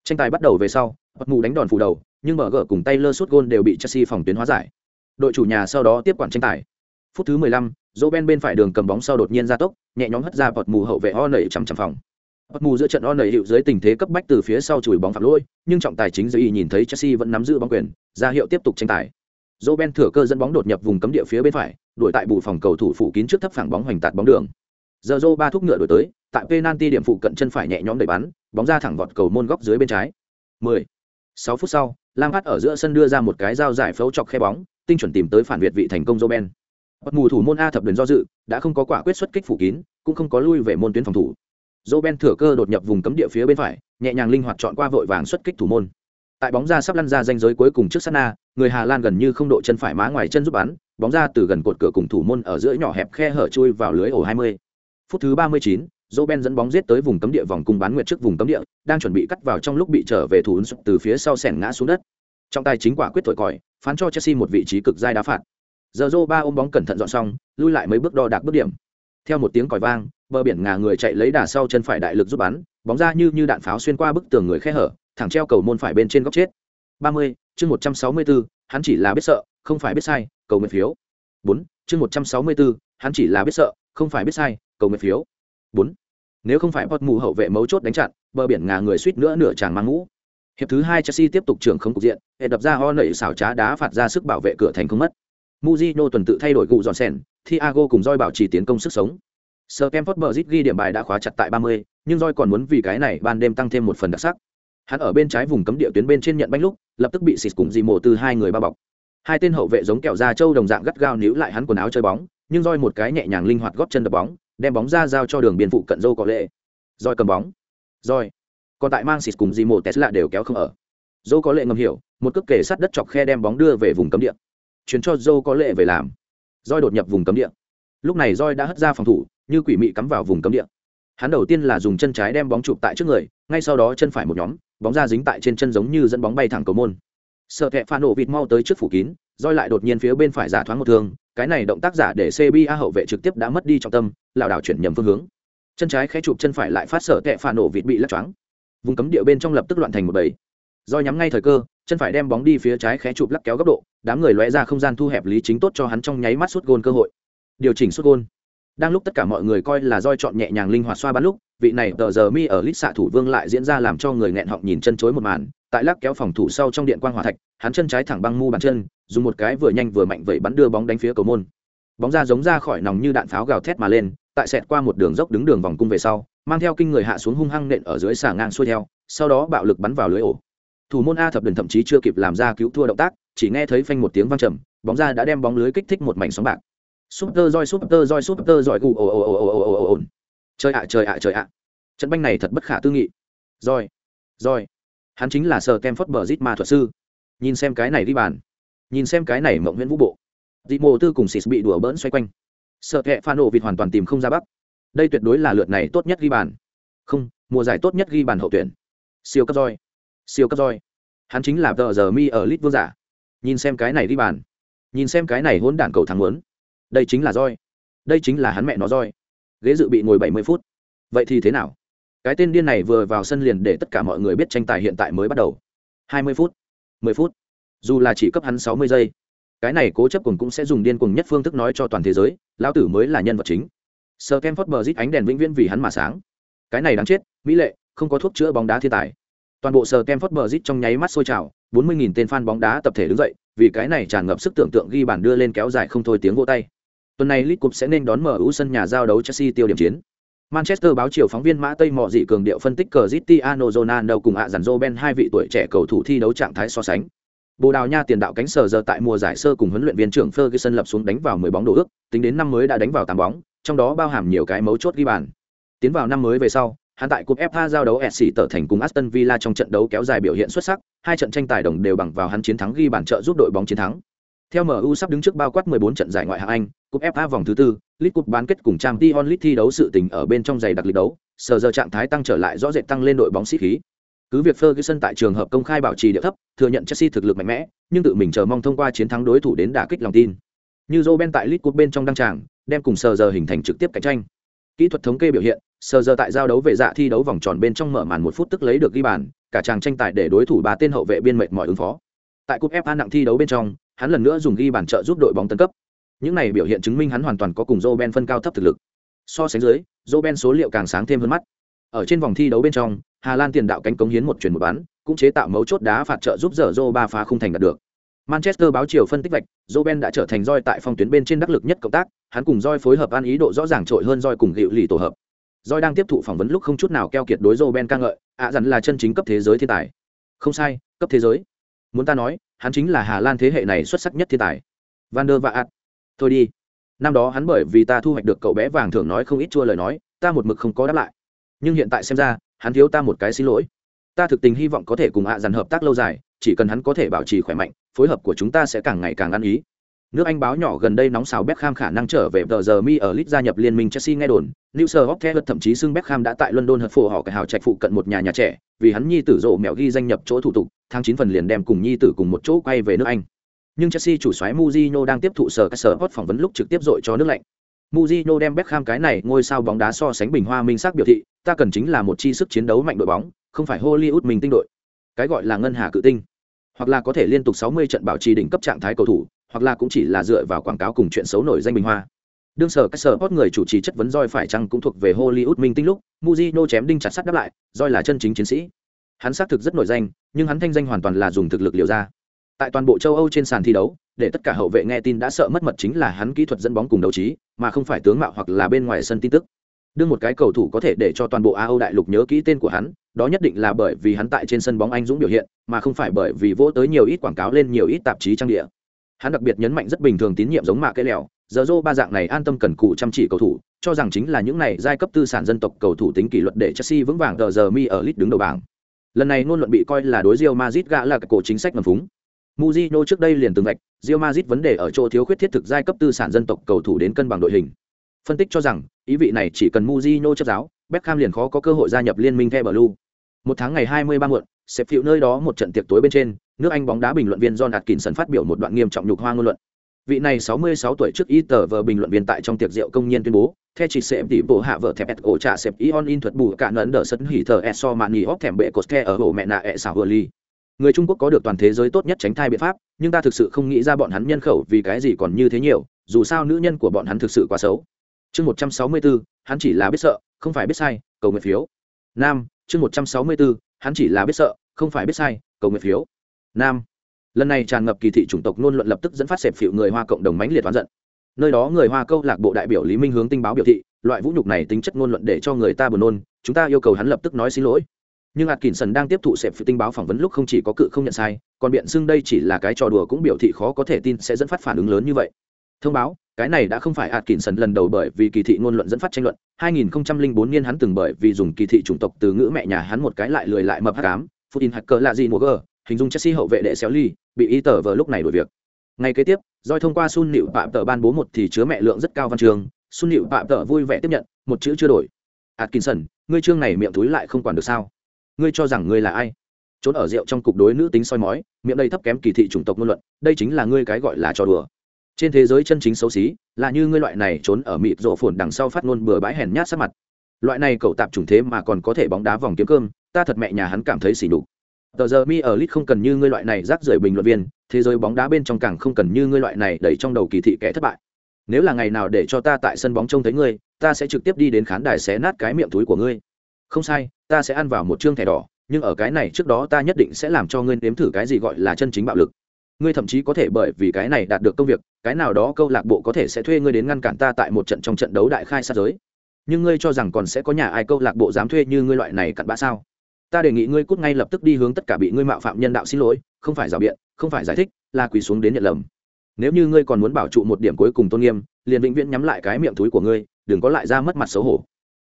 Tranh tài bắt đầu về sau, bất mù đánh đòn phủ đầu, nhưng mở gỡ cùng Taylor suốt gôn đều bị Chelsea phòng tuyến hóa giải. Đội chủ nhà sau đó tiếp quản tranh tài. Phút thứ 15, Ben bên phải đường cầm bóng sau đột nhiên ra tốc, nhẹ nhõm hất ra bọt mù hậu vệ O nẩy chằm chằm phòng. Bọt mù giữa trận O nẩy hiệu dưới tình thế cấp bách từ phía sau chùi bóng phạm lỗi, nhưng trọng tài chính dưới nhìn thấy Chelsea vẫn nắm giữ bóng quyền, ra hiệu tiếp tục tranh tài. Roben thừa cơ dẫn bóng đột nhập vùng cấm địa phía bên phải, đuổi tại bù phòng cầu thủ phủ kín trước thấp phẳng bóng hoành tạt bóng đường. Giờ Zô ba thúc ngựa đổi tới, tại penalty điểm phụ cận chân phải nhẹ nhõm đẩy bắn, bóng ra thẳng vọt cầu môn góc dưới bên trái. 10. 6 phút sau, Lam Phát ở giữa sân đưa ra một cái giao giải phẫu chọc khe bóng, tinh chuẩn tìm tới phản việt vị thành công Roben. Bất mù thủ môn A thập đường do dự, đã không có quả quyết xuất kích phủ kín, cũng không có lui về môn tuyến phòng thủ. Roben thừa cơ đột nhập vùng cấm địa phía bên phải, nhẹ nhàng linh hoạt chọn qua vội vàng xuất kích thủ môn. Tại bóng ra sắp lăn ra danh giới cuối cùng trước Sana, người Hà Lan gần như không độ chân phải má ngoài chân giúp bắn, bóng ra từ gần cột cửa cùng thủ môn ở giữa nhỏ hẹp khe hở chui vào lưới ổ 20. Phút thứ 39, Roben dẫn bóng giết tới vùng cấm địa vòng cung bán nguyệt trước vùng cấm địa, đang chuẩn bị cắt vào trong lúc bị trở về thủ ứng từ phía sau sèn ngã xuống đất trọng tài chính quả quyết thổi còi, phán cho Chelsea một vị trí cực dai đá phạt. Giờ ba ôm bóng cẩn thận dọn xong, lui lại mấy bước đo đạc bước điểm. Theo một tiếng còi vang, bờ biển ngà người chạy lấy đà sau chân phải đại lực giúp bắn, bóng ra như như đạn pháo xuyên qua bức tường người khe hở, thẳng treo cầu môn phải bên trên góc chết. 30, chương 164, hắn chỉ là biết sợ, không phải biết sai, cầu nguyện phiếu. 4, chương 164, hắn chỉ là biết sợ, không phải biết sai, cầu nguyện phiếu. 4. Nếu không phải bọt mù hậu vệ mấu chốt đánh chặn, bờ biển ngà người suýt nữa nửa chàng mang ngũ. Hiệp thứ hai Chelsea tiếp tục trưởng không cục diện, hệ đập ra ho nảy xảo trá đá phạt ra sức bảo vệ cửa thành không mất. Mujino tuần tự thay đổi cụ dọn sèn, Thiago cùng roi bảo trì tiến công sức sống. Stamford Bridge ghi điểm bài đã khóa chặt tại 30, nhưng roi còn muốn vì cái này ban đêm tăng thêm một phần đặc sắc. Hắn ở bên trái vùng cấm địa tuyến bên trên nhận bánh lúc, lập tức bị xịt cùng dì mổ từ hai người bao bọc. Hai tên hậu vệ giống kẹo da trâu đồng dạng gắt gao níu lại hắn quần áo chơi bóng, nhưng roi một cái nhẹ nhàng linh hoạt góp chân đập bóng, đem bóng ra giao cho đường biên phụ cận Joe có lệ. Roi cầm bóng. Roi. Còn tại mang xịt cùng di mộ Tesla đều kéo không ở. Dâu có lệ ngầm hiểu, một cước kể sát đất chọc khe đem bóng đưa về vùng cấm địa. chuyến cho dâu có lệ về làm. Roi đột nhập vùng cấm địa. Lúc này roi đã hất ra phòng thủ, như quỷ mị cắm vào vùng cấm địa. Hắn đầu tiên là dùng chân trái đem bóng chụp tại trước người, ngay sau đó chân phải một nhóm, bóng ra dính tại trên chân giống như dẫn bóng bay thẳng cầu môn sợ thẹ pha nổ vịt mau tới trước phủ kín roi lại đột nhiên phía bên phải giả thoáng một thương cái này động tác giả để cba hậu vệ trực tiếp đã mất đi trọng tâm lảo đảo chuyển nhầm phương hướng chân trái khẽ chụp chân phải lại phát sợ thẹ pha nổ vịt bị lắc choáng vùng cấm địa bên trong lập tức loạn thành một bầy. Do nhắm ngay thời cơ, chân phải đem bóng đi phía trái khé chụp lắc kéo góc độ, đám người lóe ra không gian thu hẹp lý chính tốt cho hắn trong nháy mắt suốt gôn cơ hội. Điều chỉnh suốt gôn. Đang lúc tất cả mọi người coi là roi chọn nhẹ nhàng linh hoạt xoa bắn lúc, vị này tờ giờ mi ở lít xạ thủ vương lại diễn ra làm cho người nghẹn họng nhìn chân chối một màn, tại lắc kéo phòng thủ sau trong điện quang hòa thạch, hắn chân trái thẳng băng mu bàn chân, dùng một cái vừa nhanh vừa mạnh vậy bắn đưa bóng đánh phía cầu môn. Bóng ra giống ra khỏi nòng như đạn pháo gào thét mà lên, tại xẹt qua một đường dốc đứng đường vòng cung về sau mang theo kinh người hạ xuống hung hăng nện ở dưới xà ngang xuôi theo, sau đó bạo lực bắn vào lưới ổ. Thủ môn a thập đần thậm chí chưa kịp làm ra cứu thua động tác, chỉ nghe thấy phanh một tiếng vang trầm, bóng ra đã đem bóng lưới kích thích một mảnh sóng bạc. Super roi super roi super roi gù, ồ ồ ồ ồ ồ ồ ồ trời ạ trời ạ trời ạ. Trận banh này thật bất khả tư nghị. Roi roi hắn chính là sờ kem phất bờ zit ma thuật sư. Nhìn xem cái này đi bàn. Nhìn xem cái này mộng nguyễn vũ bộ. Dị mộ tư cùng xịt bị đùa bỡn xoay quanh. Sợ kẹ pha nổ vịt hoàn toàn tìm không ra bắc đây tuyệt đối là lượt này tốt nhất ghi bàn. Không, mùa giải tốt nhất ghi bàn hậu tuyển. Siêu cấp roi. Siêu cấp roi. Hắn chính là tờ giờ mi ở lit vương giả. Nhìn xem cái này ghi bàn. Nhìn xem cái này hỗn đản cầu thắng muốn. Đây chính là roi. Đây chính là hắn mẹ nó roi. Ghế dự bị ngồi bảy mươi phút. Vậy thì thế nào? Cái tên điên này vừa vào sân liền để tất cả mọi người biết tranh tài hiện tại mới bắt đầu. Hai mươi phút. Mười phút. Dù là chỉ cấp hắn sáu mươi giây. Cái này cố chấp cùng cũng sẽ dùng điên cùng nhất phương thức nói cho toàn thế giới, lão tử mới là nhân vật chính sơ kem phớt bờ rít ánh đèn vĩnh viễn vì hắn mà sáng. Cái này đáng chết mỹ lệ không có thuốc chữa bóng đá thiên tài. Toàn bộ sờ kem phớt bờ rít trong nháy mắt sôi trào bốn mươi nghìn tên fan bóng đá tập thể đứng dậy vì cái này tràn ngập sức tưởng tượng ghi bàn đưa lên kéo dài không thôi tiếng vô tay. Tuần này lit Cup sẽ nên đón mở ưu sân nhà giao đấu Chelsea tiêu điểm chiến. Manchester báo chiều phóng viên Mã Tây Mọ dị cường điệu phân tích Cristiano Ronaldo cùng ạ dàn Ben hai vị tuổi trẻ cầu thủ thi đấu trạng thái so sánh. Bồ Đào Nha tiền đạo cánh sở giờ tại mùa giải sơ cùng huấn luyện viên trưởng Ferguson lập xuống đánh vào 10 bóng đồ ước, tính đến năm mới đã đánh vào 8 bóng, trong đó bao hàm nhiều cái mấu chốt ghi bàn. Tiến vào năm mới về sau, hắn tại cúp FA giao đấu SC tở thành cùng Aston Villa trong trận đấu kéo dài biểu hiện xuất sắc, hai trận tranh tài đồng đều bằng vào hắn chiến thắng ghi bàn trợ giúp đội bóng chiến thắng. Theo MU sắp đứng trước bao quát 14 trận giải ngoại hạng Anh, cúp FA vòng thứ tư, League Cup bán kết cùng Champions League thi đấu sự tình ở bên trong giày đặc lịch đấu, sở giờ trạng thái tăng trở lại rõ rệt tăng lên đội bóng sĩ khí. Cứ việc Ferguson tại trường hợp công khai bảo trì địa thấp, thừa nhận Chelsea thực lực mạnh mẽ, nhưng tự mình chờ mong thông qua chiến thắng đối thủ đến đả kích lòng tin. Như Roben tại Lit Cup bên trong đăng tràng, đem cùng sờ giờ hình thành trực tiếp cạnh tranh. Kỹ thuật thống kê biểu hiện, sờ giờ tại giao đấu về dạ thi đấu vòng tròn bên trong mở màn một phút tức lấy được ghi bàn, cả chàng tranh tài để đối thủ ba tên hậu vệ biên mệt mỏi ứng phó. Tại cúp FA nặng thi đấu bên trong, hắn lần nữa dùng ghi bàn trợ giúp đội bóng tấn cấp. Những này biểu hiện chứng minh hắn hoàn toàn có cùng Roben phân cao thấp thực lực. So sánh dưới, Roben số liệu càng sáng thêm hơn mắt. Ở trên vòng thi đấu bên trong, Hà Lan tiền đạo cánh cống hiến một chuyển một bán, cũng chế tạo mấu chốt đá phạt trợ giúp dở dô ba phá không thành đạt được. Manchester báo chiều phân tích vạch, Roben đã trở thành roi tại phong tuyến bên trên đắc lực nhất cộng tác, hắn cùng roi phối hợp ăn ý độ rõ ràng trội hơn roi cùng gịu lì tổ hợp. Roi đang tiếp thụ phỏng vấn lúc không chút nào keo kiệt đối Roben ca ngợi, ạ à dặn là chân chính cấp thế giới thiên tài. Không sai, cấp thế giới. Muốn ta nói, hắn chính là Hà Lan thế hệ này xuất sắc nhất thiên tài. Van der Vaart. Thôi đi. Năm đó hắn bởi vì ta thu hoạch được cậu bé vàng thưởng nói không ít chua lời nói, ta một mực không có đáp lại. Nhưng hiện tại xem ra, hắn thiếu ta một cái xin lỗi ta thực tình hy vọng có thể cùng ạ dặn hợp tác lâu dài chỉ cần hắn có thể bảo trì khỏe mạnh, phối hợp của chúng ta sẽ càng ngày càng ăn ý. Nước anh báo nhỏ gần đây nóng xào Beckham khả năng trở về tờ giờ mi ở lit gia nhập liên minh Chelsea nghe đồn. New Sir Hopkins thậm chí xưng Beckham đã tại London hợp phụ họ cái hào trạch phụ cận một nhà nhà trẻ, vì hắn nhi tử rộ mẹo ghi danh nhập chỗ thủ tục, tháng chín phần liền đem cùng nhi tử cùng một chỗ quay về nước Anh. Nhưng Chelsea chủ soái Mourinho đang tiếp thụ sở các sở hot phỏng vấn lúc trực tiếp dội cho nước lạnh. Mourinho đem Beckham cái này ngôi sao bóng đá so sánh bình hoa minh sắc biểu thị, ta cần chính là một chi sức chiến đấu mạnh đội bóng, không phải hollywood mình tinh đội. Cái gọi là ngân hà cự tinh hoặc là có thể liên tục 60 trận bảo trì đỉnh cấp trạng thái cầu thủ, hoặc là cũng chỉ là dựa vào quảng cáo cùng chuyện xấu nổi danh bình hoa. Đương sở các sở hot người chủ trì chất vấn roi phải chăng cũng thuộc về hollywood minh tinh lúc Mujino chém đinh chặt sắt đáp lại roi là chân chính chiến sĩ. Hắn xác thực rất nổi danh, nhưng hắn thanh danh hoàn toàn là dùng thực lực liều ra. Tại toàn bộ châu âu trên sàn thi đấu, để tất cả hậu vệ nghe tin đã sợ mất mật chính là hắn kỹ thuật dẫn bóng cùng đấu trí, mà không phải tướng mạo hoặc là bên ngoài sân tin tức đương một cái cầu thủ có thể để cho toàn bộ a âu đại lục nhớ kỹ tên của hắn đó nhất định là bởi vì hắn tại trên sân bóng anh dũng biểu hiện mà không phải bởi vì vỗ tới nhiều ít quảng cáo lên nhiều ít tạp chí trang địa. Hắn đặc biệt nhấn mạnh rất bình thường tín nhiệm giống mạ cây lèo giờ dô ba dạng này an tâm cần cụ chăm chỉ cầu thủ cho rằng chính là những này giai cấp tư sản dân tộc cầu thủ tính kỷ luật để chelsea vững vàng tờ giờ mi ở lit đứng đầu bảng. Lần này ngôn luận bị coi là đối Real Madrid gã là cái cổ chính sách ngầm phúng. Mujino trước đây liền từng vạch, Real Madrid vấn đề ở chỗ thiếu khuyết thiết thực giai cấp tư sản dân tộc cầu thủ đến cân bằng đội hình. Phân tích cho rằng, ý vị này chỉ cần Mujino chấp giáo, Beckham liền khó có cơ hội gia nhập liên minh The Blue. Một tháng ngày 23 muộn, xếp phiệu nơi đó một trận tiệc tối bên trên, nước Anh bóng đá bình luận viên John Atkinson phát biểu một đoạn nghiêm trọng nhục hoa ngôn luận. Vị này 66 tuổi trước ít tờ vờ bình luận viên tại trong tiệc rượu công nhiên tuyên bố, theo chỉ sẽ tỷ bộ hạ vợ thẹp ổ trả xếp ion in thuật bù cả nấn đỡ sân hỉ thờ so mani hóc thèm bệ cột ke ở hồ mẹ nạ ẹ xảo hờ ly người trung quốc có được toàn thế giới tốt nhất tránh thai biện pháp nhưng ta thực sự không nghĩ ra bọn hắn nhân khẩu vì cái gì còn như thế nhiều dù sao nữ nhân của bọn hắn thực sự quá xấu chương một trăm sáu mươi bốn hắn chỉ là biết sợ, không phải biết sai, cầu nguyện phiếu. Nam, chương một trăm sáu mươi bốn hắn chỉ là biết sợ, không phải biết sai, cầu nguyện phiếu. Nam. Lần này tràn ngập kỳ thị chủng tộc luôn luận lập tức dẫn phát xẹp phịu người hoa cộng đồng mãnh liệt oán giận. Nơi đó người hoa câu lạc bộ đại biểu lý minh hướng tinh báo biểu thị, loại vũ nhục này tính chất ngôn luận để cho người ta buồn nôn, chúng ta yêu cầu hắn lập tức nói xin lỗi. Nhưng hạt kỳn sần đang tiếp thụ sẹp tinh báo phỏng vấn lúc không chỉ có cự không nhận sai, còn biện xưng đây chỉ là cái trò đùa cũng biểu thị khó có thể tin sẽ dẫn phát phản ứng lớn như vậy thông báo, cái này đã không phải hạt kỳn sần lần đầu bởi vì kỳ thị ngôn luận dẫn phát tranh luận. 2004 niên hắn từng bởi vì dùng kỳ thị chủng tộc từ ngữ mẹ nhà hắn một cái lại lười lại mập cám Putin hacker là gì mùa gờ, hình dung Chelsea hậu vệ đệ xéo ly bị y tờ vờ lúc này đổi việc. Ngày kế tiếp doi thông qua sun nịu phạm tờ ban bố một thì chứa mẹ lượng rất cao văn trường. Sun nịu phạm tờ vui vẻ tiếp nhận, một chữ chưa đổi. Atkinson, ngươi chương này miệng túi lại không quản được sao? Ngươi cho rằng ngươi là ai? Trốn ở rượu trong cục đối nữ tính soi mói, miệng đây thấp kém kỳ thị chủng tộc ngôn luận, đây chính là ngươi cái gọi là trò đùa trên thế giới chân chính xấu xí, là như ngươi loại này trốn ở mịt rộ phồn đằng sau phát ngôn bừa bãi hèn nhát sát mặt. Loại này cậu tạp chủng thế mà còn có thể bóng đá vòng kiếm cơm, ta thật mẹ nhà hắn cảm thấy xỉ đục tờ giờ mi ở lit không cần như ngươi loại này rác rưởi bình luận viên, thế giới bóng đá bên trong càng không cần như ngươi loại này đẩy trong đầu kỳ thị kẻ thất bại. Nếu là ngày nào để cho ta tại sân bóng trông thấy ngươi, ta sẽ trực tiếp đi đến khán đài xé nát cái miệng túi của ngươi. Không sai, ta sẽ ăn vào một chương thẻ đỏ, nhưng ở cái này trước đó ta nhất định sẽ làm cho ngươi nếm thử cái gì gọi là chân chính bạo lực ngươi thậm chí có thể bởi vì cái này đạt được công việc, cái nào đó câu lạc bộ có thể sẽ thuê ngươi đến ngăn cản ta tại một trận trong trận đấu đại khai sát giới. Nhưng ngươi cho rằng còn sẽ có nhà ai câu lạc bộ dám thuê như ngươi loại này cặn bã sao? Ta đề nghị ngươi cút ngay lập tức đi hướng tất cả bị ngươi mạo phạm nhân đạo xin lỗi, không phải rào biện, không phải giải thích, là quỳ xuống đến nhận lầm. Nếu như ngươi còn muốn bảo trụ một điểm cuối cùng tôn nghiêm, liền vĩnh viễn nhắm lại cái miệng túi của ngươi, đừng có lại ra mất mặt xấu hổ.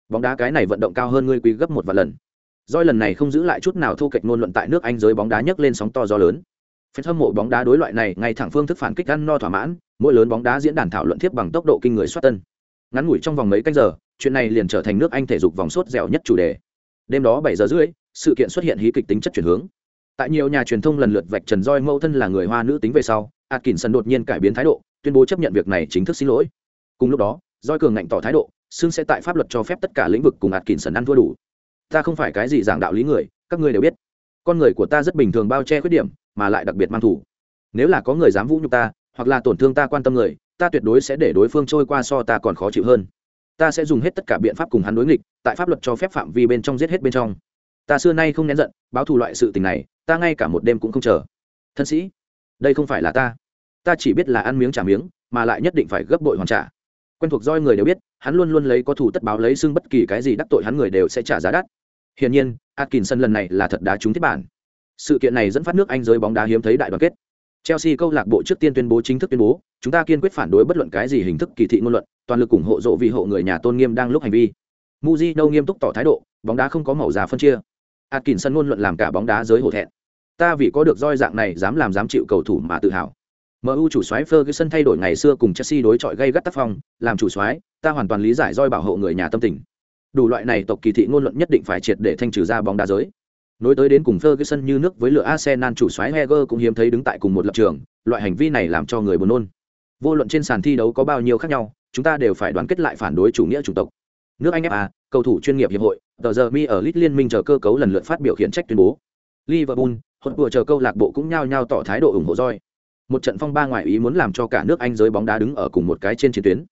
Bóng đá cái này vận động cao hơn ngươi quý gấp một vài lần. Doi lần này không giữ lại chút nào thu kịch ngôn luận tại nước anh giới bóng đá nhấc lên sóng to gió lớn. Phép hâm mộ bóng đá đối loại này ngay thẳng phương thức phản kích ăn no thỏa mãn, mỗi lớn bóng đá diễn đàn thảo luận tiếp bằng tốc độ kinh người xuất tân. Ngắn ngủi trong vòng mấy canh giờ, chuyện này liền trở thành nước anh thể dục vòng sốt dẻo nhất chủ đề. Đêm đó bảy giờ rưỡi, sự kiện xuất hiện hí kịch tính chất chuyển hướng. Tại nhiều nhà truyền thông lần lượt vạch trần roi mẫu thân là người hoa nữ tính về sau, atkinson đột nhiên cải biến thái độ, tuyên bố chấp nhận việc này chính thức xin lỗi. Cùng lúc đó, roi cường ngạnh tỏ thái độ xương sẽ tại pháp luật cho phép tất cả lĩnh vực cùng atkinson ăn thua đủ. Ta không phải cái gì giảng đạo lý người, các ngươi đều biết con người của ta rất bình thường bao che khuyết điểm, mà lại đặc biệt mang thủ. Nếu là có người dám vũ nhục ta, hoặc là tổn thương ta quan tâm người, ta tuyệt đối sẽ để đối phương trôi qua so ta còn khó chịu hơn. Ta sẽ dùng hết tất cả biện pháp cùng hắn đối nghịch, tại pháp luật cho phép phạm vi bên trong giết hết bên trong. Ta xưa nay không nén giận, báo thù loại sự tình này, ta ngay cả một đêm cũng không chờ. Thân sĩ, đây không phải là ta. Ta chỉ biết là ăn miếng trả miếng, mà lại nhất định phải gấp bội hoàn trả. Quen thuộc roi người đều biết, hắn luôn luôn lấy có thủ tất báo lấy xưng bất kỳ cái gì đắc tội hắn người đều sẽ trả giá đắt hiển nhiên atkinson lần này là thật đá trúng thiết bản. Sự kiện này dẫn phát nước anh giới bóng đá hiếm thấy đại đoàn kết. Chelsea câu lạc bộ trước tiên tuyên bố chính thức tuyên bố chúng ta kiên quyết phản đối bất luận cái gì hình thức kỳ thị ngôn luận toàn lực ủng hộ rộ vì hộ người nhà tôn nghiêm đang lúc hành vi. Muji đâu nghiêm túc tỏ thái độ bóng đá không có màu giá phân chia. Atkinson ngôn luận làm cả bóng đá giới hổ thẹn. Ta vì có được roi dạng này dám làm dám chịu cầu thủ mà tự hào. MU chủ soái Ferguson thay đổi ngày xưa cùng Chelsea đối chọi gây gắt tác phong, làm chủ soái, ta hoàn toàn lý giải roi bảo hộ người nhà tâm tình. Đủ loại này tộc kỳ thị ngôn luận nhất định phải triệt để thanh trừ ra bóng đá giới. Nối tới đến cùng Ferguson như nước với lửa Arsenal chủ soái Heger cũng hiếm thấy đứng tại cùng một lập trường, loại hành vi này làm cho người buồn nôn. Vô luận trên sàn thi đấu có bao nhiêu khác nhau, chúng ta đều phải đoàn kết lại phản đối chủ nghĩa chủng tộc. Nước Anh FA, cầu thủ chuyên nghiệp hiệp hội, tờ giờ mi ở Leeds liên minh chờ cơ cấu lần lượt phát biểu khiển trách tuyên bố. Liverpool, hỗn vừa chờ câu lạc bộ cũng nhao nhao tỏ thái độ ủng hộ roi một trận phong ba ngoại ý muốn làm cho cả nước anh giới bóng đá đứng ở cùng một cái trên chiến tuyến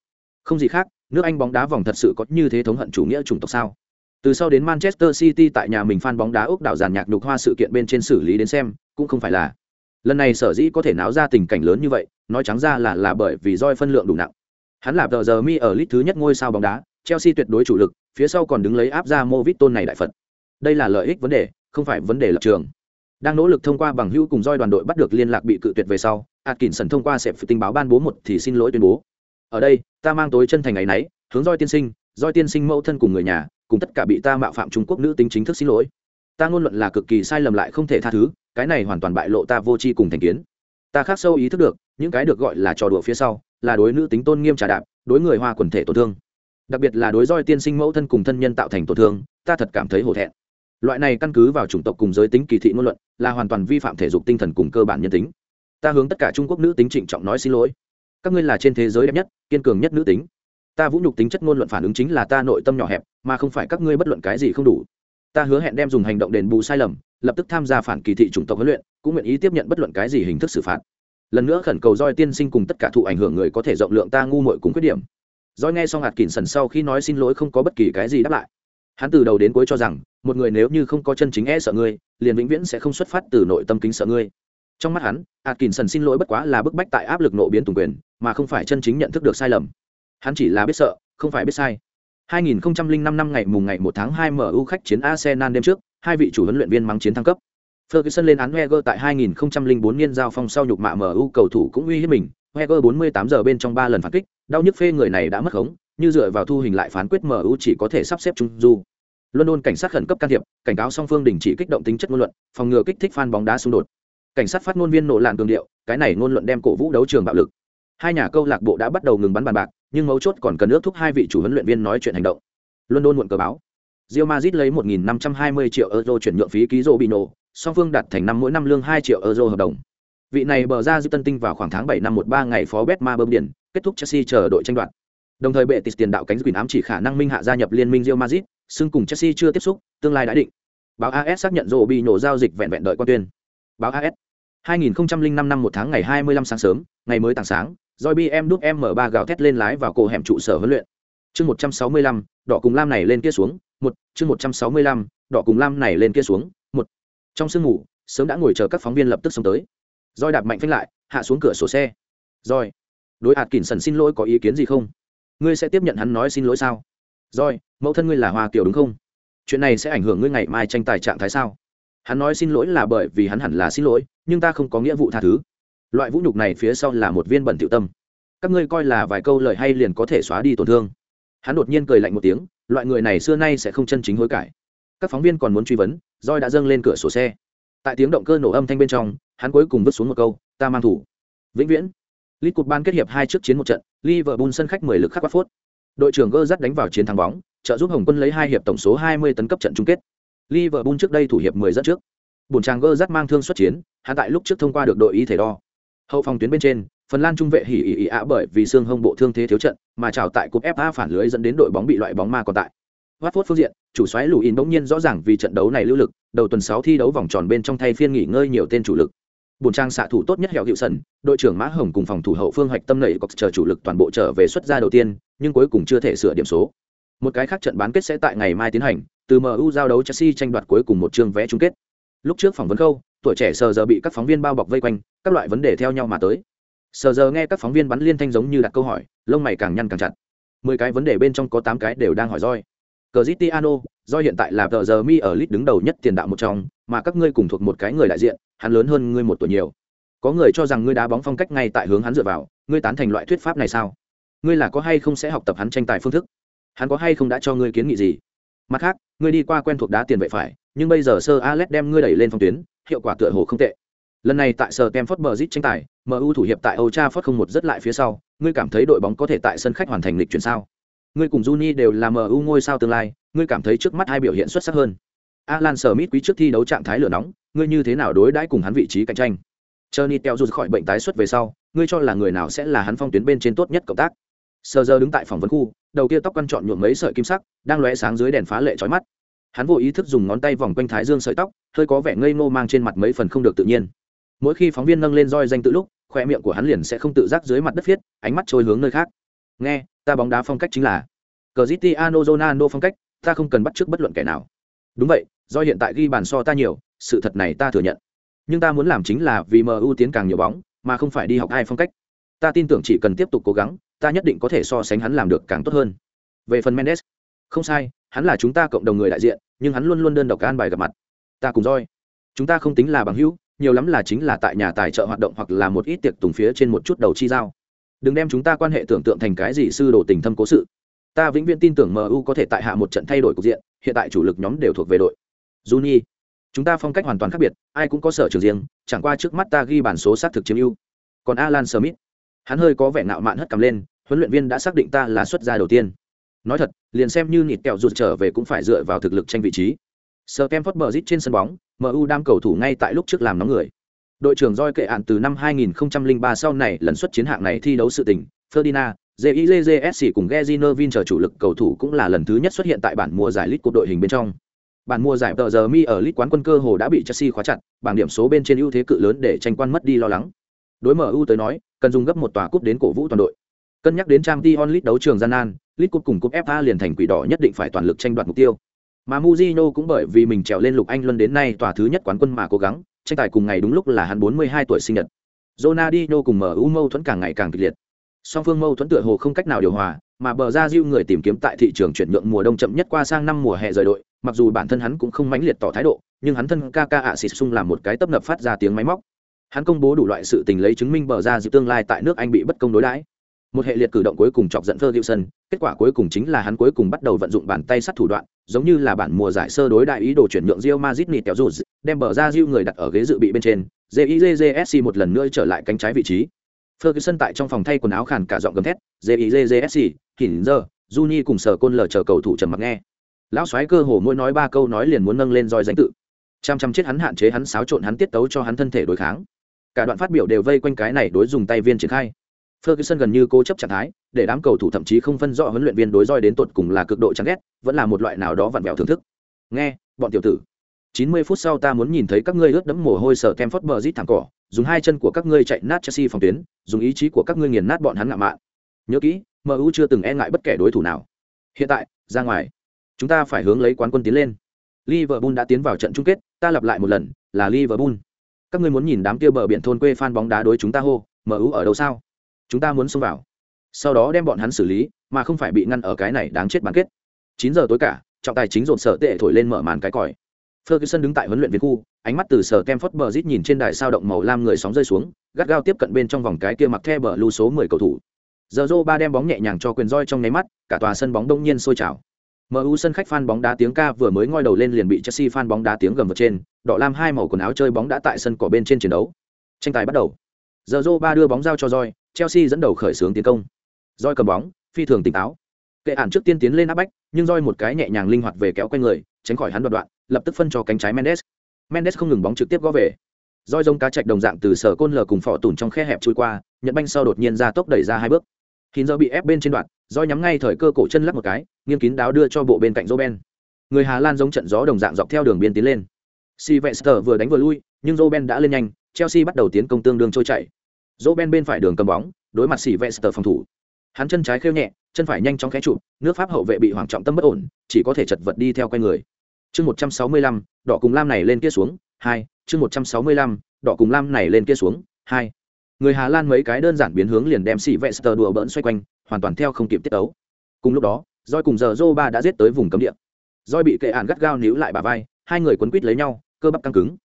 không gì khác nước anh bóng đá vòng thật sự có như thế thống hận chủ nghĩa chủng tộc sao? Từ sau đến manchester city tại nhà mình fan bóng đá úc đảo giàn nhạc nhục hoa sự kiện bên trên xử lý đến xem, cũng không phải là. Lần này sở dĩ có thể náo ra tình cảnh lớn như vậy, nói trắng ra là là bởi vì roi phân lượng đủ nặng. Hắn là tờ giờ mi ở list thứ nhất ngôi sao bóng đá, chelsea tuyệt đối chủ lực, phía sau còn đứng lấy áp ra movit tôn này đại phật. Đây là lợi ích vấn đề, không phải vấn đề lập trường. Đang nỗ lực thông qua bằng hữu cùng roi đoàn đội bắt được liên lạc bị cự tuyệt về sau, atkinson thông qua sẽ tình báo ban bố một thì xin lỗi tuyên bố ở đây, ta mang tối chân thành ngày nấy, hướng roi tiên sinh, roi tiên sinh mẫu thân cùng người nhà, cùng tất cả bị ta mạo phạm trung quốc nữ tính chính thức xin lỗi. Ta ngôn luận là cực kỳ sai lầm lại không thể tha thứ, cái này hoàn toàn bại lộ ta vô tri cùng thành kiến. Ta khác sâu ý thức được, những cái được gọi là trò đùa phía sau, là đối nữ tính tôn nghiêm trà đạp, đối người hoa quần thể tổn thương. Đặc biệt là đối roi tiên sinh mẫu thân cùng thân nhân tạo thành tổn thương, ta thật cảm thấy hổ thẹn. Loại này căn cứ vào chủng tộc cùng giới tính kỳ thị ngôn luận, là hoàn toàn vi phạm thể dục tinh thần cùng cơ bản nhân tính. Ta hướng tất cả trung quốc nữ tính trịnh trọng nói xin lỗi các ngươi là trên thế giới đẹp nhất, kiên cường nhất nữ tính. Ta vũ nhục tính chất ngôn luận phản ứng chính là ta nội tâm nhỏ hẹp, mà không phải các ngươi bất luận cái gì không đủ. Ta hứa hẹn đem dùng hành động đền bù sai lầm, lập tức tham gia phản kỳ thị chủng tộc huấn luyện, cũng nguyện ý tiếp nhận bất luận cái gì hình thức xử phạt. Lần nữa khẩn cầu roi tiên sinh cùng tất cả thụ ảnh hưởng người có thể rộng lượng ta ngu muội cùng khuyết điểm. Roi nghe xong hạt kỳn sần sau khi nói xin lỗi không có bất kỳ cái gì đáp lại. Hắn từ đầu đến cuối cho rằng, một người nếu như không có chân chính e sợ ngươi, liền vĩnh viễn sẽ không xuất phát từ nội tâm kính sợ ngươi trong mắt hắn atkinson xin lỗi bất quá là bức bách tại áp lực nộ biến tùng quyền mà không phải chân chính nhận thức được sai lầm hắn chỉ là biết sợ không phải biết sai 2005 năm ngày mùng ngày 1 tháng 2 MU khách chiến Arsenal đêm trước, hai vị chủ huấn luyện viên mắng chiến thăng cấp. Ferguson lên án Wenger tại 2004 niên giao phong sau nhục mạ MU cầu thủ cũng uy hiếp mình, Wenger 48 giờ bên trong 3 lần phản kích, đau nhức phê người này đã mất khống, như dựa vào thu hình lại phán quyết MU chỉ có thể sắp xếp trung du. London cảnh sát khẩn cấp can thiệp, cảnh cáo song phương đình chỉ kích động tính chất ngôn luận, phòng ngừa kích thích fan bóng đá xung đột. Cảnh sát phát ngôn viên nổ lạn cường điệu, cái này ngôn luận đem cổ vũ đấu trường bạo lực. Hai nhà câu lạc bộ đã bắt đầu ngừng bắn bàn bạc, nhưng mấu chốt còn cần ước thúc hai vị chủ huấn luyện viên nói chuyện hành động. London muộn cờ báo. Real Madrid lấy 1.520 triệu euro chuyển nhượng phí ký Robinho, song phương đặt thành năm mỗi năm lương 2 triệu euro hợp đồng. Vị này bờ ra giữ tân tinh vào khoảng tháng 7 năm 13 ngày phó Betma bơm điển, kết thúc Chelsea chờ đội tranh đoạt. Đồng thời bệ tịt tiền đạo cánh quyền ám chỉ khả năng minh hạ gia nhập liên minh Real Madrid, xưng cùng Chelsea chưa tiếp xúc, tương lai đã định. Báo AS xác nhận Robinho giao dịch vẹn vẹn đợi quan tuyên. Báo AS 2005 năm một tháng ngày 25 sáng sớm, ngày mới tảng sáng, Joy BM đúc M3 gào thét lên lái vào cổ hẻm trụ sở huấn luyện. Chương 165, đỏ cùng lam này lên kia xuống, một, chương 165, đỏ cùng lam này lên kia xuống, một. Trong sương ngủ, sớm đã ngồi chờ các phóng viên lập tức xông tới. Joy đạp mạnh phanh lại, hạ xuống cửa sổ xe. Joy, đối hạt kỉnh sần xin lỗi có ý kiến gì không? Ngươi sẽ tiếp nhận hắn nói xin lỗi sao? Joy, mẫu thân ngươi là Hoa Kiều đúng không? Chuyện này sẽ ảnh hưởng ngươi ngày mai tranh tài trạng thái sao? Hắn nói xin lỗi là bởi vì hắn hẳn là xin lỗi, nhưng ta không có nghĩa vụ tha thứ. Loại vũ nhục này phía sau là một viên bẩn tiểu tâm. Các ngươi coi là vài câu lời hay liền có thể xóa đi tổn thương. Hắn đột nhiên cười lạnh một tiếng, loại người này xưa nay sẽ không chân chính hối cải. Các phóng viên còn muốn truy vấn, roi đã dâng lên cửa sổ xe. Tại tiếng động cơ nổ âm thanh bên trong, hắn cuối cùng vứt xuống một câu, ta mang thủ. Vĩnh viễn. Lit cột ban kết hiệp hai trước chiến một trận, Liverpool sân khách 10 lực khắc phốt. Đội trưởng gơ dắt đánh vào chiến thắng bóng, trợ giúp hồng quân lấy hai hiệp tổng số 20 tấn cấp trận chung kết. Liverpool trước đây thủ hiệp 10 dẫn trước bùn chàng gơ dắt mang thương xuất chiến hắn tại lúc trước thông qua được đội y thể đo hậu phòng tuyến bên trên phần lan trung vệ hỉ ỉ ỉ ạ bởi vì xương hông bộ thương thế thiếu trận mà trào tại cúp fa phản lưới dẫn đến đội bóng bị loại bóng ma còn tại Watford phương diện, chủ soái Lù bỗng nhiên rõ ràng vì trận đấu này lưu lực, đầu tuần 6 thi đấu vòng tròn bên trong thay phiên nghỉ ngơi nhiều tên chủ lực. Bùn trang xạ thủ tốt nhất hẻo Hiệu Sân, đội trưởng Mã Hồng cùng phòng thủ hậu phương hoạch tâm nảy cọc chờ chủ lực toàn bộ trở về xuất ra đầu tiên, nhưng cuối cùng chưa thể sửa điểm số. Một cái khác trận bán kết sẽ tại ngày mai tiến hành, từ MU giao đấu Chelsea tranh đoạt cuối cùng một chương vé chung kết. Lúc trước phỏng vấn câu, tuổi trẻ sờ giờ bị các phóng viên bao bọc vây quanh, các loại vấn đề theo nhau mà tới. Sờ giờ nghe các phóng viên bắn liên thanh giống như đặt câu hỏi, lông mày càng nhăn càng chặt. Mười cái vấn đề bên trong có tám cái đều đang hỏi roi. Cristiano, do hiện tại là tờ giờ mi ở lit đứng đầu nhất tiền đạo một trong, mà các ngươi cùng thuộc một cái người đại diện, hắn lớn hơn ngươi một tuổi nhiều. Có người cho rằng ngươi đá bóng phong cách ngay tại hướng hắn dựa vào, ngươi tán thành loại thuyết pháp này sao? Ngươi là có hay không sẽ học tập hắn tranh tài phương thức? Hắn có hay không đã cho ngươi kiến nghị gì? Mặt khác, ngươi đi qua quen thuộc đá tiền vệ phải, nhưng bây giờ Sir Alex đem ngươi đẩy lên phong tuyến, hiệu quả tựa hồ không tệ. Lần này tại Sir bờ Bridge tranh tài, MU thủ hiệp tại Old Trafford không một rất lại phía sau, ngươi cảm thấy đội bóng có thể tại sân khách hoàn thành lịch chuyển sao? Ngươi cùng Juni đều là MU ngôi sao tương lai, ngươi cảm thấy trước mắt hai biểu hiện xuất sắc hơn. Alan Smith quý trước thi đấu trạng thái lửa nóng, ngươi như thế nào đối đãi cùng hắn vị trí cạnh tranh? Johnny Teo rút khỏi bệnh tái xuất về sau, ngươi cho là người nào sẽ là hắn phong tuyến bên trên tốt nhất cộng tác? Sờ giờ đứng tại phòng vấn khu, đầu kia tóc quăn trọn nhuộm mấy sợi kim sắc, đang lóe sáng dưới đèn phá lệ chói mắt. Hắn vô ý thức dùng ngón tay vòng quanh thái dương sợi tóc, hơi có vẻ ngây ngô mang trên mặt mấy phần không được tự nhiên. Mỗi khi phóng viên nâng lên roi danh tự lúc, khoe miệng của hắn liền sẽ không tự giác dưới mặt đất viết, ánh mắt trôi hướng nơi khác. Nghe, ta bóng đá phong cách chính là cờ ziti ano zonano phong cách, ta không cần bắt trước bất luận kẻ nào. Đúng vậy, do hiện tại ghi bàn so ta nhiều, sự thật này ta thừa nhận. Nhưng ta muốn làm chính là vì MU tiến càng nhiều bóng, mà không phải đi học ai phong cách. Ta tin tưởng chỉ cần tiếp tục cố gắng, ta nhất định có thể so sánh hắn làm được càng tốt hơn. Về phần Mendes, không sai, hắn là chúng ta cộng đồng người đại diện, nhưng hắn luôn luôn đơn độc an bài gặp mặt. Ta cùng roi, chúng ta không tính là bằng hữu, nhiều lắm là chính là tại nhà tài trợ hoạt động hoặc là một ít tiệc tùng phía trên một chút đầu chi giao. Đừng đem chúng ta quan hệ tưởng tượng thành cái gì sư đồ tình thâm cố sự. Ta vĩnh viễn tin tưởng MU có thể tại hạ một trận thay đổi cục diện, hiện tại chủ lực nhóm đều thuộc về đội. Juni, chúng ta phong cách hoàn toàn khác biệt, ai cũng có sở trường riêng, chẳng qua trước mắt ta ghi bản số xác thực chiếm ưu. Còn Alan Smith, hắn hơi có vẻ ngạo mạn hất cầm lên, huấn luyện viên đã xác định ta là xuất gia đầu tiên. Nói thật, liền xem như nịt kẹo rụt trở về cũng phải dựa vào thực lực tranh vị trí. sờ kem phớt bờ rít trên sân bóng, MU đang cầu thủ ngay tại lúc trước làm nóng người. Đội trưởng roi kệ ạn từ năm 2003 sau này lần xuất chiến hạng này thi đấu sự tình, Ferdinand, JIJJSC cùng Gezinovin chờ chủ lực cầu thủ cũng là lần thứ nhất xuất hiện tại bản mùa giải League Cup đội hình bên trong. Bản mùa giải tờ giờ mi ở League quán quân cơ hồ đã bị Chelsea khóa chặt, bảng điểm số bên trên ưu thế cự lớn để tranh quan mất đi lo lắng. Đối MU tới nói, cần dùng gấp một tòa cúp đến cổ vũ toàn đội. Cân nhắc đến trang Champions lit đấu trường gian nan, lit Cup cùng cúp FA liền thành quỷ đỏ nhất định phải toàn lực tranh đoạt mục tiêu. Mà Mujino cũng bởi vì mình trèo lên lục Anh Luân đến nay tòa thứ nhất quán quân mà cố gắng, tranh tài cùng ngày đúng lúc là hắn 42 tuổi sinh nhật. Ronaldinho cùng MU mâu thuẫn càng ngày càng kịch liệt. Song phương mâu thuẫn tựa hồ không cách nào điều hòa, mà bờ ra Diu người tìm kiếm tại thị trường chuyển nhượng mùa đông chậm nhất qua sang năm mùa hè rời đội, mặc dù bản thân hắn cũng không mãnh liệt tỏ thái độ, nhưng hắn thân Kaka ạ xịt sung làm một cái tấp nập phát ra tiếng máy móc. Hắn công bố đủ loại sự tình lấy chứng minh bờ ra dịp tương lai tại nước Anh bị bất công đối đãi. Một hệ liệt cử động cuối cùng chọc giận Ferguson, kết quả cuối cùng chính là hắn cuối cùng bắt đầu vận dụng bàn tay sắt thủ đoạn, giống như là bản mùa giải sơ đối đại ý đồ chuyển nhượng Real Madrid nịt kéo rụt, đem bờ ra Diu người đặt ở ghế dự bị bên trên, JIJJSC một lần nữa trở lại cánh trái vị trí. Ferguson tại trong phòng thay quần áo khàn cả giọng gầm thét, JIJJSC, giờ, Juni cùng sở côn lờ chờ cầu thủ trầm mặc nghe. Lão soái cơ hồ mỗi nói ba câu nói liền muốn nâng lên roi danh tự. Chăm chăm chết hắn hạn chế hắn xáo trộn hắn tiết tấu cho hắn thân thể đối kháng. Cả đoạn phát biểu đều vây quanh cái này đối dùng tay viên triển khai. Ferguson gần như cố chấp trạng thái, để đám cầu thủ thậm chí không phân rõ huấn luyện viên đối roi đến tột cùng là cực độ chán ghét, vẫn là một loại nào đó vặn vẹo thưởng thức. Nghe, bọn tiểu tử, 90 phút sau ta muốn nhìn thấy các ngươi ướt đẫm mồ hôi sở Kemford Bridge thẳng cỏ, dùng hai chân của các ngươi chạy nát Chelsea phòng tuyến, dùng ý chí của các ngươi nghiền nát bọn hắn ngạ mạn. Nhớ kỹ, MU chưa từng e ngại bất kể đối thủ nào. Hiện tại, ra ngoài, chúng ta phải hướng lấy quán quân tiến lên. Liverpool đã tiến vào trận chung kết, ta lặp lại một lần, là Liverpool. Các ngươi muốn nhìn đám kia bờ biển thôn quê fan bóng đá đối chúng ta hô, MU ở đâu sao? Chúng ta muốn xông vào. Sau đó đem bọn hắn xử lý, mà không phải bị ngăn ở cái này đáng chết bán kết. 9 giờ tối cả, trọng tài chính rộn sở tệ thổi lên mở màn cái còi. Ferguson đứng tại huấn luyện viên khu, ánh mắt từ sở kem phớt bờ rít nhìn trên đài sao động màu lam người sóng rơi xuống gắt gao tiếp cận bên trong vòng cái kia mặc the bờ lưu số mười cầu thủ giờ ba đem bóng nhẹ nhàng cho quyền roi trong nháy mắt cả tòa sân bóng đông nhiên sôi trào MU sân khách fan bóng đá tiếng ca vừa mới ngoi đầu lên liền bị Chelsea fan bóng đá tiếng gầm vượt trên, đỏ lam hai màu quần áo chơi bóng đã tại sân cỏ bên trên chiến đấu. Tranh tài bắt đầu. Zorro ba đưa bóng giao cho Joy, Chelsea dẫn đầu khởi xướng tiến công. Joy cầm bóng, phi thường tỉnh táo. Kệ ản trước tiên tiến lên áp bách, nhưng Joy một cái nhẹ nhàng linh hoạt về kéo quanh người, tránh khỏi hắn đoạn đoạn, lập tức phân cho cánh trái Mendes. Mendes không ngừng bóng trực tiếp gõ về. Joy giống cá trạch đồng dạng từ sở côn lờ cùng phỏ tủn trong khe hẹp chui qua, nhận banh sau đột nhiên ra tốc đẩy ra hai bước. Khiến giờ bị ép bên trên đoạn, Joy nhắm ngay thời cơ cổ chân lắc một cái, nghiêng kín đáo đưa cho bộ bên cạnh Roben. Người Hà Lan giống trận gió đồng dạng dọc theo đường biên tiến lên. Sylvester vừa đánh vừa lui, nhưng Roben đã lên nhanh, Chelsea bắt đầu tiến công tương đương trôi chảy. Roben bên phải đường cầm bóng, đối mặt Sylvester phòng thủ. Hắn chân trái khêu nhẹ, chân phải nhanh chóng khẽ trụ, nước Pháp hậu vệ bị hoàng trọng tâm bất ổn, chỉ có thể chật vật đi theo quay người. Chương 165, đỏ cùng lam này lên kia xuống, 2, chương 165, đỏ cùng lam này lên kia xuống, 2. Người Hà Lan mấy cái đơn giản biến hướng liền đem Sylvester đùa bỡn xoay quanh, hoàn toàn theo không kịp tiết ấu Cùng lúc đó, roi cùng giờ Zoba đã giết tới vùng cấm địa. roi bị kệ ạn gắt gao níu lại bà vai, hai người quấn quýt lấy nhau, cơ bắp căng cứng.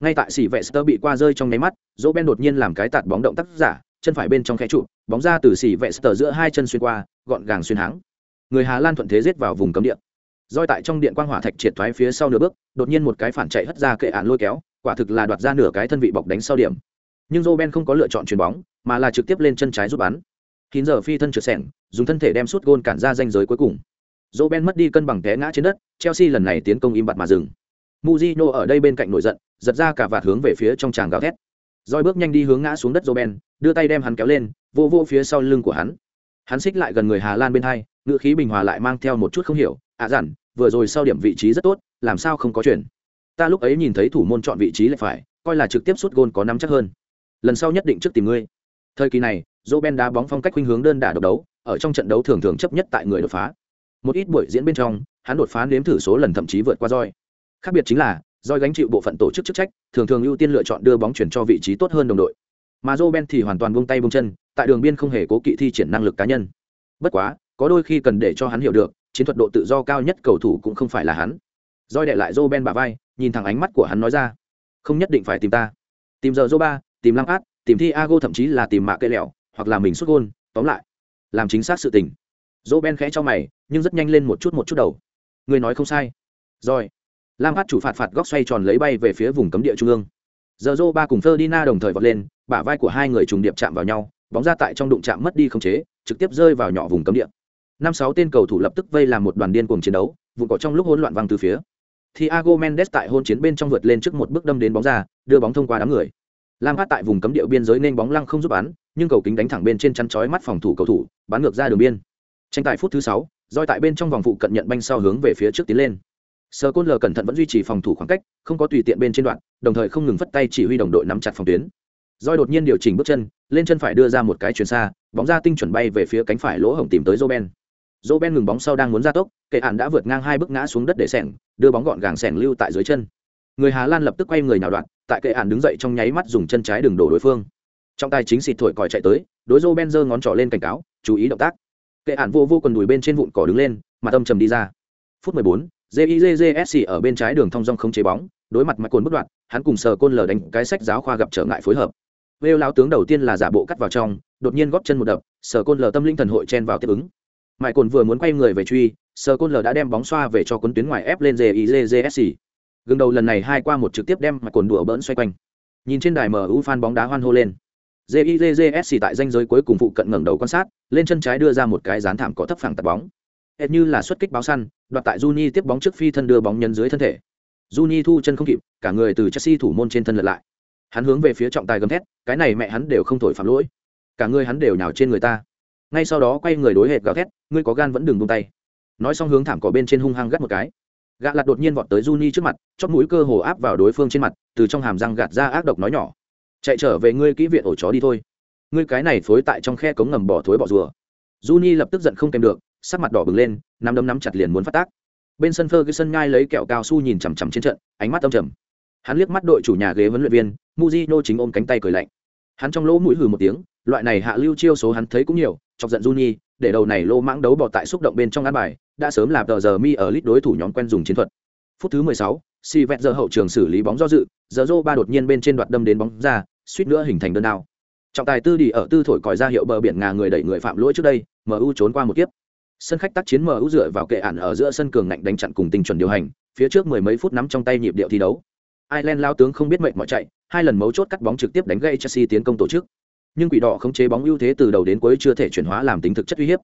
Ngay tại Sylvester bị qua rơi trong nháy mắt, Roben đột nhiên làm cái tạt bóng động tác giả, chân phải bên trong khe trụ, bóng ra từ Sylvester giữa hai chân xuyên qua, gọn gàng xuyên háng. Người Hà Lan thuận thế giết vào vùng cấm địa. roi tại trong điện quang hỏa thạch triệt thoái phía sau nửa bước, đột nhiên một cái phản chạy hất ra kệ ạn lôi kéo, quả thực là đoạt ra nửa cái thân vị bọc đánh sau điểm. Nhưng Roben không có lựa chọn chuyền bóng, mà là trực tiếp lên chân trái giúp bắn. Kín giờ phi thân trượt sẹn, dùng thân thể đem sút gôn cản ra danh giới cuối cùng. Roben mất đi cân bằng té ngã trên đất, Chelsea lần này tiến công im bặt mà dừng. Mujino ở đây bên cạnh nổi giận, giật ra cả vạt hướng về phía trong tràng gào thét. Rồi bước nhanh đi hướng ngã xuống đất Roben, đưa tay đem hắn kéo lên, vô vô phía sau lưng của hắn. Hắn xích lại gần người Hà Lan bên hai, ngựa khí bình hòa lại mang theo một chút không hiểu, "À dặn, vừa rồi sau điểm vị trí rất tốt, làm sao không có chuyển? Ta lúc ấy nhìn thấy thủ môn chọn vị trí lại phải, coi là trực tiếp sút gôn có nắm chắc hơn. Lần sau nhất định trước tìm ngươi." Thời kỳ này, Roben đá bóng phong cách khuynh hướng đơn đả độc đấu, ở trong trận đấu thường thường chấp nhất tại người đột phá. Một ít buổi diễn bên trong, hắn đột phá nếm thử số lần thậm chí vượt qua roi. Khác biệt chính là, roi gánh chịu bộ phận tổ chức chức trách, thường thường ưu tiên lựa chọn đưa bóng chuyển cho vị trí tốt hơn đồng đội. Mà Roben thì hoàn toàn buông tay buông chân, tại đường biên không hề cố kỵ thi triển năng lực cá nhân. Bất quá, có đôi khi cần để cho hắn hiểu được, chiến thuật độ tự do cao nhất cầu thủ cũng không phải là hắn. Roi đệ lại Roben bả vai, nhìn thẳng ánh mắt của hắn nói ra, không nhất định phải tìm ta, tìm giờ Zoba, tìm Lăng Át, tìm thi Thiago thậm chí là tìm mạ cây lẹo, hoặc là mình xuất gôn, tóm lại, làm chính xác sự tình. Roben khẽ cho mày, nhưng rất nhanh lên một chút một chút đầu. Người nói không sai. Rồi, lam hát chủ phạt phạt góc xoay tròn lấy bay về phía vùng cấm địa trung ương giờ dô ba cùng ferdinand đồng thời vọt lên bả vai của hai người trùng điệp chạm vào nhau bóng ra tại trong đụng chạm mất đi không chế trực tiếp rơi vào nhỏ vùng cấm địa năm sáu tên cầu thủ lập tức vây làm một đoàn điên cuồng chiến đấu vùng cỏ trong lúc hỗn loạn văng từ phía Thiago Mendes tại hôn chiến bên trong vượt lên trước một bước đâm đến bóng ra, đưa bóng thông qua đám người. Lam phát tại vùng cấm địa biên giới nên bóng lăng không giúp bán nhưng cầu kính đánh thẳng bên trên chăn chói mắt phòng thủ cầu thủ, bán ngược ra đường biên. Tranh tài phút thứ 6, roi tại bên trong vòng phụ cận nhận banh sau hướng về phía trước tiến lên. Sờ côn lờ cẩn thận vẫn duy trì phòng thủ khoảng cách không có tùy tiện bên trên đoạn đồng thời không ngừng phất tay chỉ huy đồng đội nắm chặt phòng tuyến. Roi đột nhiên điều chỉnh bước chân lên chân phải đưa ra một cái chuyền xa bóng ra tinh chuẩn bay về phía cánh phải lỗ hổng tìm tới joben. Joben ngừng bóng sau đang muốn ra tốc kệ hạn đã vượt ngang hai bước ngã xuống đất để sẻng đưa bóng gọn gàng sẻng lưu tại dưới chân. Người hà lan lập tức quay người nào đoạn tại kệ hạn đứng dậy trong nháy mắt dùng chân trái đường đổ đối phương trong tay chính xịt thổi còi chạy tới đối joben giơ ngón trỏ lên cảnh cáo chú ý động tác kệ hạn vô vô quần đùi bên trên vụn cỏ đứng lên mặt âm trầm đi ra phút 14, JIJJSC ở bên trái đường thông dong không chế bóng, đối mặt mạch cồn bất đoạn, hắn cùng sờ côn lờ đánh cái sách giáo khoa gặp trở ngại phối hợp. Vêu lão tướng đầu tiên là giả bộ cắt vào trong, đột nhiên góp chân một đập, sờ côn lờ tâm linh thần hội chen vào tiếp ứng. Mạch cồn vừa muốn quay người về truy, sờ côn lờ đã đem bóng xoa về cho cuốn tuyến ngoài ép lên JIJJSC. Gương đầu lần này hai qua một trực tiếp đem mạch cồn đùa bỡn xoay quanh. Nhìn trên đài MU fan bóng đá hoan hô lên. JIJJSC tại danh giới cuối cùng phụ cận ngẩng đầu quan sát, lên chân trái đưa ra một cái dán thảm có thấp phẳng tạt bóng. Hệt như là xuất kích báo săn đoạt tại Juni tiếp bóng trước phi thân đưa bóng nhân dưới thân thể. Juni thu chân không kịp cả người từ Chelsea thủ môn trên thân lật lại. Hắn hướng về phía trọng tài gầm thét cái này mẹ hắn đều không thổi phạm lỗi. Cả người hắn đều nhào trên người ta. Ngay sau đó quay người đối hệt gào thét ngươi có gan vẫn đừng buông tay. Nói xong hướng thảm cỏ bên trên hung hăng gắt một cái gạ lạt đột nhiên vọt tới Juni trước mặt chót mũi cơ hồ áp vào đối phương trên mặt, từ trong hàm răng gạt ra ác độc nói nhỏ. Chạy trở về ngươi kỹ viện ổ chó đi thôi. Ngươi cái này phối tại trong khe cống ngầm bỏ thối bỏ rùa. Juni lập tức giận không kèm được, sắc mặt đỏ bừng lên, nắm đấm nắm chặt liền muốn phát tác. Bên sân Ferguson ngai lấy kẹo cao su nhìn chằm chằm trên trận, ánh mắt âm trầm. Hắn liếc mắt đội chủ nhà ghế huấn luyện viên Mujino chính ôm cánh tay cười lạnh. Hắn trong lỗ mũi hừ một tiếng, loại này hạ lưu chiêu số hắn thấy cũng nhiều, chọc giận Juni, để đầu này lô mãng đấu bỏ tại xúc động bên trong ăn bài đã sớm làm tờ giờ mi ở lít đối thủ nhóm quen dùng chiến thuật. Phút thứ 16, si vẹt giờ hậu trường xử lý bóng do dự giờ rô ba đột nhiên bên trên đoạt đâm đến bóng ra suýt nữa hình thành đơn đao. Trọng tài tư đi ở tư thổi còi ra hiệu bờ biển ngà người đẩy người phạm lỗi trước đây mu trốn qua một kiếp. Sân khách tác chiến mu dựa vào kệ ản ở giữa sân cường ngạnh đánh chặn cùng tinh chuẩn điều hành phía trước mười mấy phút nắm trong tay nhịp điệu thi đấu. Ireland lao tướng không biết mệnh mọi chạy hai lần mấu chốt cắt bóng trực tiếp đánh gây Chelsea tiến công tổ chức. Nhưng quỷ đỏ khống chế bóng ưu thế từ đầu đến cuối chưa thể chuyển hóa làm tính thực chất uy hiếp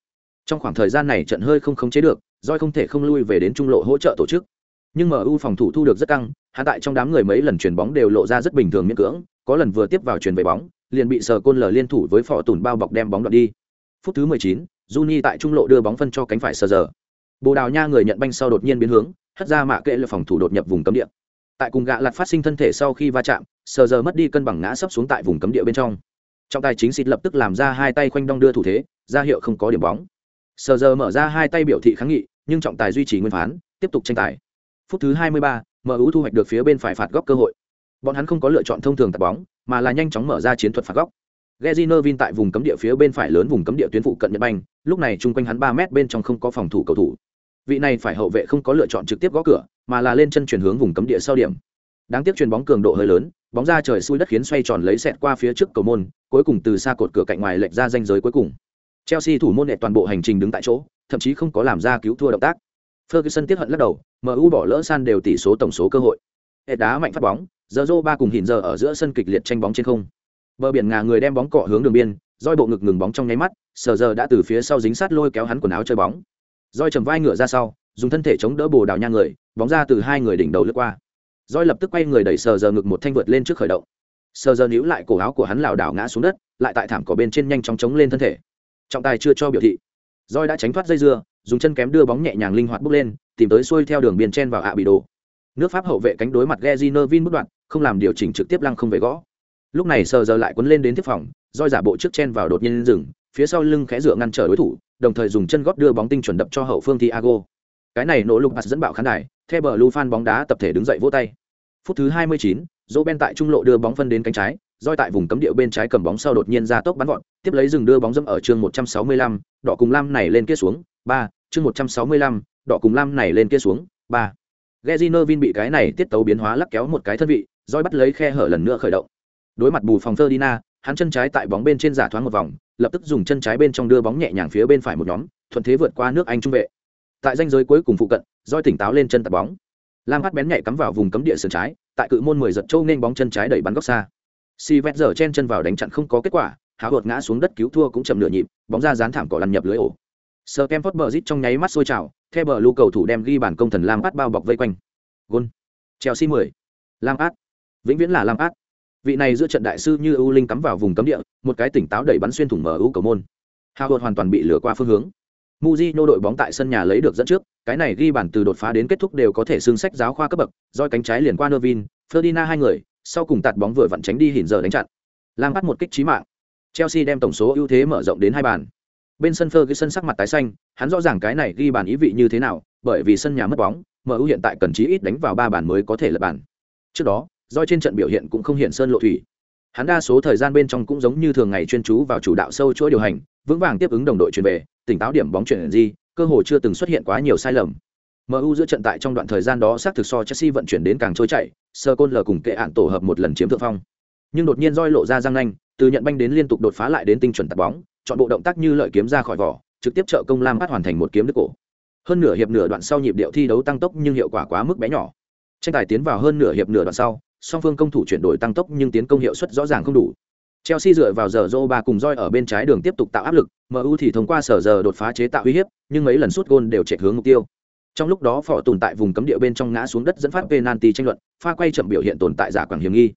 trong khoảng thời gian này trận hơi không khống chế được doi không thể không lui về đến trung lộ hỗ trợ tổ chức. Nhưng mu phòng thủ thu được rất căng hạ tại trong đám người mấy lần chuyền bóng đều lộ ra rất bình thường miễn cưỡng có lần vừa tiếp vào chuyền về bóng liền bị sờ côn lờ liên thủ với phò tùn bao bọc đem bóng đoạt đi. Phút thứ 19, Juni tại trung lộ đưa bóng phân cho cánh phải sờ giờ. Bồ đào nha người nhận banh sau đột nhiên biến hướng hất ra mạ kệ là phòng thủ đột nhập vùng cấm địa. Tại cùng gạ lặt phát sinh thân thể sau khi va chạm sờ giờ mất đi cân bằng ngã sấp xuống tại vùng cấm địa bên trong. Trọng tài chính xịt lập tức làm ra hai tay khoanh đong đưa thủ thế ra hiệu không có điểm bóng sờ giờ mở ra hai tay biểu thị kháng nghị nhưng trọng tài duy trì nguyên phán tiếp tục tranh tài phút thứ 23, MU thu hoạch được phía bên phải phạt góc cơ hội bọn hắn không có lựa chọn thông thường tạt bóng mà là nhanh chóng mở ra chiến thuật phạt góc Geziner Vin tại vùng cấm địa phía bên phải lớn vùng cấm địa tuyến phụ cận Nhật Banh, lúc này chung quanh hắn ba mét bên trong không có phòng thủ cầu thủ. Vị này phải hậu vệ không có lựa chọn trực tiếp gõ cửa, mà là lên chân chuyển hướng vùng cấm địa sau điểm. Đáng tiếc chuyền bóng cường độ hơi lớn, bóng ra trời xui đất khiến xoay tròn lấy xẹt qua phía trước cầu môn, cuối cùng từ xa cột cửa cạnh ngoài lệch ra ranh giới cuối cùng. Chelsea thủ môn nệ toàn bộ hành trình đứng tại chỗ, thậm chí không có làm ra cứu thua động tác. Ferguson tiếc hận lắc đầu, MU bỏ lỡ san đều tỷ số tổng số cơ hội. Hệt đá mạnh phát bóng, Zorro ba cùng hiện giờ ở giữa sân kịch liệt tranh bóng trên không. Bờ biển ngà người đem bóng cọ hướng đường biên, roi bộ ngực ngừng bóng trong nháy mắt, sờ giờ đã từ phía sau dính sát lôi kéo hắn quần áo chơi bóng. Roi trầm vai ngựa ra sau, dùng thân thể chống đỡ bồ đào nha người, bóng ra từ hai người đỉnh đầu lướt qua. Roi lập tức quay người đẩy sờ giờ ngực một thanh vượt lên trước khởi động. Sờ giờ níu lại cổ áo của hắn lảo đảo ngã xuống đất, lại tại thảm cỏ bên trên nhanh chóng chống lên thân thể. Trọng tài chưa cho biểu thị. Roi đã tránh thoát dây dưa, dùng chân kém đưa bóng nhẹ nhàng linh hoạt bước lên, tìm tới xuôi theo đường biên chen vào ạ bị đồ. Nước Pháp hậu vệ cánh đối mặt Gezinovin bất đoạn, không làm điều chỉnh trực tiếp lăng không về gõ lúc này sờ giờ lại quấn lên đến tiếp phòng roi giả bộ trước chen vào đột nhiên rừng phía sau lưng khẽ dựa ngăn trở đối thủ đồng thời dùng chân góp đưa bóng tinh chuẩn đập cho hậu phương thiago cái này nỗ lực dẫn bạo khán đài theo bờ lu fan bóng đá tập thể đứng dậy vỗ tay phút thứ 29, dỗ ben tại trung lộ đưa bóng phân đến cánh trái roi tại vùng cấm địa bên trái cầm bóng sau đột nhiên ra tốc bắn gọn tiếp lấy dừng đưa bóng dẫm ở chương 165, đỏ cùng lam này lên kia xuống ba chương 165, đỏ cùng lam này lên kia xuống ba Gezinovin bị cái này tiết tấu biến hóa lắc kéo một cái thân vị, roi bắt lấy khe hở lần nữa khởi động đối mặt bù phòng Ferdinand, hắn chân trái tại bóng bên trên giả thoáng một vòng, lập tức dùng chân trái bên trong đưa bóng nhẹ nhàng phía bên phải một nhóm, thuận thế vượt qua nước Anh trung vệ. Tại danh giới cuối cùng phụ cận, roi tỉnh táo lên chân tập bóng. Lam phát bén nhạy cắm vào vùng cấm địa sườn trái, tại cự môn 10 giật châu nên bóng chân trái đẩy bắn góc xa. Si vẹt giờ chen chân vào đánh chặn không có kết quả, háo hột ngã xuống đất cứu thua cũng chậm nửa nhịp, bóng ra dán thảm cỏ lăn nhập lưới ổ. serpemford bờ rít trong nháy mắt sôi trào, theo bờ lưu cầu thủ đem ghi bàn công thần Lam bắt bao bọc vây quanh. gôn Chelsea 10. Lam Át. Vĩnh viễn là Lam Át vị này giữa trận đại sư như ưu linh cắm vào vùng cấm địa một cái tỉnh táo đẩy bắn xuyên thủng mở ưu cầu môn hào hột hoàn toàn bị lừa qua phương hướng muji nô đội bóng tại sân nhà lấy được dẫn trước, cái này ghi bàn từ đột phá đến kết thúc đều có thể xương sách giáo khoa cấp bậc, roi cánh trái liền qua Nervin, Ferdinand hai người, sau cùng tạt bóng vừa vặn tránh đi hình giờ đánh chặn. lam bắt một kích trí mạng. Chelsea đem tổng số ưu thế mở rộng đến hai bàn. Bên sân Ferguson sắc mặt tái xanh, hắn rõ ràng cái này ghi bàn ý vị như thế nào, bởi vì sân nhà mất bóng, MU hiện tại cần chí ít đánh vào ba bàn mới có thể lật bàn. Trước đó, doi trên trận biểu hiện cũng không hiện sơn lộ thủy hắn đa số thời gian bên trong cũng giống như thường ngày chuyên chú vào chủ đạo sâu chuỗi điều hành vững vàng tiếp ứng đồng đội chuyển về tỉnh táo điểm bóng chuyển di cơ hội chưa từng xuất hiện quá nhiều sai lầm MU giữa trận tại trong đoạn thời gian đó xác thực so Chelsea vận chuyển đến càng trôi chảy, Sơ Côn cùng kệ ạn tổ hợp một lần chiếm thượng phong. Nhưng đột nhiên roi lộ ra răng nanh, từ nhận banh đến liên tục đột phá lại đến tinh chuẩn tạt bóng, chọn bộ động tác như lợi kiếm ra khỏi vỏ, trực tiếp trợ công Lam bắt hoàn thành một kiếm đứt cổ. Hơn nửa hiệp nửa đoạn sau nhịp điệu thi đấu tăng tốc nhưng hiệu quả quá mức bé nhỏ. Tranh tài tiến vào hơn nửa hiệp nửa đoạn sau, song phương công thủ chuyển đổi tăng tốc nhưng tiến công hiệu suất rõ ràng không đủ. Chelsea dựa vào giờ Zoba cùng roi ở bên trái đường tiếp tục tạo áp lực, MU thì thông qua sở giờ đột phá chế tạo uy hiếp, nhưng mấy lần sút gôn đều chạy hướng mục tiêu. Trong lúc đó Phỏ tồn tại vùng cấm địa bên trong ngã xuống đất dẫn phát penalty tranh luận, pha quay chậm biểu hiện tồn tại giả quảng hiểm nghi.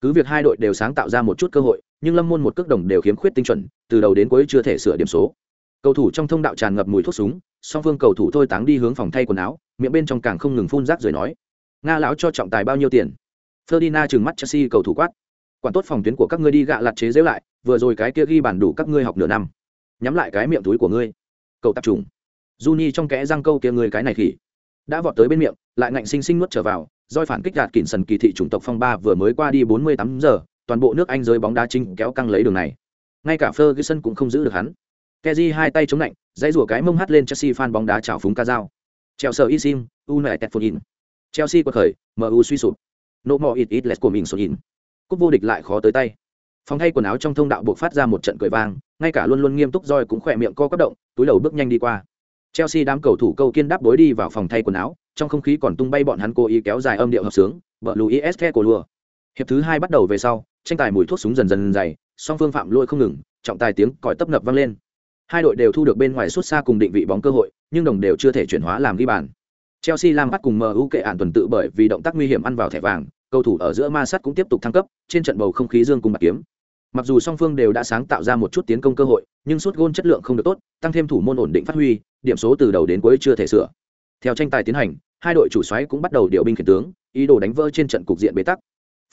Cứ việc hai đội đều sáng tạo ra một chút cơ hội, nhưng Lâm Môn một cước đồng đều khiếm khuyết tinh chuẩn, từ đầu đến cuối chưa thể sửa điểm số. Cầu thủ trong thông đạo tràn ngập mùi thuốc súng, song phương cầu thủ thôi táng đi hướng phòng thay quần áo, miệng bên trong càng không ngừng phun rác rồi nói: "Nga lão cho trọng tài bao nhiêu tiền?" Ferdinand trừng mắt Chelsea cầu thủ quát. Quản tốt phòng tuyến của các ngươi đi gạ lạt chế dễu lại, vừa rồi cái kia ghi bàn đủ các ngươi học nửa năm. Nhắm lại cái miệng túi của ngươi. Cầu tập trùng. Juni trong kẽ răng câu kia ngươi cái này khỉ. Đã vọt tới bên miệng, lại ngạnh sinh sinh nuốt trở vào, roi phản kích gạt kỉnh sần kỳ thị chủng tộc phong ba vừa mới qua đi 48 giờ, toàn bộ nước Anh giới bóng đá chính kéo căng lấy đường này. Ngay cả Ferguson cũng không giữ được hắn. Kezi hai tay chống lạnh, dãy rủa cái mông hắt lên Chelsea fan bóng đá chảo phúng ca dao. Chelsea Isim, United Fodin. chelsea quật khởi mu suy sụp no more it it less của mình số in cúp vô địch lại khó tới tay phòng thay quần áo trong thông đạo buộc phát ra một trận cười vang ngay cả luôn luôn nghiêm túc roi cũng khỏe miệng co quắp động túi đầu bước nhanh đi qua chelsea đám cầu thủ câu kiên đáp đối đi vào phòng thay quần áo trong không khí còn tung bay bọn hắn cố ý kéo dài âm điệu hợp sướng bợ louis s của lùa hiệp thứ hai bắt đầu về sau tranh tài mùi thuốc súng dần dần dày, song phương phạm lôi không ngừng, trọng tài tiếng còi tấp nập vang lên. Hai đội đều thu được bên ngoài xuất xa cùng định vị bóng cơ hội, nhưng đồng đều chưa thể chuyển hóa làm ghi bàn. Chelsea lam bắt cùng mu kệ ạn tuần tự bởi vì động tác nguy hiểm ăn vào thẻ vàng, cầu thủ ở giữa ma sắt cũng tiếp tục thăng cấp, trên trận bầu không khí dương cùng bạc kiếm. Mặc dù song phương đều đã sáng tạo ra một chút tiến công cơ hội, nhưng suốt gôn chất lượng không được tốt, tăng thêm thủ môn ổn định phát huy, điểm số từ đầu đến cuối chưa thể sửa. Theo tranh tài tiến hành, hai đội chủ xoáy cũng bắt đầu điều binh khiển tướng, ý đồ đánh vỡ trên trận cục diện bế tắc.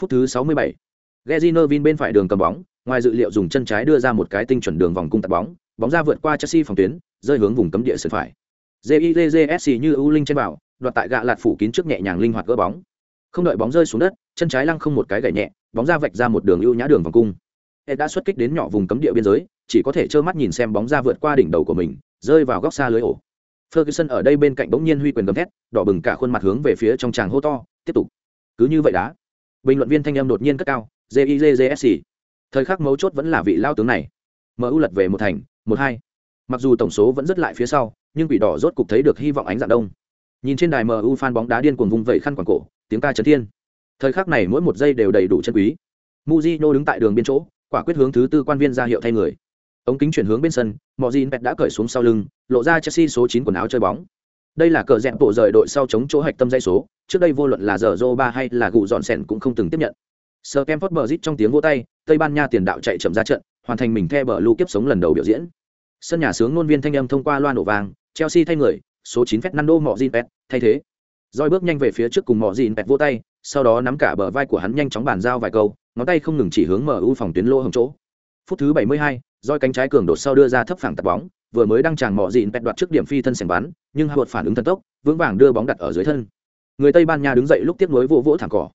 Phút thứ 67. Geziner Vin bên phải đường cầm bóng, ngoài dự liệu dùng chân trái đưa ra một cái tinh chuẩn đường vòng cung tạt bóng, bóng ra vượt qua Chelsea phòng tuyến, rơi hướng vùng cấm địa sân phải. JIJSC như ưu linh trên bảo, đoạt tại gạ lạt phủ kín trước nhẹ nhàng linh hoạt gỡ bóng. Không đợi bóng rơi xuống đất, chân trái lăng không một cái gảy nhẹ, bóng ra vạch ra một đường ưu nhã đường vòng cung. Ed đã xuất kích đến nhỏ vùng cấm địa biên giới, chỉ có thể trơ mắt nhìn xem bóng ra vượt qua đỉnh đầu của mình, rơi vào góc xa lưới ổ. Ferguson ở đây bên cạnh bỗng nhiên huy quyền gầm thét, đỏ bừng cả khuôn mặt hướng về phía trong tràng hô to, tiếp tục. Cứ như vậy đã. Bình luận viên thanh âm đột nhiên cất cao, JIJJSC. Thời khắc mấu chốt vẫn là vị lao tướng này. MU lật về một thành, một hai. Mặc dù tổng số vẫn rất lại phía sau, nhưng quỷ đỏ rốt cục thấy được hy vọng ánh dạng đông. Nhìn trên đài MU fan bóng đá điên cuồng vung vẩy khăn quàng cổ, tiếng ca chấn thiên. Thời khắc này mỗi một giây đều đầy đủ chân quý. Mujino đứng tại đường biên chỗ, quả quyết hướng thứ tư quan viên ra hiệu thay người. Ống kính chuyển hướng bên sân, Mojin Pet đã cởi xuống sau lưng, lộ ra Chelsea số 9 quần áo chơi bóng. Đây là cờ dẹp bộ rời đội sau chống chỗ hạch tâm dây số, trước đây vô luận là giờ Zoba hay là gù dọn sèn cũng không từng tiếp nhận. Sir Kemford Bridge trong tiếng vỗ tay, Tây Ban Nha tiền đạo chạy chậm ra trận, hoàn thành mình theo bờ lưu kiếp sống lần đầu biểu diễn. Sân nhà sướng ngôn viên thanh âm thông qua loa nổ vàng, Chelsea thay người, số 9 Fernando Mojinpet thay thế. Rồi bước nhanh về phía trước cùng Mojinpet vỗ tay, sau đó nắm cả bờ vai của hắn nhanh chóng bàn giao vài câu, ngón tay không ngừng chỉ hướng MU phòng tuyến lỗ hồng chỗ. Phút thứ 72, Rồi cánh trái cường đột sau đưa ra thấp phẳng tạt bóng, vừa mới đang chàng Mojinpet đoạt trước điểm phi thân sảnh bắn, nhưng Howard phản ứng thần tốc, vững vàng đưa bóng đặt ở dưới thân. Người Tây Ban Nha đứng dậy lúc tiếp nối vỗ vỗ thẳng cỏ.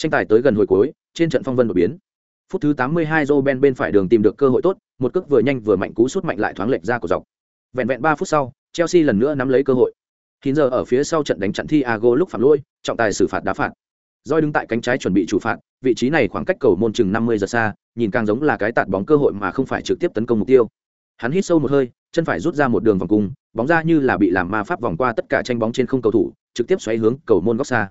Tranh tài tới gần hồi cuối, trên trận phong vân đột biến. Phút thứ 82 Roben bên phải đường tìm được cơ hội tốt, một cước vừa nhanh vừa mạnh cú sút mạnh lại thoáng lệch ra của dọc. Vẹn vẹn 3 phút sau, Chelsea lần nữa nắm lấy cơ hội. Hiện giờ ở phía sau trận đánh chặn Thiago lúc phạm lỗi, trọng tài xử phạt đá phạt. Doi đứng tại cánh trái chuẩn bị chủ phạt, vị trí này khoảng cách cầu môn chừng 50 giờ xa, nhìn càng giống là cái tạt bóng cơ hội mà không phải trực tiếp tấn công mục tiêu. Hắn hít sâu một hơi, chân phải rút ra một đường vòng cung, bóng ra như là bị làm ma pháp vòng qua tất cả tranh bóng trên không cầu thủ, trực tiếp xoáy hướng cầu môn góc xa.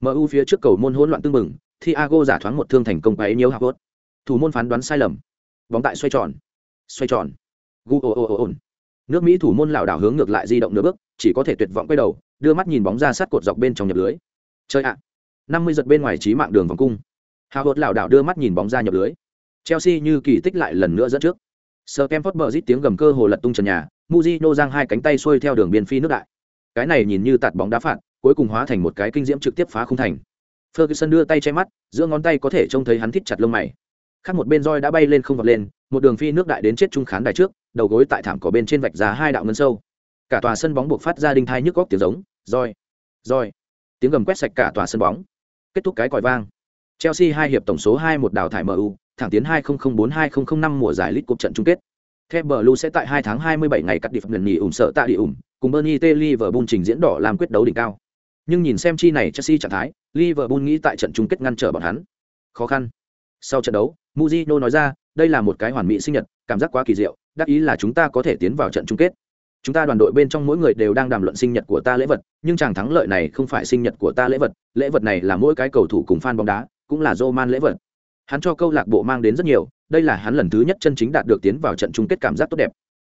MU phía trước cầu môn hỗn loạn tương mừng, Thiago giả thoáng một thương thành công quấy nhiễu Harvard. Thủ môn phán đoán sai lầm. Bóng tại xoay tròn. Xoay tròn. Gu o o o Nước Mỹ thủ môn lảo đảo hướng ngược lại di động nửa bước, chỉ có thể tuyệt vọng quay đầu, đưa mắt nhìn bóng ra sát cột dọc bên trong nhập lưới. Chơi ạ. À. 50 giật bên ngoài chí mạng đường vòng cung. Harvard lảo đảo đưa mắt nhìn bóng ra nhập lưới. Chelsea như kỳ tích lại lần nữa dẫn trước. Sir Kemford bờ rít tiếng gầm cơ hồ lật tung trần nhà, Mujino giang hai cánh tay xuôi theo đường biên phi nước đại. Cái này nhìn như tạt bóng đá phạt, cuối cùng hóa thành một cái kinh diễm trực tiếp phá không thành. Ferguson đưa tay che mắt, giữa ngón tay có thể trông thấy hắn thít chặt lông mày. Khác một bên roi đã bay lên không vọt lên, một đường phi nước đại đến chết trung khán đài trước, đầu gối tại thảm cỏ bên trên vạch ra hai đạo ngân sâu. Cả tòa sân bóng buộc phát ra đinh thai nhức góc tiếng giống, roi, roi. Tiếng gầm quét sạch cả tòa sân bóng. Kết thúc cái còi vang. Chelsea hai hiệp tổng số 2 một đào thải MU, thẳng tiến 2004-2005 mùa giải League Cup trận chung kết. Theo Blue sẽ tại 2 tháng 27 ngày cắt điệp lần nghỉ ủng sợ tại địa ủng, cùng Burnley T Liverpool trình diễn đỏ làm quyết đấu đỉnh cao. Nhưng nhìn xem chi này Chelsea trạng thái, Liverpool nghĩ tại trận chung kết ngăn trở bọn hắn. Khó khăn. Sau trận đấu, Mourinho nói ra, đây là một cái hoàn mỹ sinh nhật, cảm giác quá kỳ diệu, đắc ý là chúng ta có thể tiến vào trận chung kết. Chúng ta đoàn đội bên trong mỗi người đều đang đàm luận sinh nhật của ta lễ vật, nhưng chàng thắng lợi này không phải sinh nhật của ta lễ vật, lễ vật này là mỗi cái cầu thủ cùng fan bóng đá, cũng là Roman lễ vật. Hắn cho câu lạc bộ mang đến rất nhiều, đây là hắn lần thứ nhất chân chính đạt được tiến vào trận chung kết cảm giác tốt đẹp.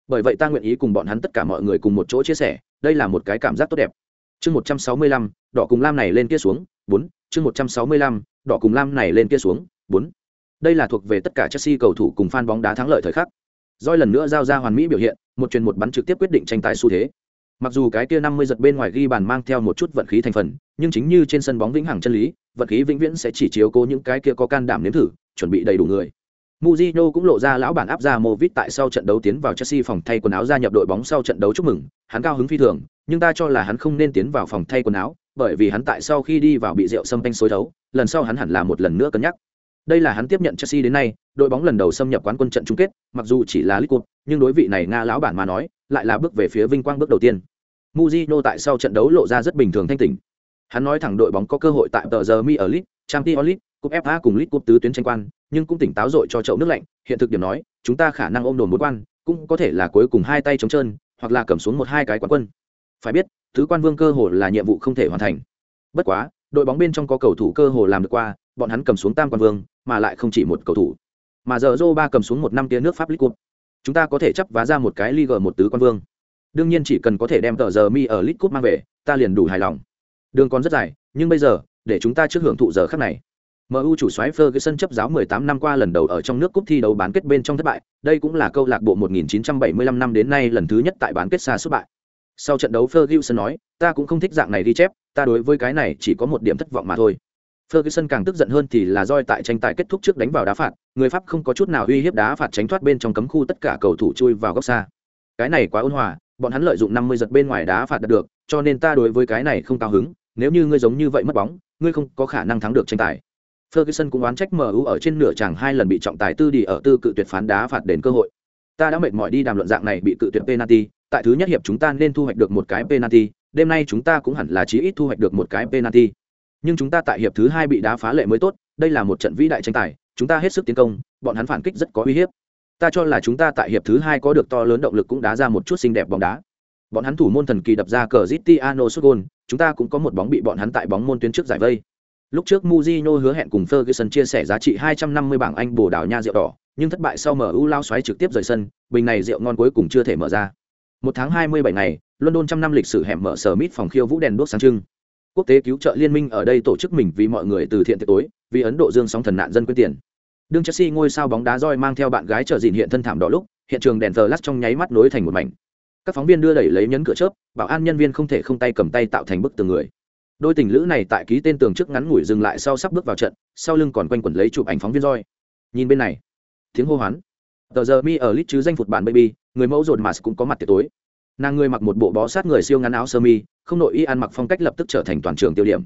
Bởi vậy ta nguyện ý cùng bọn hắn tất cả mọi người cùng một chỗ chia sẻ, đây là một cái cảm giác tốt đẹp. Chương 165, đỏ cùng lam này lên kia xuống, 4, chương 165, đỏ cùng lam này lên kia xuống, 4. Đây là thuộc về tất cả Chelsea cầu thủ cùng fan bóng đá thắng lợi thời khắc. roi lần nữa giao ra hoàn mỹ biểu hiện, một truyền một bắn trực tiếp quyết định tranh tài xu thế. Mặc dù cái kia 50 giật bên ngoài ghi bàn mang theo một chút vận khí thành phần, nhưng chính như trên sân bóng vĩnh hằng chân lý, vận khí vĩnh viễn sẽ chỉ chiếu cố những cái kia có can đảm nếm thử, chuẩn bị đầy đủ người. Mujino cũng lộ ra lão bản áp ra Movit tại sau trận đấu tiến vào Chelsea phòng thay quần áo gia nhập đội bóng sau trận đấu chúc mừng, hắn cao hứng phi thường, nhưng ta cho là hắn không nên tiến vào phòng thay quần áo, bởi vì hắn tại sau khi đi vào bị rượu xâm tanh xối đấu. lần sau hắn hẳn là một lần nữa cân nhắc. Đây là hắn tiếp nhận Chelsea đến nay, đội bóng lần đầu xâm nhập quán quân trận chung kết, mặc dù chỉ là League Cup, nhưng đối vị này Nga lão bản mà nói, lại là bước về phía vinh quang bước đầu tiên. Mujino tại sau trận đấu lộ ra rất bình thường thanh tỉnh. Hắn nói thẳng đội bóng có cơ hội tại tờ giờ Mi ở League, Champions League, cúp FA cùng League Cup tứ tuyến tranh quan, nhưng cũng tỉnh táo dội cho chậu nước lạnh, hiện thực điểm nói, chúng ta khả năng ôm đồn bốn quan, cũng có thể là cuối cùng hai tay chống trơn, hoặc là cầm xuống một hai cái quán quân. Phải biết, tứ quan vương cơ hội là nhiệm vụ không thể hoàn thành. Bất quá, đội bóng bên trong có cầu thủ cơ hội làm được qua, bọn hắn cầm xuống tam quan vương, mà lại không chỉ một cầu thủ. Mà giờ Zoba cầm xuống một năm tia nước Pháp League Cup. Chúng ta có thể chấp vá ra một cái liga một tứ quan vương. Đương nhiên chỉ cần có thể đem tờ giờ mi ở League Cup mang về, ta liền đủ hài lòng. Đường còn rất dài, nhưng bây giờ, để chúng ta trước hưởng thụ giờ khắc này. MU chủ soái Ferguson chấp giáo 18 năm qua lần đầu ở trong nước cúp thi đấu bán kết bên trong thất bại, đây cũng là câu lạc bộ 1975 năm đến nay lần thứ nhất tại bán kết xa xuất bại. Sau trận đấu Ferguson nói, ta cũng không thích dạng này đi chép, ta đối với cái này chỉ có một điểm thất vọng mà thôi. Ferguson càng tức giận hơn thì là roi tại tranh tài kết thúc trước đánh vào đá phạt, người Pháp không có chút nào uy hiếp đá phạt tránh thoát bên trong cấm khu tất cả cầu thủ chui vào góc xa. Cái này quá ôn hòa, bọn hắn lợi dụng 50 giật bên ngoài đá phạt đạt được, cho nên ta đối với cái này không cao hứng, nếu như ngươi giống như vậy mất bóng, ngươi không có khả năng thắng được tranh tài. Ferguson cũng oán trách MU ở trên nửa chàng hai lần bị trọng tài tư đi ở tư cự tuyệt phán đá phạt đến cơ hội. Ta đã mệt mỏi đi đàm luận dạng này bị cự tuyệt penalty, tại thứ nhất hiệp chúng ta nên thu hoạch được một cái penalty, đêm nay chúng ta cũng hẳn là chí ít thu hoạch được một cái penalty. Nhưng chúng ta tại hiệp thứ hai bị đá phá lệ mới tốt, đây là một trận vĩ đại tranh tài, chúng ta hết sức tiến công, bọn hắn phản kích rất có uy hiếp. Ta cho là chúng ta tại hiệp thứ hai có được to lớn động lực cũng đá ra một chút xinh đẹp bóng đá. Bọn hắn thủ môn thần kỳ đập ra cờ Cristiano Sugol, chúng ta cũng có một bóng bị bọn hắn tại bóng môn tuyến trước giải vây. Lúc trước Mujino hứa hẹn cùng Ferguson chia sẻ giá trị 250 bảng Anh Bồ đảo nha rượu đỏ, nhưng thất bại sau MU lao xoáy trực tiếp rời sân, bình này rượu ngon cuối cùng chưa thể mở ra. Một tháng 27 ngày, London trăm năm lịch sử hẻm mở sở mít phòng khiêu vũ đèn đuốc sáng trưng. Quốc tế cứu trợ liên minh ở đây tổ chức mình vì mọi người từ thiện tiệc tối, vì Ấn Độ dương sóng thần nạn dân quyên tiền. Đương Chelsea ngôi sao bóng đá roi mang theo bạn gái trở dịn hiện thân thảm đỏ lúc, hiện trường đèn flash trong nháy mắt nối thành một mảnh. Các phóng viên đưa đẩy lấy nhấn cửa chớp, bảo an nhân viên không thể không tay cầm tay tạo thành bức tường người đôi tình lữ này tại ký tên tường trước ngắn ngủi dừng lại sau sắp bước vào trận, sau lưng còn quanh quẩn lấy chụp ảnh phóng viên roi. Nhìn bên này, tiếng hô hoán. Tờ giờ mi ở lít chứ danh phụt bản baby, người mẫu rột mà cũng có mặt tiệc tối. Nàng người mặc một bộ bó sát người siêu ngắn áo sơ mi, không nội y ăn mặc phong cách lập tức trở thành toàn trường tiêu điểm.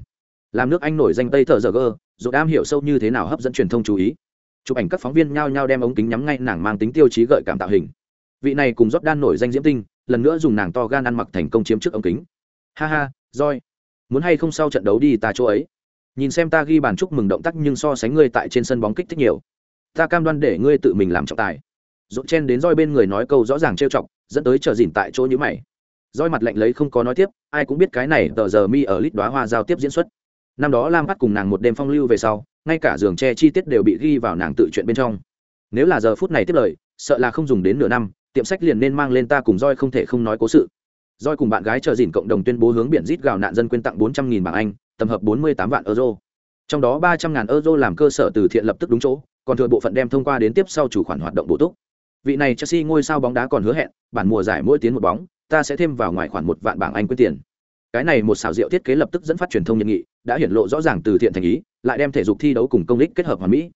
Làm nước anh nổi danh tây thờ giờ gơ rồi am hiểu sâu như thế nào hấp dẫn truyền thông chú ý. Chụp ảnh các phóng viên nhao nhao đem ống kính nhắm ngay nàng mang tính tiêu chí gợi cảm tạo hình. Vị này cùng rót đan nổi danh diễm tinh, lần nữa dùng nàng to gan ăn mặc thành công chiếm trước ống kính. Ha ha, roi muốn hay không sau trận đấu đi ta chỗ ấy. Nhìn xem ta ghi bàn chúc mừng động tác nhưng so sánh ngươi tại trên sân bóng kích thích nhiều. Ta cam đoan để ngươi tự mình làm trọng tài. Dội chen đến roi bên người nói câu rõ ràng trêu chọc, dẫn tới chờ dìn tại chỗ như mày. Roi mặt lạnh lấy không có nói tiếp, ai cũng biết cái này tờ giờ mi ở lít đoá hoa giao tiếp diễn xuất. Năm đó lam bắt cùng nàng một đêm phong lưu về sau, ngay cả giường tre chi tiết đều bị ghi vào nàng tự chuyện bên trong. Nếu là giờ phút này tiếp lời, sợ là không dùng đến nửa năm, tiệm sách liền nên mang lên ta cùng roi không thể không nói cố sự. Doi cùng bạn gái chờ dìn cộng đồng tuyên bố hướng biển rít gào nạn dân quyên tặng 400.000 bảng Anh, tổng hợp 48 vạn euro. Trong đó 300.000 euro làm cơ sở từ thiện lập tức đúng chỗ, còn thừa bộ phận đem thông qua đến tiếp sau chủ khoản hoạt động bổ túc. Vị này Chelsea ngôi sao bóng đá còn hứa hẹn, bản mùa giải mỗi tiến một bóng, ta sẽ thêm vào ngoài khoản một vạn bảng Anh quyên tiền. Cái này một xảo diệu thiết kế lập tức dẫn phát truyền thông nhân nghị, đã hiển lộ rõ ràng từ thiện thành ý, lại đem thể dục thi đấu cùng công lý kết hợp hoàn mỹ.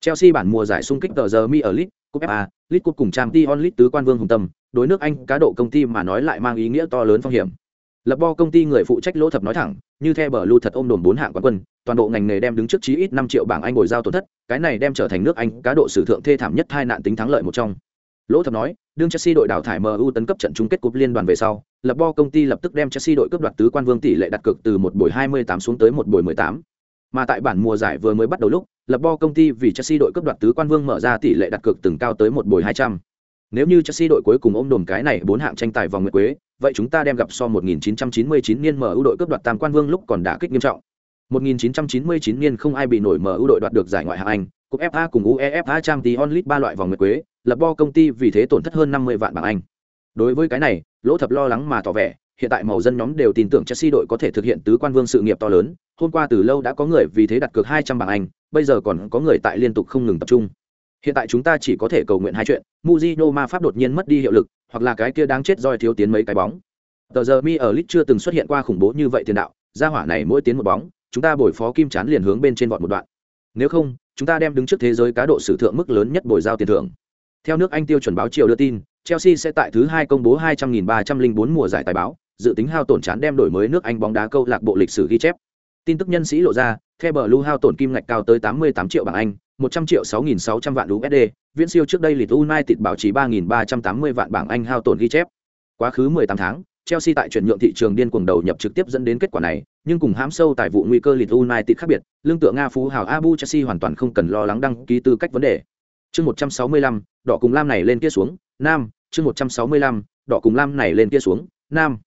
Chelsea bản mùa giải xung kích tờ giờ mi ở League, Cup FA, League Cup cùng Champions League tứ quan vương hùng tâm, đối nước Anh cá độ công ty mà nói lại mang ý nghĩa to lớn phong hiểm. Lập bo công ty người phụ trách lỗ thập nói thẳng, như theo bờ lưu thật ôm đồn bốn hạng quán quân, toàn bộ ngành nghề đem đứng trước chí ít năm triệu bảng Anh bồi giao tổn thất, cái này đem trở thành nước Anh cá độ sử thượng thê thảm nhất hai nạn tính thắng lợi một trong. Lỗ thập nói, đương Chelsea đội đào thải MU tấn cấp trận chung kết cúp liên đoàn về sau, lập bo công ty lập tức đem Chelsea đội cướp đoạt tứ quan vương tỷ lệ đặt cược từ một buổi 28 xuống tới một buổi 18. Mà tại bản mùa giải vừa mới bắt đầu lúc, lập bo công ty vì Chelsea đội cướp đoạt tứ quan vương mở ra tỷ lệ đặt cược từng cao tới một buổi 200. Nếu như Chelsea đội cuối cùng ôm đồn cái này bốn hạng tranh tài vòng nguyệt quế, vậy chúng ta đem gặp so 1999 niên MU đội cướp đoạt tam quan vương lúc còn đã kích nghiêm trọng. 1999 niên không ai bị nổi MU đội đoạt được giải ngoại hạng Anh, cúp FA cùng UEFA Champions League ba loại vòng nguyệt quế, lập bo công ty vì thế tổn thất hơn 50 vạn bảng Anh. Đối với cái này, Lỗ Thập lo lắng mà tỏ vẻ, hiện tại màu dân nhóm đều tin tưởng Chelsea đội có thể thực hiện tứ quan vương sự nghiệp to lớn, hôm qua từ lâu đã có người vì thế đặt cược 200 bảng Anh, bây giờ còn có người tại liên tục không ngừng tập trung. Hiện tại chúng ta chỉ có thể cầu nguyện hai chuyện, muzino ma pháp đột nhiên mất đi hiệu lực, hoặc là cái kia đáng chết roi thiếu tiến mấy cái bóng. Tờ giờ mi ở lit chưa từng xuất hiện qua khủng bố như vậy tiền đạo, gia hỏa này mỗi tiến một bóng, chúng ta bồi phó kim chán liền hướng bên trên vọt một đoạn. Nếu không, chúng ta đem đứng trước thế giới cá độ sử thượng mức lớn nhất bồi giao tiền thưởng. Theo nước Anh tiêu chuẩn báo chiều đưa tin, Chelsea sẽ tại thứ hai công bố 200.304 mùa giải tài báo, dự tính hao tổn chán đem đổi mới nước Anh bóng đá câu lạc bộ lịch sử ghi chép. Tin tức nhân sĩ lộ ra, theo bờ lưu hao tổn kim ngạch cao tới 88 triệu bảng Anh, 100 triệu 6.600 vạn USD, viễn siêu trước đây Leeds United bảo trì 3.380 vạn bảng Anh hao tổn ghi chép. Quá khứ 18 tháng, Chelsea tại chuyển nhượng thị trường điên cuồng đầu nhập trực tiếp dẫn đến kết quả này, nhưng cùng hãm sâu tại vụ nguy cơ Leeds United khác biệt, lương tựa Nga phú hào Abu Chelsea hoàn toàn không cần lo lắng đăng ký tư cách vấn đề. Chương 165, đỏ cùng lam này lên kia xuống, nam, chương 165, đỏ cùng lam này lên kia xuống, nam.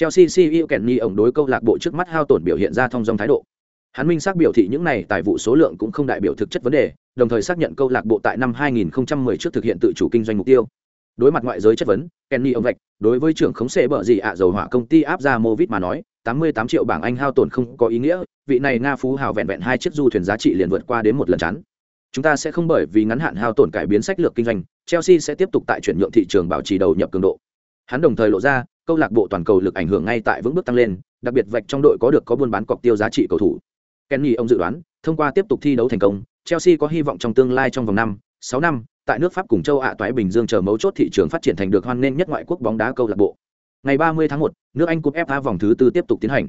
Chelsea CEO Kenny ổng đối câu lạc bộ trước mắt hao tổn biểu hiện ra thông dong thái độ. Hắn minh xác biểu thị những này tài vụ số lượng cũng không đại biểu thực chất vấn đề, đồng thời xác nhận câu lạc bộ tại năm 2010 trước thực hiện tự chủ kinh doanh mục tiêu. Đối mặt ngoại giới chất vấn, Kenny ông vạch, đối với trưởng khống xệ bở gì ạ dầu hỏa công ty áp ra Movit mà nói, 88 triệu bảng Anh hao tổn không có ý nghĩa, vị này Nga phú hào vẹn vẹn hai chiếc du thuyền giá trị liền vượt qua đến một lần chắn. Chúng ta sẽ không bởi vì ngắn hạn hao tổn cải biến sách lược kinh doanh, Chelsea sẽ tiếp tục tại chuyển nhượng thị trường bảo trì đầu nhập cường độ. Hắn đồng thời lộ ra, câu lạc bộ toàn cầu lực ảnh hưởng ngay tại vững bước tăng lên, đặc biệt vạch trong đội có được có buôn bán cọc tiêu giá trị cầu thủ. Kenny ông dự đoán, thông qua tiếp tục thi đấu thành công, Chelsea có hy vọng trong tương lai trong vòng năm, 6 năm, tại nước Pháp cùng châu Á toái Bình Dương chờ mấu chốt thị trường phát triển thành được hoan nghênh nhất ngoại quốc bóng đá câu lạc bộ. Ngày 30 tháng 1, nước Anh cúp FA vòng thứ tư tiếp tục tiến hành.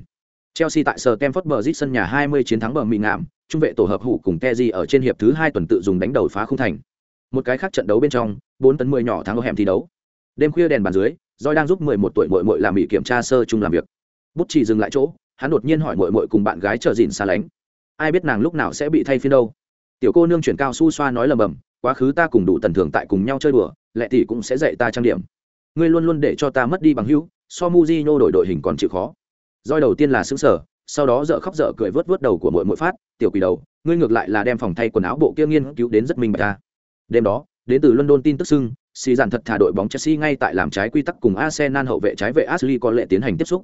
Chelsea tại Stamford Bridge sân nhà 20 chiến thắng bờ mì ngạm, trung vệ tổ hợp hữu cùng Teji ở trên hiệp thứ 2 tuần tự dùng đánh đầu phá khung thành. Một cái khác trận đấu bên trong, 4 tấn 10 nhỏ thắng hẻm thi đấu. Đêm khuya đèn bàn dưới, Doi đang giúp 11 tuổi muội muội làm mỹ kiểm tra sơ chung làm việc. Bút chỉ dừng lại chỗ, hắn đột nhiên hỏi muội muội cùng bạn gái chờ dìn xa lánh. Ai biết nàng lúc nào sẽ bị thay phiên đâu. Tiểu cô nương chuyển cao su xoa nói lầm bầm, quá khứ ta cùng đủ tần thường tại cùng nhau chơi đùa, lệ tỷ cũng sẽ dạy ta trang điểm. Ngươi luôn luôn để cho ta mất đi bằng hữu, so Mujinho đổi đội hình còn chịu khó. Doi đầu tiên là xứng sở sau đó dở khóc dở cười vớt vớt đầu của muội muội phát, tiểu quỷ đầu, ngươi ngược lại là đem phòng thay quần áo bộ kia nghiên cứu đến rất minh bạch ta. Đêm đó, đến từ London tin tức sưng, xì dàn thật thả đội bóng Chelsea ngay tại làm trái quy tắc cùng Arsenal hậu vệ trái vệ Ashley có lệ tiến hành tiếp xúc.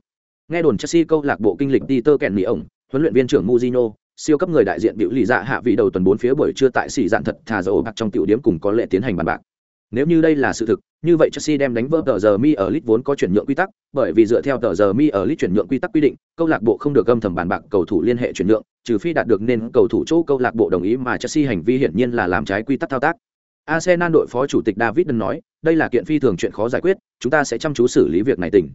Nghe đồn Chelsea câu lạc bộ kinh lịch Peter Kenny ổng, huấn luyện viên trưởng Mourinho, siêu cấp người đại diện biểu lì dạ hạ vị đầu tuần bốn phía buổi trưa tại xì dàn thật thả dầu bạc trong tiểu điểm cùng có lệ tiến hành bàn bạc. Nếu như đây là sự thực, như vậy Chelsea đem đánh vỡ tờ giờ mi ở lit vốn có chuyển nhượng quy tắc, bởi vì dựa theo tờ giờ mi ở lit chuyển nhượng quy tắc quy định, câu lạc bộ không được âm thầm bàn bạc cầu thủ liên hệ chuyển nhượng, trừ phi đạt được nên cầu thủ chỗ câu lạc bộ đồng ý mà Chelsea hành vi hiển nhiên là làm trái quy tắc thao tác. Arsenal đội phó chủ tịch David Dunn nói, đây là kiện phi thường chuyện khó giải quyết, chúng ta sẽ chăm chú xử lý việc này tỉnh.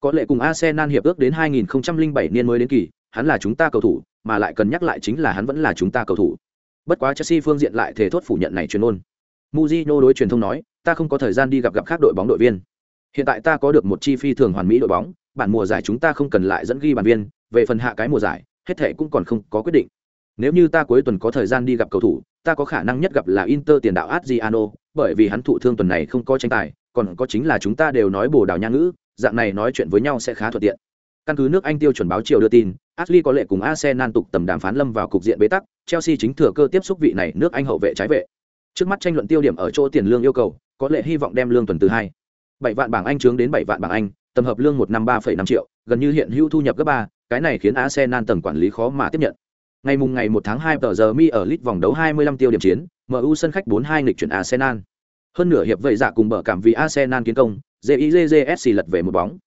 Có lẽ cùng Arsenal hiệp ước đến 2007 niên mới đến kỳ, hắn là chúng ta cầu thủ, mà lại cần nhắc lại chính là hắn vẫn là chúng ta cầu thủ. Bất quá Chelsea phương diện lại thể thốt phủ nhận này truyền ngôn. Mujino đối truyền thông nói, ta không có thời gian đi gặp gặp khác đội bóng đội viên. Hiện tại ta có được một chi phi thường hoàn mỹ đội bóng, bản mùa giải chúng ta không cần lại dẫn ghi bàn viên, về phần hạ cái mùa giải, hết thể cũng còn không có quyết định. Nếu như ta cuối tuần có thời gian đi gặp cầu thủ, ta có khả năng nhất gặp là Inter tiền đạo Adriano, bởi vì hắn thụ thương tuần này không có tranh tài, còn có chính là chúng ta đều nói bồ đào nha ngữ, dạng này nói chuyện với nhau sẽ khá thuận tiện. Căn cứ nước Anh tiêu chuẩn báo chiều đưa tin, Ashley có lệ cùng Arsenal tục tầm đàm phán lâm vào cục diện bế tắc, Chelsea chính thừa cơ tiếp xúc vị này nước Anh hậu vệ trái vệ. Trước mắt tranh luận tiêu điểm ở chỗ tiền lương yêu cầu, có lệ hy vọng đem lương tuần từ hai bảy vạn bảng Anh trướng đến bảy vạn bảng Anh, tầm hợp lương một năm ba năm triệu, gần như hiện hữu thu nhập gấp ba, cái này khiến Arsenal tầng quản lý khó mà tiếp nhận. Ngày mùng ngày 1 tháng 2 tờ giờ mi ở lit vòng đấu 25 tiêu điểm chiến, MU sân khách 4-2 nghịch chuyển Arsenal. Hơn nửa hiệp vậy dạ cùng bở cảm vì Arsenal kiến công, JIJJSC lật về một bóng.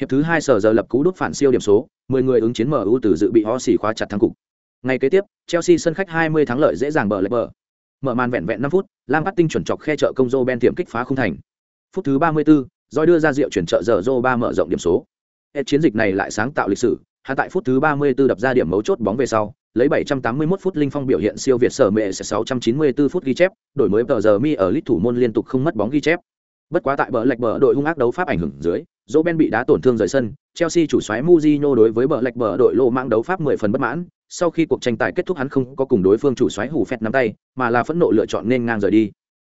Hiệp thứ 2 sở giờ lập cú đút phản siêu điểm số, 10 người ứng chiến MU từ dự bị họ xỉ khóa chặt thắng cục. Ngày kế tiếp, Chelsea sân khách 20 thắng lợi dễ dàng bờ lệch bờ. Mở màn vẹn vẹn 5 phút, Lam bắt tinh chuẩn chọc khe trợ công Zô Ben tiệm kích phá không thành. Phút thứ 34, Doi đưa ra rượu chuyển trợ giờ Joe 3 mở rộng điểm số. Hết chiến dịch này lại sáng tạo lịch sử, hắn tại phút thứ 34 đập ra điểm mấu chốt bóng về sau, lấy 781 phút linh phong biểu hiện siêu việt sở mẹ 694 phút ghi chép, đổi mới tờ giờ mi ở lít thủ môn liên tục không mất bóng ghi chép. Bất quá tại bờ lệch bờ đội hung ác đấu pháp ảnh hưởng dưới, Roben bị đá tổn thương rời sân, Chelsea chủ soái Mourinho đối với bờ lệch bờ đội lô mang đấu pháp 10 phần bất mãn, sau khi cuộc tranh tài kết thúc hắn không có cùng đối phương chủ soái hủ phẹt nắm tay, mà là phẫn nộ lựa chọn nên ngang rời đi.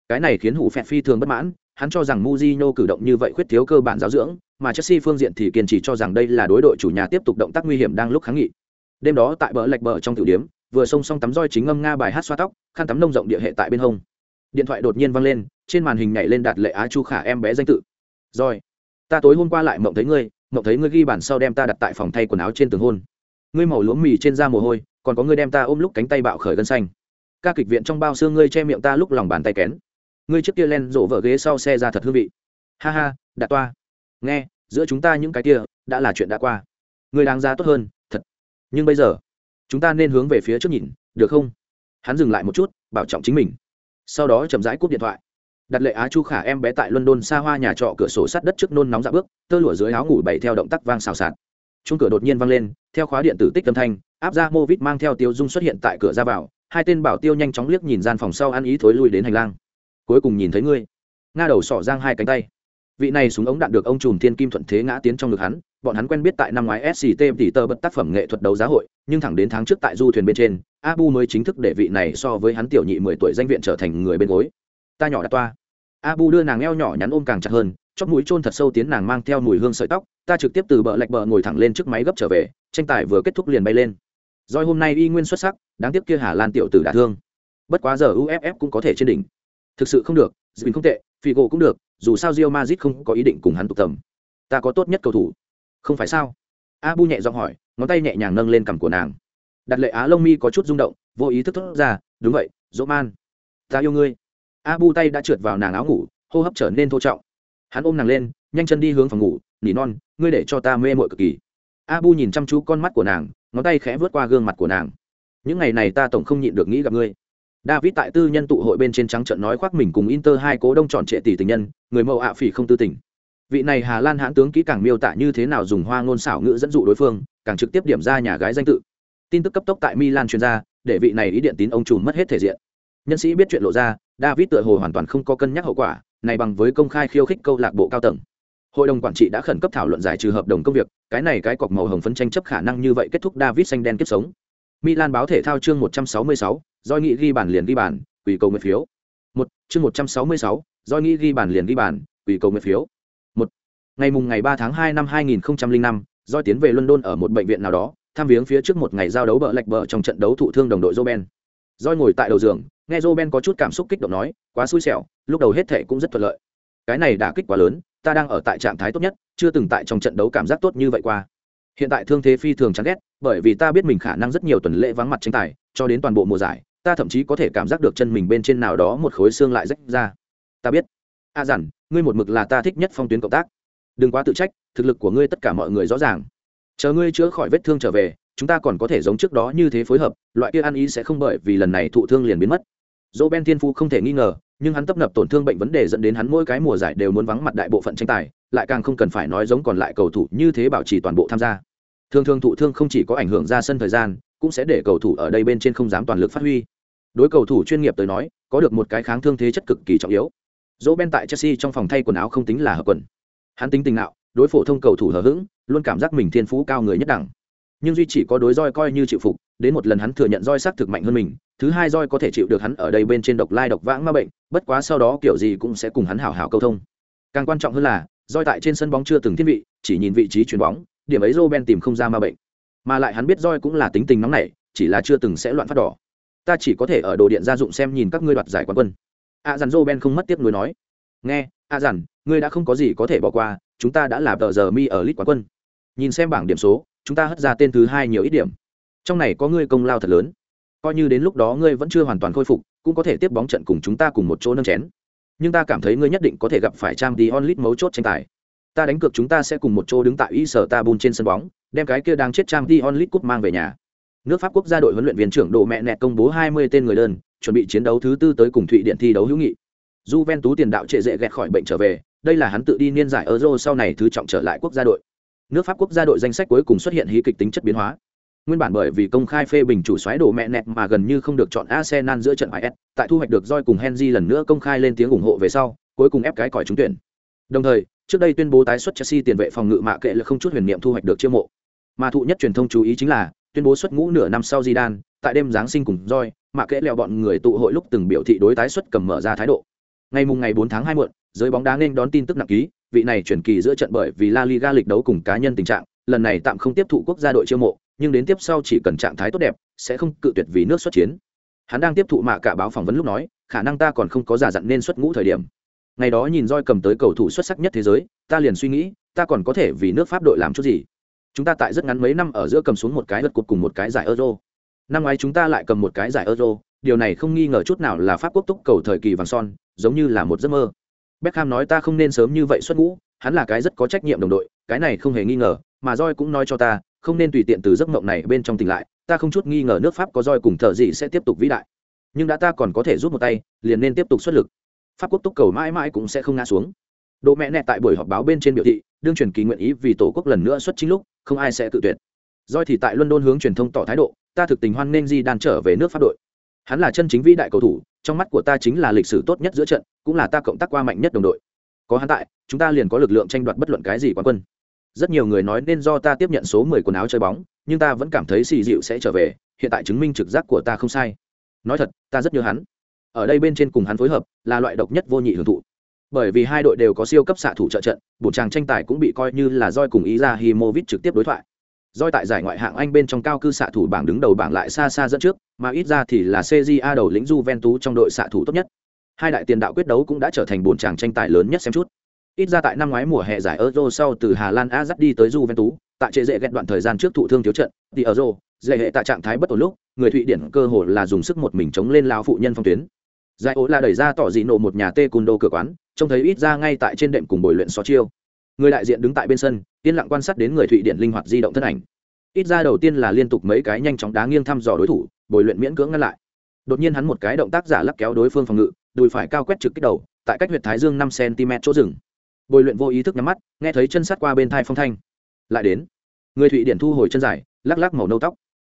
Cái này khiến hủ phẹt phi thường bất mãn, hắn cho rằng Mourinho cử động như vậy khuyết thiếu cơ bản giáo dưỡng, mà Chelsea phương diện thì kiên trì cho rằng đây là đối đội chủ nhà tiếp tục động tác nguy hiểm đang lúc kháng nghị. Đêm đó tại bờ lạch bờ trong tiểu điểm, vừa xông xong tắm roi chính ngâm nga bài hát xoa tóc, khăn tắm nông rộng địa hệ tại bên hông. Điện thoại đột nhiên vang lên, trên màn hình nhảy lên đạt lệ Á Chu Khả em bé danh tự. Rồi, ta tối hôm qua lại mộng thấy ngươi, mộng thấy ngươi ghi bản sau đem ta đặt tại phòng thay quần áo trên tường hôn. Ngươi màu lúa mì trên da mồ hôi, còn có ngươi đem ta ôm lúc cánh tay bạo khởi gân xanh. Ca kịch viện trong bao xương ngươi che miệng ta lúc lòng bàn tay kén. Ngươi trước kia len rộ vợ ghế sau xe ra thật hương vị. Ha ha, đã toa. Nghe, giữa chúng ta những cái kia đã là chuyện đã qua. Ngươi đáng giá tốt hơn. Nhưng bây giờ, chúng ta nên hướng về phía trước nhìn được không? Hắn dừng lại một chút bảo trọng chính mình. Sau đó chậm rãi cúp điện thoại. Đặt lệ á chu khả em bé tại london xa hoa nhà trọ cửa sổ sát đất trước nôn nóng dạ bước tơ lụa dưới áo ngủ bày theo động tác vang xào xạc. Chung cửa đột nhiên vang lên theo khóa điện tử tích âm thanh áp ra mô vít mang theo tiêu dung xuất hiện tại cửa ra vào hai tên bảo tiêu nhanh chóng liếc nhìn gian phòng sau ăn ý thối lui đến hành lang. Cuối cùng nhìn thấy ngươi. Nga đầu sỏ giang hai cánh tay vị này súng ống đạn được ông trùm thiên kim thuận thế ngã tiến trong ngực hắn, bọn hắn quen biết tại năm ngoái sct tỷ tơ bật tác phẩm nghệ thuật đấu giá hội, nhưng thẳng đến tháng trước tại du thuyền bên trên, abu mới chính thức để vị này so với hắn tiểu nhị mười tuổi danh viện trở thành người bên gối. Ta nhỏ đã toa. Abu đưa nàng eo nhỏ nhắn ôm càng chặt hơn, chóp mũi chôn thật sâu tiến nàng mang theo mùi hương sợi tóc, ta trực tiếp từ bờ lạch bờ ngồi thẳng lên trước máy gấp trở về, tranh tài vừa kết thúc liền bay lên. Doi hôm nay y nguyên xuất sắc, đáng tiếc kia hà lan tiểu tử đả thương. Bất quá giờ uff cũng có thể trên đỉnh. Thực sự không được dịu không tệ phi gỗ cũng được dù sao Real Madrid không có ý định cùng hắn tụ tầm. Ta có tốt nhất cầu thủ. Không phải sao? Abu nhẹ giọng hỏi ngón tay nhẹ nhàng nâng lên cằm của nàng. Đặt lệ á lông mi có chút rung động vô ý thức thốt ra đúng vậy Roman, ta yêu ngươi. Abu tay đã trượt vào nàng áo ngủ hô hấp trở nên thô trọng. Hắn ôm nàng lên nhanh chân đi hướng phòng ngủ nỉ non ngươi để cho ta mê muội cực kỳ. Abu nhìn chăm chú con mắt của nàng ngón tay khẽ vớt qua gương mặt của nàng. Những ngày này ta tổng không nhịn được nghĩ gặp ngươi david tại tư nhân tụ hội bên trên trắng trợn nói khoác mình cùng inter hai cố đông tròn trệ tỷ tình nhân người mẫu ạ phỉ không tư tình. Vị này hà lan hãn tướng kỹ càng miêu tả như thế nào dùng hoa ngôn xảo ngữ dẫn dụ đối phương càng trực tiếp điểm ra nhà gái danh tự. Tin tức cấp tốc tại milan truyền ra để vị này ý điện tín ông trùm mất hết thể diện. Nhân sĩ biết chuyện lộ ra david tựa hồ hoàn toàn không có cân nhắc hậu quả này bằng với công khai khiêu khích câu lạc bộ cao tầng. Hội đồng quản trị đã khẩn cấp thảo luận giải trừ hợp đồng công việc cái này cái cọc màu hồng phấn tranh chấp khả năng như vậy kết thúc david xanh đen kiếp sống. Milan báo thể thao chương 166, do nghị ghi bản liền ghi bản, quỷ cầu nguyện phiếu một chương 166, do nghị ghi bản liền ghi bản, quỷ cầu nguyện phiếu một ngày mùng ngày ba tháng hai năm 2005, do tiến về london ở một bệnh viện nào đó tham viếng phía trước một ngày giao đấu bờ lệch bờ trong trận đấu thụ thương đồng đội joben Doi ngồi tại đầu giường, nghe Joben có chút cảm xúc kích động nói, quá xui xẻo, lúc đầu hết thệ cũng rất thuận lợi. Cái này đả kích quá lớn, ta đang ở tại trạng thái tốt nhất, chưa từng tại trong trận đấu cảm giác tốt như vậy qua. Hiện tại thương thế phi thường chán ghét, bởi vì ta biết mình khả năng rất nhiều tuần lễ vắng mặt tranh tài, cho đến toàn bộ mùa giải, ta thậm chí có thể cảm giác được chân mình bên trên nào đó một khối xương lại rách ra. Ta biết. A à dặn, ngươi một mực là ta thích nhất phong tuyến cộng tác. Đừng quá tự trách, thực lực của ngươi tất cả mọi người rõ ràng. Chờ ngươi chữa khỏi vết thương trở về, chúng ta còn có thể giống trước đó như thế phối hợp loại kia ăn ý sẽ không bởi vì lần này thụ thương liền biến mất dỗ ben thiên phu không thể nghi ngờ nhưng hắn tấp nập tổn thương bệnh vấn đề dẫn đến hắn mỗi cái mùa giải đều muốn vắng mặt đại bộ phận tranh tài lại càng không cần phải nói giống còn lại cầu thủ như thế bảo trì toàn bộ tham gia thường thường thụ thương không chỉ có ảnh hưởng ra sân thời gian cũng sẽ để cầu thủ ở đây bên trên không dám toàn lực phát huy đối cầu thủ chuyên nghiệp tới nói, có được một cái kháng thương thế chất cực kỳ trọng yếu. Dỗ ben tại chelsea trong phòng thay quần áo không tính là hợp quần. Hắn tính tình nạo, đối phổ thông cầu thủ hờ hững, luôn cảm giác mình thiên phú cao người nhất đẳng. Nhưng duy chỉ có đối roi coi như chịu phục, đến một lần hắn thừa nhận roi xác thực mạnh hơn mình, thứ hai roi có thể chịu được hắn ở đây bên trên độc lai độc vãng ma bệnh, bất quá sau đó kiểu gì cũng sẽ cùng hắn hảo hảo câu thông. Càng quan trọng hơn là, roi tại trên sân bóng chưa từng thiên vị chỉ nhìn vị trí chuyền bóng, điểm ấy Ben tìm không ra ma bệnh. Mà lại hắn biết roi cũng là tính tình nóng nảy, chỉ là chưa từng sẽ loạn phát đỏ ta chỉ có thể ở đồ điện gia dụng xem nhìn các ngươi đoạt giải quán quân. A à dô Ben không mất tiếc nuối nói. Nghe, a à dàn ngươi đã không có gì có thể bỏ qua, chúng ta đã là tờ giờ mi ở lit quán quân. Nhìn xem bảng điểm số, chúng ta hất ra tên thứ hai nhiều ít điểm. Trong này có ngươi công lao thật lớn. Coi như đến lúc đó ngươi vẫn chưa hoàn toàn khôi phục, cũng có thể tiếp bóng trận cùng chúng ta cùng một chỗ nâng chén. Nhưng ta cảm thấy ngươi nhất định có thể gặp phải trang tí onlit mấu chốt tranh tài. Ta đánh cược chúng ta sẽ cùng một chỗ đứng tại y sở ta bùn trên sân bóng, đem cái kia đang chết trang tí onlit cúp mang về nhà nước pháp quốc gia đội huấn luyện viên trưởng đồ mẹ nẹt công bố 20 tên người đơn, chuẩn bị chiến đấu thứ tư tới cùng thụy điện thi đấu hữu nghị. Juventus tiền đạo trệ dễ ghẹt khỏi bệnh trở về, đây là hắn tự đi niên giải euro sau này thứ trọng trở lại quốc gia đội. Nước pháp quốc gia đội danh sách cuối cùng xuất hiện hí kịch tính chất biến hóa. Nguyên bản bởi vì công khai phê bình chủ xoáy đồ mẹ nẹt mà gần như không được chọn arsenal giữa trận is tại thu hoạch được roi cùng henry lần nữa công khai lên tiếng ủng hộ về sau, cuối cùng ép cái còi trúng tuyển. Đồng thời, trước đây tuyên bố tái xuất chelsea tiền vệ phòng ngự mạ kệ là không chút huyền niệm thu hoạch được chiêu mộ. Mà thụ nhất truyền thông chú ý chính là tuyên bố xuất ngũ nửa năm sau Zidane, tại đêm giáng sinh cùng roi mạ kệ lèo bọn người tụ hội lúc từng biểu thị đối tái xuất cầm mở ra thái độ ngày mùng ngày 4 tháng 2 muộn giới bóng đá nên đón tin tức nặng ký vị này chuyển kỳ giữa trận bởi vì La Liga lịch đấu cùng cá nhân tình trạng, lần này tạm không tiếp thụ quốc gia đội chiêu mộ, nhưng đến tiếp sau chỉ cần trạng thái tốt đẹp, sẽ không cự tuyệt vì nước xuất chiến. Hắn đang tiếp thụ mạ cả báo phỏng vấn lúc nói, khả năng ta còn không có giả dặn nên xuất ngũ thời điểm. Ngày đó nhìn roi cầm tới cầu thủ xuất sắc nhất thế giới, ta liền suy nghĩ, ta còn có thể vì nước Pháp đội làm chút gì. Chúng ta tại rất ngắn mấy năm ở giữa cầm xuống một cái lượt cuộc cùng một cái giải Euro. Năm ngoái chúng ta lại cầm một cái giải Euro, điều này không nghi ngờ chút nào là Pháp quốc túc cầu thời kỳ vàng son, giống như là một giấc mơ. Beckham nói ta không nên sớm như vậy xuất ngũ, hắn là cái rất có trách nhiệm đồng đội, cái này không hề nghi ngờ, mà Roi cũng nói cho ta, không nên tùy tiện từ giấc mộng này bên trong tỉnh lại, ta không chút nghi ngờ nước Pháp có roi cùng thợ gì sẽ tiếp tục vĩ đại. Nhưng đã ta còn có thể rút một tay, liền nên tiếp tục xuất lực. Pháp quốc túc cầu mãi mãi cũng sẽ không ngã xuống. Đỗ mẹ nẹ tại buổi họp báo bên trên biểu thị, đương truyền kỳ nguyện ý vì tổ quốc lần nữa xuất chính lúc, không ai sẽ tự tuyệt. Doi thì tại London hướng truyền thông tỏ thái độ, ta thực tình hoan nên Di Đan trở về nước Pháp đội. Hắn là chân chính vĩ đại cầu thủ, trong mắt của ta chính là lịch sử tốt nhất giữa trận, cũng là ta cộng tác qua mạnh nhất đồng đội. Có hắn tại chúng ta liền có lực lượng tranh đoạt bất luận cái gì quán quân. Rất nhiều người nói nên do ta tiếp nhận số mười quần áo chơi bóng nhưng ta vẫn cảm thấy xì dịu sẽ trở về hiện tại chứng minh trực giác của ta không sai. Nói thật ta rất nhớ hắn. Ở đây bên trên cùng hắn phối hợp là loại độc nhất vô nhị hưởng thụ bởi vì hai đội đều có siêu cấp xạ thủ trợ trận, bổn tràng tranh tài cũng bị coi như là roi cùng ý ra himovic trực tiếp đối thoại. Roi tại giải ngoại hạng anh bên trong cao cư xạ thủ bảng đứng đầu bảng lại xa xa dẫn trước, mà ít ra thì là cja đầu lĩnh juventus trong đội xạ thủ tốt nhất. Hai đại tiền đạo quyết đấu cũng đã trở thành bổn tràng tranh tài lớn nhất xem chút. Ít ra tại năm ngoái mùa hè giải euro sau từ hà lan a dắt đi tới juventus, tại trệ dễ ghét đoạn thời gian trước thụ thương thiếu trận, thì ở euro, dễ hệ tại trạng thái bất ổn lúc, người thụy điển cơ hồ là dùng sức một mình chống lên lao phụ nhân phong tuyến. Giải ố là đẩy ra tỏ dị nộ một nhà tê cùn đô cửa quán trông thấy ít ra ngay tại trên đệm cùng bồi luyện xó chiêu. Người đại diện đứng tại bên sân, yên lặng quan sát đến người thụy điển linh hoạt di động thân ảnh. Ít ra đầu tiên là liên tục mấy cái nhanh chóng đá nghiêng thăm dò đối thủ, bồi luyện miễn cưỡng ngăn lại. Đột nhiên hắn một cái động tác giả lắc kéo đối phương phòng ngự, đùi phải cao quét trực kích đầu, tại cách huyệt thái dương năm cm chỗ rừng bồi luyện vô ý thức nhắm mắt, nghe thấy chân sắt qua bên thai phong thanh. Lại đến. Người thụy điển thu hồi chân dài, lắc lắc màu nâu tóc.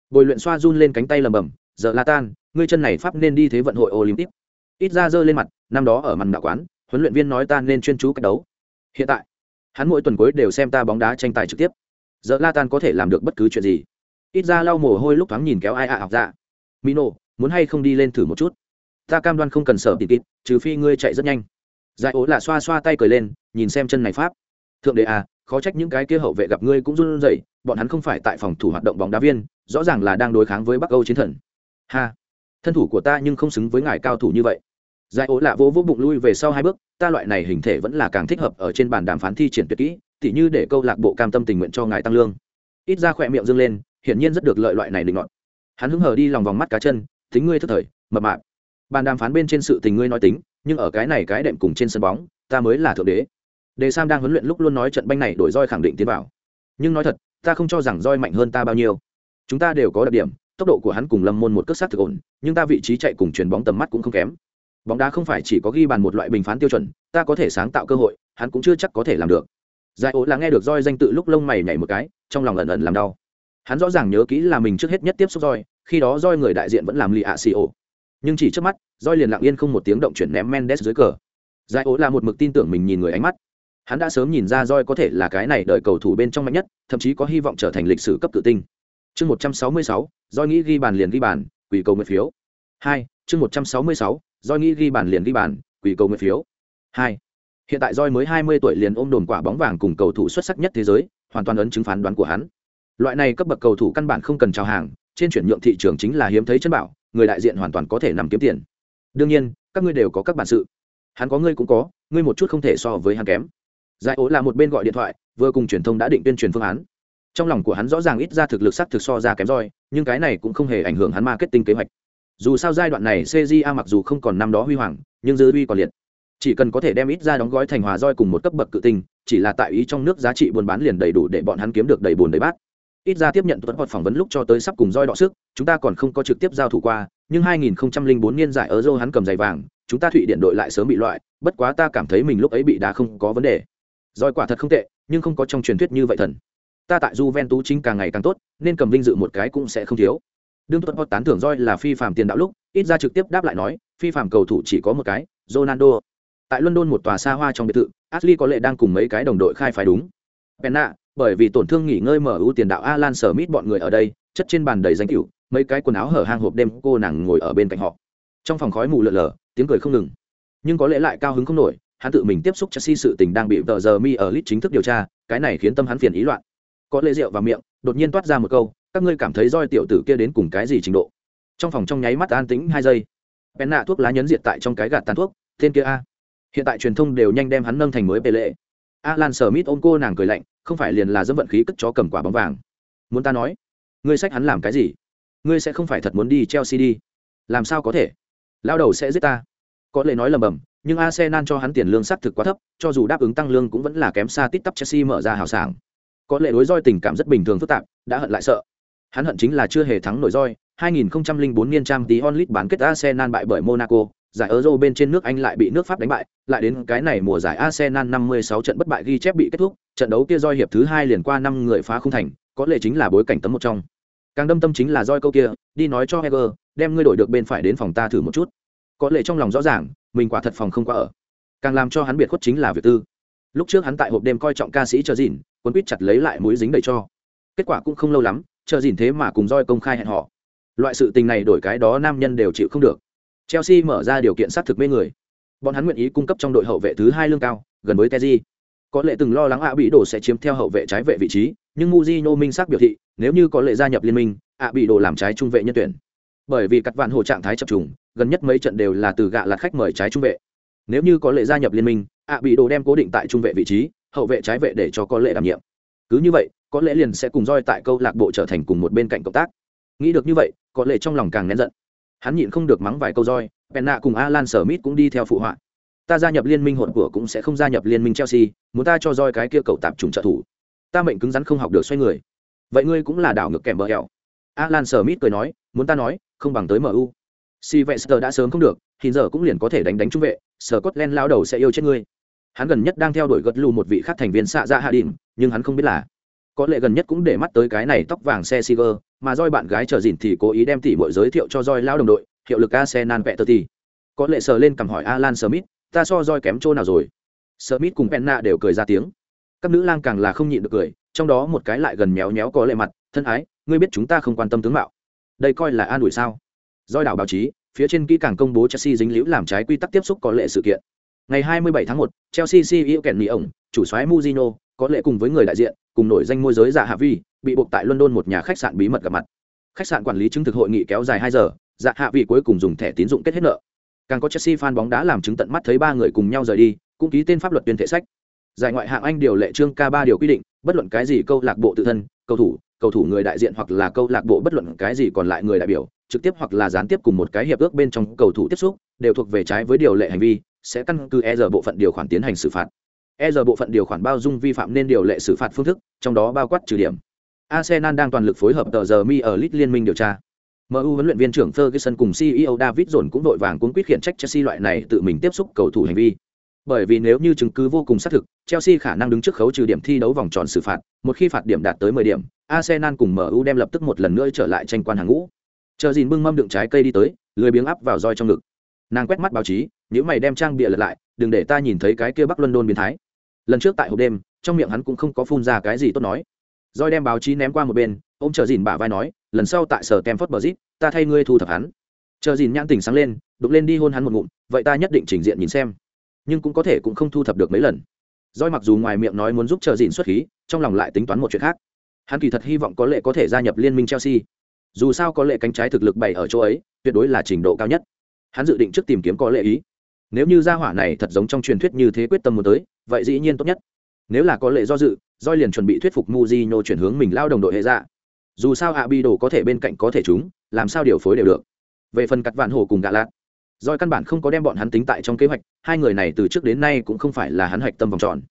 Bồi luyện xoa run lên cánh tay lầm bầm, giờ la tan, ngươi chân này pháp nên đi thế vận hội olympic. Ít ra giơ lên mặt, năm đó ở mặt đạo quán huấn luyện viên nói ta nên chuyên chú cách đấu. Hiện tại, hắn mỗi tuần cuối đều xem ta bóng đá tranh tài trực tiếp. Giờ la tan có thể làm được bất cứ chuyện gì. Ít ra lau mồ hôi lúc thoáng nhìn kéo ai ạ, học dạ. Mino, muốn hay không đi lên thử một chút? Ta cam đoan không cần sở tìm tịt, trừ phi ngươi chạy rất nhanh. Giải ố là xoa xoa tay cười lên, nhìn xem chân này pháp. Thượng đế à khó trách những cái kia hậu vệ gặp ngươi cũng run rẩy, bọn hắn không phải tại phòng thủ hoạt động bóng đá viên, rõ ràng là đang đối kháng với bắc âu chiến thần. Ha, thân thủ của ta nhưng không xứng với ngài cao thủ như vậy giải ố lạ vỗ vỗ bụng lui về sau hai bước, ta loại này hình thể vẫn là càng thích hợp ở trên bàn đàm phán thi triển tuyệt kỹ, tỉ như để câu lạc bộ cam tâm tình nguyện cho ngài tăng lương. Ít ra khỏe miệng dâng lên, hiển nhiên rất được lợi loại này định ngọn hắn hứng hờ đi lòng vòng mắt cá chân tính ngươi thức thời, mập mạp. Bàn đàm phán bên trên sự tình ngươi nói tính, nhưng ở cái này cái đệm cùng trên sân bóng, ta mới là thượng đế. Đề sam đang huấn luyện lúc luôn nói trận banh này đổi roi khẳng định tiến vào. Nhưng nói thật, ta không cho rằng roi mạnh hơn ta bao nhiêu. Chúng ta đều có đặc điểm, tốc độ của hắn cùng lâm môn một cước sát thực ổn, nhưng ta vị trí chạy cùng chuyền bóng tầm mắt cũng không kém bóng đá không phải chỉ có ghi bàn một loại bình phán tiêu chuẩn, ta có thể sáng tạo cơ hội, hắn cũng chưa chắc có thể làm được. Giải ố là nghe được roi danh tự lúc lông mày nhảy một cái, trong lòng ẩn ẩn làm đau. Hắn rõ ràng nhớ kỹ là mình trước hết nhất tiếp xúc roi, khi đó roi người đại diện vẫn làm lì ạ xì ổ nhưng chỉ trước mắt, roi liền lặng yên không một tiếng động chuyển ném mendes dưới cờ. Giải ố là một mực tin tưởng mình nhìn người ánh mắt. Hắn đã sớm nhìn ra roi có thể là cái này đợi cầu thủ bên trong mạnh nhất, thậm chí có hy vọng trở thành lịch sử cấp tự tinh. Chương một trăm sáu mươi sáu, roi nghĩ ghi bàn liền ghi bàn, quỷ cầu nguyện phiếu. Hai, chương một trăm sáu mươi sáu roi nghĩ ghi bàn liền ghi bàn quỷ cầu nguyện phiếu. Hai. Hiện tại roi mới hai mươi tuổi liền ôm đồn quả bóng vàng cùng cầu thủ xuất sắc nhất thế giới, hoàn toàn ấn chứng phán đoán của hắn. Loại này cấp bậc cầu thủ căn bản không cần chào hàng, trên chuyển nhượng thị trường chính là hiếm thấy chân bảo, người đại diện hoàn toàn có thể nằm kiếm tiền. Đương nhiên, các ngươi đều có các bản sự. Hắn có ngươi cũng có, ngươi một chút không thể so với hắn kém. Giải ố là một bên gọi điện thoại, vừa cùng truyền thông đã định tuyên truyền phương án. Trong lòng của hắn rõ ràng ít ra thực lực sắc thực so ra kém roi nhưng cái này cũng không hề ảnh hưởng hắn marketing kế hoạch dù sao giai đoạn này cja mặc dù không còn năm đó huy hoàng, nhưng dư uy còn liệt. Chỉ cần có thể đem ít ra đóng gói thành hòa roi cùng một cấp bậc cự tinh, chỉ là tại ý trong nước giá trị buôn bán liền đầy đủ để bọn hắn kiếm được đầy bùn đầy bát. Ít ra tiếp nhận tuấn hoạt phỏng vấn lúc cho tới sắp cùng roi đọ sức, chúng ta còn không có trực tiếp giao thủ qua, nhưng 2004 niên giải ở Euro hắn cầm giày vàng, chúng ta thụy điện đội lại sớm bị loại, bất quá ta cảm thấy mình lúc ấy bị đá không có vấn đề. Roi quả thật không tệ, nhưng không có trong truyền thuyết như vậy thần. Ta tại Juventus chính càng ngày càng tốt, nên cầm vinh dự một cái cũng sẽ không thiếu đương tuấn Hot tán thưởng roi là phi phạm tiền đạo lúc ít ra trực tiếp đáp lại nói phi phạm cầu thủ chỉ có một cái Ronaldo tại London một tòa xa hoa trong biệt thự Ashley có lẽ đang cùng mấy cái đồng đội khai phái đúng Penna bởi vì tổn thương nghỉ ngơi mở ưu tiền đạo Alan Smith bọn người ở đây, chất trên bàn đầy danh tiểu, mấy cái quần áo hở hang hộp đêm cô nàng ngồi ở bên cạnh họ. Trong phòng khói mù lờ lờ, tiếng cười không ngừng. Nhưng có lẽ lại cao hứng không nổi, hắn tự mình tiếp xúc Chelsea sự tình đang bị tờ giờ mi ở lit chính thức điều tra, cái này khiến tâm hắn phiền ý loạn. Có lẽ rượu vào miệng, đột nhiên toát ra một câu, các ngươi cảm thấy roi tiểu tử kia đến cùng cái gì trình độ? Trong phòng trong nháy mắt an tĩnh hai giây. Penna thuốc lá nhấn diệt tại trong cái gạt tàn thuốc, tên kia a. Hiện tại truyền thông đều nhanh đem hắn nâng thành mới bề lệ. Alan Smith ôm cô nàng cười lạnh, không phải liền là dẫm vận khí cất chó cầm quả bóng vàng muốn ta nói ngươi sách hắn làm cái gì ngươi sẽ không phải thật muốn đi chelsea đi làm sao có thể lao đầu sẽ giết ta có lẽ nói lầm bầm nhưng arsenal cho hắn tiền lương xác thực quá thấp cho dù đáp ứng tăng lương cũng vẫn là kém xa tít tắp chelsea mở ra hào sảng có lẽ đối roi tình cảm rất bình thường phức tạp đã hận lại sợ hắn hận chính là chưa hề thắng nổi roi 2004 niên trang tí onlit bán kết arsenal bại bởi monaco giải Euro bên trên nước Anh lại bị nước Pháp đánh bại, lại đến cái này mùa giải Arsenal 56 trận bất bại ghi chép bị kết thúc, trận đấu kia roi hiệp thứ hai liền qua năm người phá không thành, có lẽ chính là bối cảnh tấm một trong. Càng đâm tâm chính là roi câu kia, đi nói cho Heger, đem ngươi đổi được bên phải đến phòng ta thử một chút. Có lẽ trong lòng rõ ràng, mình quả thật phòng không qua ở. càng làm cho hắn biệt khuất chính là việc tư lúc trước hắn tại hộp đêm coi trọng ca sĩ chờ dìn cuốn quýt chặt lấy lại mũi dính đầy cho kết quả cũng không lâu lắm chờ dìn thế mà cùng roi công khai hẹn họ. Loại sự tình này đổi cái đó nam nhân đều chịu không được. Chelsea mở ra điều kiện xác thực mê người. Bọn hắn nguyện ý cung cấp trong đội hậu vệ thứ hai lương cao, gần với teji có lẽ từng lo lắng ạ bị đồ sẽ chiếm theo hậu vệ trái vệ vị trí, nhưng muzino minh xác biểu thị, nếu như có lệ gia nhập liên minh ạ bị đồ làm trái trung vệ nhân tuyển. Bởi vì cắt vạn hồ trạng thái chập trùng, gần nhất mấy trận đều là từ gạ lạt khách mời trái trung vệ. Nếu như có lệ gia nhập liên minh ạ bị đồ đem cố định tại trung vệ vị trí, hậu vệ trái vệ để cho có lệ đảm nhiệm. Cứ như vậy có lẽ liền sẽ cùng roi tại câu lạc bộ trở thành cùng một bên cạnh cộng tác. Nghĩ được như vậy có lẽ trong lòng càng nén giận. Hắn nhịn không được mắng vài câu roi penna cùng alan smith cũng đi theo phụ họa. Ta gia nhập liên minh hỗn của cũng sẽ không gia nhập liên minh chelsea muốn ta cho roi cái kia cậu tạp trùng trợ thủ. Ta mệnh cứng rắn không học được xoay người. Vậy ngươi cũng là đảo ngược kèm bờ hẹo alan smith cười nói muốn ta nói không bằng tới mu si vệ sờ đã sớm không được, hiện giờ cũng liền có thể đánh đánh trung vệ, sở cốt len lao đầu sẽ yêu chết ngươi. Hắn gần nhất đang theo đuổi gật lù một vị khác thành viên xạ ra hạ đỉnh, nhưng hắn không biết là có lẽ gần nhất cũng để mắt tới cái này tóc vàng xe Siger, mà roi bạn gái chờ dỉn thì cố ý đem tỷ muội giới thiệu cho roi lao đồng đội, hiệu lực Arsenal Peterti. Có lẽ sờ lên cầm hỏi Alan Smith, ta so roi kém chỗ nào rồi? Smith cùng Penna đều cười ra tiếng. Các nữ lang càng là không nhịn được cười, trong đó một cái lại gần méo méo có lệ mặt, thân ái, ngươi biết chúng ta không quan tâm tướng mạo. Đây coi là an ủi sao? Joy đảo báo chí, phía trên kỹ càng công bố Chelsea dính líu làm trái quy tắc tiếp xúc có lệ sự kiện. Ngày 27 tháng 1, Chelsea CEO kèn nỉ ổng, chủ soái Mourinho, có lệ cùng với người đại diện, cùng nổi danh môi giới giả Hạ Vi, bị buộc tại London một nhà khách sạn bí mật gặp mặt. Khách sạn quản lý chứng thực hội nghị kéo dài hai giờ, Dạ Hạ Vi cuối cùng dùng thẻ tín dụng kết hết nợ. Càng có Chelsea fan bóng đá làm chứng tận mắt thấy ba người cùng nhau rời đi, cũng ký tên pháp luật tuyên thể sách. Giải ngoại hạng Anh điều lệ chương k ba điều quy định, bất luận cái gì câu lạc bộ tự thân, cầu thủ, cầu thủ người đại diện hoặc là câu lạc bộ bất luận cái gì còn lại người đại biểu, trực tiếp hoặc là gián tiếp cùng một cái hiệp ước bên trong cầu thủ tiếp xúc, đều thuộc về trái với điều lệ hành vi, sẽ căn cứ E giờ bộ phận điều khoản tiến hành xử phạt. E giờ bộ phận điều khoản bao dung vi phạm nên điều lệ xử phạt phương thức, trong đó bao quát trừ điểm. Arsenal đang toàn lực phối hợp tờ giờ mi ở lit liên minh điều tra. MU huấn luyện viên trưởng Ferguson cùng CEO David Dồn cũng đội vàng cuốn quyết khiển trách Chelsea loại này tự mình tiếp xúc cầu thủ hành vi. Bởi vì nếu như chứng cứ vô cùng xác thực, Chelsea khả năng đứng trước khấu trừ điểm thi đấu vòng tròn xử phạt, một khi phạt điểm đạt tới 10 điểm, Arsenal cùng MU đem lập tức một lần nữa trở lại tranh quan hàng ngũ. Chờ Dìn bưng mâm đựng trái cây đi tới, lười biếng áp vào roi trong ngực. Nàng quét mắt báo chí, nếu mày đem trang bịa lật lại, đừng để ta nhìn thấy cái kia Bắc London biến thái. Lần trước tại hộp đêm, trong miệng hắn cũng không có phun ra cái gì tốt nói. Roi đem báo chí ném qua một bên, ôm chờ Dìn bả vai nói, lần sau tại sở Stamford Bridge, ta thay ngươi thu thập hắn. Chờ Dìn nhãn tình sáng lên, đục lên đi hôn hắn một ngụm, vậy ta nhất định trình diện nhìn xem. Nhưng cũng có thể cũng không thu thập được mấy lần. Roi mặc dù ngoài miệng nói muốn giúp chờ Dìn xuất khí, trong lòng lại tính toán một chuyện khác. Hắn kỳ thật hy vọng có lệ có thể gia nhập liên minh Chelsea dù sao có lệ cánh trái thực lực bày ở chỗ ấy tuyệt đối là trình độ cao nhất hắn dự định trước tìm kiếm có lệ ý nếu như gia hỏa này thật giống trong truyền thuyết như thế quyết tâm muốn tới, vậy dĩ nhiên tốt nhất. Nếu là có lệ do dự doi liền chuẩn bị thuyết phục muzino chuyển hướng mình lao đồng đội hệ dạ. Dù sao hạ bi đồ có thể bên cạnh có thể chúng, làm sao điều phối đều được. Về phần cắt vạn hồ cùng gạ lạt doi căn bản không có đem bọn hắn tính tại trong kế hoạch, hai người này từ trước đến nay cũng không phải là hắn hạch tâm vòng tròn.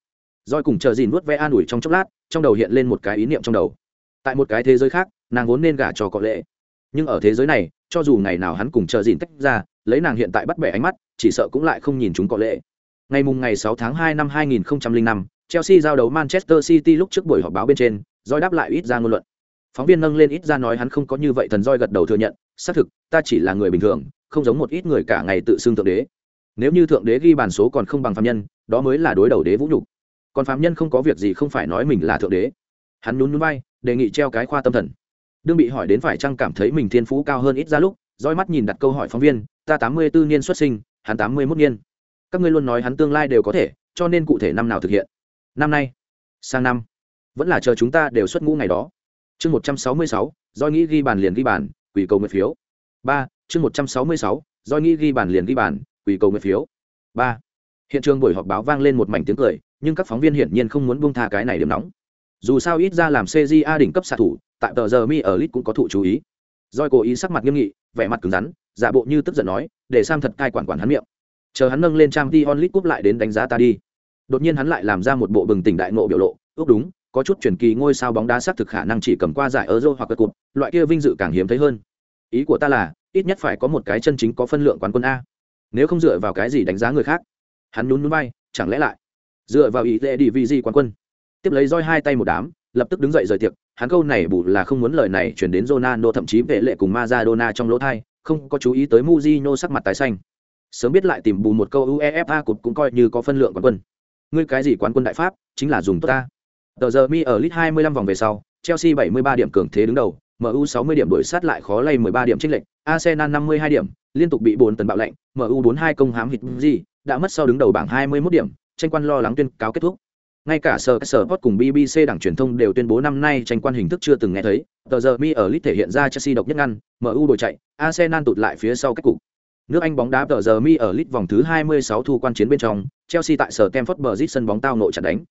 Doi cùng chờ dìn nuốt ve an ủi trong chốc lát, trong đầu hiện lên một cái ý niệm trong đầu. Tại một cái thế giới khác, nàng vốn nên gả cho có lệ. Nhưng ở thế giới này, cho dù ngày nào hắn cùng chờ dìn tách ra, lấy nàng hiện tại bắt bẻ ánh mắt chỉ sợ cũng lại không nhìn chúng có lệ ngày mùng ngày 6 tháng 2 năm 2005, Chelsea giao đấu Manchester City lúc trước buổi họp báo bên trên, Roy đáp lại ít ra ngôn luận. Phóng viên nâng lên ít ra nói hắn không có như vậy thần Roy gật đầu thừa nhận, xác thực, ta chỉ là người bình thường, không giống một ít người cả ngày tự xưng thượng đế. Nếu như thượng đế ghi bàn số còn không bằng phàm nhân, đó mới là đối đầu đế vũ nhục. Còn phàm nhân không có việc gì không phải nói mình là thượng đế. Hắn nhún nhún vai, đề nghị treo cái khoa tâm thần đương bị hỏi đến phải chăng cảm thấy mình thiên phú cao hơn ít ra lúc roi mắt nhìn đặt câu hỏi phóng viên ta tám mươi bốn niên xuất sinh hắn tám mươi mốt niên. Các ngươi luôn nói hắn tương lai đều có thể, cho nên cụ thể năm nào thực hiện? Năm nay. Sang năm. Vẫn là chờ chúng ta đều xuất ngũ ngày đó. Chương một trăm sáu mươi sáu, doi nghĩ ghi bàn liền ghi bàn, quỷ cầu nguyện phiếu. Ba, chương một trăm sáu mươi sáu, doi nghĩ ghi bàn liền ghi bàn, quỷ cầu nguyện phiếu. Ba, hiện trường buổi họp báo vang lên một mảnh tiếng cười, nhưng các phóng viên hiển nhiên không muốn buông tha cái này điểm nóng. Dù sao ít ra làm cja đỉnh cấp xạ thủ, tại tờ giờ mi ở lit cũng có thụ chú ý. Doi cố ý sắc mặt nghiêm nghị, vẻ mặt cứng rắn giả bộ như tức giận nói để sam thật cai quản quản hắn miệng. Chờ hắn nâng lên trang t onlit cúp lại đến đánh giá ta đi. Đột nhiên hắn lại làm ra một bộ bừng tỉnh đại nộ biểu lộ ước đúng có chút truyền kỳ ngôi sao bóng đá xác thực khả năng chỉ cầm qua giải euro hoặc cất cụt loại kia vinh dự càng hiếm thấy hơn. Ý của ta là ít nhất phải có một cái chân chính có phân lượng quán quân a. Nếu không dựa vào cái gì đánh giá người khác? Hắn nhún núi bay chẳng lẽ lại? Dựa vào ý lệ đi vì gì quán quân? Tiếp lấy roi hai tay một đám lập tức đứng dậy rời tiệc. Hắn câu này bù là không muốn lời này chuyển đến Ronaldo thậm chí vệ lệ cùng Maradona trong lỗ thai, không có chú ý tới Mujinho sắc mặt tái xanh. sớm biết lại tìm bù một câu uefa cục cũng coi như có phân lượng quán quân. Ngươi cái gì quán quân đại pháp, chính là dùng tốt ta. Tờ giờ mi ở lit 25 vòng về sau, chelsea 73 điểm cường thế đứng đầu mu 60 điểm đuổi sát lại khó lay 13 điểm chênh lệch, arsenal 52 điểm, liên tục bị bốn tần bạo lệnh mu 42 công hám hít gì, đã mất sau đứng đầu bảng 21 điểm, tranh quan lo lắng tuyên cáo kết thúc ngay cả sở sở post cùng bbc đảng truyền thông đều tuyên bố năm nay tranh quan hình thức chưa từng nghe thấy. Tờ giờ mi ở lit thể hiện ra chelsea độc nhất ngăn mu đổi chạy, arsenal tụt lại phía sau cách cục. Nước anh bóng đá tờ giờ mi ở lit vòng thứ 26 thu quan chiến bên trong, chelsea tại sở Stamford Bridge sân bóng tao nội chặn đánh.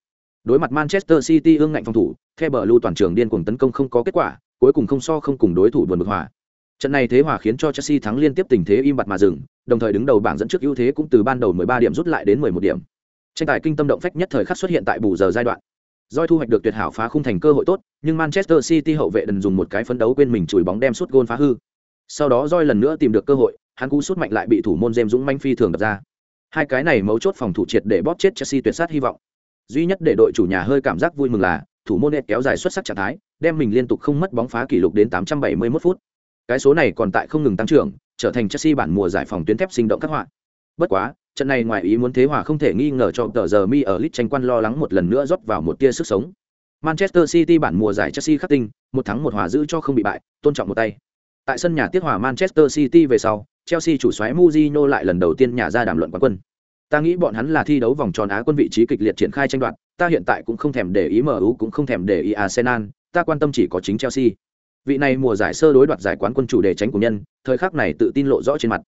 Đối mặt manchester city ương ngạnh phòng thủ theo bờ lưu toàn trường điên cuồng tấn công không có kết quả, cuối cùng không so không cùng đối thủ buồn bực hòa. Trận này thế hòa khiến cho chelsea thắng liên tiếp tình thế im bặt mà dừng, đồng thời đứng đầu bảng dẫn trước ưu thế cũng từ ban đầu 13 điểm rút lại đến 11 điểm tranh tài kinh tâm động phách nhất thời khắc xuất hiện tại bù giờ giai đoạn Doi thu hoạch được tuyệt hảo phá khung thành cơ hội tốt, nhưng Manchester City hậu vệ đần dùng một cái phấn đấu quên mình chùi bóng đem sút gôn phá hư. Sau đó Doi lần nữa tìm được cơ hội, hắn cú sút mạnh lại bị thủ môn James Dũng manh phi thường đập ra. Hai cái này mấu chốt phòng thủ triệt để bóp chết Chelsea tuyệt sát hy vọng. Duy nhất để đội chủ nhà hơi cảm giác vui mừng là thủ môn net kéo dài xuất sắc trạng thái, đem mình liên tục không mất bóng phá kỷ lục đến 871 phút. Cái số này còn tại không ngừng tăng trưởng, trở thành Chelsea bản mùa giải phòng tuyến thép sinh động các họa. Bất quá, trận này ngoài ý muốn thế hòa không thể nghi ngờ cho tờ giờ mi ở lit tranh quan lo lắng một lần nữa rót vào một tia sức sống. Manchester city bản mùa giải chelsea khắc tinh, một thắng một hòa giữ cho không bị bại, tôn trọng một tay. Tại sân nhà tiết hòa manchester city về sau, chelsea chủ xoáy muzino lại lần đầu tiên nhà ra đàm luận quán quân. Ta nghĩ bọn hắn là thi đấu vòng tròn á quân vị trí kịch liệt triển khai tranh đoạt, ta hiện tại cũng không thèm để ý mu cũng không thèm để ý arsenal, ta quan tâm chỉ có chính chelsea. Vị này mùa giải sơ đối đoạt giải quán quân chủ đề tránh của nhân, thời khắc này tự tin lộ rõ trên mặt.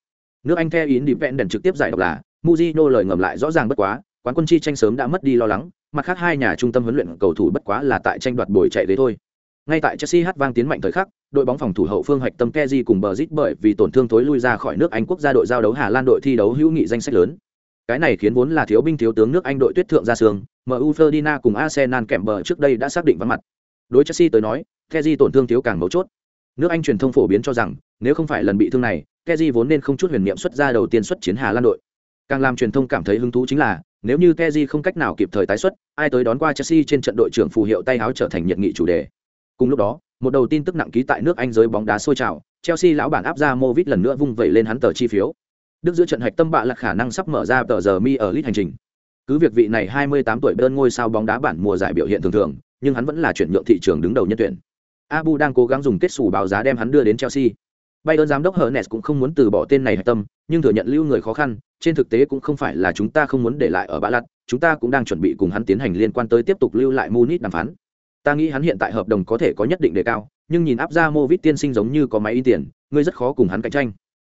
Nước anh theo ý đèn trực tiếp giải độc là Mujino lời ngầm lại rõ ràng bất quá, quán quân chi tranh sớm đã mất đi lo lắng, mặt khác hai nhà trung tâm huấn luyện cầu thủ bất quá là tại tranh đoạt bồi chạy đấy thôi. Ngay tại Chelsea hát vang tiến mạnh thời khắc, đội bóng phòng thủ hậu phương hoạch tâm Kezi cùng Brazil bởi vì tổn thương thối lui ra khỏi nước Anh quốc gia đội giao đấu Hà Lan đội thi đấu hữu nghị danh sách lớn. Cái này khiến vốn là thiếu binh thiếu tướng nước Anh đội tuyết thượng ra sương, MU Ferdinand cùng Arsenal kèm bờ trước đây đã xác định vắng mặt. Đối Chelsea tới nói, Kezi tổn thương thiếu càng mấu chốt. Nước Anh truyền thông phổ biến cho rằng, nếu không phải lần bị thương này, Kezi vốn nên không chút huyền niệm xuất ra đầu tiên xuất chiến Hà Lan đội. Càng làm truyền thông cảm thấy hứng thú chính là, nếu như Kessié không cách nào kịp thời tái xuất, ai tới đón qua Chelsea trên trận đội trưởng phù hiệu tay áo trở thành nhiệt nghị chủ đề. Cùng lúc đó, một đầu tin tức nặng ký tại nước Anh giới bóng đá sôi trào, Chelsea lão bản áp ra Movit lần nữa vung vẩy lên hắn tờ chi phiếu. Đức giữa trận hạch tâm bạ là khả năng sắp mở ra tờ giờ mi ở list hành trình. Cứ việc vị này 28 tuổi bên ngôi sao bóng đá bản mùa giải biểu hiện thường thường, nhưng hắn vẫn là chuyển nhượng thị trường đứng đầu nhân tuyển. Abu đang cố gắng dùng kết sủ báo giá đem hắn đưa đến Chelsea. Bayern giám đốc Hernes cũng không muốn từ bỏ tên này hạch tâm, nhưng thừa nhận lưu người khó khăn, trên thực tế cũng không phải là chúng ta không muốn để lại ở Bã Lạt, chúng ta cũng đang chuẩn bị cùng hắn tiến hành liên quan tới tiếp tục lưu lại Munich đàm phán. Ta nghĩ hắn hiện tại hợp đồng có thể có nhất định đề cao, nhưng nhìn áp ra Movit tiên sinh giống như có máy in tiền, ngươi rất khó cùng hắn cạnh tranh.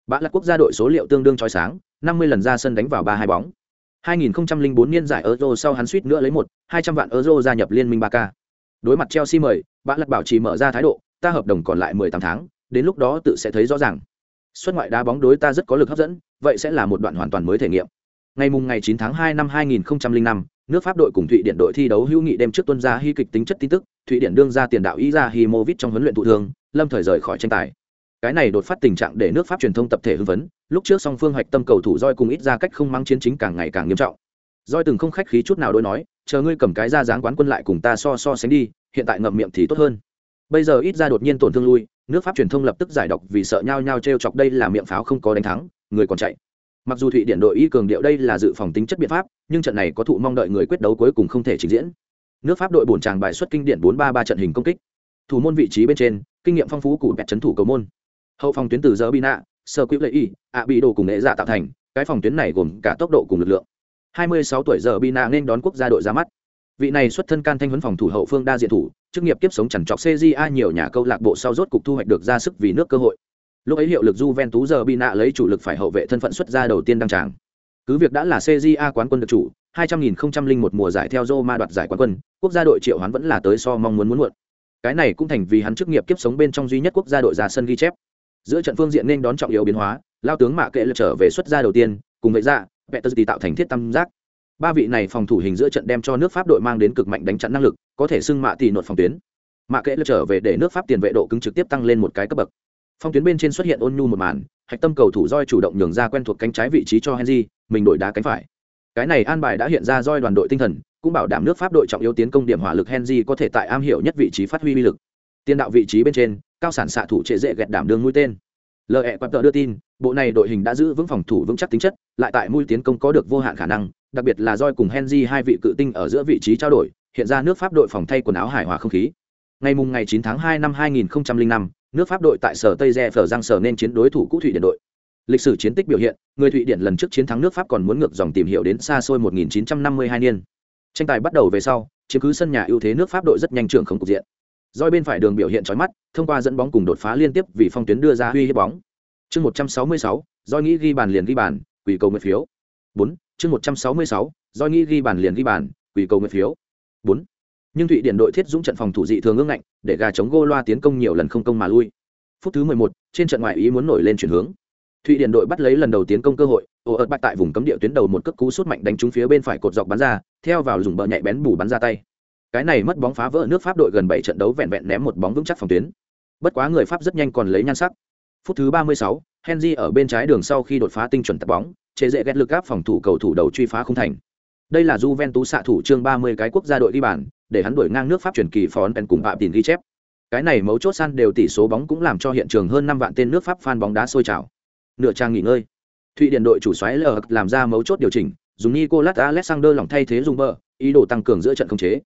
Bã Lạt quốc gia đội số liệu tương đương chói sáng, 50 lần ra sân đánh vào 3 hai bóng. 2004 niên giải Euro sau hắn suýt nữa lấy một 200 vạn euro gia nhập liên minh 3K. Đối mặt Chelsea mời, Bã Lạt bảo trì mở ra thái độ, ta hợp đồng còn lại 18 tháng, đến lúc đó tự sẽ thấy rõ ràng. Xuất ngoại đá bóng đối ta rất có lực hấp dẫn vậy sẽ là một đoạn hoàn toàn mới thể nghiệm. Ngày mùng ngày 9 tháng 2 năm 2005, nước pháp đội cùng thụy điển đội thi đấu hữu nghị đêm trước tuân ra hy kịch tính chất tin tức thụy điển đương ra tiền đạo Izahimovic trong huấn luyện thụ thương lâm thời rời khỏi tranh tài. Cái này đột phát tình trạng để nước pháp truyền thông tập thể hưng vấn lúc trước song phương hoạch tâm cầu thủ roi cùng ít ra cách không mắng chiến chính càng ngày càng nghiêm trọng. Roi từng không khách khí chút nào đối nói chờ ngươi cầm cái ra dáng quán quân lại cùng ta so so sánh đi hiện tại ngậm miệng thì tốt hơn. Bây giờ ít ra đột nhiên tổn thương lui nước pháp truyền thông lập tức giải độc vì sợ nhau nhau t r e o chọc đây là miệng pháo không có đánh thắng, người còn chạy. Mặc dù thụy điển đội y cường điệu đây là dự phòng tính chất biện pháp, nhưng trận này có thụ mong đợi người quyết đấu cuối cùng không thể trình diễn. Nước pháp đội bổn tràng bài xuất kinh điển bốn ba ba trận hình công kích. Thủ môn vị trí bên trên, kinh nghiệm phong phú cụ bẹt trấn thủ cầu môn. Hậu phòng tuyến từ giờ bị nạ sơ quýt lệ y, ạ bị đồ cùng nghệ giả tạo thành, cái phòng tuyến này gồm cả tốc độ cùng lực lượng. 26 tuổi giờ Bina nên đón quốc gia đội ra mắt vị này xuất thân can thanh huấn phòng thủ hậu phương đa diện thủ, chức nghiệp kiếp sống chẳng chọc cja nhiều nhà câu lạc bộ sau rốt cục thu hoạch được ra sức vì nước cơ hội. Lúc ấy hiệu lực Juventus giờ bị nạ lấy chủ lực phải hậu vệ thân phận xuất ra đầu tiên đăng tràng. Cứ việc đã là cja quán quân được chủ, hai trăm nghìn không trăm linh một mùa giải theo Roma đoạt giải quán quân, quốc gia đội triệu hắn vẫn là tới so mong muốn muốn muộn. Cái này cũng thành vì hắn chức nghiệp kiếp sống bên trong duy nhất quốc gia đội ra sân ghi chép. Giữa trận phương diện nên đón trọng yếu biến hóa, lao tướng mạ kệ lật trở về xuất ra đầu tiên, cùng vậy ra dạ, Peter tạo thành thiết tam giác ba vị này phòng thủ hình giữa trận đem cho nước pháp đội mang đến cực mạnh đánh chặn năng lực, có thể xưng mạ tỷ nột phòng tuyến. Mạ kệ lơ trở về để nước pháp tiền vệ độ cứng trực tiếp tăng lên một cái cấp bậc. Phong tuyến bên trên xuất hiện ôn nhu một màn, hạch tâm cầu thủ roi chủ động nhường ra quen thuộc cánh trái vị trí cho henry, mình đổi đá cánh phải. Cái này an bài đã hiện ra roi đoàn đội tinh thần, cũng bảo đảm nước pháp đội trọng yếu tiến công điểm hỏa lực henry có thể tại am hiểu nhất vị trí phát huy uy lực. Tiền đạo vị trí bên trên, cao sản xạ thủ trệ dễ gẹt đảm đường mũi tên. LE tờ đưa tin, bộ này đội hình đã giữ vững phòng thủ vững chắc tính chất, lại tại mũi tiến công có được vô hạn khả năng, đặc biệt là roi cùng Henry hai vị cự tinh ở giữa vị trí trao đổi, hiện ra nước Pháp đội phòng thay quần áo hài hòa không khí. Ngày mùng ngày 9 tháng 2 năm 2005, nước Pháp đội tại sở Tây Phở Giang sở nên chiến đối thủ cũ Thụy Điển đội. Lịch sử chiến tích biểu hiện, người Thụy Điển lần trước chiến thắng nước Pháp còn muốn ngược dòng tìm hiểu đến xa xôi 1952 niên. Tranh tài bắt đầu về sau, chiếm cứ sân nhà ưu thế nước Pháp đội rất nhanh trưởng không cục diện. Doi bên phải đường biểu hiện chói mắt, thông qua dẫn bóng cùng đột phá liên tiếp vì phong tuyến đưa ra huy hiếp bóng. Chương 166, Doi nghĩ ghi bàn liền ghi bàn, quỷ cầu nguyện phiếu. 4, chương 166, Doi nghĩ ghi bàn liền ghi bàn, quỷ cầu nguyện phiếu. 4. Nhưng Thụy Điển đội thiết dũng trận phòng thủ dị thường ương ngạnh, để gà chống gô loa tiến công nhiều lần không công mà lui. Phút thứ 11, trên trận ngoại ý muốn nổi lên chuyển hướng. Thụy Điển đội bắt lấy lần đầu tiến công cơ hội, ồ ợt bạch tại vùng cấm địa tuyến đầu một cước cú sút mạnh đánh trúng phía bên phải cột dọc bắn ra, theo vào dùng bờ nhạy bén bù bắn ra tay. Cái này mất bóng phá vỡ nước Pháp đội gần bảy trận đấu vẹn vẹn ném một bóng vững chắc phòng tuyến. Bất quá người Pháp rất nhanh còn lấy nhan sắc. Phút thứ 36, Henry ở bên trái đường sau khi đột phá tinh chuẩn tập bóng, chế dễ ghét lực áp phòng thủ cầu thủ đầu truy phá không thành. Đây là Juventus xạ thủ chương 30 cái quốc gia đội đi bàn, để hắn đuổi ngang nước Pháp chuyển kỳ phón cùng Phạm Tiền ghi chép. Cái này mấu chốt san đều tỷ số bóng cũng làm cho hiện trường hơn 5 vạn tên nước Pháp fan bóng đá sôi trào. Nửa trang nghỉ ngơi. Thụy Điển đội chủ soái Lờ làm ra mấu chốt điều chỉnh, dùng Nicolas Alexander lỏng thay thế dùng bờ, ý đồ tăng cường giữa trận không chế.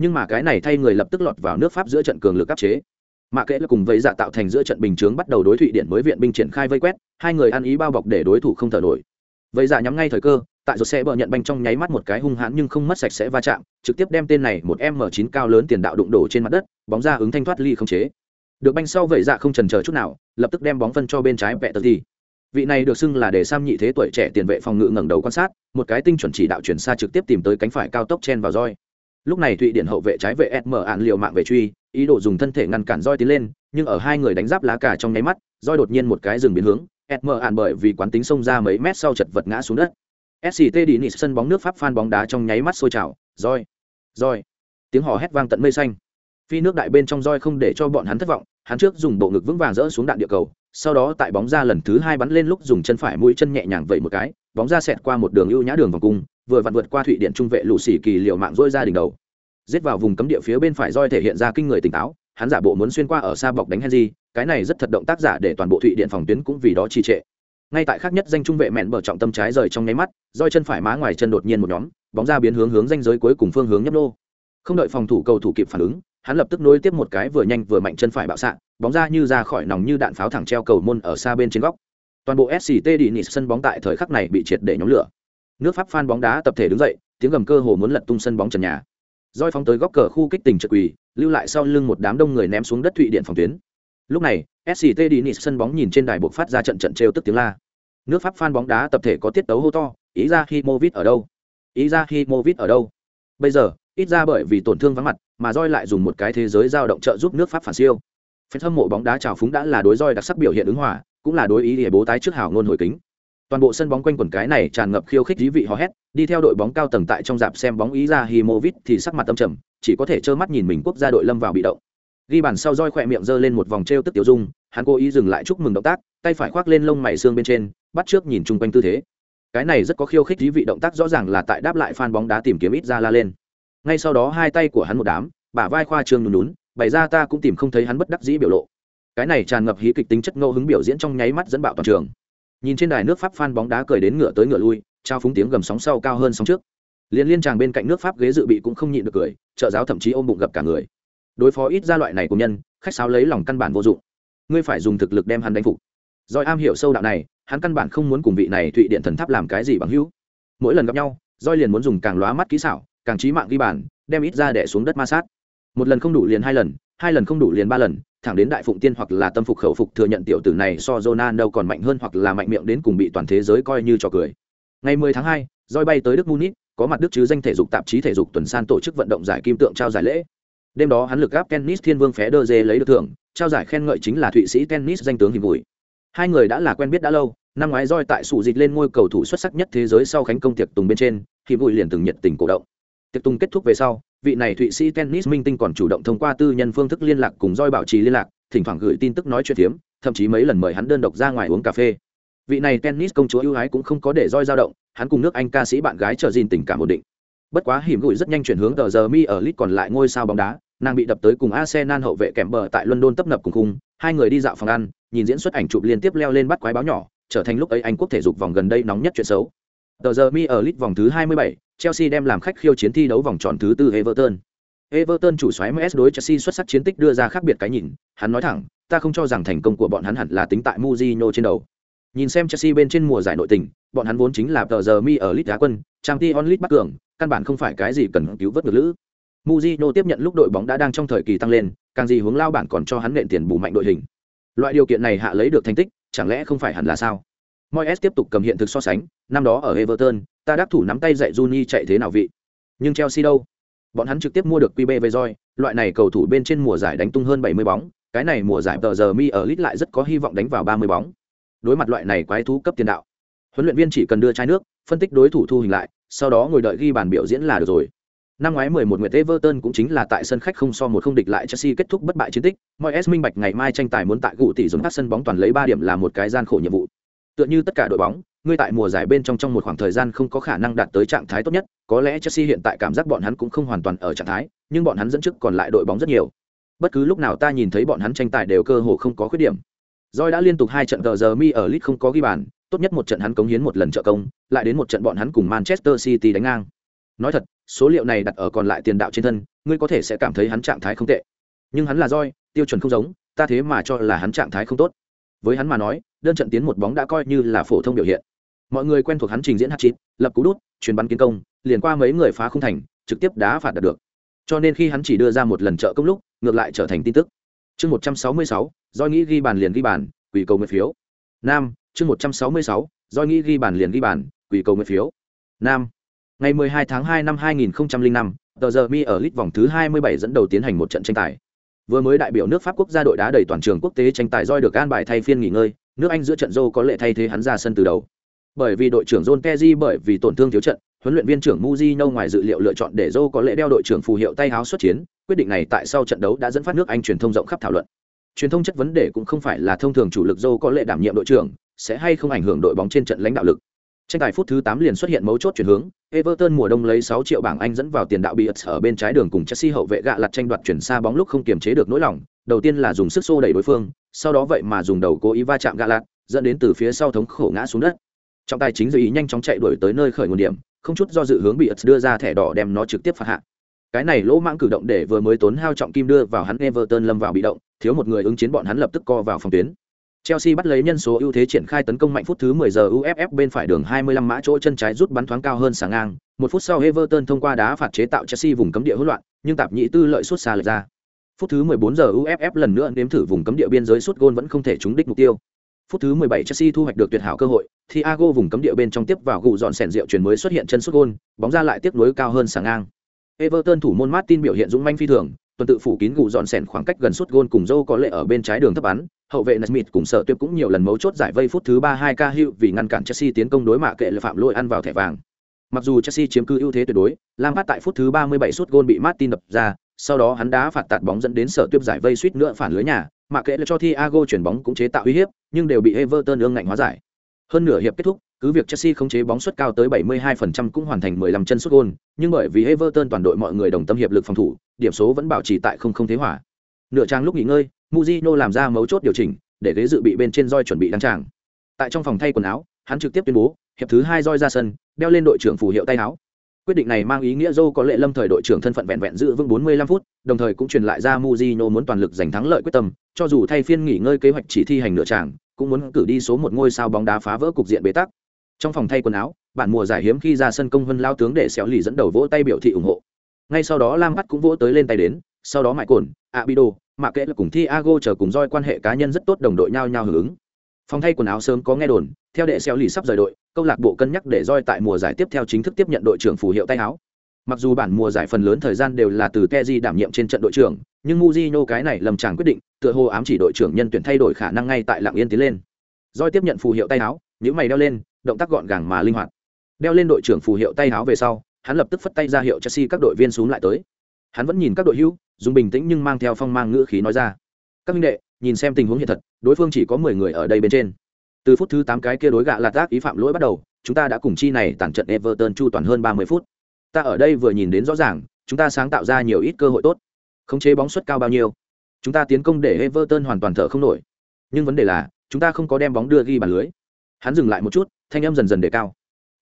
Nhưng mà cái này thay người lập tức lọt vào nước Pháp giữa trận cường lực áp chế. Mạ kệ là cùng với dạ tạo thành giữa trận bình chướng bắt đầu đối Thụy điện mới viện binh triển khai vây quét, hai người ăn ý bao bọc để đối thủ không thở nổi. vây dạ nhắm ngay thời cơ, tại rồi xe bờ nhận banh trong nháy mắt một cái hung hãn nhưng không mất sạch sẽ va chạm, trực tiếp đem tên này một m 9 cao lớn tiền đạo đụng đổ trên mặt đất, bóng ra ứng thanh thoát ly không chế. Được banh sau vậy dạ không chần chờ chút nào, lập tức đem bóng phân cho bên trái vẹ tờ thì vị này được xưng là để sam nhị thế tuổi trẻ tiền vệ phòng ngự ngẩng đầu quan sát một cái tinh chuẩn chỉ đạo chuyển xa trực tiếp tìm tới cánh phải cao tốc chen vào roi lúc này thụy điển hậu vệ trái vệ sm ạn liều mạng về truy, ý đồ dùng thân thể ngăn cản roi tiến lên, nhưng ở hai người đánh giáp lá cả trong nháy mắt roi đột nhiên một cái dừng biến hướng sm ạn bởi vì quán tính xông ra mấy mét sau chật vật ngã xuống đất. Sct đi nịt sân bóng nước pháp phan bóng đá trong nháy mắt sôi trào roi roi tiếng hò hét vang tận mây xanh. Phi nước đại bên trong roi không để cho bọn hắn thất vọng, hắn trước dùng bộ ngực vững vàng rỡ xuống đạn địa cầu, sau đó tại bóng ra lần thứ hai bắn lên lúc dùng chân phải mũi chân nhẹ nhàng vẩy một cái, bóng ra xẹt qua một đường ưu nhã đường vòng cung vừa vặn vượt qua thụy điện trung vệ lũ xỉ kỳ liệu mạng dôi ra đỉnh đầu. Giết vào vùng cấm địa phía bên phải roi thể hiện ra kinh người tỉnh táo, hắn giả bộ muốn xuyên qua ở xa bọc đánh henry, cái này rất thật động tác giả để toàn bộ thụy điện phòng tuyến cũng vì đó trì trệ. Ngay tại khác nhất danh trung vệ mẹn bờ trọng tâm trái rời trong nháy mắt, roi chân phải má ngoài chân đột nhiên một nhóm, bóng ra biến hướng hướng danh giới cuối cùng phương hướng nhấp nô. Không đợi phòng thủ cầu thủ kịp phản ứng, hắn lập tức nối tiếp một cái vừa nhanh vừa mạnh chân phải bạo xạ, bóng ra như ra khỏi nòng như đạn pháo thẳng treo cầu môn ở xa bên trên góc. Toàn bộ sct đi nịt sân bóng tại thời khắc này bị triệt để nhóm lửa nước pháp phan bóng đá tập thể đứng dậy, tiếng gầm cơ hồ muốn lật tung sân bóng trần nhà. Roi phóng tới góc cờ khu kích tình trực quỳ, lưu lại sau lưng một đám đông người ném xuống đất thụy điện phòng tuyến. Lúc này sct đi nịt sân bóng nhìn trên đài buộc phát ra trận trận trêu tức tiếng la. Nước pháp phan bóng đá tập thể có tiết tấu hô to ý ra khi Movit ở đâu? Ý ra khi Movit ở đâu? Bây giờ, ít ra bởi vì tổn thương vắng mặt, mà roi lại dùng một cái thế giới giao động trợ giúp nước pháp phản siêu. Phen hâm mộ bóng đá trào phúng đã là đối roi đặc sắc biểu hiện ứng hòa, cũng là đối ý để bố tái trước hảo ngôn hồi kính toàn bộ sân bóng quanh quần cái này tràn ngập khiêu khích dí vị hò hét, đi theo đội bóng cao tầng tại trong dạp xem bóng ý ra himovit thì sắc mặt tâm trầm, chỉ có thể trơ mắt nhìn mình quốc gia đội lâm vào bị động. Ghi bàn sau roi khỏe miệng giơ lên một vòng trêu tức tiểu dung, hắn cố ý dừng lại chúc mừng động tác, tay phải khoác lên lông mày xương bên trên, bắt trước nhìn chung quanh tư thế. Cái này rất có khiêu khích dí vị động tác rõ ràng là tại đáp lại fan bóng đá tìm kiếm ít ra la lên. Ngay sau đó hai tay của hắn một đám, bả vai khoa trương nhún nhún, bày ra ta cũng tìm không thấy hắn bất đắc dĩ biểu lộ. Cái này tràn ngập hí kịch tính chất ngẫu hứng biểu diễn trong nháy mắt dẫn bạo toàn trường nhìn trên đài nước pháp phan bóng đá cười đến ngựa tới ngựa lui, trao phúng tiếng gầm sóng sau cao hơn sóng trước. Liên liên tràng bên cạnh nước pháp ghế dự bị cũng không nhịn được cười, trợ giáo thậm chí ôm bụng gặp cả người. Đối phó ít ra loại này của nhân, khách sáo lấy lòng căn bản vô dụng. Ngươi phải dùng thực lực đem hắn đánh phục. Doi am hiểu sâu đạo này, hắn căn bản không muốn cùng vị này thụy điện thần tháp làm cái gì bằng hữu. Mỗi lần gặp nhau doi liền muốn dùng càng lóa mắt kỹ xảo, càng trí mạng ghi bàn, đem ít ra đẻ xuống đất ma sát. Một lần không đủ liền hai lần hai lần không đủ liền ba lần thẳng đến đại phụng tiên hoặc là tâm phục khẩu phục thừa nhận tiểu tử này so Ronaldo còn mạnh hơn hoặc là mạnh miệng đến cùng bị toàn thế giới coi như trò cười. Ngày 10 tháng 2, Joy bay tới Đức Munich, có mặt Đức chứ danh thể dục tạp chí thể dục tuần san tổ chức vận động giải kim tượng trao giải lễ. Đêm đó hắn lực gáp tennis thiên vương phé đơ dê lấy được thưởng, trao giải khen ngợi chính là thụy sĩ tennis danh tướng hình bụi. Hai người đã là quen biết đã lâu, năm ngoái Joy tại sủ dịch lên ngôi cầu thủ xuất sắc nhất thế giới sau khánh công tiệc tùng bên trên, thì bụi liền từng nhiệt tình cổ động. Tiệc tùng kết thúc về sau, vị này thụy sĩ tennis minh tinh còn chủ động thông qua tư nhân phương thức liên lạc cùng roi bảo trì liên lạc, thỉnh thoảng gửi tin tức nói chuyện phiếm, thậm chí mấy lần mời hắn đơn độc ra ngoài uống cà phê. Vị này tennis công chúa ưu ái cũng không có để roi dao động, hắn cùng nước anh ca sĩ bạn gái trở gìn tình cảm ổn định. Bất quá hiểm gửi rất nhanh chuyển hướng tờ giờ mi ở lit còn lại ngôi sao bóng đá, nàng bị đập tới cùng arsenal hậu vệ kèm bờ tại london tấp nập cùng khung, hai người đi dạo phòng ăn, nhìn diễn xuất ảnh chụp liên tiếp leo lên bắt quái báo nhỏ, trở thành lúc ấy anh quốc thể dục vòng gần đây nóng nhất chuyện xấu tờ giờ mi ở lit vòng thứ 27, chelsea đem làm khách khiêu chiến thi đấu vòng tròn thứ tư everton everton chủ xoáy ms đối chelsea xuất sắc chiến tích đưa ra khác biệt cái nhìn hắn nói thẳng ta không cho rằng thành công của bọn hắn hẳn là tính tại Mourinho trên đầu nhìn xem chelsea bên trên mùa giải nội tình bọn hắn vốn chính là tờ giờ mi ở lit đá quân trang League bắt cường căn bản không phải cái gì cần cứu vớt được lữ Mujino tiếp nhận lúc đội bóng đã đang trong thời kỳ tăng lên, càng gì hướng lao bản còn cho hắn nện tiền bù mạnh đội hình. Loại điều kiện này hạ lấy được thành tích, chẳng lẽ không phải hẳn là sao? Moyes tiếp tục cầm hiện thực so sánh, năm đó ở Everton, ta đắc thủ nắm tay dạy Juni chạy thế nào vị. Nhưng Chelsea đâu? Bọn hắn trực tiếp mua được QB Vejoy, loại này cầu thủ bên trên mùa giải đánh tung hơn 70 bóng, cái này mùa giải tờ giờ mi ở Leeds lại rất có hy vọng đánh vào 30 bóng. Đối mặt loại này quái thú cấp tiền đạo, huấn luyện viên chỉ cần đưa chai nước, phân tích đối thủ thu hình lại, sau đó ngồi đợi ghi bàn biểu diễn là được rồi. Năm ngoái 11 nguyệt Everton cũng chính là tại sân khách không so một không địch lại Chelsea kết thúc bất bại chiến tích, Moyes minh bạch ngày mai tranh tài muốn tại cụ tỷ dùng các sân bóng toàn lấy 3 điểm là một cái gian khổ nhiệm vụ. Tựa như tất cả đội bóng, ngươi tại mùa giải bên trong trong một khoảng thời gian không có khả năng đạt tới trạng thái tốt nhất, có lẽ Chelsea hiện tại cảm giác bọn hắn cũng không hoàn toàn ở trạng thái, nhưng bọn hắn dẫn trước còn lại đội bóng rất nhiều. Bất cứ lúc nào ta nhìn thấy bọn hắn tranh tài đều cơ hồ không có khuyết điểm. Roy đã liên tục hai trận giờ mi ở Leeds không có ghi bàn, tốt nhất một trận hắn cống hiến một lần trợ công, lại đến một trận bọn hắn cùng Manchester City đánh ngang. Nói thật, số liệu này đặt ở còn lại tiền đạo trên thân, ngươi có thể sẽ cảm thấy hắn trạng thái không tệ. Nhưng hắn là Roy, tiêu chuẩn không giống, ta thế mà cho là hắn trạng thái không tốt. Với hắn mà nói, đơn trận tiến một bóng đã coi như là phổ thông biểu hiện. Mọi người quen thuộc hắn trình diễn hát chít lập cú đút chuyền bắn kiến công, liền qua mấy người phá không thành, trực tiếp đá phạt đạt được. Cho nên khi hắn chỉ đưa ra một lần trợ công lúc, ngược lại trở thành tin tức. Chương một trăm sáu mươi sáu do nghĩ ghi bàn liền ghi bàn, quỷ cầu nguyện phiếu. Nam, chương một trăm sáu mươi sáu do nghĩ ghi bàn liền ghi bàn, quỷ cầu nguyện phiếu. Nam, ngày mười hai tháng hai năm hai nghìn năm, tờ giờ mi ở lít vòng thứ hai mươi bảy dẫn đầu tiến hành một trận tranh tài. Vừa mới đại biểu nước pháp quốc gia đội đá đầy toàn trường quốc tế tranh tài roi được an bài thay phiên nghỉ ngơi nước anh giữa trận Joe có lệ thay thế hắn ra sân từ đầu bởi vì đội trưởng John Terry bởi vì tổn thương thiếu trận, huấn luyện viên trưởng Mujino ngoài dự liệu lựa chọn để Joe có lệ đeo đội trưởng phù hiệu tay áo xuất chiến, quyết định này tại sau trận đấu đã dẫn phát nước Anh truyền thông rộng khắp thảo luận. Truyền thông chất vấn đề cũng không phải là thông thường chủ lực Joe có lệ đảm nhiệm đội trưởng, sẽ hay không ảnh hưởng đội bóng trên trận lãnh đạo lực. Tranh tài phút thứ 8 liền xuất hiện mấu chốt chuyển hướng, Everton mùa đông lấy 6 triệu bảng Anh dẫn vào tiền đạo Beats ở bên trái đường cùng Chelsea hậu vệ gạ lật tranh đoạt chuyển xa bóng lúc không kiềm chế được nỗi lòng, đầu tiên là dùng sức xô đẩy đối phương, sau đó vậy mà dùng đầu cố ý va chạm gạ lật, dẫn đến từ phía sau thống khổ ngã xuống đất. Trọng tài chính dự ý nhanh chóng chạy đuổi tới nơi khởi nguồn điểm không chút do dự hướng bị đưa ra thẻ đỏ đem nó trực tiếp phạt hạ. Cái này lỗ mãng cử động để vừa mới tốn hao trọng kim đưa vào hắn everton lâm vào bị động thiếu một người ứng chiến bọn hắn lập tức co vào phòng tuyến. Chelsea bắt lấy nhân số ưu thế triển khai tấn công mạnh phút thứ 10 giờ UFF bên phải đường 25 mã chỗ chân trái rút bắn thoáng cao hơn sáng ngang. Một phút sau Everton thông qua đá phạt chế tạo Chelsea vùng cấm địa hỗn loạn, nhưng tạp nhị tư lợi suốt xa lệch ra. Phút thứ 14 giờ UFF lần nữa nếm thử vùng cấm địa biên giới suốt gôn vẫn không thể trúng đích mục tiêu. Phút thứ 17 Chelsea thu hoạch được tuyệt hảo cơ hội, Thiago vùng cấm địa bên trong tiếp vào gù dọn sèn rượu chuyển mới xuất hiện chân sút gôn, bóng ra lại tiếp nối cao hơn sáng ngang. Everton thủ môn Martin biểu hiện dũng manh phi thường, tuần tự phủ kín gù dọn sèn khoảng cách gần sút gôn cùng dâu có lệ ở bên trái đường thấp bắn, hậu vệ Smith cùng sợ tuyệt cũng nhiều lần mấu chốt giải vây phút thứ ba hai ca hữu vì ngăn cản Chelsea tiến công đối mạ kệ là phạm lỗi ăn vào thẻ vàng. Mặc dù Chelsea chiếm cứ ưu thế tuyệt đối, lam phát tại phút thứ 37 sút gôn bị Martin đập ra, sau đó hắn đá phạt tạt bóng dẫn đến sở tuyệt giải vây suýt nữa phản lưới nhà, mạ kệ là cho Thiago chuyển bóng cũng chế tạo uy hiếp, nhưng đều bị Everton ương ngạnh hóa giải. Hơn nửa hiệp kết thúc, cứ việc Chelsea không chế bóng suất cao tới 72% cũng hoàn thành 15 chân sút gol, nhưng bởi vì Everton toàn đội mọi người đồng tâm hiệp lực phòng thủ, điểm số vẫn bảo trì tại không không thế hòa. Nửa trang lúc nghỉ ngơi, Mujino làm ra mấu chốt điều chỉnh, để ghế dự bị bên trên roi chuẩn bị đăng tràng. Tại trong phòng thay quần áo, hắn trực tiếp tuyên bố, hiệp thứ hai roi ra sân, đeo lên đội trưởng phù hiệu tay áo, Quyết định này mang ý nghĩa Joe có lệ lâm thời đội trưởng thân phận vẹn vẹn giữ vững 45 phút, đồng thời cũng truyền lại ra Mujino muốn toàn lực giành thắng lợi quyết tâm, cho dù thay phiên nghỉ ngơi kế hoạch chỉ thi hành nửa tràng, cũng muốn cử đi số một ngôi sao bóng đá phá vỡ cục diện bế tắc. Trong phòng thay quần áo, bản mùa giải hiếm khi ra sân công vân lao tướng để xéo lì dẫn đầu vỗ tay biểu thị ủng hộ. Ngay sau đó Lam Bắt cũng vỗ tới lên tay đến, sau đó Mại Cồn, Abido, Mạ Kệ là cùng thi Thiago chờ cùng roi quan hệ cá nhân rất tốt đồng đội nhau nhau hưởng ứng. Phòng thay quần áo sớm có nghe đồn, theo đệ xéo lì sắp rời đội, câu lạc bộ cân nhắc để roi tại mùa giải tiếp theo chính thức tiếp nhận đội trưởng phù hiệu tay áo. Mặc dù bản mùa giải phần lớn thời gian đều là từ Teji đảm nhiệm trên trận đội trưởng, nhưng Mujino cái này lầm chàng quyết định, tựa hồ ám chỉ đội trưởng nhân tuyển thay đổi khả năng ngay tại lặng yên tiến lên. Roi tiếp nhận phù hiệu tay áo, những mày đeo lên, động tác gọn gàng mà linh hoạt. Đeo lên đội trưởng phù hiệu tay áo về sau, hắn lập tức phất tay ra hiệu Chelsea các đội viên xuống lại tới. Hắn vẫn nhìn các đội hữu, dùng bình tĩnh nhưng mang theo phong mang ngữ khí nói ra: "Các minh đệ, nhìn xem tình huống hiện thật, đối phương chỉ có mười người ở đây bên trên. Từ phút thứ tám cái kia đối gạ lạt tác ý phạm lỗi bắt đầu chúng ta đã cùng chi này tản trận everton chu toàn hơn ba mươi phút. Ta ở đây vừa nhìn đến rõ ràng chúng ta sáng tạo ra nhiều ít cơ hội tốt. Khống chế bóng suất cao bao nhiêu? Chúng ta tiến công để everton hoàn toàn thở không nổi. Nhưng vấn đề là chúng ta không có đem bóng đưa ghi bàn lưới. Hắn dừng lại một chút thanh âm dần dần đề cao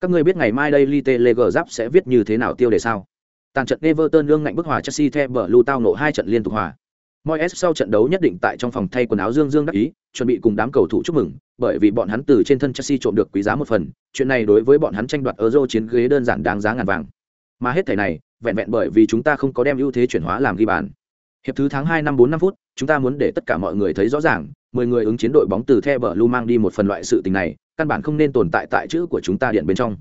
các ngươi biết ngày mai đây li tê lê giáp sẽ viết như thế nào tiêu đề sao tàn trận everton lương ngạnh bức hòa chelsea theo bờ lưu tao nộ hai trận liên tục hòa Moyes sau trận đấu nhất định tại trong phòng thay quần áo Dương Dương đắc ý, chuẩn bị cùng đám cầu thủ chúc mừng, bởi vì bọn hắn từ trên thân Chelsea trộm được quý giá một phần, chuyện này đối với bọn hắn tranh đoạt Euro chiến ghế đơn giản đáng giá ngàn vàng. Mà hết thảy này, vẹn vẹn bởi vì chúng ta không có đem ưu thế chuyển hóa làm ghi bàn. Hiệp thứ tháng hai năm bốn năm phút, chúng ta muốn để tất cả mọi người thấy rõ ràng, 10 người ứng chiến đội bóng từ The Blue mang đi một phần loại sự tình này, căn bản không nên tồn tại tại chữ của chúng ta điện bên trong.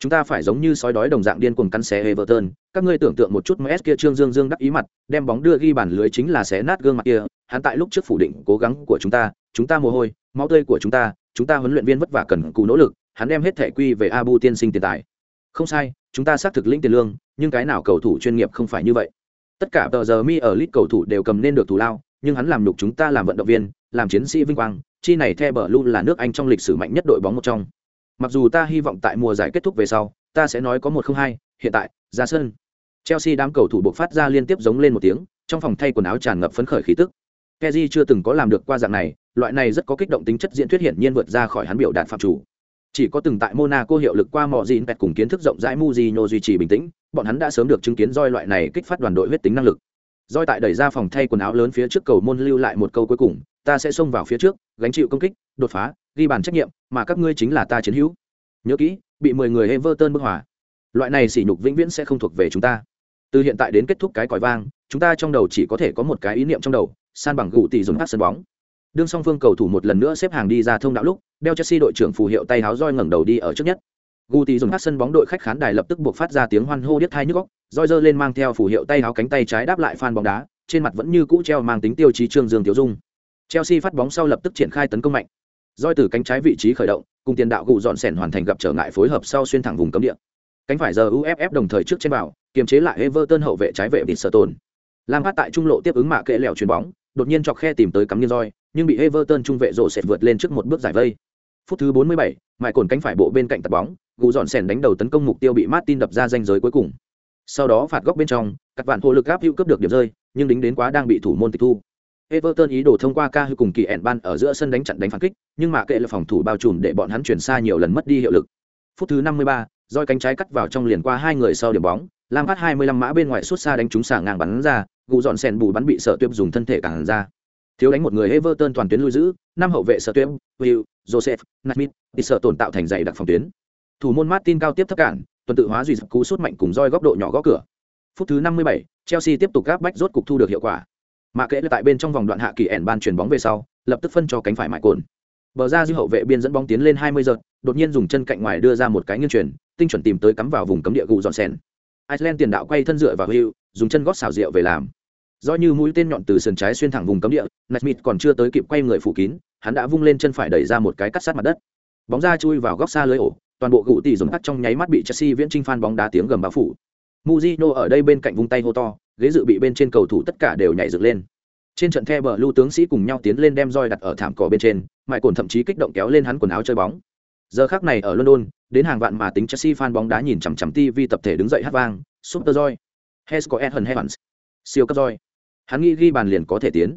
Chúng ta phải giống như sói đói đồng dạng điên cuồng cắn xé Everton, các ngươi tưởng tượng một chút MS kia Trương Dương Dương đắc ý mặt, đem bóng đưa ghi bàn lưới chính là xé nát gương mặt kia, hắn tại lúc trước phủ định cố gắng của chúng ta, chúng ta mồ hôi, máu tươi của chúng ta, chúng ta huấn luyện viên vất vả cần cù nỗ lực, hắn đem hết thể quy về Abu tiên sinh tiền tài. Không sai, chúng ta xác thực lĩnh tiền lương, nhưng cái nào cầu thủ chuyên nghiệp không phải như vậy. Tất cả tờ giờ mi ở lit cầu thủ đều cầm nên được thù lao, nhưng hắn làm nhục chúng ta làm vận động viên, làm chiến sĩ vinh quang, chi này theo bờ luôn là nước Anh trong lịch sử mạnh nhất đội bóng một trong. Mặc dù ta hy vọng tại mùa giải kết thúc về sau, ta sẽ nói có một không hai, hiện tại, ra sân. Chelsea đám cầu thủ buộc phát ra liên tiếp giống lên một tiếng, trong phòng thay quần áo tràn ngập phấn khởi khí tức. Kezi chưa từng có làm được qua dạng này, loại này rất có kích động tính chất diễn thuyết hiển nhiên vượt ra khỏi hắn biểu đạt phạm chủ. Chỉ có từng tại Monaco hiệu lực qua mọi gìn pet cùng kiến thức rộng rãi Mujino duy trì bình tĩnh, bọn hắn đã sớm được chứng kiến roi loại này kích phát đoàn đội huyết tính năng lực. Roi tại đẩy ra phòng thay quần áo lớn phía trước cầu môn lưu lại một câu cuối cùng, ta sẽ xông vào phía trước, gánh chịu công kích, đột phá, ghi bàn trách nhiệm, mà các ngươi chính là ta chiến hữu. Nhớ kỹ, bị 10 người Everton bức hòa. Loại này sỉ nhục vĩnh viễn sẽ không thuộc về chúng ta. Từ hiện tại đến kết thúc cái còi vang, chúng ta trong đầu chỉ có thể có một cái ý niệm trong đầu, san bằng gụ tỷ dùng hát sân bóng đương song phương cầu thủ một lần nữa xếp hàng đi ra thông đạo lúc đeo chelsea đội trưởng phù hiệu tay háo roi ngẩng đầu đi ở trước nhất Gù tỷ dùng hát sân bóng đội khách khán đài lập tức buộc phát ra tiếng hoan hô điếc thai nhức góc roi giơ lên mang theo phù hiệu tay háo cánh tay trái đáp lại phan bóng đá trên mặt vẫn như cũ treo mang tính tiêu chí trương dương tiểu dung chelsea phát bóng sau lập tức triển khai tấn công mạnh roi từ cánh trái vị trí khởi động cùng tiền đạo gù dọn sèn hoàn thành gặp trở ngại phối hợp sau xuyên thẳng vùng cấm địa cánh phải giờ uff đồng thời trước trên bảo kiềm chế lại everton hậu vệ trái vệ vịt sở tồn lam phát tại trung lộ tiếp ứng mạ kệ lẻo chuyền bóng đột nhiên chọc khe tìm tới cắm nghiêng roi, nhưng bị Everton trung vệ rổ sệt vượt lên trước một bước giải vây. Phút thứ 47, mại cồn cánh phải bộ bên cạnh tạt bóng, gù dọn sèn đánh đầu tấn công mục tiêu bị Martin đập ra danh giới cuối cùng. Sau đó phạt góc bên trong, các bạn hô lực áp hữu cướp được điểm rơi, nhưng đính đến quá đang bị thủ môn tịch thu. Everton ý đồ thông qua ca hư cùng kỳ ẻn ban ở giữa sân đánh chặn đánh phản kích, nhưng mà kệ là phòng thủ bao trùm để bọn hắn chuyển xa nhiều lần mất đi hiệu lực. Phút thứ 53, roi cánh trái cắt vào trong liền qua hai người sau điểm bóng, Lam phát 25 mã bên ngoài suốt xa đánh trúng xả ngang bắn ra, gù dọn sèn bù bắn bị sợ tuyếp dùng thân thể cản ra. Thiếu đánh một người Everton toàn tuyến lui giữ, năm hậu vệ sợ tuyếp, Will, Joseph, Naismith, bị sợ tổn tạo thành dày đặc phòng tuyến. Thủ môn Martin cao tiếp thấp cản, tuần tự hóa duy dập cú sút mạnh cùng roi góc độ nhỏ gõ cửa. Phút thứ 57, Chelsea tiếp tục gáp bách rốt cục thu được hiệu quả. Mà kệ tại bên trong vòng đoạn hạ kỳ ẻn ban chuyển bóng về sau, lập tức phân cho cánh phải mại cồn. Bờ ra dư hậu vệ biên dẫn bóng tiến lên 20 giật, đột nhiên dùng chân cạnh ngoài đưa ra một cái nghiêng chuyển, tinh chuẩn tìm tới cắm vào vùng cấm địa gù dọn sen. Iceland tiền đạo quay thân dựa vào Hugh, dùng chân gót xào rượu về làm. Do như mũi tên nhọn từ sườn trái xuyên thẳng vùng cấm địa, Naismith còn chưa tới kịp quay người phủ kín, hắn đã vung lên chân phải đẩy ra một cái cắt sát mặt đất. Bóng ra chui vào góc xa lưới ổ, toàn bộ gụ tỷ dùng cắt trong nháy mắt bị Chelsea viễn trinh phan bóng đá tiếng gầm bao phủ. Mujino ở đây bên cạnh vung tay hô to, ghế dự bị bên trên cầu thủ tất cả đều nhảy dựng lên. Trên trận The lưu tướng sĩ cùng nhau tiến lên đem roi đặt ở thảm cỏ bên trên, mại cồn thậm chí kích động kéo lên hắn quần áo chơi bóng. Giờ khắc này ở London, đến hàng vạn mà tính Chelsea fan bóng đá nhìn chằm chằm TV tập thể đứng dậy hát vang, Super roi Joy, Hesco Edhun Heavens, siêu cấp roi. Hắn nghĩ ghi bàn liền có thể tiến.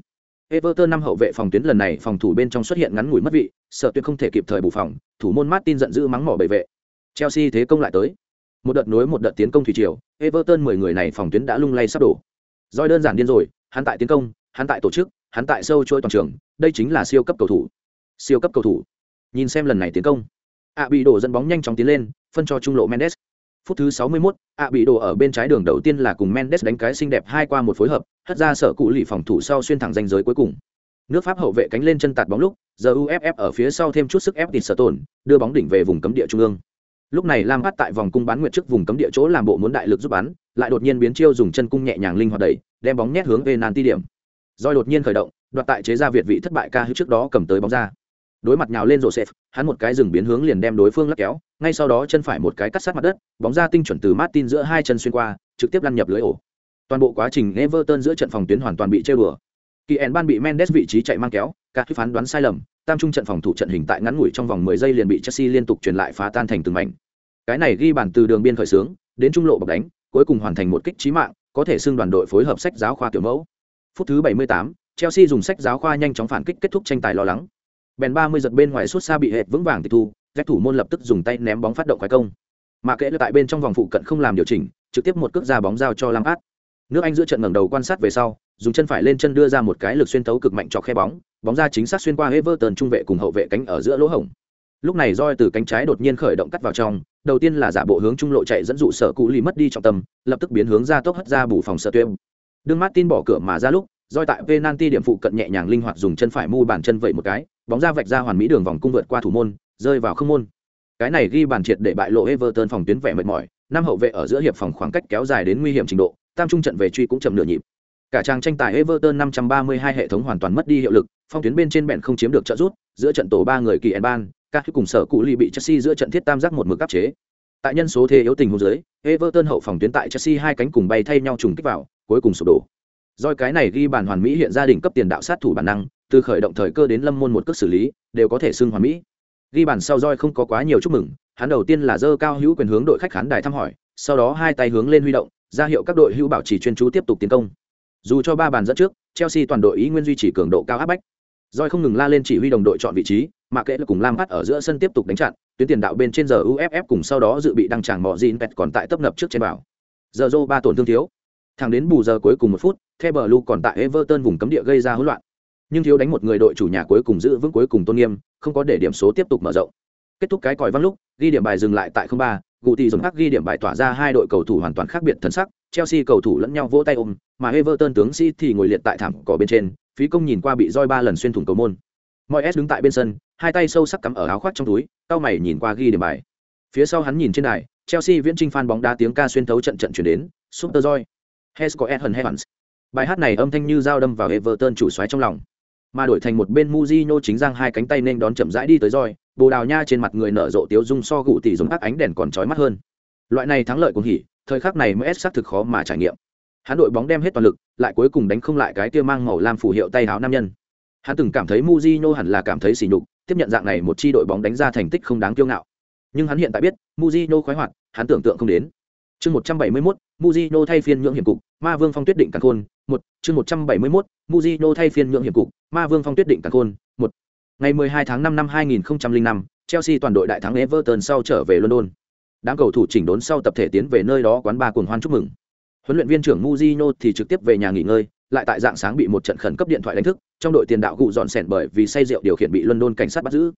Everton năm hậu vệ phòng tuyến lần này phòng thủ bên trong xuất hiện ngắn ngủi mất vị, sợ tuyệt không thể kịp thời bù phòng, thủ môn Martin giận dữ mắng mỏ bệ vệ. Chelsea thế công lại tới. Một đợt nối một đợt tiến công thủy triều, Everton 10 người này phòng tuyến đã lung lay sắp đổ. Rồi đơn giản điên rồi, hắn tại tiến công, hắn tại tổ chức, hắn tại sâu trôi toàn trường, đây chính là siêu cấp cầu thủ. Siêu cấp cầu thủ. Nhìn xem lần này tiến công. ạ bị đổ dẫn bóng nhanh chóng tiến lên, phân cho trung lộ Mendes. Phút thứ 61, ạ bị đổ ở bên trái đường đầu tiên là cùng Mendes đánh cái xinh đẹp hai qua một phối hợp, hất ra sở cụ lì phòng thủ sau xuyên thẳng danh giới cuối cùng. Nước Pháp hậu vệ cánh lên chân tạt bóng lúc, giờ UFF ở phía sau thêm chút sức ép tịt sở tổn, đưa bóng đỉnh về vùng cấm địa trung ương. Lúc này Lam Phát tại vòng cung bán nguyệt trước vùng cấm địa chỗ làm bộ muốn đại lực giúp bắn, lại đột nhiên biến chiêu dùng chân cung nhẹ nhàng linh hoạt đẩy, đem bóng nhét hướng về penalty điểm. doi đột nhiên khởi động, đoạt tại chế ra Việt vị thất bại ca hữu trước đó cầm tới bóng ra đối mặt nhào lên Joseph, hắn một cái dừng biến hướng liền đem đối phương lắc kéo, ngay sau đó chân phải một cái cắt sát mặt đất, bóng ra tinh chuẩn từ Martin giữa hai chân xuyên qua, trực tiếp lăn nhập lưới ổ. Toàn bộ quá trình Everton giữa trận phòng tuyến hoàn toàn bị chơi bừa. Kien ban bị Mendes vị trí chạy mang kéo, các phán đoán sai lầm, tam trung trận phòng thủ trận hình tại ngắn ngủi trong vòng 10 giây liền bị Chelsea liên tục truyền lại phá tan thành từng mảnh. Cái này ghi bàn từ đường biên khởi sướng, đến trung lộ bọc đánh, cuối cùng hoàn thành một kích chí mạng, có thể xưng đoàn đội phối hợp sách giáo khoa tiểu mẫu. Phút thứ 78, Chelsea dùng sách giáo khoa nhanh chóng phản kích kết thúc tranh tài lo lắng. Bèn 30 giật bên ngoài suốt xa bị hệt vững vàng tịch thu, các thủ môn lập tức dùng tay ném bóng phát động quái công. Mà kệ tại bên trong vòng phụ cận không làm điều chỉnh, trực tiếp một cước ra bóng giao cho Lampard. Nước Anh giữa trận ngẩng đầu quan sát về sau, dùng chân phải lên chân đưa ra một cái lực xuyên tấu cực mạnh cho khe bóng, bóng ra chính xác xuyên qua Everton trung vệ cùng hậu vệ cánh ở giữa lỗ hổng. Lúc này roi từ cánh trái đột nhiên khởi động cắt vào trong, đầu tiên là giả bộ hướng trung lộ chạy dẫn dụ sở cụ lì mất đi trọng tâm, lập tức biến hướng ra tốc hất ra bù phòng sở tuyêm. Đương Martin bỏ cửa mà ra lúc, roi tại penalty điểm phụ cận nhẹ nhàng linh hoạt dùng chân phải mu bàn chân vậy một cái, bóng ra vạch ra hoàn mỹ đường vòng cung vượt qua thủ môn, rơi vào không môn. Cái này ghi bàn triệt để bại lộ Everton phòng tuyến vẻ mệt mỏi, năm hậu vệ ở giữa hiệp phòng khoảng cách kéo dài đến nguy hiểm trình độ, tam trung trận về truy cũng chậm nửa nhịp. Cả trang tranh tài Everton 532 hệ thống hoàn toàn mất đi hiệu lực, phong tuyến bên trên bèn không chiếm được trợ giúp, giữa trận tổ ba người kỳ Enban, các cùng sở cụ lì bị Chelsea giữa trận thiết tam giác một mực áp chế. Tại nhân số thế yếu tình huống dưới, Everton hậu phòng tuyến tại Chelsea hai cánh cùng bay thay nhau trùng kích vào, cuối cùng sụp đổ. Doi cái này ghi bàn hoàn mỹ hiện gia đình cấp tiền đạo sát thủ bản năng, từ khởi động thời cơ đến lâm môn một cước xử lý, đều có thể xưng hoàn mỹ. Ghi bàn sau Doi không có quá nhiều chúc mừng, hắn đầu tiên là dơ cao hữu quyền hướng đội khách khán đài thăm hỏi, sau đó hai tay hướng lên huy động, ra hiệu các đội hữu bảo trì chuyên chú tiếp tục tiến công. Dù cho ba bàn dẫn trước, Chelsea toàn đội ý nguyên duy trì cường độ cao áp bách. rồi không ngừng la lên chỉ huy đồng đội chọn vị trí, mà kệ là cùng Lam Phát ở giữa sân tiếp tục đánh chặn, tuyến tiền đạo bên trên giờ UFF cùng sau đó dự bị đăng tràng mọ Jin Pet còn tại tấp nập trước trên bảo. Giờ Zô ba tổn thương thiếu. Thẳng đến bù giờ cuối cùng một phút, The Blue còn tại Everton vùng cấm địa gây ra hỗn loạn. Nhưng thiếu đánh một người đội chủ nhà cuối cùng giữ vững cuối cùng tôn nghiêm, không có để điểm số tiếp tục mở rộng. Kết thúc cái còi vang lúc, ghi điểm bài dừng lại tại 03, Gù tỷ dùng hắc ghi điểm bài tỏa ra hai đội cầu thủ hoàn toàn khác biệt thần sắc, Chelsea cầu thủ lẫn nhau vỗ tay ôm, mà Everton tướng sĩ thì ngồi liệt tại thảm cỏ bên trên, phí công nhìn qua bị roi ba lần xuyên thủng cầu môn. Moyes đứng tại bên sân, hai tay sâu sắc cắm ở áo khoác trong túi, cao mày nhìn qua ghi điểm bài. Phía sau hắn nhìn trên đài, Chelsea viễn trinh fan bóng đá tiếng ca xuyên thấu trận trận truyền đến, Super Joy. Hesco Ethan Evans. Bài hát này âm thanh như dao đâm vào Everton chủ soái trong lòng. Mà đổi thành một bên Mujino chính giang hai cánh tay nên đón chậm rãi đi tới roi, Bồ Đào Nha trên mặt người nở rộ tiếu dung so gụ tỷ dùng ác ánh đèn còn chói mắt hơn. Loại này thắng lợi cũng hỉ, thời khắc này mới xác thực khó mà trải nghiệm. Hắn đội bóng đem hết toàn lực, lại cuối cùng đánh không lại cái kia mang màu lam phù hiệu tay áo nam nhân. Hắn từng cảm thấy Mujino hẳn là cảm thấy sỉ nhục, tiếp nhận dạng này một chi đội bóng đánh ra thành tích không đáng kiêu ngạo. Nhưng hắn hiện tại biết, Mujino khoái hoạt, hắn tưởng tượng không đến. Chương 171, Mujino thay phiên nhượng hiểm cục, Ma Vương Phong Tuyết định cản khôn, 1, chương 171, Mujino thay phiên nhượng hiểm cục, Ma Vương Phong Tuyết định cản khôn, 1. Ngày 12 tháng 5 năm 2005, Chelsea toàn đội đại thắng Everton sau trở về London. Đám cầu thủ chỉnh đốn sau tập thể tiến về nơi đó quán ba cuồng hoan chúc mừng. Huấn luyện viên trưởng Mujino thì trực tiếp về nhà nghỉ ngơi, lại tại dạng sáng bị một trận khẩn cấp điện thoại đánh thức, trong đội tiền đạo cụ dọn sẻn bởi vì say rượu điều khiển bị London cảnh sát bắt giữ.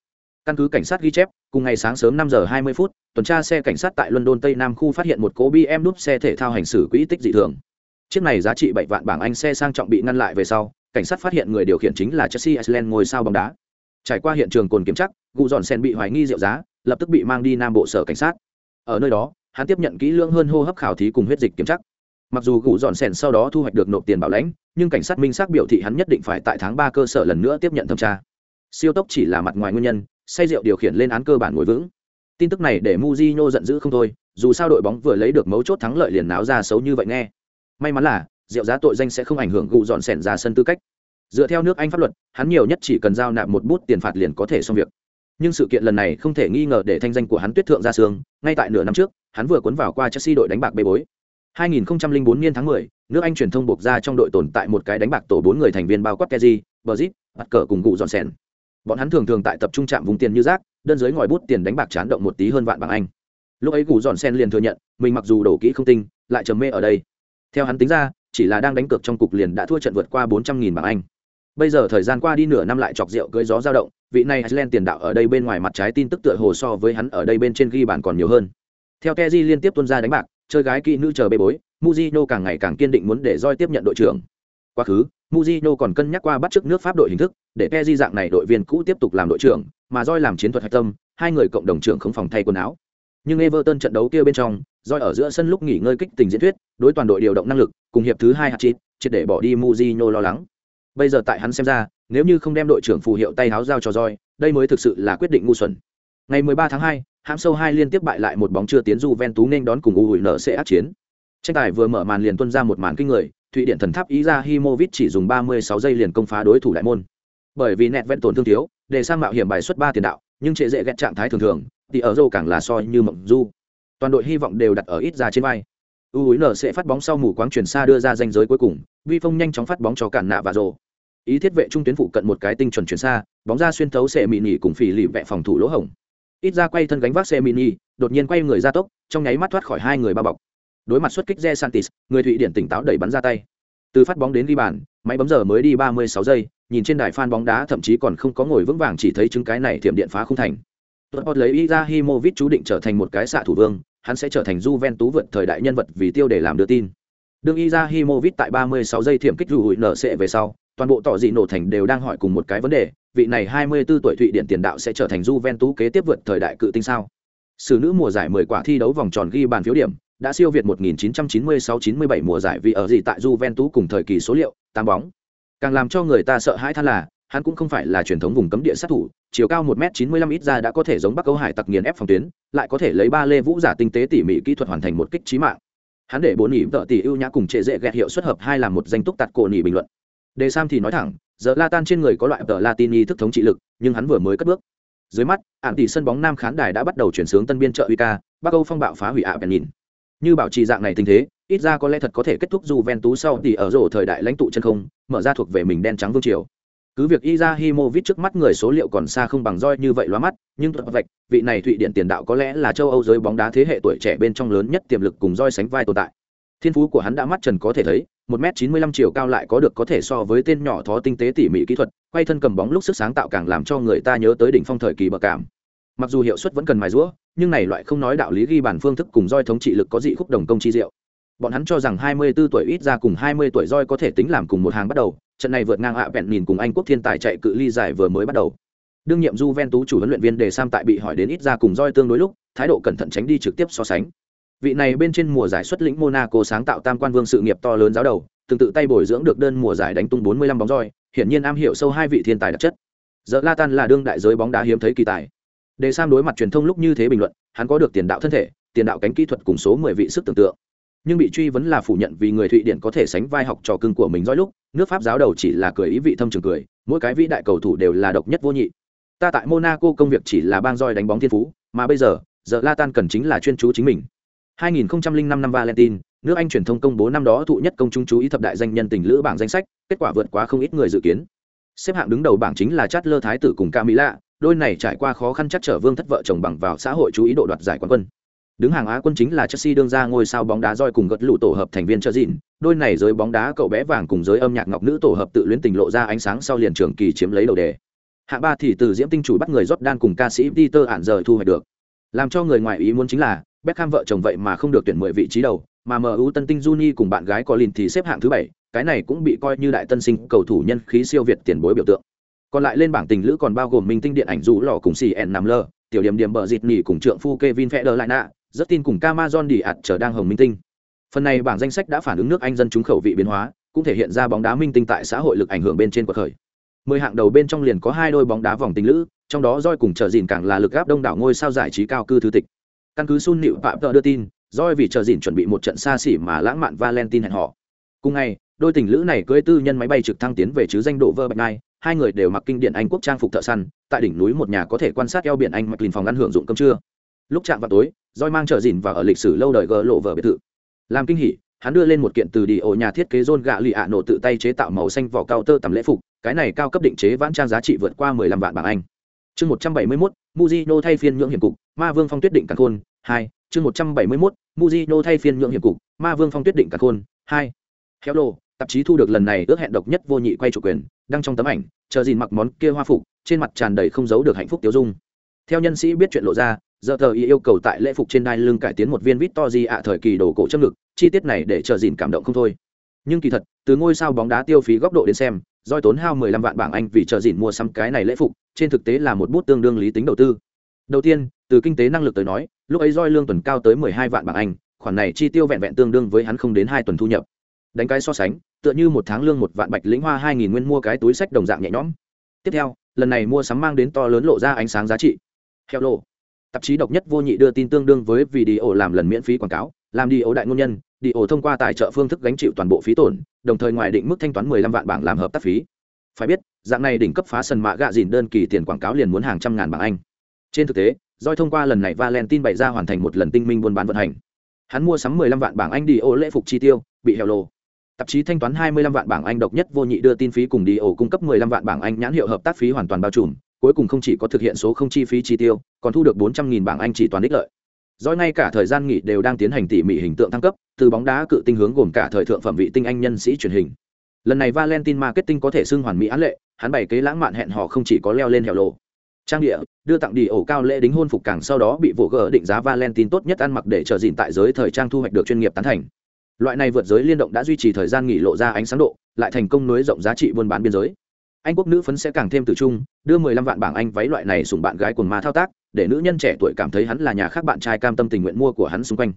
Căn cứ cảnh sát ghi chép, cùng ngày sáng sớm 5 giờ 20 phút, tuần tra xe cảnh sát tại London Tây Nam khu phát hiện một cố BMW xe thể thao hành xử quỹ tích dị thường. Chiếc này giá trị 7 vạn bảng Anh xe sang trọng bị ngăn lại về sau, cảnh sát phát hiện người điều khiển chính là Chelsea Iceland ngôi sao bóng đá. Trải qua hiện trường cồn kiểm chắc, Gu dọn sen bị hoài nghi rượu giá, lập tức bị mang đi Nam Bộ sở cảnh sát. Ở nơi đó, hắn tiếp nhận kỹ lưỡng hơn hô hấp khảo thí cùng huyết dịch kiểm chắc. Mặc dù Gu dọn sen sau đó thu hoạch được nộp tiền bảo lãnh, nhưng cảnh sát minh xác biểu thị hắn nhất định phải tại tháng 3 cơ sở lần nữa tiếp nhận thẩm tra. Siêu tốc chỉ là mặt ngoài nguyên nhân, say rượu điều khiển lên án cơ bản ngồi vững. Tin tức này để Mujinho giận dữ không thôi, dù sao đội bóng vừa lấy được mấu chốt thắng lợi liền náo ra xấu như vậy nghe. May mắn là, rượu giá tội danh sẽ không ảnh hưởng gụ dọn sẻn ra sân tư cách. Dựa theo nước Anh pháp luật, hắn nhiều nhất chỉ cần giao nạp một bút tiền phạt liền có thể xong việc. Nhưng sự kiện lần này không thể nghi ngờ để thanh danh của hắn tuyết thượng ra sương, ngay tại nửa năm trước, hắn vừa cuốn vào qua Chelsea đội đánh bạc bê bối. 2004 niên tháng 10, nước Anh truyền thông buộc ra trong đội tồn tại một cái đánh bạc tổ bốn người thành viên bao quát Kezi, Brzit, bắt cờ cùng gụ dọn sẻn bọn hắn thường thường tại tập trung chạm vùng tiền như rác đơn giới ngòi bút tiền đánh bạc chán động một tí hơn vạn bảng anh lúc ấy gù dọn sen liền thừa nhận mình mặc dù đổ kỹ không tinh lại trầm mê ở đây theo hắn tính ra chỉ là đang đánh cược trong cục liền đã thua trận vượt qua bốn trăm nghìn bảng anh. Bây giờ thời gian qua đi nửa năm lại chọc rượu cưới gió dao động vị này iceland tiền đạo ở đây bên ngoài mặt trái tin tức tựa hồ so với hắn ở đây bên trên ghi bàn còn nhiều hơn. Theo keji liên tiếp tuân ra đánh bạc chơi gái kỹ nữ chờ bê bối Mujino càng ngày càng kiên định muốn để roi tiếp nhận đội trưởng. Quá khứ Mujino còn cân nhắc qua bắt chước nước Pháp đội hình thức, để Kezi dạng này đội viên cũ tiếp tục làm đội trưởng, mà Joy làm chiến thuật hạch tâm, hai người cộng đồng trưởng không phòng thay quần áo. Nhưng Everton trận đấu kia bên trong, rồi ở giữa sân lúc nghỉ ngơi kích tình diễn thuyết, đối toàn đội điều động năng lực, cùng hiệp thứ hai hạt chít, triệt để bỏ đi Mujino lo lắng. Bây giờ tại hắn xem ra, nếu như không đem đội trưởng phù hiệu tay áo giao cho Roi, đây mới thực sự là quyết định ngu xuẩn. Ngày 13 tháng 2, hãm sâu hai liên tiếp bại lại một bóng chưa tiến Juventus nên đón cùng U nở sẽ ác chiến. Tranh tài vừa mở màn liền tuôn ra một màn kinh người, Thụy Điển thần tháp ý ra Himovic chỉ dùng 36 giây liền công phá đối thủ đại môn. Bởi vì nẹt vẹn tổn thương thiếu, để sang mạo hiểm bài xuất ba tiền đạo, nhưng trệ dễ ghét trạng thái thường thường, thì ở dâu càng là soi như mộng du. Toàn đội hy vọng đều đặt ở ít ra trên vai. UUN sẽ phát bóng sau mù quáng chuyển xa đưa ra danh giới cuối cùng, Vi Phong nhanh chóng phát bóng cho cản nạ và rồ. ý thiết vệ trung tuyến phụ cận một cái tinh chuẩn chuyển xa bóng ra xuyên thấu xe mini cùng phỉ lì vẹ phòng thủ lỗ hổng ít ra quay thân gánh vác xe mini đột nhiên quay người ra tốc trong nháy mắt thoát khỏi hai người bao bọc đối mặt xuất kích re santis người thụy điển tỉnh táo đẩy bắn ra tay từ phát bóng đến ghi bàn máy bấm giờ mới đi ba mươi sáu giây nhìn trên đài phan bóng đá thậm chí còn không có ngồi vững vàng chỉ thấy chứng cái này thiểm điện phá không thành Tuột lấy Izahimovic chú định trở thành một cái xạ thủ vương, hắn sẽ trở thành Juventus vượt thời đại nhân vật vì tiêu để làm đưa tin. Đương Izahimovic tại 36 giây thiểm kích rủi nở sẽ về sau, toàn bộ tỏ dị nổ thành đều đang hỏi cùng một cái vấn đề, vị này 24 tuổi Thụy Điển tiền đạo sẽ trở thành Juventus kế tiếp vượt thời đại cự tinh sao? Sử nữ mùa giải 10 quả thi đấu vòng tròn ghi bàn phiếu điểm, đã siêu việt 1996-97 mùa giải vì ở gì tại Juventus cùng thời kỳ số liệu, tám bóng. Càng làm cho người ta sợ hãi than là, hắn cũng không phải là truyền thống vùng cấm địa sát thủ, chiều cao 1m95 ít ra đã có thể giống Bắc Âu Hải tặc nghiền ép phòng tuyến, lại có thể lấy ba lê vũ giả tinh tế tỉ mỉ kỹ thuật hoàn thành một kích chí mạng. Hắn để bốn nhị vợ tỷ ưu nhã cùng trệ dễ gẹt hiệu xuất hợp hai làm một danh túc tạt cổ nỉ bình luận. Đề Sam thì nói thẳng, giờ La Tan trên người có loại tờ Latini thức thống trị lực, nhưng hắn vừa mới cất bước. Dưới mắt, ản tỷ sân bóng nam khán đài đã bắt đầu chuyển sướng tân biên trợ Uika, Bắc Âu phong bạo phá hủy ạ bèn nhìn. Như bảo trì dạng này tình thế, ít ra có lẽ thật có thể kết thúc Juventus sau thì ở rổ thời đại lãnh tụ chân không, mở ra thuộc về mình đen trắng vương triều. Cứ việc Izahimovic trước mắt người số liệu còn xa không bằng roi như vậy loa mắt, nhưng thuật vạch, vị này Thụy Điển tiền đạo có lẽ là châu Âu giới bóng đá thế hệ tuổi trẻ bên trong lớn nhất tiềm lực cùng roi sánh vai tồn tại. Thiên phú của hắn đã mắt trần có thể thấy, một m chín mươi lăm chiều cao lại có được có thể so với tên nhỏ thó tinh tế tỉ mỉ kỹ thuật, quay thân cầm bóng lúc sức sáng tạo càng làm cho người ta nhớ tới đỉnh phong thời kỳ bậc cảm. Mặc dù hiệu suất vẫn cần mài rũa, nhưng này loại không nói đạo lý ghi bản phương thức cùng roi thống trị lực có dị khúc đồng công chi diệu. Bọn hắn cho rằng 24 tuổi ít ra cùng 20 tuổi roi có thể tính làm cùng một hàng bắt đầu, trận này vượt ngang ạ vẹn nhìn cùng anh quốc thiên tài chạy cự ly giải vừa mới bắt đầu. Đương nhiệm Juventus chủ huấn luyện viên đề sam tại bị hỏi đến ít ra cùng roi tương đối lúc, thái độ cẩn thận tránh đi trực tiếp so sánh. Vị này bên trên mùa giải xuất lĩnh monaco sáng tạo tam quan vương sự nghiệp to lớn giáo đầu từng tự tay bồi dưỡng được đơn mùa giải đánh tung 45 bóng roi, hiển nhiên am hiểu sâu hai vị thiên tài đặc chất. Giờ Latan là đương đại giới bóng đá hiếm thấy kỳ tài. Đề sam đối mặt truyền thông lúc như thế bình luận, hắn có được tiền đạo thân thể, tiền đạo cánh kỹ thuật cùng số 10 vị sức tưởng tượng nhưng bị truy vấn là phủ nhận vì người thụy điển có thể sánh vai học trò cưng của mình dõi lúc, nước pháp giáo đầu chỉ là cười ý vị thâm trường cười, mỗi cái vĩ đại cầu thủ đều là độc nhất vô nhị. Ta tại monaco công việc chỉ là bang roi đánh bóng thiên phú, mà bây giờ giờ la tan cần chính là chuyên chú chính mình. 2005 năm valentine, nước anh truyền thông công bố năm đó thụ nhất công chúng chú ý thập đại danh nhân tình lữ bảng danh sách, kết quả vượt quá không ít người dự kiến. Xếp hạng đứng đầu bảng chính là chát lơ thái tử cùng camila đôi này trải qua khó khăn chắc trở vương thất vợ chồng bằng vào xã hội chú ý độ đoạt giải quán quân. Đứng hàng Á quân chính là Chelsea đương ra ngôi sao bóng đá roi cùng gật lũ tổ hợp thành viên trợ dịn, đôi này giới bóng đá cậu bé vàng cùng giới âm nhạc ngọc nữ tổ hợp tự luyến tình lộ ra ánh sáng sau liền trường kỳ chiếm lấy đầu đề. Hạng ba thì từ Diễm Tinh chủ bắt người Jordan cùng ca sĩ Peter ản giờ thu hoạch được. Làm cho người ngoài ý muốn chính là Beckham vợ chồng vậy mà không được tuyển 10 vị trí đầu, mà MU Tân Tinh Juni cùng bạn gái Colin thì xếp hạng thứ 7, cái này cũng bị coi như đại tân sinh cầu thủ nhân khí siêu việt tiền bối biểu tượng. Còn lại lên bảng tình lữ còn bao gồm Minh Tinh điện ảnh rủ lọ cùng CN Namler, tiểu điểm điểm bờ dịt nỉ cùng trượng phu Kevin Federer lại nạ, rất tin cùng Camazon đi ạt trở đang hồng minh tinh. Phần này bảng danh sách đã phản ứng nước Anh dân chúng khẩu vị biến hóa, cũng thể hiện ra bóng đá minh tinh tại xã hội lực ảnh hưởng bên trên quật khởi. Mười hạng đầu bên trong liền có hai đôi bóng đá vòng tình lữ, trong đó Joy cùng trở dìn càng là lực áp đông đảo ngôi sao giải trí cao cư thứ tịch. Căn cứ Sun Nịu Phạm đưa tin, Joy vì trở dìn chuẩn bị một trận xa xỉ mà lãng mạn Valentine hẹn họ. Cùng ngày, đôi tình lữ này cưỡi tư nhân máy bay trực thăng tiến về chứ danh độ vơ bạch ngai, hai người đều mặc kinh điển Anh quốc trang phục thợ săn, tại đỉnh núi một nhà có thể quan sát eo biển Anh mặc lìn phòng ăn hưởng dụng cơm trưa. Lúc chạm vào tối, roi mang trợ dìn vào ở lịch sử lâu đời gỡ lộ vở biệt thự. Làm kinh hỉ, hắn đưa lên một kiện từ đi ổ nhà thiết kế john gạ lì ạ nổ tự tay chế tạo màu xanh vỏ cao tơ tầm lễ phục, cái này cao cấp định chế vãn trang giá trị vượt qua mười lăm vạn bảng anh. Chương một trăm bảy mươi mốt, muzino thay phiên nhượng hiểm cục, ma vương phong tuyết định cả khôn, hai. Chương một trăm bảy mươi mốt, muzino thay phiên nhượng hiểm cục, ma vương phong tuyết định cả khôn, hai. Hello tạp chí thu được lần này ước hẹn độc nhất vô nhị quay chủ quyền, đăng trong tấm ảnh, chờ dìn mặc món kia hoa phục, trên mặt tràn đầy không giấu được hạnh phúc tiêu dung theo nhân sĩ biết chuyện lộ ra, giờ tờ ý yêu cầu tại lễ phục trên đai lưng cải tiến một viên vít to di ạ thời kỳ đồ cổ châm ngực, chi tiết này để chờ dìn cảm động không thôi. Nhưng kỳ thật, từ ngôi sao bóng đá tiêu phí góc độ đến xem doi tốn hao 15 vạn bảng anh vì chờ dìn mua xăm cái này lễ phục, trên thực tế là một bút tương đương lý tính đầu tư. Đầu tiên, từ kinh tế năng lực tới nói, lúc ấy doi lương tuần cao tới 12 vạn bảng anh, khoản này chi tiêu vẹn vẹn tương đương với hắn không đến hai tuần thu nhập. Đánh cái so sánh, tựa như một tháng lương một vạn bạch lĩnh hoa 2.000 nguyên mua cái túi sách đồng dạng nhẹ nhõm. Tiếp theo, lần này mua sắm mang đến to lớn lộ ra ánh sáng giá trị theo lộ tạp chí độc nhất vô nhị đưa tin tương đương với vì đi ổ làm lần miễn phí quảng cáo làm đi ổ đại ngôn nhân đi ổ thông qua tài trợ phương thức gánh chịu toàn bộ phí tổn đồng thời ngoài định mức thanh toán 15 vạn bảng làm hợp tác phí. Phải biết dạng này đỉnh cấp phá sân mạ gạ dìn đơn kỳ tiền quảng cáo liền muốn hàng trăm ngàn bảng anh. Trên thực tế doi thông qua lần này valentine bày ra hoàn thành một lần tinh minh buôn bán vận hành. Hắn mua sắm 15 vạn bảng anh đi ổ lễ phục chi tiêu bị heo lô. Tạp chí thanh toán 25 vạn bảng Anh độc nhất vô nhị đưa tin phí cùng đi ổ cung cấp 15 vạn bảng Anh nhãn hiệu hợp tác phí hoàn toàn bao trùm, cuối cùng không chỉ có thực hiện số không chi phí chi tiêu, còn thu được 400.000 bảng Anh chỉ toàn ích lợi. Doi ngay cả thời gian nghỉ đều đang tiến hành tỉ mỉ hình tượng thăng cấp, từ bóng đá cự tinh hướng gồm cả thời thượng phẩm vị tinh anh nhân sĩ truyền hình. Lần này Valentine Marketing có thể xưng hoàn mỹ án lệ, hắn bày kế lãng mạn hẹn hò không chỉ có leo lên hẻo lộ. Trang địa, đưa tặng đi ổ cao lễ đính hôn phục càng sau đó bị vỗ gỡ định giá Valentine tốt nhất ăn mặc để trở dịn tại giới thời trang thu hoạch được chuyên nghiệp tán thành loại này vượt giới liên động đã duy trì thời gian nghỉ lộ ra ánh sáng độ lại thành công nối rộng giá trị buôn bán biên giới anh quốc nữ phấn sẽ càng thêm tự trung, đưa mười lăm vạn bảng anh váy loại này sùng bạn gái quần ma thao tác, để nữ nhân trẻ tuổi cảm thấy hắn là nhà khác bạn trai cam tâm tình nguyện mua của hắn xung quanh.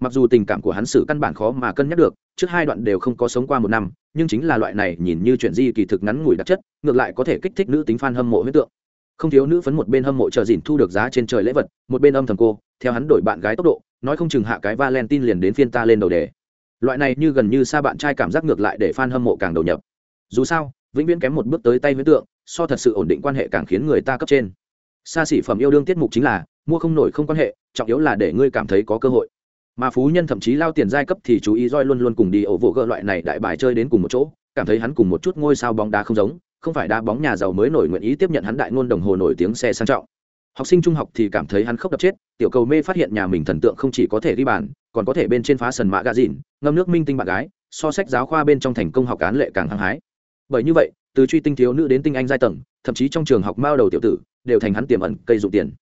Mặc dù tình cảm của hắn xử căn bản khó mà cân nhắc được, trước hai đoạn đều không có sống qua một năm, nhưng chính là loại này nhìn như chuyện di kỳ thực ngắn ngủi đặc chất, ngược lại có thể kích thích nữ tính f a n hâm mộ huyết tượng. Không thiếu nữ phấn một bên hâm mộ chờ dìn thu được giá trên trời lễ vật, một bên âm thầm cô, theo hắn đổi bạn gái tốc độ, nói không chừng hạ cái valentine liền đến phiên ta lên đầu đề. Loại này như gần như xa bạn trai cảm giác ngược lại để fan hâm mộ càng đầu nhập. Dù sao vĩnh viễn kém một bước tới tay với tượng, so thật sự ổn định quan hệ càng khiến người ta cấp trên. Xa xỉ phẩm yêu đương tiết mục chính là, mua không nổi không quan hệ, trọng yếu là để ngươi cảm thấy có cơ hội. Mà phú nhân thậm chí lao tiền giai cấp thì chú ý roi luôn luôn cùng đi ổ vụ gỡ loại này đại bài chơi đến cùng một chỗ, cảm thấy hắn cùng một chút ngôi sao bóng đá không giống, không phải đá bóng nhà giàu mới nổi nguyện ý tiếp nhận hắn đại ngôn đồng hồ nổi tiếng xe sang trọng. Học sinh trung học thì cảm thấy hắn khóc đập chết, tiểu cầu mê phát hiện nhà mình thần tượng không chỉ có thể ghi bàn, còn có thể bên trên phá sần mã gà dìn, ngâm nước minh tinh bạn gái, so sách giáo khoa bên trong thành công học án lệ càng hăng hái bởi như vậy, từ truy tinh thiếu nữ đến tinh anh giai tầng, thậm chí trong trường học mao đầu tiểu tử, đều thành hắn tiềm ẩn cây dụng tiền.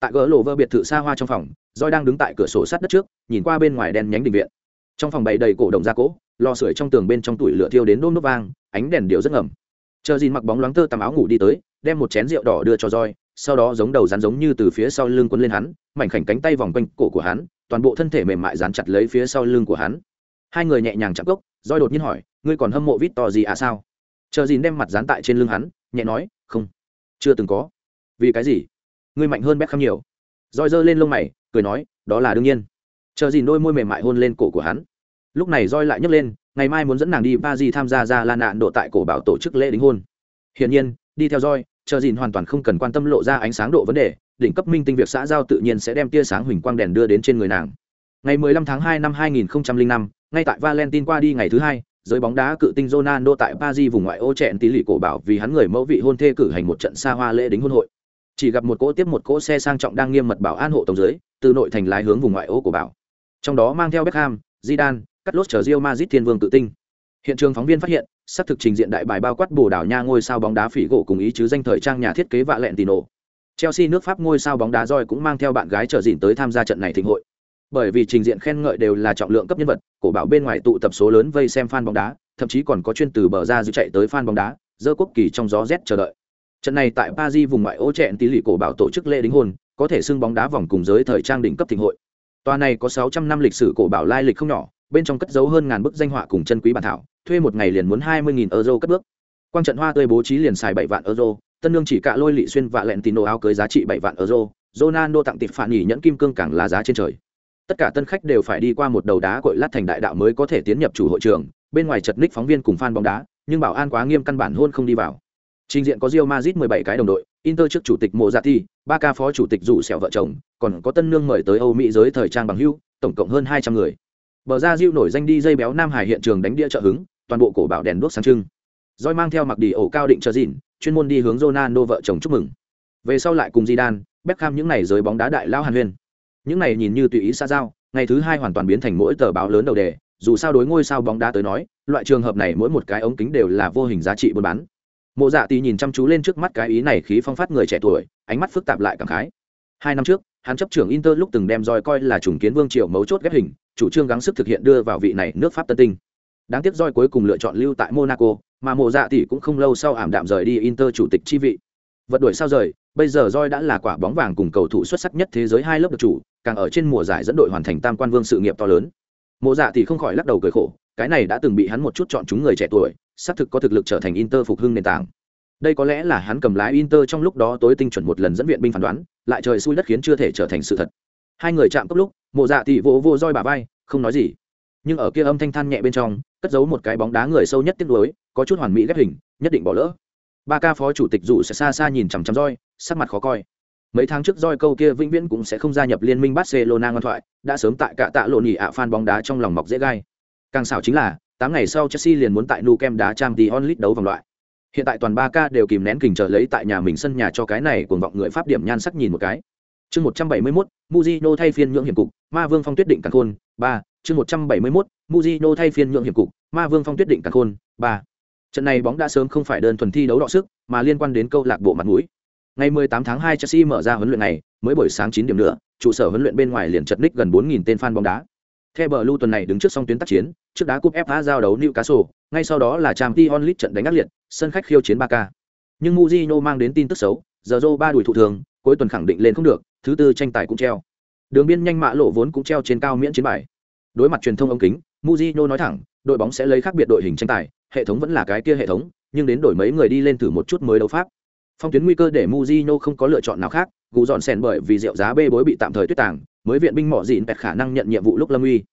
Tại gỡ lộ vơ biệt thự xa hoa trong phòng roi đang đứng tại cửa sổ sát đất trước, nhìn qua bên ngoài đèn nhánh định viện. Trong phòng bày đầy cổ đồng gia cỗ lò sưởi trong tường bên trong tủi lửa thiêu đến đôm nốt vang, ánh đèn điệu rất ngầm. Chờ dìn mặc bóng loáng tơ tằm áo ngủ đi tới, đem một chén rượu đỏ đưa cho roi sau đó giống đầu rắn giống như từ phía sau lưng quấn lên hắn, mảnh khảnh cánh tay vòng quanh cổ của hắn, toàn bộ thân thể mềm mại dán chặt lấy phía sau lưng của hắn. Hai người nhẹ nhàng chạm cốc roi đột nhiên hỏi, ngươi còn hâm mộ vít to gì à sao? Chờ dìn đem mặt dán tại trên lưng hắn nhẹ nói không chưa từng có. Vì cái gì? Ngươi mạnh hơn bét khăm nhiều. Roi giơ lên lông mày cười nói đó là đương nhiên. Chờ dìn đôi môi mềm mại hôn lên cổ của hắn. Lúc này roi lại nhấc lên ngày mai muốn dẫn nàng đi ba di tham gia ra lan nạn độ tại cổ bảo tổ chức lễ đính hôn. Hiển nhiên đi theo roi chờ dìn hoàn toàn không cần quan tâm lộ ra ánh sáng độ vấn đề đỉnh cấp minh tinh việc xã giao tự nhiên sẽ đem tia sáng huỳnh quang đèn đưa đến trên người nàng. Ngày 15 tháng 2 năm 2005, ngay tại valentine qua đi ngày thứ hai giới bóng đá cự tinh Ronaldo tại Paris vùng ngoại ô chẹn tí lì cổ bảo vì hắn người mẫu vị hôn thê cử hành một trận xa hoa lễ đính hôn hội. Chỉ gặp một cỗ tiếp một cỗ xe sang trọng đang nghiêm mật bảo an hộ tổng dưới, từ nội thành lái hướng vùng ngoại ô của bảo. Trong đó mang theo Beckham, Zidane, cắt lốt chờ Real Madrid thiên vương tự tinh. Hiện trường phóng viên phát hiện, sắp thực trình diện đại bài bao quát bồ đảo nha ngôi sao bóng đá phỉ gỗ cùng ý chứ danh thời trang nhà thiết kế vạ lẹn tino chelsea nước pháp ngôi sao bóng đá roi cũng mang theo bạn gái trở dịn tới tham gia trận này thịnh hội bởi vì trình diện khen ngợi đều là trọng lượng cấp nhân vật cổ bảo bên ngoài tụ tập số lớn vây xem fan bóng đá thậm chí còn có chuyên từ bờ ra giữ chạy tới fan bóng đá dơ quốc kỳ trong gió rét chờ đợi trận này tại paris vùng ngoại ô trẹn tí lì cổ bảo tổ chức lễ đính hôn có thể xưng bóng đá vòng cùng giới thời trang đỉnh cấp thịnh hội tòa này có 600 năm lịch sử cổ bảo lai lịch không nhỏ, bên trong cất giấu hơn ngàn bức danh họa cùng chân quý bản thảo, thuê một ngày liền muốn 20.000 euro cất bước. Quang trận hoa tươi bố trí liền xài bảy vạn euro, tân lương chỉ cạ lôi lị xuyên và lẹn tín đồ áo cưới giá trị bảy vạn euro, Ronaldo tặng tịp phản nhỉ nhẫn kim cương càng là giá trên trời. Tất cả tân khách đều phải đi qua một đầu đá cội lát thành đại đạo mới có thể tiến nhập chủ hội trường, bên ngoài chật ních phóng viên cùng fan bóng đá, nhưng bảo an quá nghiêm căn bản hôn không đi vào. Trình diện có Real Madrid 17 cái đồng đội, Inter trước chủ tịch Mourinho, ba ca phó chủ tịch rủ sẹo vợ chồng, còn có tân nương mời tới Âu Mỹ giới thời trang bằng hưu, tổng cộng hơn 200 người. Bờ ra Rio nổi danh đi dây béo Nam Hải hiện trường đánh đĩa trợ hứng, toàn bộ cổ bảo đèn đuốc sáng trưng. Rồi mang theo mặc đi ổ cao định trợ dịn, chuyên môn đi hướng Ronaldo vợ chồng chúc mừng. Về sau lại cùng Di Đan, Beckham những này giới bóng đá đại lao hàn huyền. Những này nhìn như tùy ý xa giao, ngày thứ hai hoàn toàn biến thành mỗi tờ báo lớn đầu đề, dù sao đối ngôi sao bóng đá tới nói, loại trường hợp này mỗi một cái ống kính đều là vô hình giá trị buôn bán. Mộ dạ tì nhìn chăm chú lên trước mắt cái ý này khí phong phát người trẻ tuổi ánh mắt phức tạp lại cảm khái. Hai năm trước hắn chấp trưởng inter lúc từng đem roi coi là trùng kiến vương triều mấu chốt ghép hình chủ trương gắng sức thực hiện đưa vào vị này nước pháp tân tinh. Đáng tiếc roi cuối cùng lựa chọn lưu tại monaco mà mộ dạ tỷ cũng không lâu sau ảm đạm rời đi inter chủ tịch chi vị. Vật đuổi sao rời bây giờ roi đã là quả bóng vàng cùng cầu thủ xuất sắc nhất thế giới hai lớp được chủ càng ở trên mùa giải dẫn đội hoàn thành tam quan vương sự nghiệp to lớn mộ dạ thì không khỏi lắc đầu cười khổ cái này đã từng bị hắn một chút chọn chúng người trẻ tuổi xác thực có thực lực trở thành Inter phục hưng nền tảng. Đây có lẽ là hắn cầm lái Inter trong lúc đó tối tinh chuẩn một lần dẫn viện binh phán đoán, lại trời xui đất khiến chưa thể trở thành sự thật. Hai người chạm cấp lúc, Mộ Dạ thì vỗ vô roi bà vai, không nói gì. Nhưng ở kia âm thanh than nhẹ bên trong, cất giấu một cái bóng đá người sâu nhất tiếc nuối, có chút hoàn mỹ ghép hình, nhất định bỏ lỡ. Ba ca phó chủ tịch dù sẽ xa xa nhìn chằm chằm roi, sắc mặt khó coi. Mấy tháng trước roi câu kia vĩnh viễn cũng sẽ không gia nhập liên minh Barcelona ngoan thoại, đã sớm tại cả tạ lộn nhị ạ fan bóng đá trong lòng mọc dễ gai. Càng xảo chính là, tám ngày sau chelsea liền muốn tại nu kem đá trang tí onlit đấu vòng loại. Hiện tại toàn ba k đều kìm nén kình trở lấy tại nhà mình sân nhà cho cái này cuồng vọng người pháp điểm nhan sắc nhìn một cái. Chương một trăm bảy mươi mốt muzino thay phiên nhượng hiểm cục ma vương phong tuyết định càng khôn ba. Chương một trăm bảy mươi mốt muzino thay phiên nhượng hiểm cục ma vương phong tuyết định càng khôn ba. Trận này bóng đã sớm không phải đơn thuần thi đấu đọ sức mà liên quan đến câu lạc bộ mặt mũi ngày 18 tháng 2 chelsea mở ra huấn luyện này, mới buổi sáng 9 điểm nữa, trụ sở huấn luyện bên ngoài liền chật ních gần 4.000 tên fan bóng đá. Theo bờ lưu tuần này đứng trước song tuyến tác chiến, trước đá cúp fa giao đấu newcastle, ngay sau đó là Champions League trận đánh ác liệt, sân khách khiêu chiến Barca. nhưng Mourinho mang đến tin tức xấu, giờ Zoro ba đuổi thủ thường, cuối tuần khẳng định lên không được, thứ tư tranh tài cũng treo. Đường biên nhanh mã lộ vốn cũng treo trên cao miễn chiến bài. Đối mặt truyền thông ống kính, Mourinho nói thẳng, đội bóng sẽ lấy khác biệt đội hình tranh tài, hệ thống vẫn là cái kia hệ thống, nhưng đến đổi mấy người đi lên thử một chút mới đấu pháp phong tuyến nguy cơ để muzino không có lựa chọn nào khác gù dọn sèn bởi vì rượu giá bê bối bị tạm thời tuyết tàng mới viện binh mỏ dịn pẹt khả năng nhận nhiệm vụ lúc lâm uy.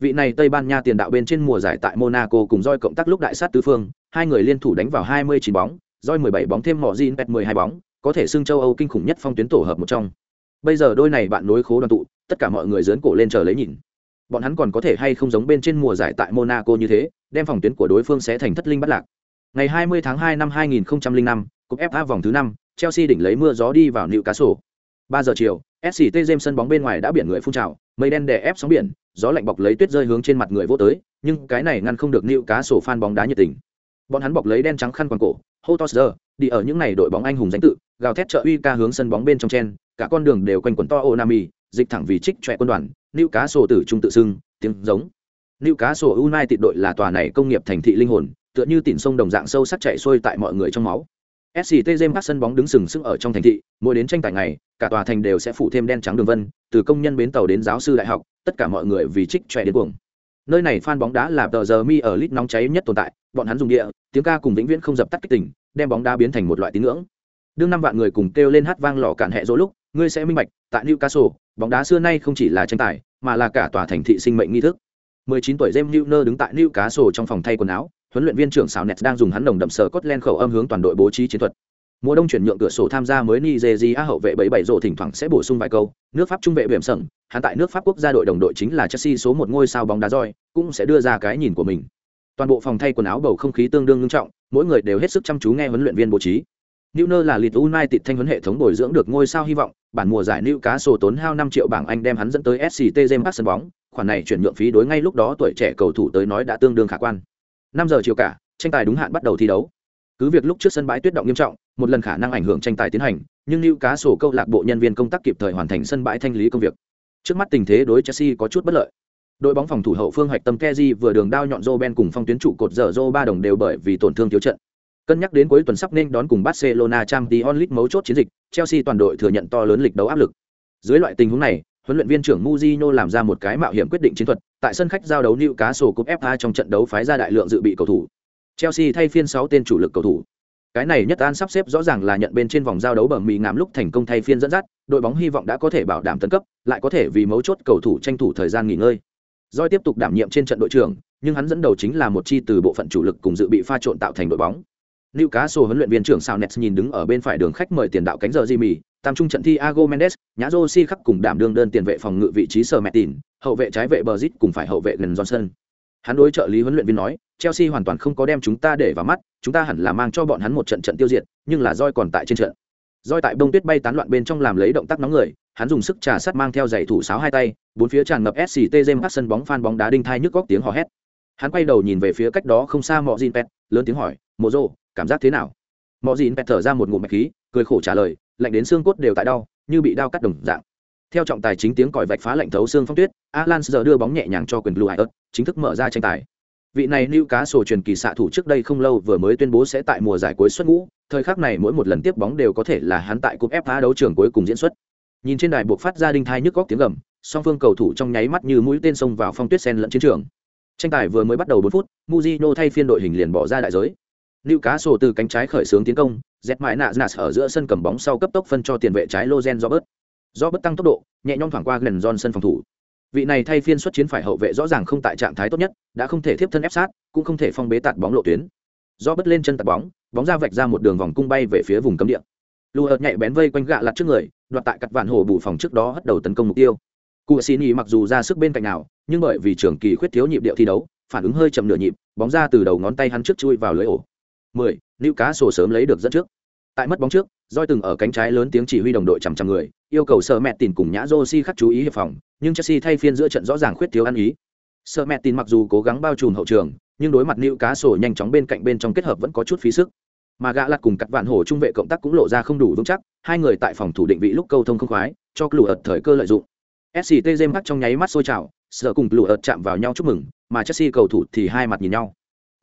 Vị này tây ban nha tiền đạo bên trên mùa giải tại monaco cùng roi cộng tác lúc đại sát tứ phương hai người liên thủ đánh vào 29 bóng roi 17 bóng thêm mỏ dịn pẹt 12 bóng có thể xưng châu âu kinh khủng nhất phong tuyến tổ hợp một trong. Bây giờ đôi này bạn nối khố đoàn tụ tất cả mọi người dớn cổ lên chờ lấy nhìn. Bọn hắn còn có thể hay không giống bên trên mùa giải tại monaco như thế đem phòng tuyến của đối phương sẽ thành thất linh bắt lạc. Ngày 20 tháng 2 năm 2005, cúp FA vòng thứ 5, Chelsea đỉnh lấy mưa gió đi vào Newcastle. 3 giờ chiều, SCT James sân bóng bên ngoài đã biển người phun trào, mây đen đè ép sóng biển, gió lạnh bọc lấy tuyết rơi hướng trên mặt người vô tới, nhưng cái này ngăn không được Newcastle fan bóng đá nhiệt tình. Bọn hắn bọc lấy đen trắng khăn quàng cổ, hô to giờ, đi ở những này đội bóng anh hùng danh tự, gào thét trợ uy ca hướng sân bóng bên trong chen, cả con đường đều quanh quẩn to Onami, dịch thẳng vì trích trẻ quân đoàn, Newcastle tử trung tự xưng, tiếng giống. Newcastle United đội là tòa này công nghiệp thành thị linh hồn, tựa như tỉn sông đồng dạng sâu sắc chảy xuôi tại mọi người trong máu. SCT James Park sân bóng đứng sừng sững ở trong thành thị, mỗi đến tranh tài ngày, cả tòa thành đều sẽ phủ thêm đen trắng đường vân, từ công nhân bến tàu đến giáo sư đại học, tất cả mọi người vì trích trẻ đến cuồng. Nơi này fan bóng đá là tờ giờ mi ở lit nóng cháy nhất tồn tại, bọn hắn dùng địa, tiếng ca cùng vĩnh viễn không dập tắt kích tình, đem bóng đá biến thành một loại tín ngưỡng. Đương năm vạn người cùng kêu lên hát vang lọ cản hệ dỗ lúc, ngươi sẽ minh bạch, tại Newcastle, bóng đá xưa nay không chỉ là tranh tài, mà là cả tòa thành thị sinh mệnh nghi thức. 19 tuổi James Milner đứng tại Newcastle trong phòng thay quần áo, huấn luyện viên trưởng Sào Nets đang dùng hắn đồng đậm sờ Scotland khẩu âm hướng toàn đội bố trí chiến thuật. Mùa đông chuyển nhượng cửa sổ tham gia mới Nigeria hậu vệ 77 rộ thỉnh thoảng sẽ bổ sung vài câu, nước Pháp trung vệ Biểm Sẩn, hắn tại nước Pháp quốc gia đội đồng đội chính là Chelsea số một ngôi sao bóng đá roi, cũng sẽ đưa ra cái nhìn của mình. Toàn bộ phòng thay quần áo bầu không khí tương đương nghiêm trọng, mỗi người đều hết sức chăm chú nghe huấn luyện viên bố trí. Newner là Leeds United thanh huấn hệ thống bồi dưỡng được ngôi sao hy vọng, bản mùa giải Newcastle tốn hao 5 triệu bảng Anh đem hắn dẫn tới SCT James sân bóng, khoản này chuyển nhượng phí đối ngay lúc đó tuổi trẻ cầu thủ tới nói đã tương đương khả quan. 5 giờ chiều cả, tranh tài đúng hạn bắt đầu thi đấu. Cứ việc lúc trước sân bãi tuyết động nghiêm trọng, một lần khả năng ảnh hưởng tranh tài tiến hành, nhưng lưu cá sổ câu lạc bộ nhân viên công tác kịp thời hoàn thành sân bãi thanh lý công việc. Trước mắt tình thế đối Chelsea có chút bất lợi. Đội bóng phòng thủ hậu phương hoạch tâm Kezi vừa đường đao nhọn Roben cùng phong tuyến trụ cột giờ Zô ba đồng đều bởi vì tổn thương thiếu trận. Cân nhắc đến cuối tuần sắp nên đón cùng Barcelona Champions League mấu chốt chiến dịch, Chelsea toàn đội thừa nhận to lớn lịch đấu áp lực. Dưới loại tình huống này, huấn luyện viên trưởng Mourinho làm ra một cái mạo hiểm quyết định chiến thuật, tại sân khách giao đấu Newcastle cúp FA trong trận đấu phái ra đại lượng dự bị cầu thủ. Chelsea thay phiên 6 tên chủ lực cầu thủ. Cái này nhất an sắp xếp rõ ràng là nhận bên trên vòng giao đấu bẩm mì ngắm lúc thành công thay phiên dẫn dắt, đội bóng hy vọng đã có thể bảo đảm tấn cấp, lại có thể vì mấu chốt cầu thủ tranh thủ thời gian nghỉ ngơi. Doi tiếp tục đảm nhiệm trên trận đội trưởng, nhưng hắn dẫn đầu chính là một chi từ bộ phận chủ lực cùng dự bị pha trộn tạo thành đội bóng. Newcastle huấn luyện viên trưởng Sao Nets nhìn đứng ở bên phải đường khách mời tiền đạo cánh giờ Jimmy, tam trung trận thi Ago Mendes, nhã Rossi khắc cùng đảm đương đơn tiền vệ phòng ngự vị trí sở mẹ tỉn, hậu vệ trái vệ Brazil cùng phải hậu vệ gần Johnson. Hắn đối trợ lý huấn luyện viên nói, Chelsea hoàn toàn không có đem chúng ta để vào mắt, chúng ta hẳn là mang cho bọn hắn một trận trận tiêu diệt, nhưng là roi còn tại trên trận. Roi tại bông tuyết bay tán loạn bên trong làm lấy động tác nóng người, hắn dùng sức trà sát mang theo giày thủ sáo hai tay, bốn phía tràn ngập SCT James sân bóng fan bóng đá đinh thai nhức góc tiếng hò hét. Hắn quay đầu nhìn về phía cách đó không xa Mọ Jin Pet, lớn tiếng hỏi, "Mộ Dụ, cảm giác thế nào?" Mọ Jin Pet thở ra một ngụm mạch khí, cười khổ trả lời, lạnh đến xương cốt đều tại đau, như bị đau cắt đồng dạng. Theo trọng tài chính tiếng còi vạch phá lạnh thấu xương phong tuyết, Alan giờ đưa bóng nhẹ nhàng cho quyền Blue ớt chính thức mở ra tranh tài. Vị này lưu cá sổ truyền kỳ xạ thủ trước đây không lâu vừa mới tuyên bố sẽ tại mùa giải cuối xuất ngũ, thời khắc này mỗi một lần tiếp bóng đều có thể là hắn tại cúp FA đấu trường cuối cùng diễn xuất. Nhìn trên đài buộc phát ra đinh thai nhức góc tiếng gầm, song phương cầu thủ trong nháy mắt như mũi tên xông vào phong tuyết sen lẫn chiến trường. Tranh tài vừa mới bắt đầu bốn phút, muzino thay phiên đội hình liền bỏ ra đại giới. Lưu Cá Sổ từ cánh trái khởi xướng tiến công, dẹt mãi nạ nạt ở giữa sân cầm bóng sau cấp tốc phân cho tiền vệ trái Lozen Robert. Robert tăng tốc độ, nhẹ nhõm thoảng qua gần Johnson phòng thủ. Vị này thay phiên xuất chiến phải hậu vệ rõ ràng không tại trạng thái tốt nhất, đã không thể tiếp thân ép sát, cũng không thể phong bế tạt bóng lộ tuyến. Robert lên chân tạt bóng, bóng ra vạch ra một đường vòng cung bay về phía vùng cấm địa. Luert nhạy bén vây quanh gạ lật trước người, đoạt tại cật vạn hồ bù phòng trước đó hất đầu tấn công mục tiêu. Cụ Xin mặc dù ra sức bên cạnh nào, nhưng bởi vì trường kỳ khuyết thiếu nhịp điệu thi đấu, phản ứng hơi chậm nửa nhịp, bóng ra từ đầu ngón tay hắn trước chui vào lưới ổ. 10. Lưu Cá sổ sớm lấy được dẫn trước. Tại mất bóng trước, Doi từng ở cánh trái lớn tiếng chỉ huy đồng đội chằm chằm người, yêu cầu sợ mẹ tìm cùng Nhã Josi khắc chú ý hiệp phòng, nhưng Chelsea thay phiên giữa trận rõ ràng khuyết thiếu ăn ý. Sợ mẹ tin mặc dù cố gắng bao trùm hậu trường, nhưng đối mặt Lưu Cá sổ nhanh chóng bên cạnh bên trong kết hợp vẫn có chút phí sức. Mà gã lật cùng cắt vạn hổ trung vệ cộng tác cũng lộ ra không đủ vững chắc, hai người tại phòng thủ định vị lúc câu thông không khoái, cho lù ật thời cơ lợi dụng. SCT James trong nháy mắt sôi trào, sợ cùng lù ật chạm vào nhau chúc mừng, mà Chelsea cầu thủ thì hai mặt nhìn nhau.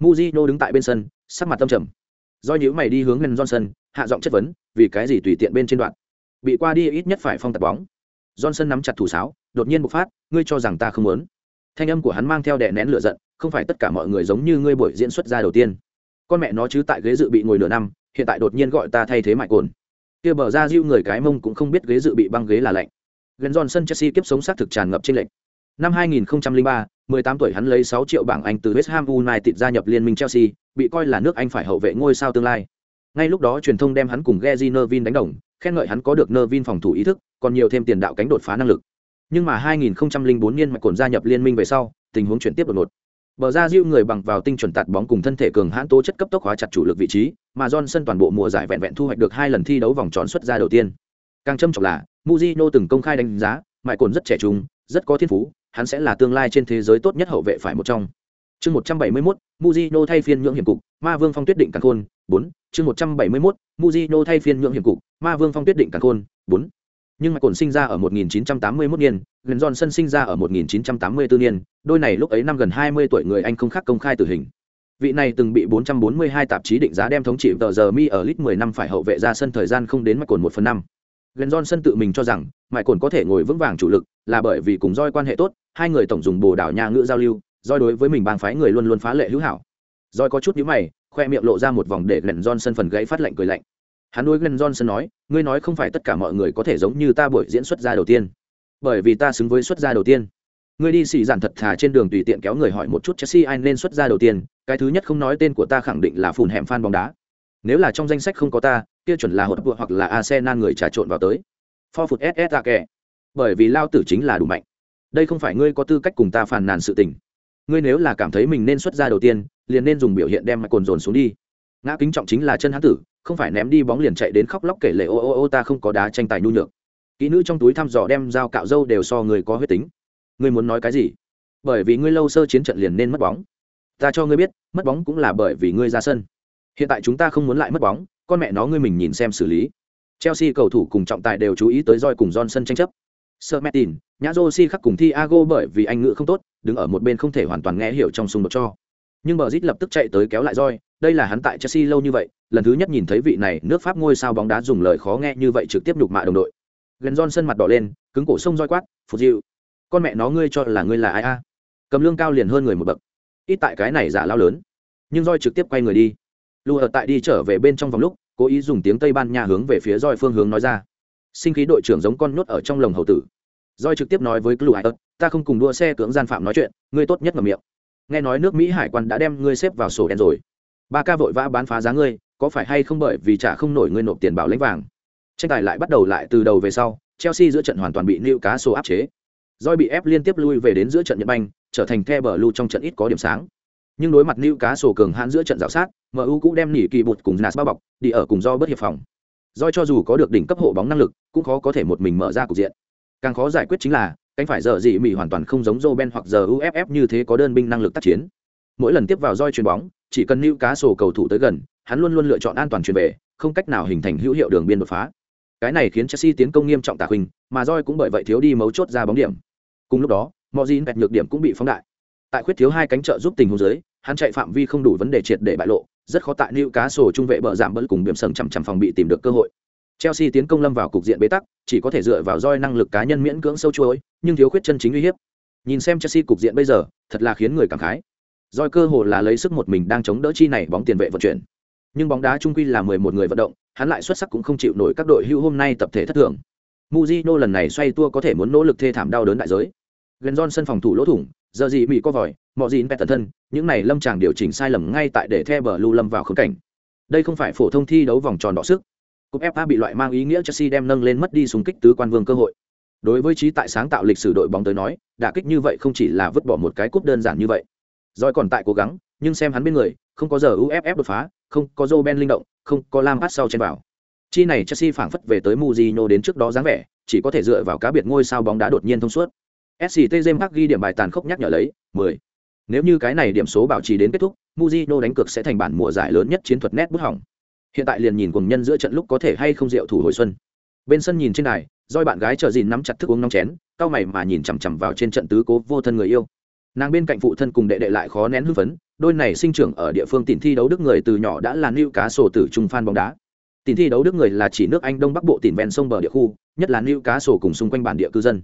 Mujino đứng tại bên sân, sắc mặt tâm trầm. Do nhữ mày đi hướng Ngân Johnson, hạ giọng chất vấn, vì cái gì tùy tiện bên trên đoạn. Bị qua đi ít nhất phải phong tạt bóng. Johnson nắm chặt thủ sáo, đột nhiên bộc phát, ngươi cho rằng ta không muốn. Thanh âm của hắn mang theo đè nén lửa giận, không phải tất cả mọi người giống như ngươi buổi diễn xuất ra đầu tiên. Con mẹ nó chứ tại ghế dự bị ngồi nửa năm, hiện tại đột nhiên gọi ta thay thế mại cồn. Kia bờ ra diêu người cái mông cũng không biết ghế dự bị băng ghế là lạnh. Gần Johnson Chelsea kiếp sống sát thực tràn ngập trên lệnh. Năm 2003, 18 tuổi hắn lấy 6 triệu bảng Anh từ West Ham United gia nhập liên minh Chelsea, bị coi là nước Anh phải hậu vệ ngôi sao tương lai. Ngay lúc đó truyền thông đem hắn cùng Gary Nervin đánh đồng, khen ngợi hắn có được Nervin phòng thủ ý thức, còn nhiều thêm tiền đạo cánh đột phá năng lực. Nhưng mà 2004 niên mạch cồn gia nhập liên minh về sau, tình huống chuyển tiếp đột ngột. Bờ ra Diu người bằng vào tinh chuẩn tạt bóng cùng thân thể cường hãn tố chất cấp tốc hóa chặt chủ lực vị trí, mà Johnson toàn bộ mùa giải vẹn vẹn thu hoạch được hai lần thi đấu vòng tròn xuất ra đầu tiên. Càng châm trọng là, Mujino từng công khai đánh giá, mại cồn rất trẻ trung, rất có thiên phú, hắn sẽ là tương lai trên thế giới tốt nhất hậu vệ phải một trong. Chương 171, Mujino thay phiên nhượng hiểm cục, Ma Vương Phong tuyết định càn khôn, 4. Chương 171, Mujino thay phiên nhượng hiểm cục, Ma Vương Phong tuyết định càn khôn, 4. Nhưng mà cồn sinh ra ở 1981 niên, Glenn Johnson sinh ra ở 1984 niên, đôi này lúc ấy năm gần 20 tuổi người Anh không khác công khai tử hình. Vị này từng bị 442 tạp chí định giá đem thống trị tờ giờ mi ở lit 10 năm phải hậu vệ ra sân thời gian không đến mạch cồn 1 phần 5. Glenn Johnson tự mình cho rằng, mại cồn có thể ngồi vững vàng chủ lực, là bởi vì cùng roi quan hệ tốt, hai người tổng dùng bồ đảo nhà ngữ giao lưu, Doi đối với mình bang phái người luôn luôn phá lệ hữu hảo. Doi có chút nhíu mày, khoe miệng lộ ra một vòng để Glenn Johnson phần gãy phát lạnh cười lạnh. Hắn đối Glenn Johnson nói, ngươi nói không phải tất cả mọi người có thể giống như ta buổi diễn xuất ra đầu tiên, bởi vì ta xứng với xuất ra đầu tiên. Ngươi đi xì giản thật thà trên đường tùy tiện kéo người hỏi một chút Chelsea ai nên xuất ra đầu tiên, cái thứ nhất không nói tên của ta khẳng định là phùn hẻm fan bóng đá. Nếu là trong danh sách không có ta, kia chuẩn là hột vựa hoặc là Arsenal người trà trộn vào tới. For foot SS ra kẻ. Bởi vì lao tử chính là đủ mạnh. Đây không phải ngươi có tư cách cùng ta phàn nàn sự tình. Ngươi nếu là cảm thấy mình nên xuất ra đầu tiên, liền nên dùng biểu hiện đem mạch cồn dồn xuống đi. Ngã kính trọng chính là chân hán tử, không phải ném đi bóng liền chạy đến khóc lóc kể lệ ô ô ô ta không có đá tranh tài nhu nhược. Kỹ nữ trong túi thăm dò đem dao cạo dâu đều so người có huyết tính. Ngươi muốn nói cái gì? Bởi vì ngươi lâu sơ chiến trận liền nên mất bóng. Ta cho ngươi biết, mất bóng cũng là bởi vì ngươi ra sân. Hiện tại chúng ta không muốn lại mất bóng, con mẹ nó ngươi mình nhìn xem xử lý. Chelsea cầu thủ cùng trọng tài đều chú ý tới roi cùng Johnson tranh chấp. Sir tin Nhã Josi khắc cùng thi ago bởi vì anh ngữ không tốt, đứng ở một bên không thể hoàn toàn nghe hiểu trong xung đột cho. Nhưng bờ lập tức chạy tới kéo lại roi, đây là hắn tại Chelsea lâu như vậy, lần thứ nhất nhìn thấy vị này nước Pháp ngôi sao bóng đá dùng lời khó nghe như vậy trực tiếp nhục mạ đồng đội. gần Johnson mặt đỏ lên, cứng cổ sông roi quát, "Phục dịu, con mẹ nó ngươi cho là ngươi là ai a?" Cầm lương cao liền hơn người một bậc. Ít tại cái này giả lao lớn. Nhưng roi trực tiếp quay người đi. Lu ở tại đi trở về bên trong vòng lúc, cố ý dùng tiếng tây ban nha hướng về phía roi phương hướng nói ra sinh khí đội trưởng giống con nhốt ở trong lồng hầu tử Doi trực tiếp nói với clue ta không cùng đua xe cưỡng gian phạm nói chuyện ngươi tốt nhất ngậm miệng. Nghe nói nước mỹ hải quan đã đem ngươi xếp vào sổ đen rồi. Ba ca vội vã bán phá giá ngươi có phải hay không bởi vì trả không nổi ngươi nộp tiền bảo lãnh vàng? Tranh tài lại bắt đầu lại từ đầu về sau chelsea giữa trận hoàn toàn bị Newcastle cá áp chế. Doi bị ép liên tiếp lui về đến giữa trận nhật banh trở thành the bờ lưu trong trận ít có điểm sáng. Nhưng đối mặt Newcastle cá cường hãn giữa trận dạo sát MU cũng đem nỉ kỳ bụt cùng Nas bao bọc, đi ở cùng do bất hiệp phòng. Doi cho dù có được đỉnh cấp hộ bóng năng lực, cũng khó có thể một mình mở ra cục diện. Càng khó giải quyết chính là, cánh phải giờ gì mỹ hoàn toàn không giống Roben hoặc giờ UFF như thế có đơn binh năng lực tác chiến. Mỗi lần tiếp vào roi chuyền bóng, chỉ cần lưu cá sổ cầu thủ tới gần, hắn luôn luôn lựa chọn an toàn chuyền về, không cách nào hình thành hữu hiệu đường biên đột phá. Cái này khiến Chelsea tiến công nghiêm trọng tả huynh, mà roi cũng bởi vậy thiếu đi mấu chốt ra bóng điểm. Cùng lúc đó, mọi gì nhược điểm cũng bị phóng đại. Tại khuyết thiếu hai cánh trợ giúp tình huống dưới, hắn chạy phạm vi không đủ vấn đề triệt để bại lộ, rất khó tại lưu cá sổ trung vệ bờ giảm bớt cùng biểm sầm chằm chằm phòng bị tìm được cơ hội. Chelsea tiến công lâm vào cục diện bế tắc, chỉ có thể dựa vào roi năng lực cá nhân miễn cưỡng sâu chuối, nhưng thiếu khuyết chân chính uy hiếp. Nhìn xem Chelsea cục diện bây giờ, thật là khiến người cảm khái. Roi cơ hồ là lấy sức một mình đang chống đỡ chi này bóng tiền vệ vận chuyển. Nhưng bóng đá trung quy là 11 người vận động, hắn lại xuất sắc cũng không chịu nổi các đội hưu hôm nay tập thể thất thường. Mujino lần này xoay tua có thể muốn nỗ lực thê thảm đau đớn đại giới. Gần Johnson phòng thủ lỗ thủng, giờ gì bị co vòi, mọi gì bẹt tận thân, những này lâm chàng điều chỉnh sai lầm ngay tại để The Blue lâm vào khốn cảnh. Đây không phải phổ thông thi đấu vòng tròn đỏ sức. Cúp FA bị loại mang ý nghĩa Chelsea đem nâng lên mất đi xung kích tứ quan vương cơ hội. Đối với trí tại sáng tạo lịch sử đội bóng tới nói, đả kích như vậy không chỉ là vứt bỏ một cái cúp đơn giản như vậy. Rồi còn tại cố gắng, nhưng xem hắn bên người, không có giờ UFF đột phá, không có Roben linh động, không có Lampard sau trên vào. Chi này Chelsea phảng phất về tới Mourinho đến trước đó dáng vẻ, chỉ có thể dựa vào cá biệt ngôi sao bóng đá đột nhiên thông suốt. SCT James ghi điểm bài tàn khốc nhắc nhở lấy, 10. Nếu như cái này điểm số bảo trì đến kết thúc, Mourinho đánh cược sẽ thành bản mùa giải lớn nhất chiến thuật nét bút hỏng. Hiện tại liền nhìn cùng nhân giữa trận lúc có thể hay không rượu thủ hồi xuân. Bên sân nhìn trên đài, roi bạn gái chờ dìn nắm chặt thức uống nóng chén, cao mày mà nhìn chằm chằm vào trên trận tứ cố vô thân người yêu. Nàng bên cạnh phụ thân cùng đệ đệ lại khó nén hưng phấn, đôi này sinh trưởng ở địa phương tỉnh thi đấu đức người từ nhỏ đã là nữ cá sổ tử trung fan bóng đá. Tỉnh thi đấu đức người là chỉ nước Anh Đông Bắc Bộ tỉnh ven sông bờ địa khu, nhất là nữ cá sổ cùng xung quanh bản địa cư dân.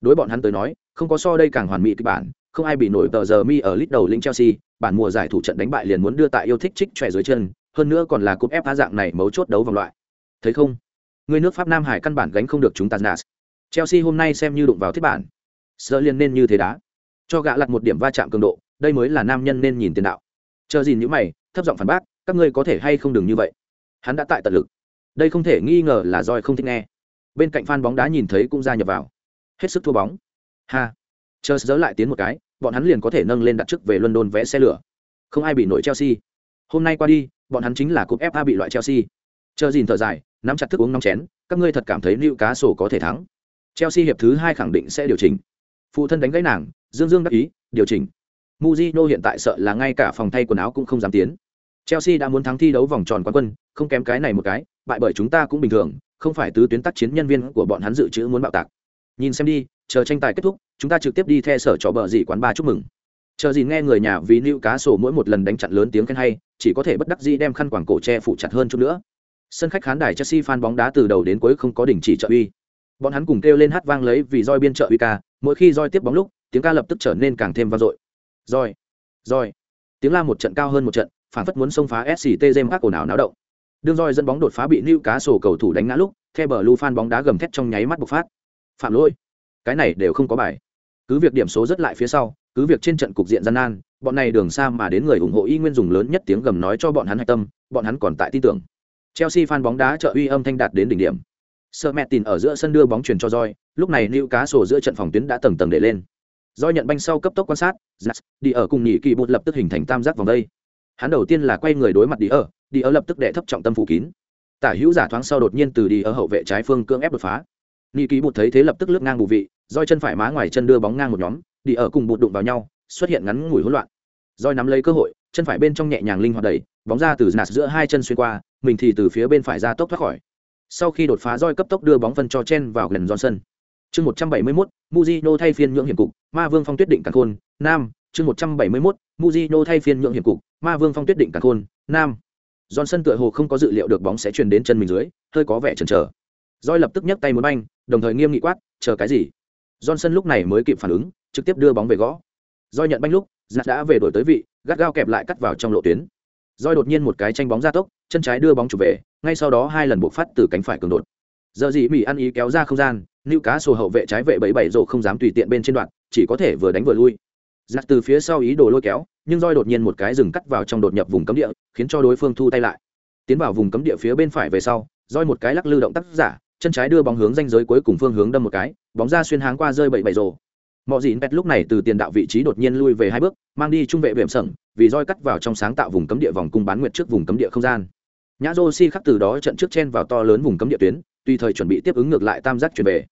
Đối bọn hắn tới nói, không có so đây càng hoàn mỹ kịch bản, không ai bị nổi tờ giờ mi ở lít đầu lĩnh Chelsea, bản mùa giải thủ trận đánh bại liền muốn đưa tại yêu thích trích trẻ dưới chân, hơn nữa còn là cúp FA dạng này mấu chốt đấu vòng loại. Thấy không? Người nước Pháp Nam Hải căn bản gánh không được chúng ta Nas. Chelsea hôm nay xem như đụng vào thiết bản. Sợ liền nên như thế đá. Cho gạ lật một điểm va chạm cường độ, đây mới là nam nhân nên nhìn tiền đạo. Chờ gì những mày, thấp giọng phản bác, các ngươi có thể hay không đừng như vậy. Hắn đã tại tận lực. Đây không thể nghi ngờ là roi không thích nghe. Bên cạnh fan bóng đá nhìn thấy cũng ra nhập vào. Hết sức thua bóng. Ha. Chờ dỡ lại tiến một cái, bọn hắn liền có thể nâng lên đặt trước về London vẽ xe lửa. Không ai bị nổi Chelsea. Hôm nay qua đi, bọn hắn chính là cúp FA bị loại Chelsea. Chờ dìn thở dài, nắm chặt thức uống nóng chén, các ngươi thật cảm thấy lưu cá sổ có thể thắng. Chelsea hiệp thứ hai khẳng định sẽ điều chỉnh. Phụ thân đánh gãy nàng, Dương Dương đắc ý, điều chỉnh. muzino hiện tại sợ là ngay cả phòng thay quần áo cũng không dám tiến. Chelsea đã muốn thắng thi đấu vòng tròn quán quân, không kém cái này một cái, bại bởi chúng ta cũng bình thường, không phải tứ tuyến tác chiến nhân viên của bọn hắn dự trữ muốn bạo tạc. Nhìn xem đi, chờ tranh tài kết thúc, chúng ta trực tiếp đi theo sở trò bờ dị quán ba chúc mừng. Chờ gì nghe người nhà vì lưu cá sổ mỗi một lần đánh chặn lớn tiếng khen hay, chỉ có thể bất đắc dĩ đem khăn quàng cổ che phủ chặt hơn chút nữa. Sân khách khán đài Chelsea fan bóng đá từ đầu đến cuối không có đình chỉ trợ uy. Bọn hắn cùng kêu lên hát vang lấy vì roi biên trợ uy ca, mỗi khi roi tiếp bóng lúc, tiếng ca lập tức trở nên càng thêm vang dội. Roi, roi. Tiếng la một trận cao hơn một trận, phản phất muốn xông phá SCT James Park ồn ào náo động. Đường roi dẫn bóng đột phá bị lưu cá sổ cầu thủ đánh ngã lúc, theo bờ lưu fan bóng đá gầm thét trong nháy mắt bộc phát. Phạm lỗi. Cái này đều không có bài. Cứ việc điểm số rất lại phía sau, cứ việc trên trận cục diện gian nan, bọn này đường xa mà đến người ủng hộ y nguyên dùng lớn nhất tiếng gầm nói cho bọn hắn hạch tâm, bọn hắn còn tại tin tưởng. Chelsea fan bóng đá trợ uy âm thanh đạt đến đỉnh điểm. sợ mẹ tìm ở giữa sân đưa bóng chuyển cho roi. lúc này lưu cá sổ giữa trận phòng tuyến đã tầng tầng để lên. Roi nhận banh sau cấp tốc quan sát, Jack đi ở cùng nhị kỳ bột lập tức hình thành tam giác vòng đây. Hắn đầu tiên là quay người đối mặt đi ở, đi ở lập tức đệ thấp trọng tâm phủ kín. Tả hữu giả thoáng sau đột nhiên từ đi ở hậu vệ trái phương cưỡng ép đột phá. Nhị kỳ bột thấy thế lập tức lướt ngang bù vị, roi chân phải má ngoài chân đưa bóng ngang một nhóm, đi ở cùng bột đụng vào nhau, xuất hiện ngắn ngủi hỗn loạn roi nắm lấy cơ hội, chân phải bên trong nhẹ nhàng linh hoạt đẩy, bóng ra từ nạt giữa hai chân xuyên qua, mình thì từ phía bên phải ra tốc thoát khỏi. Sau khi đột phá roi cấp tốc đưa bóng phân cho Chen vào gần Johnson. Chương 171, Mujino thay phiên nhượng hiểm cục, Ma Vương Phong Tuyết định cản khôn, nam, chương 171, Mujino thay phiên nhượng hiểm cục, Ma Vương Phong Tuyết định cản khôn, nam. Johnson tựa hồ không có dự liệu được bóng sẽ truyền đến chân mình dưới, hơi có vẻ chần chờ. Roi lập tức nhấc tay muốn banh, đồng thời nghiêm nghị quát, chờ cái gì? Johnson lúc này mới kịp phản ứng, trực tiếp đưa bóng về gõ. Roi nhận banh lúc, giặt đã về đổi tới vị, gắt gao kẹp lại cắt vào trong lộ tuyến. Roi đột nhiên một cái tranh bóng ra tốc chân trái đưa bóng chụp về ngay sau đó hai lần buộc phát từ cánh phải cường đột. Giờ gì mỹ ăn ý kéo ra không gian nữ cá sổ hậu vệ trái vệ bảy bảy rộ không dám tùy tiện bên trên đoạn chỉ có thể vừa đánh vừa lui. Giặt từ phía sau ý đồ lôi kéo nhưng roi đột nhiên một cái rừng cắt vào trong đột nhập vùng cấm địa khiến cho đối phương thu tay lại. Tiến vào vùng cấm địa phía bên phải về sau roi một cái lắc lư động tác giả chân trái đưa bóng hướng danh giới cuối cùng phương hướng đâm một cái bóng ra xuyên háng qua rơi bảy bảy rồ mọi dịn pet lúc này từ tiền đạo vị trí đột nhiên lui về hai bước, mang đi trung vệ việm sẩn vì roi cắt vào trong sáng tạo vùng cấm địa vòng cung bán nguyệt trước vùng cấm địa không gian. Nhã dô si khắc từ đó trận trước chen vào to lớn vùng cấm địa tuyến tùy thời chuẩn bị tiếp ứng ngược lại tam giác chuyển về.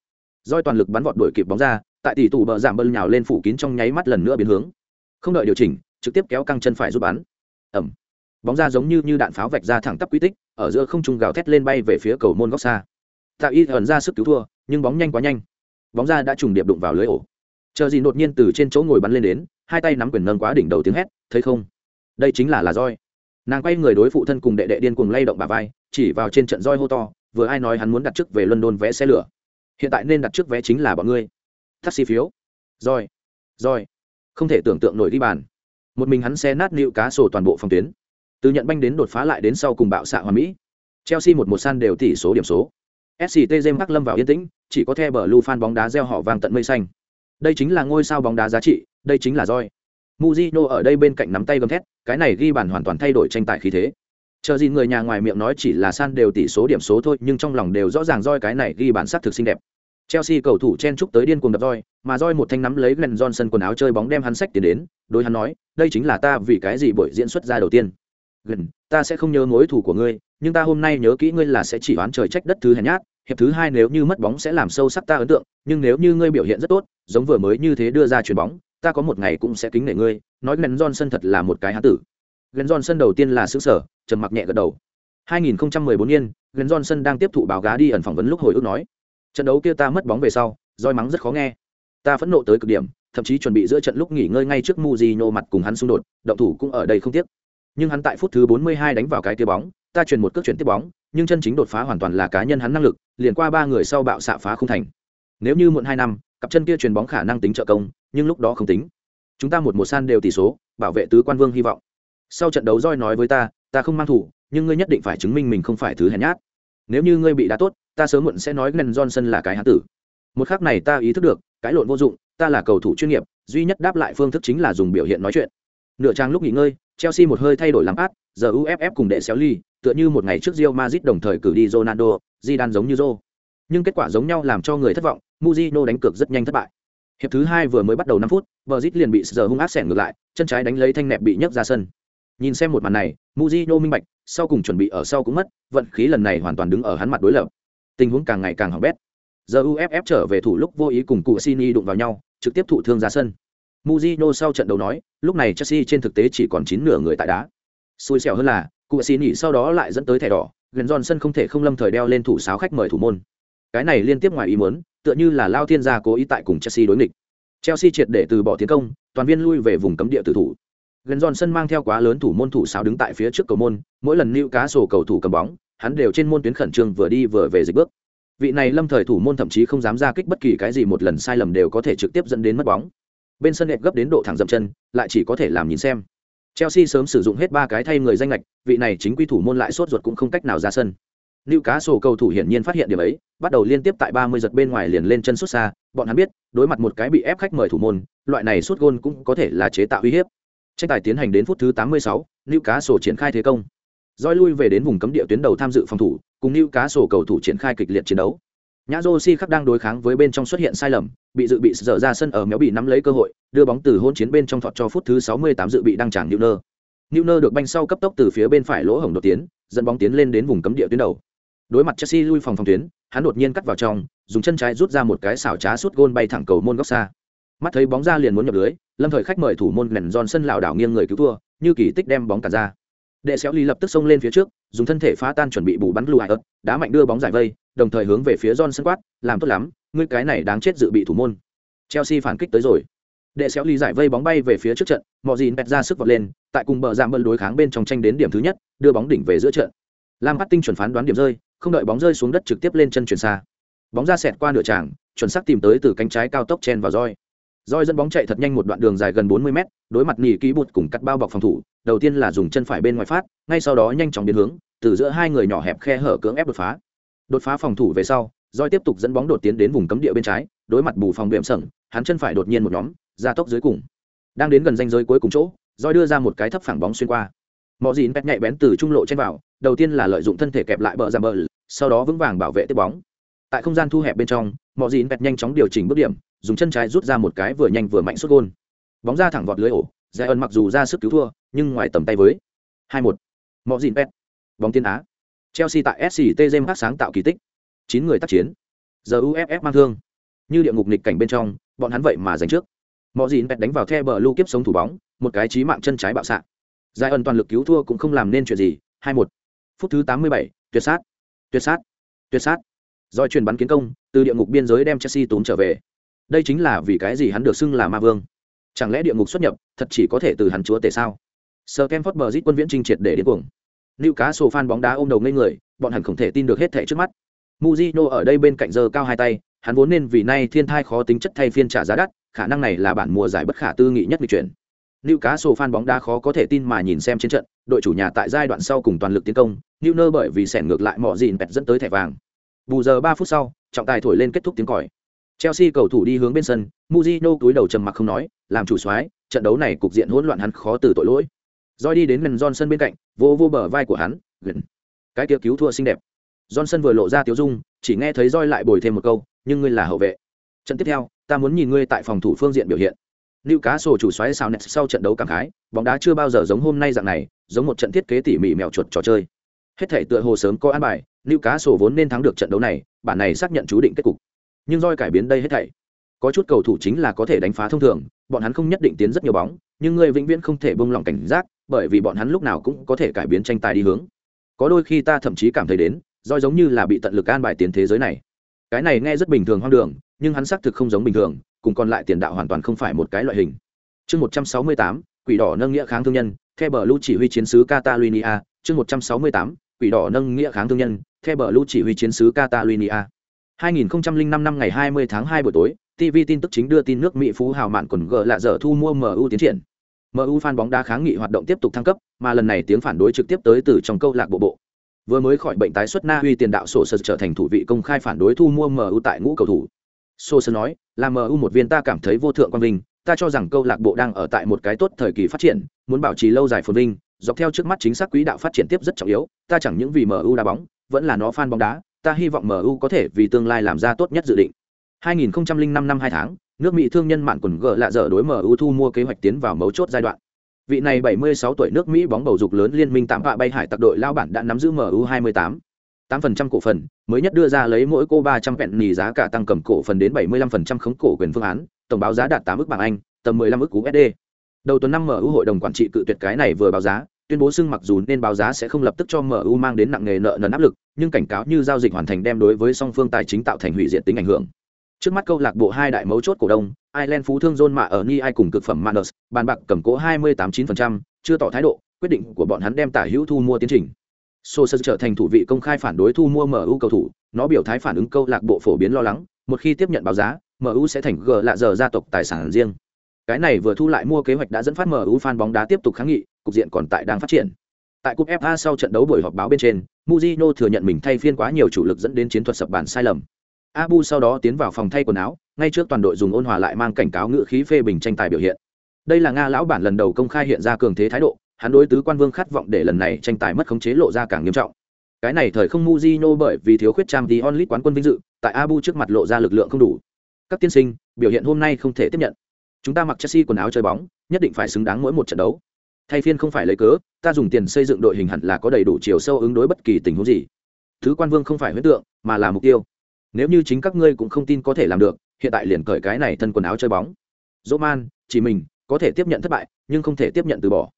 Roi toàn lực bắn vọt đuổi kịp bóng ra, tại tỷ tủ bờ giảm bân nhào lên phủ kín trong nháy mắt lần nữa biến hướng. Không đợi điều chỉnh, trực tiếp kéo căng chân phải giúp bắn. Ẩm bóng ra giống như như đạn pháo vạch ra thẳng tắp quy tích, ở giữa không trung gào thét lên bay về phía cầu môn góc xa. Tạo y ẩn ra sức cứu thua, nhưng bóng nhanh quá nhanh. Bóng ra đã trùng điệp đụng vào lưới ổ chờ gì đột nhiên từ trên chỗ ngồi bắn lên đến, hai tay nắm quyền nâng quá đỉnh đầu tiếng hét, thấy không? Đây chính là là roi. Nàng quay người đối phụ thân cùng đệ đệ điên cuồng lay động bà vai, chỉ vào trên trận roi hô to, vừa ai nói hắn muốn đặt trước về london vé xe lửa. Hiện tại nên đặt trước vé chính là bọn ngươi. Taxi phiếu. Roi. Roi. Không thể tưởng tượng nổi đi bàn. Một mình hắn xe nát nịu cá sổ toàn bộ phòng tuyến. Từ nhận banh đến đột phá lại đến sau cùng bạo xạ hòa mỹ. Chelsea một một san đều tỷ số điểm số. Sct james bắc lâm vào yên tĩnh, chỉ có the bờ lu fan bóng đá gieo họ vàng tận mây xanh đây chính là ngôi sao bóng đá giá trị đây chính là roi. Mujino ở đây bên cạnh nắm tay gầm thét cái này ghi bàn hoàn toàn thay đổi tranh tài khí thế. Chờ gì người nhà ngoài miệng nói chỉ là san đều tỷ số điểm số thôi nhưng trong lòng đều rõ ràng roi cái này ghi bàn sát thực xinh đẹp. Chelsea cầu thủ chen chúc tới điên cuồng đập roi, mà roi một thanh nắm lấy Glenn Johnson quần áo chơi bóng đem hắn sách tiền đến, đối hắn nói, đây chính là ta vì cái gì buổi diễn xuất ra đầu tiên. Glenn, ta sẽ không nhớ mối thù của ngươi, nhưng ta hôm nay nhớ kỹ ngươi là sẽ chỉ oán trời trách đất thứ hèn nhát, hiệp thứ hai nếu như mất bóng sẽ làm sâu sắc ta ấn tượng, nhưng nếu như ngươi biểu hiện rất tốt, giống vừa mới như thế đưa ra chuyền bóng, ta có một ngày cũng sẽ kính nể ngươi, nói Glenn Johnson thật là một cái há tử. Glenn Johnson đầu tiên là xứ sở, trầm mặc nhẹ gật đầu. 2014 niên, Glenn Johnson đang tiếp thụ báo giá đi ẩn phỏng vấn lúc hồi ức nói, trận đấu kia ta mất bóng về sau, roi mắng rất khó nghe ta phẫn nộ tới cực điểm thậm chí chuẩn bị giữa trận lúc nghỉ ngơi ngay trước Mujino mặt cùng hắn xung đột động thủ cũng ở đây không tiếc nhưng hắn tại phút thứ 42 đánh vào cái tia bóng ta truyền một cước chuyển tiếp bóng nhưng chân chính đột phá hoàn toàn là cá nhân hắn năng lực, liền qua ba người sau bạo xạ phá không thành. Nếu như muộn hai năm, cặp chân kia truyền bóng khả năng tính trợ công, nhưng lúc đó không tính. Chúng ta một một san đều tỷ số, bảo vệ tứ quan vương hy vọng. Sau trận đấu roi nói với ta ta không mang thủ, nhưng ngươi nhất định phải chứng minh mình không phải thứ hèn nhát. Nếu như ngươi bị đá tốt, ta sớm muộn sẽ nói glenn johnson là cái hán tử. Một khắc này ta ý thức được, cái lộn vô dụng, ta là cầu thủ chuyên nghiệp, duy nhất đáp lại phương thức chính là dùng biểu hiện nói chuyện. Nửa trang lúc nghỉ ngơi, chelsea một hơi thay đổi làm át, giờ uff cùng đệ xéo ly tựa như một ngày trước Real Madrid đồng thời cử đi ronaldo, zidane giống như Zô. nhưng kết quả giống nhau làm cho người thất vọng Mujino đánh cược rất nhanh thất bại. Hiệp thứ hai vừa mới bắt đầu năm phút, Brazil liền bị giờ hung ác xẻn ngược lại, chân trái đánh lấy thanh nẹp bị nhấc ra sân. Nhìn xem một màn này Mujino minh bạch, sau cùng chuẩn bị ở sau cũng mất, vận khí lần này hoàn toàn đứng ở hắn mặt đối lập. Tình huống càng ngày càng hỏng bét. Giờ uff trở về thủ lúc vô ý cùng cụ sini đụng vào nhau, trực tiếp thụ thương ra sân. Mujino sau trận đấu nói, lúc này chelsea trên thực tế chỉ còn chín nửa người tại đá. Xui xẻo hơn là cụ xì nhỉ sau đó lại dẫn tới thẻ đỏ gần giòn sân không thể không lâm thời đeo lên thủ sáo khách mời thủ môn. Cái này liên tiếp ngoài ý muốn, tựa như là lao thiên gia cố ý tại cùng chelsea đối nghịch. Chelsea triệt để từ bỏ tiến công, toàn viên lui về vùng cấm địa tử thủ. Gần giòn sân mang theo quá lớn thủ môn thủ sáo đứng tại phía trước cầu môn, mỗi lần lưu cá sổ cầu thủ cầm bóng, hắn đều trên môn tuyến khẩn trương vừa đi vừa về dịch bước. Vị này lâm thời thủ môn thậm chí không dám ra kích bất kỳ cái gì một lần sai lầm đều có thể trực tiếp dẫn đến mất bóng. Bên sân hẹp gấp đến độ thẳng dậm chân, lại chỉ có thể làm nhìn xem chelsea sớm sử dụng hết ba cái thay người danh lệch vị này chính quy thủ môn lại sốt ruột cũng không cách nào ra sân Newcastle cầu thủ hiển nhiên phát hiện điểm ấy, bắt đầu liên tiếp tại 30 giật bên ngoài liền lên chân sút xa, bọn hắn biết, đối mặt một cái bị ép khách mời thủ môn, loại này sút gôn cũng có thể là chế tạo uy hiếp. Tranh tài tiến hành đến phút thứ 86, Newcastle triển khai thế công. Doi lui về đến vùng cấm địa tuyến đầu tham dự phòng thủ, cùng Newcastle cầu thủ triển khai kịch liệt chiến đấu. Nhã Josi khắc đang đối kháng với bên trong xuất hiện sai lầm, bị dự bị dở ra sân ở méo bị nắm lấy cơ hội, đưa bóng từ hôn chiến bên trong thọt cho phút thứ 68 dự bị đăng tràng Newner. Newner được banh sau cấp tốc từ phía bên phải lỗ hổng đột tiến, dẫn bóng tiến lên đến vùng cấm địa tuyến đầu. Đối mặt Chelsea lui phòng phòng tuyến, hắn đột nhiên cắt vào trong, dùng chân trái rút ra một cái xảo trá sút gôn bay thẳng cầu môn góc xa. Mắt thấy bóng ra liền muốn nhập lưới, Lâm Thời khách mời thủ môn Glenn Johnson lảo đảo nghiêng người cứu thua, như kỳ tích đem bóng cản ra đệ xéo ly lập tức xông lên phía trước, dùng thân thể phá tan chuẩn bị bù bắn lùi ớt, đá mạnh đưa bóng giải vây, đồng thời hướng về phía john sân quát, làm tốt lắm, ngươi cái này đáng chết dự bị thủ môn. Chelsea phản kích tới rồi. Đệ xéo ly giải vây bóng bay về phía trước trận, mọi gì bẹt ra sức vọt lên, tại cùng bờ giảm bơn đối kháng bên trong tranh đến điểm thứ nhất, đưa bóng đỉnh về giữa trận. Lam bắt tinh chuẩn phán đoán điểm rơi, không đợi bóng rơi xuống đất trực tiếp lên chân chuyển xa. Bóng ra xẹt qua nửa tràng, chuẩn xác tìm tới từ cánh trái cao tốc chen vào roi roi dẫn bóng chạy thật nhanh một đoạn đường dài gần 40 mét, đối mặt nỉ ký bụt cùng cắt bao bọc phòng thủ, đầu tiên là dùng chân phải bên ngoài phát, ngay sau đó nhanh chóng biến hướng, từ giữa hai người nhỏ hẹp khe hở cưỡng ép đột phá. Đột phá phòng thủ về sau, roi tiếp tục dẫn bóng đột tiến đến vùng cấm địa bên trái, đối mặt bù phòng biệm sẩn hắn chân phải đột nhiên một nhóm, ra tốc dưới cùng. Đang đến gần danh giới cuối cùng chỗ, roi đưa ra một cái thấp phẳng bóng xuyên qua. Mọi gì bẹt nhạy bén từ trung lộ trên vào, đầu tiên là lợi dụng thân thể kẹp lại bờ giảm bờ, sau đó vững vàng bảo vệ tiếp bóng. Tại không gian thu hẹp bên trong mọi gì bẹt nhanh chóng điều chỉnh bước điểm dùng chân trái rút ra một cái vừa nhanh vừa mạnh xuất gôn. Bóng ra thẳng vọt lưới ổ giải ẩn mặc dù ra sức cứu thua, nhưng ngoài tầm tay với hai một. Mọ dìn pet bóng tiên á. Chelsea tại sct james sáng tạo kỳ tích. Chín người tác chiến. Giờ uff mang thương. Như địa ngục nịch cảnh bên trong, bọn hắn vậy mà giành trước. Mọ dìn pet đánh vào the bờ lưu kiếp sống thủ bóng, một cái trí mạng chân trái bạo xạ. Giải ẩn toàn lực cứu thua cũng không làm nên chuyện gì, hai một. Phút thứ tám mươi bảy, tuyệt sát. Tuyệt sát. Tuyệt sát. Doi truyền bắn kiến công, từ địa ngục biên giới đem chelsea tốn trở về đây chính là vì cái gì hắn được xưng là ma vương? Chẳng lẽ địa ngục xuất nhập thật chỉ có thể từ hắn chúa tể sao? Sơ kem phớt bờ rít quân viễn trinh triệt để điên cuồng. Lưu cá sổ phan bóng đá ôm đầu ngây người bọn hắn không thể tin được hết thẻ trước mắt. Muzino ở đây bên cạnh giờ cao hai tay hắn vốn nên vì nay thiên thai khó tính chất thay phiên trả giá đắt khả năng này là bản mùa giải bất khả tư nghị nhất lịch chuyển. Lưu cá sổ phan bóng đá khó có thể tin mà nhìn xem chiến trận, đội chủ nhà tại giai đoạn sau cùng toàn lực tiến công, Newner bởi vì sẻn ngược lại mọi dìn pẹt dẫn tới thẻ vàng. Bù giờ ba phút sau, trọng tài thổi lên kết thúc tiếng còi. Chelsea cầu thủ đi hướng bên sân, Mujino túi đầu trầm mặc không nói, làm chủ soái, trận đấu này cục diện hỗn loạn hắn khó từ tội lỗi. Rồi đi đến gần Johnson bên cạnh, vô vô bờ vai của hắn, gần. Cái kia cứu thua xinh đẹp. Johnson vừa lộ ra tiếu dung, chỉ nghe thấy roi lại bồi thêm một câu, nhưng ngươi là hậu vệ trận tiếp theo ta muốn nhìn ngươi tại phòng thủ phương diện biểu hiện Lưu cá sổ chủ xoáy sao nẹt sau trận đấu cảm khái, bóng đá chưa bao giờ giống hôm nay dạng này, giống một trận thiết kế tỉ mỉ mèo chuột trò chơi. Hết thể tựa hồ sớm có an bài, Lưu cá sổ vốn nên thắng được trận đấu này, bản này xác nhận chú định kết cục. Nhưng doi cải biến đây hết thảy. Có chút cầu thủ chính là có thể đánh phá thông thường, bọn hắn không nhất định tiến rất nhiều bóng, nhưng người vĩnh viễn không thể buông lỏng cảnh giác, bởi vì bọn hắn lúc nào cũng có thể cải biến tranh tài đi hướng. Có đôi khi ta thậm chí cảm thấy đến, doi giống như là bị tận lực an bài tiến thế giới này. Cái này nghe rất bình thường hoang đường, nhưng hắn xác thực không giống bình thường, cùng còn lại tiền đạo hoàn toàn không phải một cái loại hình chương một trăm sáu mươi tám quỷ đỏ nâng nghĩa kháng thương nhân theo bờ lưu chỉ huy chiến sứ catalonia chương một trăm sáu mươi tám quỷ đỏ nâng nghĩa kháng thương nhân theo bờ lưu chỉ huy chiến sứ catalonia 2005 năm ngày 20 tháng 2 buổi tối TV tin tức chính đưa tin nước Mỹ phú hào mạn quần gờ lạ dở thu mua MU tiến triển. MU fan bóng đá kháng nghị hoạt động tiếp tục thăng cấp, mà lần này tiếng phản đối trực tiếp tới từ trong câu lạc bộ bộ. Vừa mới khỏi bệnh tái xuất Na Uy tiền đạo sổ sở trở thành thủ vị công khai phản đối thu mua MU tại ngũ cầu thủ. Sô Sơn nói, là MU một viên ta cảm thấy vô thượng quan vinh, ta cho rằng câu lạc bộ đang ở tại một cái tốt thời kỳ phát triển, muốn bảo trì lâu dài phồn vinh, dọc theo trước mắt chính xác quỹ đạo phát triển tiếp rất trọng yếu, ta chẳng những vì MU đá bóng, vẫn là nó fan bóng đá, ta hy vọng MU có thể vì tương lai làm ra tốt nhất dự định. 2005 năm 2 tháng, nước Mỹ thương nhân mạn quần gỡ lạ dở đối MU thu mua kế hoạch tiến vào mấu chốt giai đoạn. Vị này 76 tuổi nước Mỹ bóng bầu dục lớn liên minh tạm vạ bay hải tặc đội lao bản đã nắm giữ MU 28 8% cổ phần, mới nhất đưa ra lấy mỗi cô 300 vẹn nì giá cả tăng cầm cổ phần đến 75% khống cổ quyền phương án, tổng báo giá đạt 8 ức bảng Anh, tầm 15 ức USD. Đầu tuần năm MU hội đồng quản trị cự tuyệt cái này vừa báo giá, tuyên bố xưng mặc dù nên báo giá sẽ không lập tức cho MU mang đến nặng nghề nợ nần áp lực, nhưng cảnh cáo như giao dịch hoàn thành đem đối với song phương tài chính tạo thành hủy diệt tính ảnh hưởng. Trước mắt câu lạc bộ hai đại mấu chốt cổ đông, Ireland phú thương John Mạ ở Ni ai cùng cực phẩm Manus, bàn bạc cầm cố 28.9%, chưa tỏ thái độ, quyết định của bọn hắn đem tả hữu thu mua tiến trình. Sô trở thành thủ vị công khai phản đối thu mua MU cầu thủ, nó biểu thái phản ứng câu lạc bộ phổ biến lo lắng, một khi tiếp nhận báo giá, MU sẽ thành gờ lạ giờ gia tộc tài sản riêng. Cái này vừa thu lại mua kế hoạch đã dẫn phát MU fan bóng đá tiếp tục kháng nghị, cục diện còn tại đang phát triển. Tại cúp FA sau trận đấu buổi họp báo bên trên, Mujino thừa nhận mình thay phiên quá nhiều chủ lực dẫn đến chiến thuật sập bàn sai lầm. Abu sau đó tiến vào phòng thay quần áo, ngay trước toàn đội dùng ôn hòa lại mang cảnh cáo ngữ khí phê bình tranh tài biểu hiện. Đây là Nga lão bản lần đầu công khai hiện ra cường thế thái độ, hắn đối tứ quan vương khát vọng để lần này tranh tài mất khống chế lộ ra càng nghiêm trọng. Cái này thời không Mujino bởi vì thiếu khuyết trang tí onlit quán quân vinh dự, tại Abu trước mặt lộ ra lực lượng không đủ. Các tiên sinh, biểu hiện hôm nay không thể tiếp nhận. Chúng ta mặc Chelsea quần áo chơi bóng, nhất định phải xứng đáng mỗi một trận đấu. Thay phiên không phải lấy cớ, ta dùng tiền xây dựng đội hình hẳn là có đầy đủ chiều sâu ứng đối bất kỳ tình huống gì. Thứ quan vương không phải huyết tượng, mà là mục tiêu. Nếu như chính các ngươi cũng không tin có thể làm được, hiện tại liền cởi cái này thân quần áo chơi bóng. Roman, chỉ mình có thể tiếp nhận thất bại, nhưng không thể tiếp nhận từ bỏ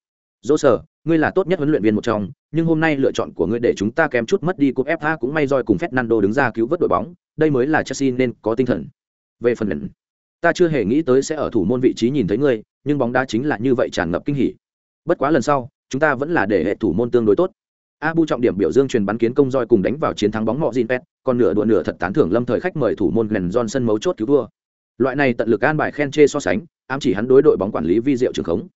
dỗ sở ngươi là tốt nhất huấn luyện viên một trong nhưng hôm nay lựa chọn của ngươi để chúng ta kém chút mất đi cúp fa cũng may roi cùng fernando đứng ra cứu vớt đội bóng đây mới là chelsea nên có tinh thần về phần lần ta chưa hề nghĩ tới sẽ ở thủ môn vị trí nhìn thấy ngươi nhưng bóng đá chính là như vậy tràn ngập kinh hỉ bất quá lần sau chúng ta vẫn là để hệ thủ môn tương đối tốt abu trọng điểm biểu dương truyền bắn kiến công roi cùng đánh vào chiến thắng bóng mọi zinpet còn nửa đùa nửa thật tán thưởng lâm thời khách mời thủ môn glenn johnson mấu chốt cứu thua loại này tận lực an bài khen chê so sánh ám chỉ hắn đối đội bóng quản lý vi diệu trường khống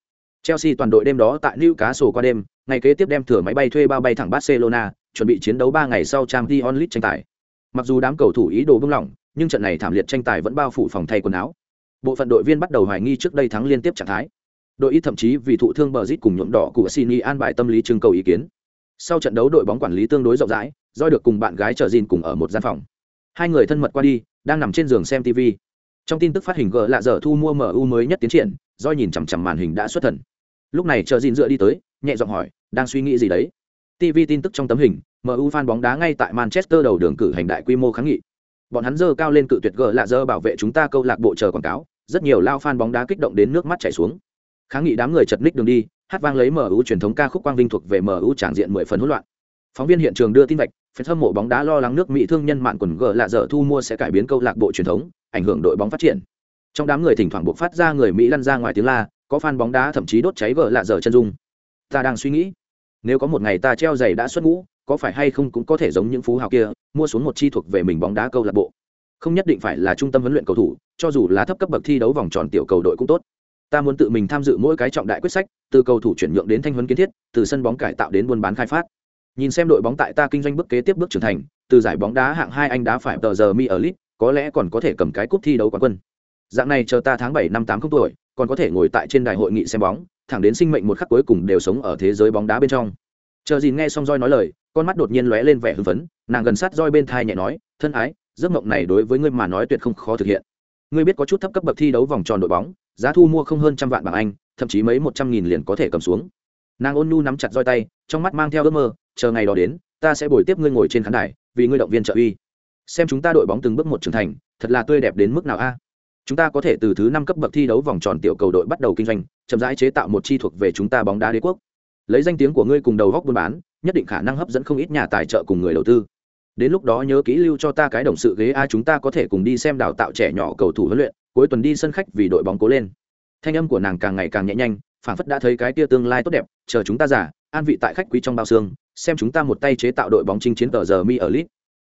Chelsea toàn đội đêm đó tại Newcastle qua đêm, ngày kế tiếp đem thửa máy bay thuê bao bay thẳng Barcelona, chuẩn bị chiến đấu 3 ngày sau trang Champions onlit tranh tài. Mặc dù đám cầu thủ ý đồ bưng lỏng, nhưng trận này thảm liệt tranh tài vẫn bao phủ phòng thay quần áo. Bộ phận đội viên bắt đầu hoài nghi trước đây thắng liên tiếp trạng thái. Đội ý thậm chí vì thụ thương bờ rít cùng nhuộm đỏ của Sini an bài tâm lý trưng cầu ý kiến. Sau trận đấu đội bóng quản lý tương đối rộng rãi, Doi được cùng bạn gái chờ Jin cùng ở một gian phòng. Hai người thân mật qua đi, đang nằm trên giường xem TV. Trong tin tức phát hình gỡ lạ dở thu mua MU mới nhất tiến triển, Doi nhìn chằm chằm màn hình đã xuất thần lúc này chờ dìn dựa đi tới nhẹ giọng hỏi đang suy nghĩ gì đấy tv tin tức trong tấm hình mu fan bóng đá ngay tại manchester đầu đường cử hành đại quy mô kháng nghị bọn hắn dơ cao lên cự tuyệt gờ lạ dơ bảo vệ chúng ta câu lạc bộ chờ quảng cáo rất nhiều lao fan bóng đá kích động đến nước mắt chảy xuống kháng nghị đám người chật ních đường đi, hát vang lấy mu truyền thống ca khúc quang vinh thuộc về mu tràng diện mười phần hỗn loạn. Phóng viên hiện trường đưa tin vạch phần hâm mộ bóng đá lo lắng nước mỹ thương nhân mạng quần gờ lạ dở thu mua sẽ cải biến câu lạc bộ truyền thống, ảnh hưởng đội bóng phát triển. Trong đám người thỉnh thoảng buộc phát ra người mỹ lăn ra ngoài tiếng la, có fan bóng đá thậm chí đốt cháy vợ lạ dở chân dung. Ta đang suy nghĩ, nếu có một ngày ta treo giày đã xuất ngũ, có phải hay không cũng có thể giống những phú hào kia, mua xuống một chi thuộc về mình bóng đá câu lạc bộ. Không nhất định phải là trung tâm huấn luyện cầu thủ, cho dù là thấp cấp bậc thi đấu vòng tròn tiểu cầu đội cũng tốt ta muốn tự mình tham dự mỗi cái trọng đại quyết sách, từ cầu thủ chuyển nhượng đến thanh huấn kiến thiết, từ sân bóng cải tạo đến buôn bán khai phát. Nhìn xem đội bóng tại ta kinh doanh bước kế tiếp bước trưởng thành, từ giải bóng đá hạng hai anh đá phải tờ giờ mi ở lit có lẽ còn có thể cầm cái cúp thi đấu quán quân. Dạng này chờ ta tháng bảy năm tám không tuổi, còn có thể ngồi tại trên đài hội nghị xem bóng, thẳng đến sinh mệnh một khắc cuối cùng đều sống ở thế giới bóng đá bên trong. Chờ gì nghe xong roi nói lời, con mắt đột nhiên lóe lên vẻ hưng phấn, nàng gần sát roi bên thai nhẹ nói, thân ái, giấc mộng này đối với ngươi mà nói tuyệt không khó thực hiện ngươi biết có chút thấp cấp bậc thi đấu vòng tròn đội bóng, giá thu mua không hơn trăm vạn bảng anh, thậm chí mấy một trăm nghìn liền có thể cầm xuống. Nàng ôn nu nắm chặt roi tay, trong mắt mang theo ước mơ, chờ ngày đó đến, ta sẽ bồi tiếp ngươi ngồi trên khán đài, vì ngươi động viên trợ uy. Xem chúng ta đội bóng từng bước một trưởng thành, thật là tươi đẹp đến mức nào a. Chúng ta có thể từ thứ năm cấp bậc thi đấu vòng tròn tiểu cầu đội bắt đầu kinh doanh, chậm rãi chế tạo một chi thuộc về chúng ta bóng đá đế quốc. Lấy danh tiếng của ngươi cùng đầu góc buôn bán, nhất định khả năng hấp dẫn không ít nhà tài trợ cùng người đầu tư đến lúc đó nhớ kỹ lưu cho ta cái đồng sự ghế a, chúng ta có thể cùng đi xem đào tạo trẻ nhỏ cầu thủ huấn luyện, cuối tuần đi sân khách vì đội bóng cố lên. Thanh âm của nàng càng ngày càng nhẹ nhanh phản phất đã thấy cái tia tương lai tốt đẹp, chờ chúng ta giả an vị tại khách quý trong bao xương, xem chúng ta một tay chế tạo đội bóng chinh chiến tờ giờ mi ở lit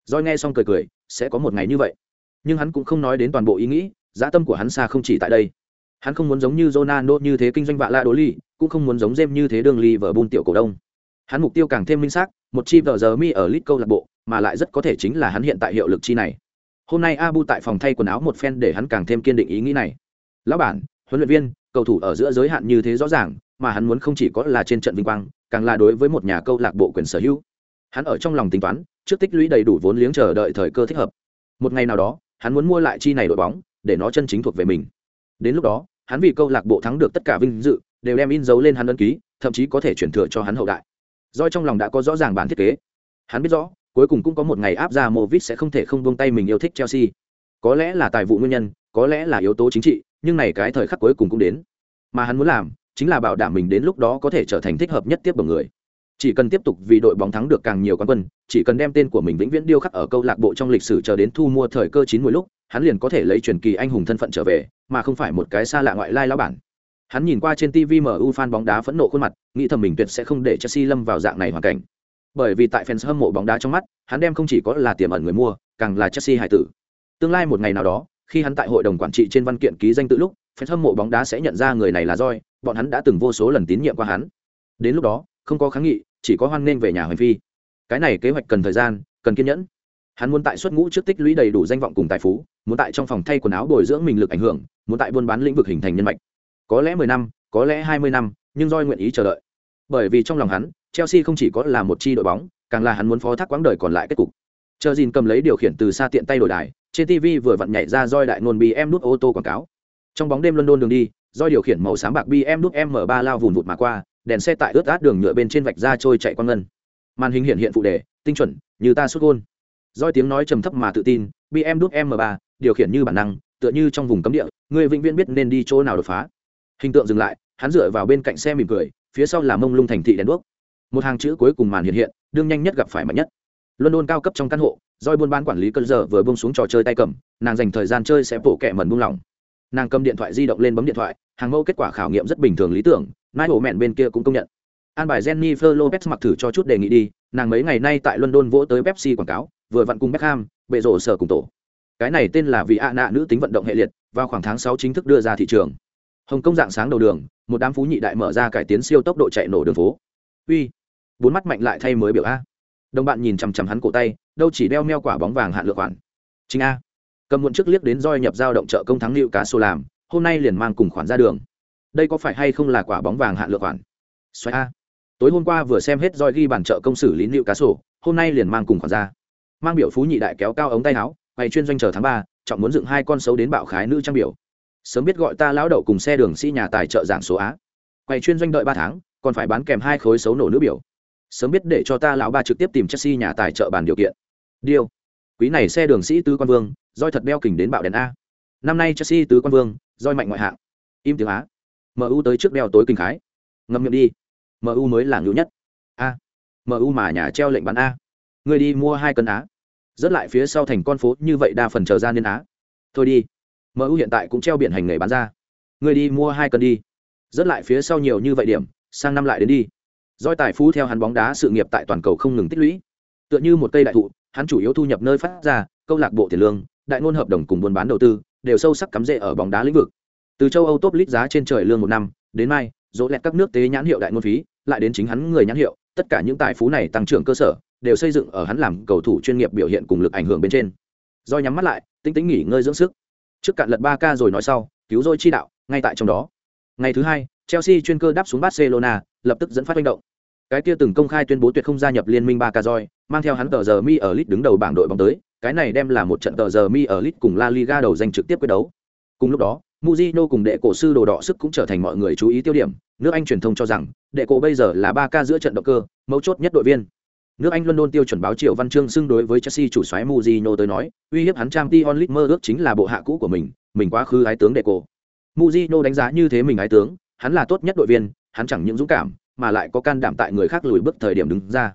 roi nghe xong cười cười, sẽ có một ngày như vậy. Nhưng hắn cũng không nói đến toàn bộ ý nghĩ dã tâm của hắn xa không chỉ tại đây. Hắn không muốn giống như Ronaldo như thế kinh doanh vạ la đố ly cũng không muốn giống James như thế đường Liverpool tiểu cổ đông. Hắn mục tiêu càng thêm minh xác, một chi tờ giờ mi ở lit câu lạc bộ mà lại rất có thể chính là hắn hiện tại hiệu lực chi này. Hôm nay abu tại phòng thay quần áo một phen để hắn càng thêm kiên định ý nghĩ này. Lão bản, huấn luyện viên, cầu thủ ở giữa giới hạn như thế rõ ràng, mà hắn muốn không chỉ có là trên trận vinh quang, càng là đối với một nhà câu lạc bộ quyền sở hữu. Hắn ở trong lòng tính toán, trước tích lũy đầy đủ vốn liếng chờ đợi thời cơ thích hợp. Một ngày nào đó, hắn muốn mua lại chi này đội bóng, để nó chân chính thuộc về mình. Đến lúc đó, hắn vì câu lạc bộ thắng được tất cả vinh dự, đều đem in dấu lên hắn ấn ký, thậm chí có thể chuyển thừa cho hắn hậu đại. Doi trong lòng đã có rõ ràng bản thiết kế. Hắn biết rõ cuối cùng cũng có một ngày áp ra Movit sẽ không thể không buông tay mình yêu thích Chelsea. Có lẽ là tài vụ nguyên nhân, có lẽ là yếu tố chính trị, nhưng này cái thời khắc cuối cùng cũng đến. Mà hắn muốn làm, chính là bảo đảm mình đến lúc đó có thể trở thành thích hợp nhất tiếp bậc người. Chỉ cần tiếp tục vì đội bóng thắng được càng nhiều quán quân, chỉ cần đem tên của mình vĩnh viễn điêu khắc ở câu lạc bộ trong lịch sử chờ đến thu mua thời cơ chín mùi lúc, hắn liền có thể lấy truyền kỳ anh hùng thân phận trở về, mà không phải một cái xa lạ ngoại lai lão bản. Hắn nhìn qua trên TV MU fan bóng đá phẫn nộ khuôn mặt, nghĩ thầm mình tuyệt sẽ không để Chelsea lâm vào dạng này hoàn cảnh bởi vì tại fans hâm mộ bóng đá trong mắt, hắn đem không chỉ có là tiềm ẩn người mua, càng là Chelsea hải tử. Tương lai một ngày nào đó, khi hắn tại hội đồng quản trị trên văn kiện ký danh tự lúc, fans hâm mộ bóng đá sẽ nhận ra người này là Joy, bọn hắn đã từng vô số lần tín nhiệm qua hắn. Đến lúc đó, không có kháng nghị, chỉ có hoan nghênh về nhà hoành phi. Cái này kế hoạch cần thời gian, cần kiên nhẫn. Hắn muốn tại xuất ngũ trước tích lũy đầy đủ danh vọng cùng tài phú, muốn tại trong phòng thay quần áo bồi dưỡng mình lực ảnh hưởng, muốn tại buôn bán lĩnh vực hình thành nhân mạch. Có lẽ mười năm, có lẽ hai mươi năm, nhưng Joy nguyện ý chờ đợi. Bởi vì trong lòng hắn, Chelsea không chỉ có là một chi đội bóng, càng là hắn muốn phó thác quãng đời còn lại kết cục. Chờ Jin cầm lấy điều khiển từ xa tiện tay đổi đài, trên TV vừa vặn nhảy ra roi đại nguồn BM nút ô tô quảng cáo. Trong bóng đêm London đường đi, roi điều khiển màu xám bạc BM nút M3 lao vụn vụt mà qua, đèn xe tại ướt át đường nhựa bên trên vạch ra trôi chạy quang ngân. Màn hình hiện hiện phụ đề, tinh chuẩn, như ta sút gol. Roi tiếng nói trầm thấp mà tự tin, BM nút M3, điều khiển như bản năng, tựa như trong vùng cấm địa, người vĩnh viễn biết nên đi chỗ nào đột phá. Hình tượng dừng lại, hắn dựa vào bên cạnh xe mỉm cười, phía sau là mông lung thành thị đèn đuốc một hàng chữ cuối cùng màn hiện hiện, đương nhanh nhất gặp phải mạnh nhất. London cao cấp trong căn hộ doi buôn bán quản lý cơn giờ vừa bông xuống trò chơi tay cầm, nàng dành thời gian chơi sẽ bổ kẹ mần buông lỏng. Nàng cầm điện thoại di động lên bấm điện thoại, hàng mẫu kết quả khảo nghiệm rất bình thường lý tưởng nai hổ mẹn bên kia cũng công nhận. An bài jennifer lopez mặc thử cho chút đề nghị đi, nàng mấy ngày nay tại london vỗ tới pepsi quảng cáo, vừa vặn cùng beckham, bệ rổ sở cùng tổ. Cái này tên là vị ạ nạ nữ tính vận động hệ liệt, vào khoảng tháng sáu chính thức đưa ra thị trường. Hồng kông dạng sáng đầu đường, một đám phú nhị đại mở ra cải tiến siêu tốc độ chạy nổ đường phố. Uy bốn mắt mạnh lại thay mới biểu a. Đồng bạn nhìn chằm chằm hắn cổ tay, đâu chỉ đeo meo quả bóng vàng hạn lựa khoản. Chính a. Cầm muộn trước liếc đến roi nhập giao động chợ công thắng liệu cá sô làm, hôm nay liền mang cùng khoản ra đường. Đây có phải hay không là quả bóng vàng hạn lựa khoản? Xoay a. Tối hôm qua vừa xem hết roi ghi bản chợ công xử lý liệu cá sổ hôm nay liền mang cùng khoản ra. Mang biểu phú nhị đại kéo cao ống tay áo bày chuyên doanh chờ tháng ba, trọng muốn dựng hai con xấu đến bạo khái nữ trang biểu. Sớm biết gọi ta lão đậu cùng xe đường sĩ nhà tài trợ giảng số á. Quay chuyên doanh đợi ba tháng, còn phải bán kèm hai khối xấu nổ nữ biểu sớm biết để cho ta lão ba trực tiếp tìm chelsea nhà tài trợ bàn điều kiện. Điêu quý này xe đường sĩ tứ quan vương, roi thật đeo kình đến bạo đèn a. Năm nay chelsea tứ quan vương, roi mạnh ngoại hạng. Im tiếng á. Mu tới trước đeo tối kinh khái. Ngậm miệng đi. Mu mới là ngữ nhất. A. Mu mà nhà treo lệnh bán a. Người đi mua hai cân á. Rớt lại phía sau thành con phố, như vậy đa phần chờ ra nên á. Thôi đi. Mu hiện tại cũng treo biển hành nghề bán ra. Người đi mua hai cân đi. Rớt lại phía sau nhiều như vậy điểm, sang năm lại đến đi. Doi tài phú theo hắn bóng đá sự nghiệp tại toàn cầu không ngừng tích lũy. Tựa như một cây đại thụ, hắn chủ yếu thu nhập nơi phát ra, câu lạc bộ tiền lương, đại ngôn hợp đồng cùng buôn bán đầu tư, đều sâu sắc cắm rễ ở bóng đá lĩnh vực. Từ châu Âu top list giá trên trời lương một năm, đến mai, dỗ lẹt các nước tế nhãn hiệu đại ngôn phí, lại đến chính hắn người nhãn hiệu, tất cả những tài phú này tăng trưởng cơ sở, đều xây dựng ở hắn làm cầu thủ chuyên nghiệp biểu hiện cùng lực ảnh hưởng bên trên. Doi nhắm mắt lại, tinh tính nghỉ ngơi dưỡng sức. Trước cạn lật ba ca rồi nói sau, cứu rồi chi đạo, ngay tại trong đó. Ngày thứ hai, Chelsea chuyên cơ đáp xuống Barcelona, lập tức dẫn phát hành động. Cái kia từng công khai tuyên bố tuyệt không gia nhập liên minh Barca mang theo hắn tờ giờ mi ở lit đứng đầu bảng đội bóng tới, cái này đem là một trận tờ giờ mi ở lit cùng La Liga đầu danh trực tiếp quyết đấu. Cùng lúc đó, Mujino cùng đệ cổ sư đồ đỏ sức cũng trở thành mọi người chú ý tiêu điểm, nước Anh truyền thông cho rằng, đệ cổ bây giờ là ba ca giữa trận động cơ, mấu chốt nhất đội viên. Nước Anh London tiêu chuẩn báo Triệu Văn Chương xưng đối với Chelsea chủ soái Mujino tới nói, uy hiếp hắn Champions League mơ ước chính là bộ hạ cũ của mình, mình quá khứ ái tướng đệ cổ. Mujino đánh giá như thế mình ái tướng, hắn là tốt nhất đội viên, hắn chẳng những dũng cảm, mà lại có can đảm tại người khác lùi bước thời điểm đứng ra.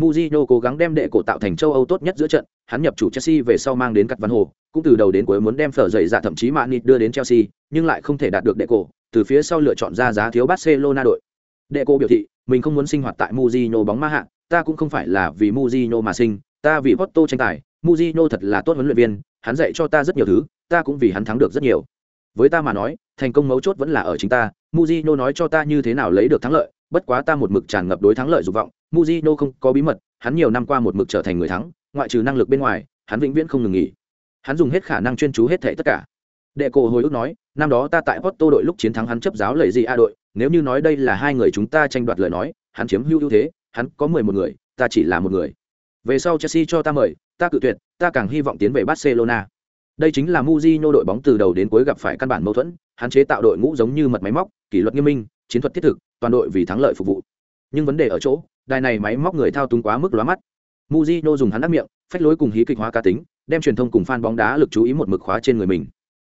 Mujino cố gắng đem đệ cổ tạo thành châu Âu tốt nhất giữa trận, hắn nhập chủ Chelsea về sau mang đến cắt văn hồ, cũng từ đầu đến cuối muốn đem phở dậy dạ thậm chí Manit đưa đến Chelsea, nhưng lại không thể đạt được đệ cổ, từ phía sau lựa chọn ra giá thiếu Barcelona đội. Đệ cổ biểu thị, mình không muốn sinh hoạt tại Mujino bóng ma hạ, ta cũng không phải là vì Mujino mà sinh, ta vì Porto tranh tài, Mujino thật là tốt huấn luyện viên, hắn dạy cho ta rất nhiều thứ, ta cũng vì hắn thắng được rất nhiều. Với ta mà nói, thành công mấu chốt vẫn là ở chính ta, Mujino nói cho ta như thế nào lấy được thắng lợi, bất quá ta một mực tràn ngập đối thắng lợi dục vọng, Mujino không có bí mật, hắn nhiều năm qua một mực trở thành người thắng, ngoại trừ năng lực bên ngoài, hắn vĩnh viễn không ngừng nghỉ. Hắn dùng hết khả năng chuyên chú hết thảy tất cả. Đệ cổ hồi ức nói, năm đó ta tại Porto đội lúc chiến thắng hắn chấp giáo lệ gì a đội, nếu như nói đây là hai người chúng ta tranh đoạt lời nói, hắn chiếm hữu ưu thế, hắn có mười một người, ta chỉ là một người. Về sau Chelsea cho ta mời, ta cự tuyệt, ta càng hy vọng tiến về Barcelona. Đây chính là Mujinho đội bóng từ đầu đến cuối gặp phải căn bản mâu thuẫn, hắn chế tạo đội ngũ giống như mật máy móc, kỷ luật nghiêm minh, chiến thuật thiết thực, toàn đội vì thắng lợi phục vụ. Nhưng vấn đề ở chỗ, đài này máy móc người thao túng quá mức lóa mắt. Mujinho dùng hắn đắc miệng, phách lối cùng hí kịch hóa cá tính, đem truyền thông cùng fan bóng đá lực chú ý một mực khóa trên người mình.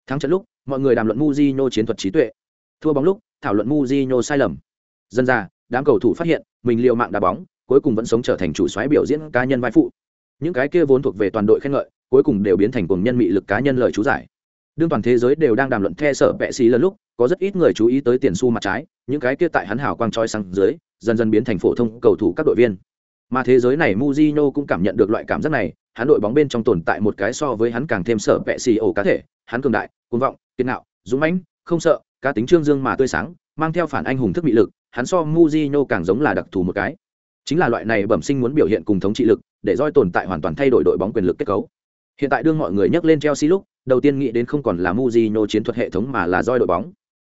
Thắng trận lúc, mọi người đàm luận Mujinho chiến thuật trí tuệ. Thua bóng lúc, thảo luận Mujinho sai lầm. Dân ra, đám cầu thủ phát hiện, mình liều mạng đá bóng, cuối cùng vẫn sống trở thành chủ soái biểu diễn cá nhân vai phụ. Những cái kia vốn thuộc về toàn đội khen ngợi, cuối cùng đều biến thành cùng nhân mị lực cá nhân lời chú giải. Đương toàn thế giới đều đang đàm luận the sở vẽ xí lần lúc, có rất ít người chú ý tới tiền xu mặt trái, những cái kia tại hắn hào quang trói sang dưới, dần dần biến thành phổ thông cầu thủ các đội viên. Mà thế giới này Mujino cũng cảm nhận được loại cảm giác này, hắn đội bóng bên trong tồn tại một cái so với hắn càng thêm sở vẽ xì ổ cá thể, hắn cường đại, cuồng vọng, kiên ngạo, dũng mãnh, không sợ, cá tính trương dương mà tươi sáng, mang theo phản anh hùng thức bị lực, hắn so Mujino càng giống là đặc thù một cái. Chính là loại này bẩm sinh muốn biểu hiện cùng thống trị lực, để roi tồn tại hoàn toàn thay đổi đội bóng quyền lực kết cấu. Hiện tại đương mọi người nhắc lên Chelsea lúc, đầu tiên nghĩ đến không còn là Mourinho chiến thuật hệ thống mà là roi đội bóng.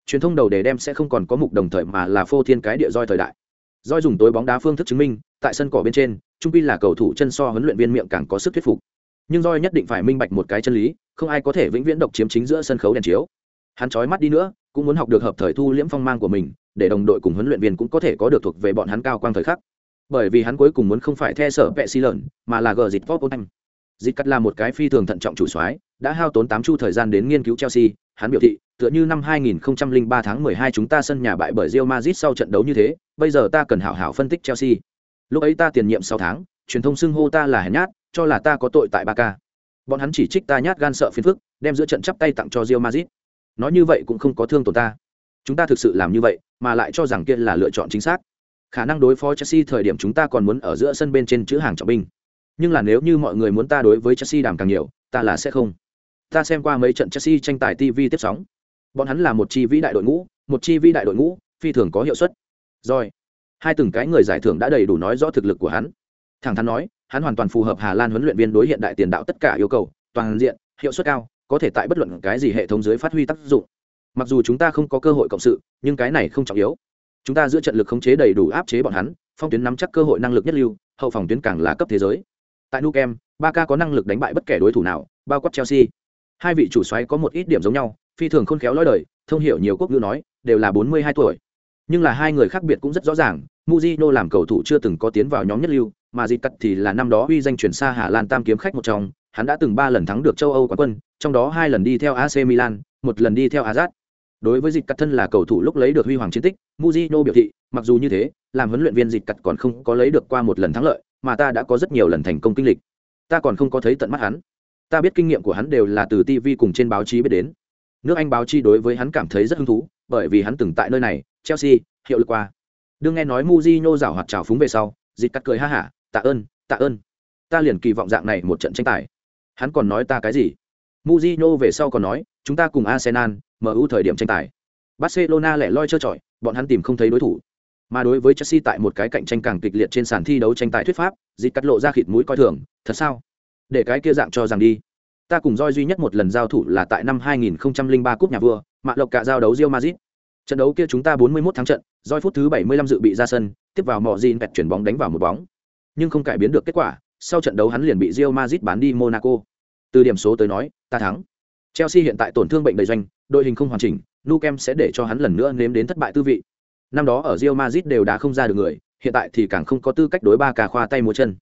Truyền thông đầu đề đem sẽ không còn có mục đồng thời mà là phô thiên cái địa roi thời đại. Roi dùng tối bóng đá phương thức chứng minh, tại sân cỏ bên trên, trung quy là cầu thủ chân so huấn luyện viên miệng càng có sức thuyết phục. Nhưng Roi nhất định phải minh bạch một cái chân lý, không ai có thể vĩnh viễn độc chiếm chính giữa sân khấu đèn chiếu. Hắn chói mắt đi nữa, cũng muốn học được hợp thời thu liễm phong mang của mình, để đồng đội cùng huấn luyện viên cũng có thể có được thuộc về bọn hắn cao quang thời khắc. Bởi vì hắn cuối cùng muốn không phải theo sở vẹ si lợn, mà là gờ dịch Tottenham. Dịch cắt là một cái phi thường thận trọng chủ soái, đã hao tốn tám chu thời gian đến nghiên cứu Chelsea, hắn biểu thị, tựa như năm 2003 tháng 12 chúng ta sân nhà bại bởi Real Madrid sau trận đấu như thế, bây giờ ta cần hảo hảo phân tích Chelsea. Lúc ấy ta tiền nhiệm 6 tháng, truyền thông xưng hô ta là hèn nhát, cho là ta có tội tại Barca. Bọn hắn chỉ trích ta nhát gan sợ phiền phức, đem giữa trận chắp tay tặng cho Real Madrid. Nói như vậy cũng không có thương tổn ta. Chúng ta thực sự làm như vậy, mà lại cho rằng kia là lựa chọn chính xác. Khả năng đối phó Chelsea thời điểm chúng ta còn muốn ở giữa sân bên trên chữ hàng trọng binh. Nhưng là nếu như mọi người muốn ta đối với Chelsea đàm càng nhiều, ta là sẽ không. Ta xem qua mấy trận Chelsea tranh tài TV tiếp sóng. Bọn hắn là một chi vĩ đại đội ngũ, một chi vĩ đại đội ngũ, phi thường có hiệu suất. Rồi, hai từng cái người giải thưởng đã đầy đủ nói rõ thực lực của hắn. Thẳng thắn nói, hắn hoàn toàn phù hợp Hà Lan huấn luyện viên đối hiện đại tiền đạo tất cả yêu cầu, toàn diện, hiệu suất cao, có thể tại bất luận cái gì hệ thống dưới phát huy tác dụng. Mặc dù chúng ta không có cơ hội cộng sự, nhưng cái này không trọng yếu. Chúng ta giữa trận lực khống chế đầy đủ áp chế bọn hắn, phong tuyến nắm chắc cơ hội năng lực nhất lưu, hậu phòng tuyến càng là cấp thế giới. Tại Nukem, Barca có năng lực đánh bại bất kể đối thủ nào, bao quát Chelsea. Hai vị chủ xoáy có một ít điểm giống nhau, phi thường khôn khéo lối đời, thông hiểu nhiều quốc ngữ nói, đều là 42 tuổi. Nhưng là hai người khác biệt cũng rất rõ ràng, muzino làm cầu thủ chưa từng có tiến vào nhóm nhất lưu, mà dịp Cắt thì là năm đó uy danh chuyển xa Hà Lan tam kiếm khách một trong, hắn đã từng ba lần thắng được châu Âu quán quân, trong đó hai lần đi theo AC Milan, một lần đi theo Ajax. Đối với dịp Cắt thân là cầu thủ lúc lấy được huy hoàng chiến tích, muzino biểu thị, mặc dù như thế, làm huấn luyện viên dịp Cắt còn không có lấy được qua một lần thắng lợi, mà ta đã có rất nhiều lần thành công kinh lịch. Ta còn không có thấy tận mắt hắn. Ta biết kinh nghiệm của hắn đều là từ TV cùng trên báo chí biết đến. Nước Anh báo chí đối với hắn cảm thấy rất hứng thú, bởi vì hắn từng tại nơi này, Chelsea, hiệu lực qua. Đương nghe nói Mujinho rảo hoạt trào phúng về sau, dịch cắt cười ha hả, tạ ơn, tạ ơn. Ta liền kỳ vọng dạng này một trận tranh tài. Hắn còn nói ta cái gì? Mujinho về sau còn nói, chúng ta cùng Arsenal, MU thời điểm tranh tài. Barcelona lẻ loi chơi trọi bọn hắn tìm không thấy đối thủ. Mà đối với Chelsea tại một cái cạnh tranh càng kịch liệt trên sàn thi đấu tranh tài thuyết pháp, dịch cắt lộ ra khịt mũi coi thường, thật sao? Để cái kia dạng cho rằng đi. Ta cùng Joy duy nhất một lần giao thủ là tại năm 2003 cúp nhà vua, mạ lộc cả giao đấu Real Madrid. Trận đấu kia chúng ta 41 thắng trận, Joy phút thứ 75 dự bị ra sân, tiếp vào mọ Jin bẹt chuyển bóng đánh vào một bóng. Nhưng không cải biến được kết quả, sau trận đấu hắn liền bị Real Madrid bán đi Monaco. Từ điểm số tới nói, ta thắng. Chelsea hiện tại tổn thương bệnh đầy doanh, đội hình không hoàn chỉnh, Nukem sẽ để cho hắn lần nữa nếm đến thất bại tư vị. Năm đó ở Real Madrid đều đã không ra được người, hiện tại thì càng không có tư cách đối ba ca khoa tay múa chân.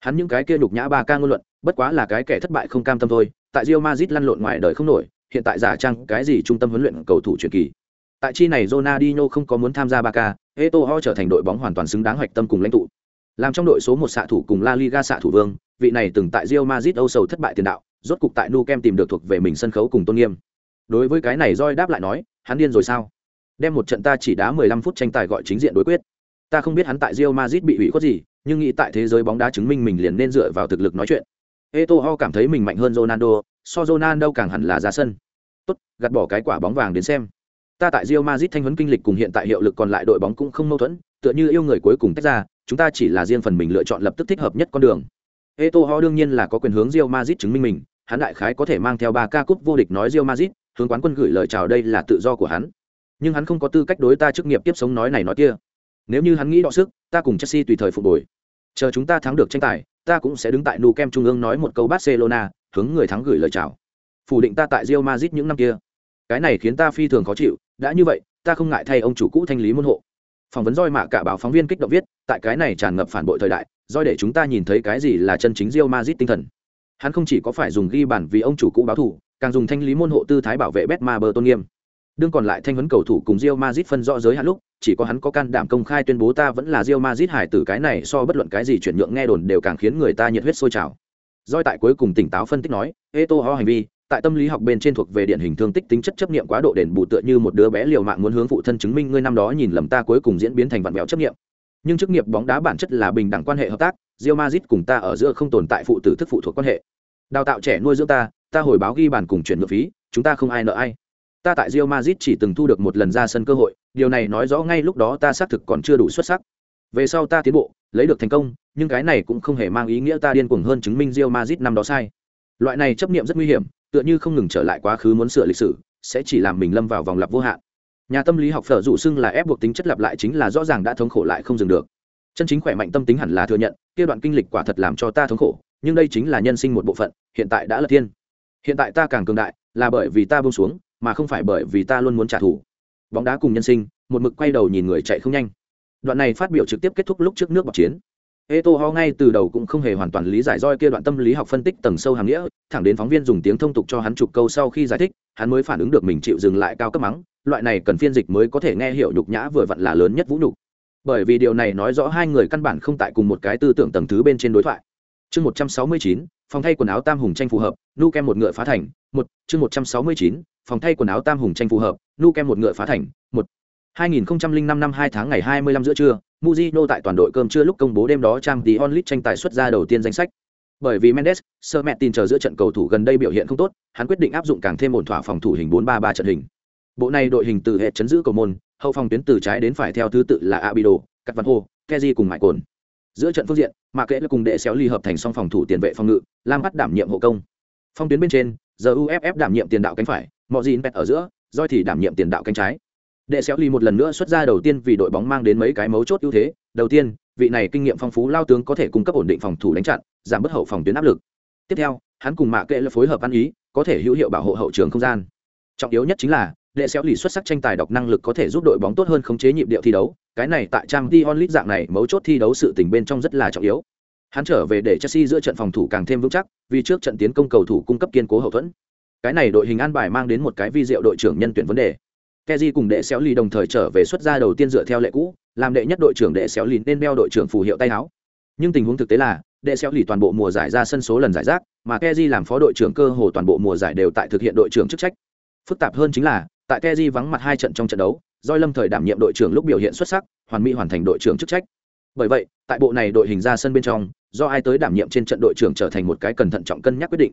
Hắn những cái kia nhục nhã ba ca ngôn luận, bất quá là cái kẻ thất bại không cam tâm thôi, tại Real Madrid lăn lộn ngoài đời không nổi, hiện tại giả trang cái gì trung tâm huấn luyện cầu thủ truyền kỳ. Tại chi này Ronaldinho không có muốn tham gia ba ca, Eto'o trở thành đội bóng hoàn toàn xứng đáng hoạch tâm cùng lãnh tụ. Làm trong đội số một xạ thủ cùng La Liga xạ thủ vương, vị này từng tại Real Madrid Âu sầu thất bại tiền đạo, rốt cục tại Nou Camp tìm được thuộc về mình sân khấu cùng tôn nghiêm. Đối với cái này Roy đáp lại nói, hắn điên rồi sao? Đem một trận ta chỉ đá 15 phút tranh tài gọi chính diện đối quyết. Ta không biết hắn tại Real Madrid bị hủy khuất gì, nhưng nghĩ tại thế giới bóng đá chứng minh mình liền nên dựa vào thực lực nói chuyện. Eto'o cảm thấy mình mạnh hơn Ronaldo, so Ronaldo càng hẳn là ra sân. Tốt, gạt bỏ cái quả bóng vàng đến xem. Ta tại Real Madrid thanh huấn kinh lịch cùng hiện tại hiệu lực còn lại đội bóng cũng không mâu thuẫn, tựa như yêu người cuối cùng tách ra, chúng ta chỉ là riêng phần mình lựa chọn lập tức thích hợp nhất con đường. Eto'o đương nhiên là có quyền hướng Real Madrid chứng minh mình, hắn đại khái có thể mang theo ba ca cúp vô địch nói Real Madrid, hướng quán quân gửi lời chào đây là tự do của hắn. Nhưng hắn không có tư cách đối ta chức nghiệp tiếp sống nói này nói kia. Nếu như hắn nghĩ đọ sức, ta cùng Chelsea tùy thời phục hồi. Chờ chúng ta thắng được tranh tài, ta cũng sẽ đứng tại Nou Camp trung ương nói một câu Barcelona, hướng người thắng gửi lời chào. Phủ định ta tại Real Madrid những năm kia. Cái này khiến ta phi thường khó chịu, đã như vậy, ta không ngại thay ông chủ cũ thanh lý môn hộ. Phỏng vấn roi mạ cả báo phóng viên kích động viết, tại cái này tràn ngập phản bội thời đại, roi để chúng ta nhìn thấy cái gì là chân chính Real Madrid tinh thần. Hắn không chỉ có phải dùng ghi bản vì ông chủ cũ báo thù, càng dùng thanh lý môn hộ tư thái bảo vệ Betmaber tôn nghiêm. Đương còn lại thanh huấn cầu thủ cùng Real Madrid phân rõ giới hạn lúc, chỉ có hắn có can đảm công khai tuyên bố ta vẫn là Real Madrid hải tử cái này so bất luận cái gì chuyển nhượng nghe đồn đều càng khiến người ta nhiệt huyết sôi trào. Doi tại cuối cùng tỉnh táo phân tích nói, Eto'o hành vi, tại tâm lý học bên trên thuộc về điển hình thương tích tính chất chấp niệm quá độ đền bù tựa như một đứa bé liều mạng muốn hướng phụ thân chứng minh ngươi năm đó nhìn lầm ta cuối cùng diễn biến thành vặn vẹo chấp niệm. Nhưng chức nghiệp bóng đá bản chất là bình đẳng quan hệ hợp tác, Real Madrid cùng ta ở giữa không tồn tại phụ tử thức phụ thuộc quan hệ. Đào tạo trẻ nuôi dưỡng ta, ta hồi báo ghi bàn cùng chuyển nhượng phí, chúng ta không ai nợ ai. Ta tại Real Madrid chỉ từng thu được một lần ra sân cơ hội, điều này nói rõ ngay lúc đó ta xác thực còn chưa đủ xuất sắc. Về sau ta tiến bộ, lấy được thành công, nhưng cái này cũng không hề mang ý nghĩa ta điên cuồng hơn chứng minh Real Madrid năm đó sai. Loại này chấp niệm rất nguy hiểm, tựa như không ngừng trở lại quá khứ muốn sửa lịch sử, sẽ chỉ làm mình lâm vào vòng lặp vô hạn. Nhà tâm lý học phở dụ xưng là ép buộc tính chất lặp lại chính là rõ ràng đã thống khổ lại không dừng được. Chân chính khỏe mạnh tâm tính hẳn là thừa nhận, kia đoạn kinh lịch quả thật làm cho ta thống khổ, nhưng đây chính là nhân sinh một bộ phận, hiện tại đã là thiên. Hiện tại ta càng cường đại, là bởi vì ta buông xuống, mà không phải bởi vì ta luôn muốn trả thù. Bóng đá cùng nhân sinh, một mực quay đầu nhìn người chạy không nhanh. Đoạn này phát biểu trực tiếp kết thúc lúc trước nước bọc chiến. Eto ho ngay từ đầu cũng không hề hoàn toàn lý giải roi kia đoạn tâm lý học phân tích tầng sâu hàm nghĩa, thẳng đến phóng viên dùng tiếng thông tục cho hắn chụp câu sau khi giải thích, hắn mới phản ứng được mình chịu dừng lại cao cấp mắng, loại này cần phiên dịch mới có thể nghe hiểu nhục nhã vừa vặn là lớn nhất vũ nhục. Bởi vì điều này nói rõ hai người căn bản không tại cùng một cái tư tưởng tầng thứ bên trên đối thoại. Chương 169, phòng thay quần áo tam hùng tranh phù hợp, nu kem một ngựa phá thành, một chương 169, phòng thay quần áo tam hùng tranh phù hợp, nu kem một ngựa phá thành, một 2005 năm 2 tháng ngày 25 giữa trưa, Mujino tại toàn đội cơm trưa lúc công bố đêm đó trang tí onlit tranh tài xuất ra đầu tiên danh sách. Bởi vì Mendes, sơ mẹ tin chờ giữa trận cầu thủ gần đây biểu hiện không tốt, hắn quyết định áp dụng càng thêm ổn thỏa phòng thủ hình 4-3-3 trận hình. Bộ này đội hình từ hệ chấn giữ cầu môn, hậu phòng tuyến từ trái đến phải theo thứ tự là Abido, Cắt Văn Hồ, Kezi cùng Mại Cồn. Giữa trận phương diện, mà kệ là cùng đệ xéo ly hợp thành song phòng thủ tiền vệ phòng ngự, Lam bắt đảm nhiệm hộ công. Phong tuyến bên trên, giờ UFF đảm nhiệm tiền đạo cánh phải, Mọ Dìn Pet ở giữa, Doi thì đảm nhiệm tiền đạo cánh trái. Đệ xéo ly một lần nữa xuất ra đầu tiên vì đội bóng mang đến mấy cái mấu chốt ưu thế. Đầu tiên, vị này kinh nghiệm phong phú lao tướng có thể cung cấp ổn định phòng thủ đánh chặn, giảm bớt hậu phòng tuyến áp lực. Tiếp theo, hắn cùng mạ kệ là phối hợp ăn ý, có thể hữu hiệu bảo hộ hậu trường không gian. Trọng yếu nhất chính là, đệ xéo lì xuất sắc tranh tài đọc năng lực có thể giúp đội bóng tốt hơn khống chế nhịp điệu thi đấu. Cái này tại trang Dion onlit dạng này mấu chốt thi đấu sự tình bên trong rất là trọng yếu. Hắn trở về để Chelsea giữa trận phòng thủ càng thêm vững chắc, vì trước trận tiến công cầu thủ cung cấp kiên cố hậu thuẫn. Cái này đội hình an bài mang đến một cái vi diệu đội trưởng nhân tuyển vấn đề. Keji cùng đệ xéo lì đồng thời trở về xuất ra đầu tiên dựa theo lệ cũ, làm đệ nhất đội trưởng đệ xéo lì nên đeo đội trưởng phù hiệu tay áo. Nhưng tình huống thực tế là, đệ xéo lì toàn bộ mùa giải ra sân số lần giải rác, mà Keji làm phó đội trưởng cơ hồ toàn bộ mùa giải đều tại thực hiện đội trưởng chức trách. Phức tạp hơn chính là, tại Keji vắng mặt hai trận trong trận đấu, Doi Lâm thời đảm nhiệm đội trưởng lúc biểu hiện xuất sắc, hoàn mỹ hoàn thành đội trưởng chức trách. Bởi vậy, tại bộ này đội hình ra sân bên trong, do ai tới đảm nhiệm trên trận đội trưởng trở thành một cái cẩn thận trọng cân nhắc quyết định.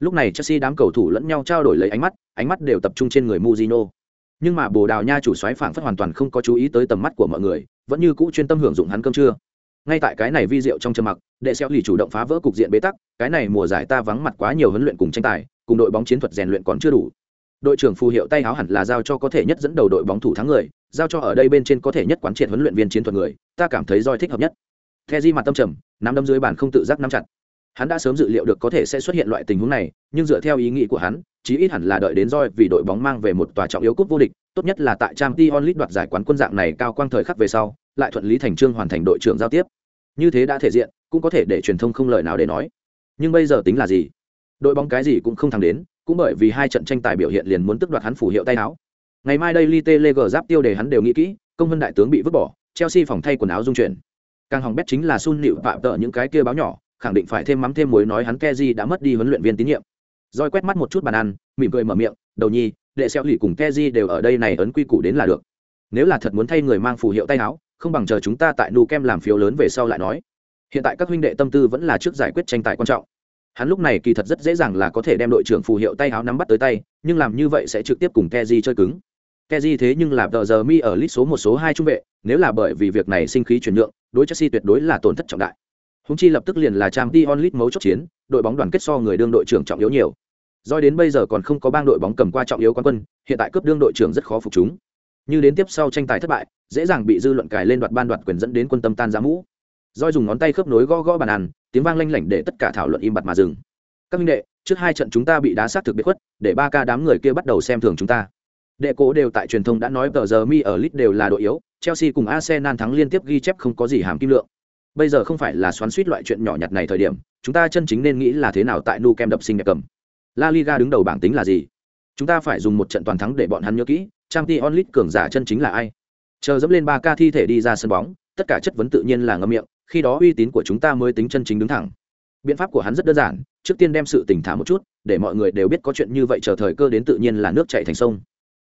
Lúc này Chelsea đám cầu thủ lẫn nhau trao đổi lấy ánh mắt, ánh mắt đều tập trung trên người Mujino nhưng mà bồ đào nha chủ xoáy phảng phất hoàn toàn không có chú ý tới tầm mắt của mọi người vẫn như cũ chuyên tâm hưởng dụng hắn cơm trưa ngay tại cái này vi diệu trong trầm mặc đệ xeo lì chủ động phá vỡ cục diện bế tắc cái này mùa giải ta vắng mặt quá nhiều huấn luyện cùng tranh tài cùng đội bóng chiến thuật rèn luyện còn chưa đủ đội trưởng phù hiệu tay áo hẳn là giao cho có thể nhất dẫn đầu đội bóng thủ thắng người giao cho ở đây bên trên có thể nhất quán triệt huấn luyện viên chiến thuật người ta cảm thấy roi thích hợp nhất Kheji mặt tâm trầm, nắm đấm dưới bàn không tự giác nắm chặt. Hắn đã sớm dự liệu được có thể sẽ xuất hiện loại tình huống này, nhưng dựa theo ý nghĩ của hắn, chí ít hẳn là đợi đến roi vì đội bóng mang về một tòa trọng yếu cúp vô địch, tốt nhất là tại Champions League đoạt giải quán quân dạng này cao quang thời khắc về sau, lại thuận lý thành trương hoàn thành đội trưởng giao tiếp. Như thế đã thể diện, cũng có thể để truyền thông không lời nào để nói. Nhưng bây giờ tính là gì? Đội bóng cái gì cũng không thắng đến, cũng bởi vì hai trận tranh tài biểu hiện liền muốn tức đoạt hắn phủ hiệu tay áo. Ngày mai đây Lite Leger giáp tiêu đề hắn đều nghĩ kỹ, công vân đại tướng bị vứt bỏ, Chelsea phòng thay quần áo dung chuyển. Càng hỏng bét chính là Sun Liễu phạm tợ những cái kia báo nhỏ, khẳng định phải thêm mắm thêm muối nói hắn Keji đã mất đi huấn luyện viên tín nhiệm. Rồi quét mắt một chút bàn ăn, mỉm cười mở miệng, "Đầu nhi, đệ xeo lì cùng Keji đều ở đây này ấn quy củ đến là được. Nếu là thật muốn thay người mang phù hiệu tay áo, không bằng chờ chúng ta tại Nu Kem làm phiếu lớn về sau lại nói. Hiện tại các huynh đệ tâm tư vẫn là trước giải quyết tranh tài quan trọng." Hắn lúc này kỳ thật rất dễ dàng là có thể đem đội trưởng phù hiệu tay áo nắm bắt tới tay, nhưng làm như vậy sẽ trực tiếp cùng keji chơi cứng. keji thế nhưng là tờ giờ mi ở list số một số hai trung vệ, nếu là bởi vì việc này sinh khí chuyển nhượng, đối Chelsea tuyệt đối là tổn thất trọng đại. Húng chi lập tức liền là trang t onlit mấu chốt chiến, đội bóng đoàn kết so người đương đội trưởng trọng yếu nhiều. Do đến bây giờ còn không có bang đội bóng cầm qua trọng yếu quán quân, hiện tại cướp đương đội trưởng rất khó phục chúng. Như đến tiếp sau tranh tài thất bại, dễ dàng bị dư luận cài lên đoạt ban đoạt quyền dẫn đến quân tâm tan ra mũ. Doi dùng ngón tay khớp nối gõ gõ bàn ăn, tiếng vang lanh lảnh để tất cả thảo luận im bặt mà dừng. Các minh đệ, trước hai trận chúng ta bị đá sát thực biệt khuất, để ba ca đám người kia bắt đầu xem thường chúng ta. Đệ cố đều tại truyền thông đã nói tờ giờ mi ở lit đều là đội yếu, Chelsea cùng Arsenal thắng liên tiếp ghi chép không có gì hàm kim lượng. Bây giờ không phải là xoắn suýt loại chuyện nhỏ nhặt này thời điểm, chúng ta chân chính nên nghĩ là thế nào tại nu kem đập sinh đẹp cầm. La Liga đứng đầu bảng tính là gì? Chúng ta phải dùng một trận toàn thắng để bọn hắn nhớ kỹ, trang t onlit cường giả chân chính là ai? Chờ dẫm lên ba ca thi thể đi ra sân bóng, tất cả chất vấn tự nhiên là ngậm miệng, khi đó uy tín của chúng ta mới tính chân chính đứng thẳng. Biện pháp của hắn rất đơn giản, trước tiên đem sự tỉnh thả một chút, để mọi người đều biết có chuyện như vậy chờ thời cơ đến tự nhiên là nước chảy thành sông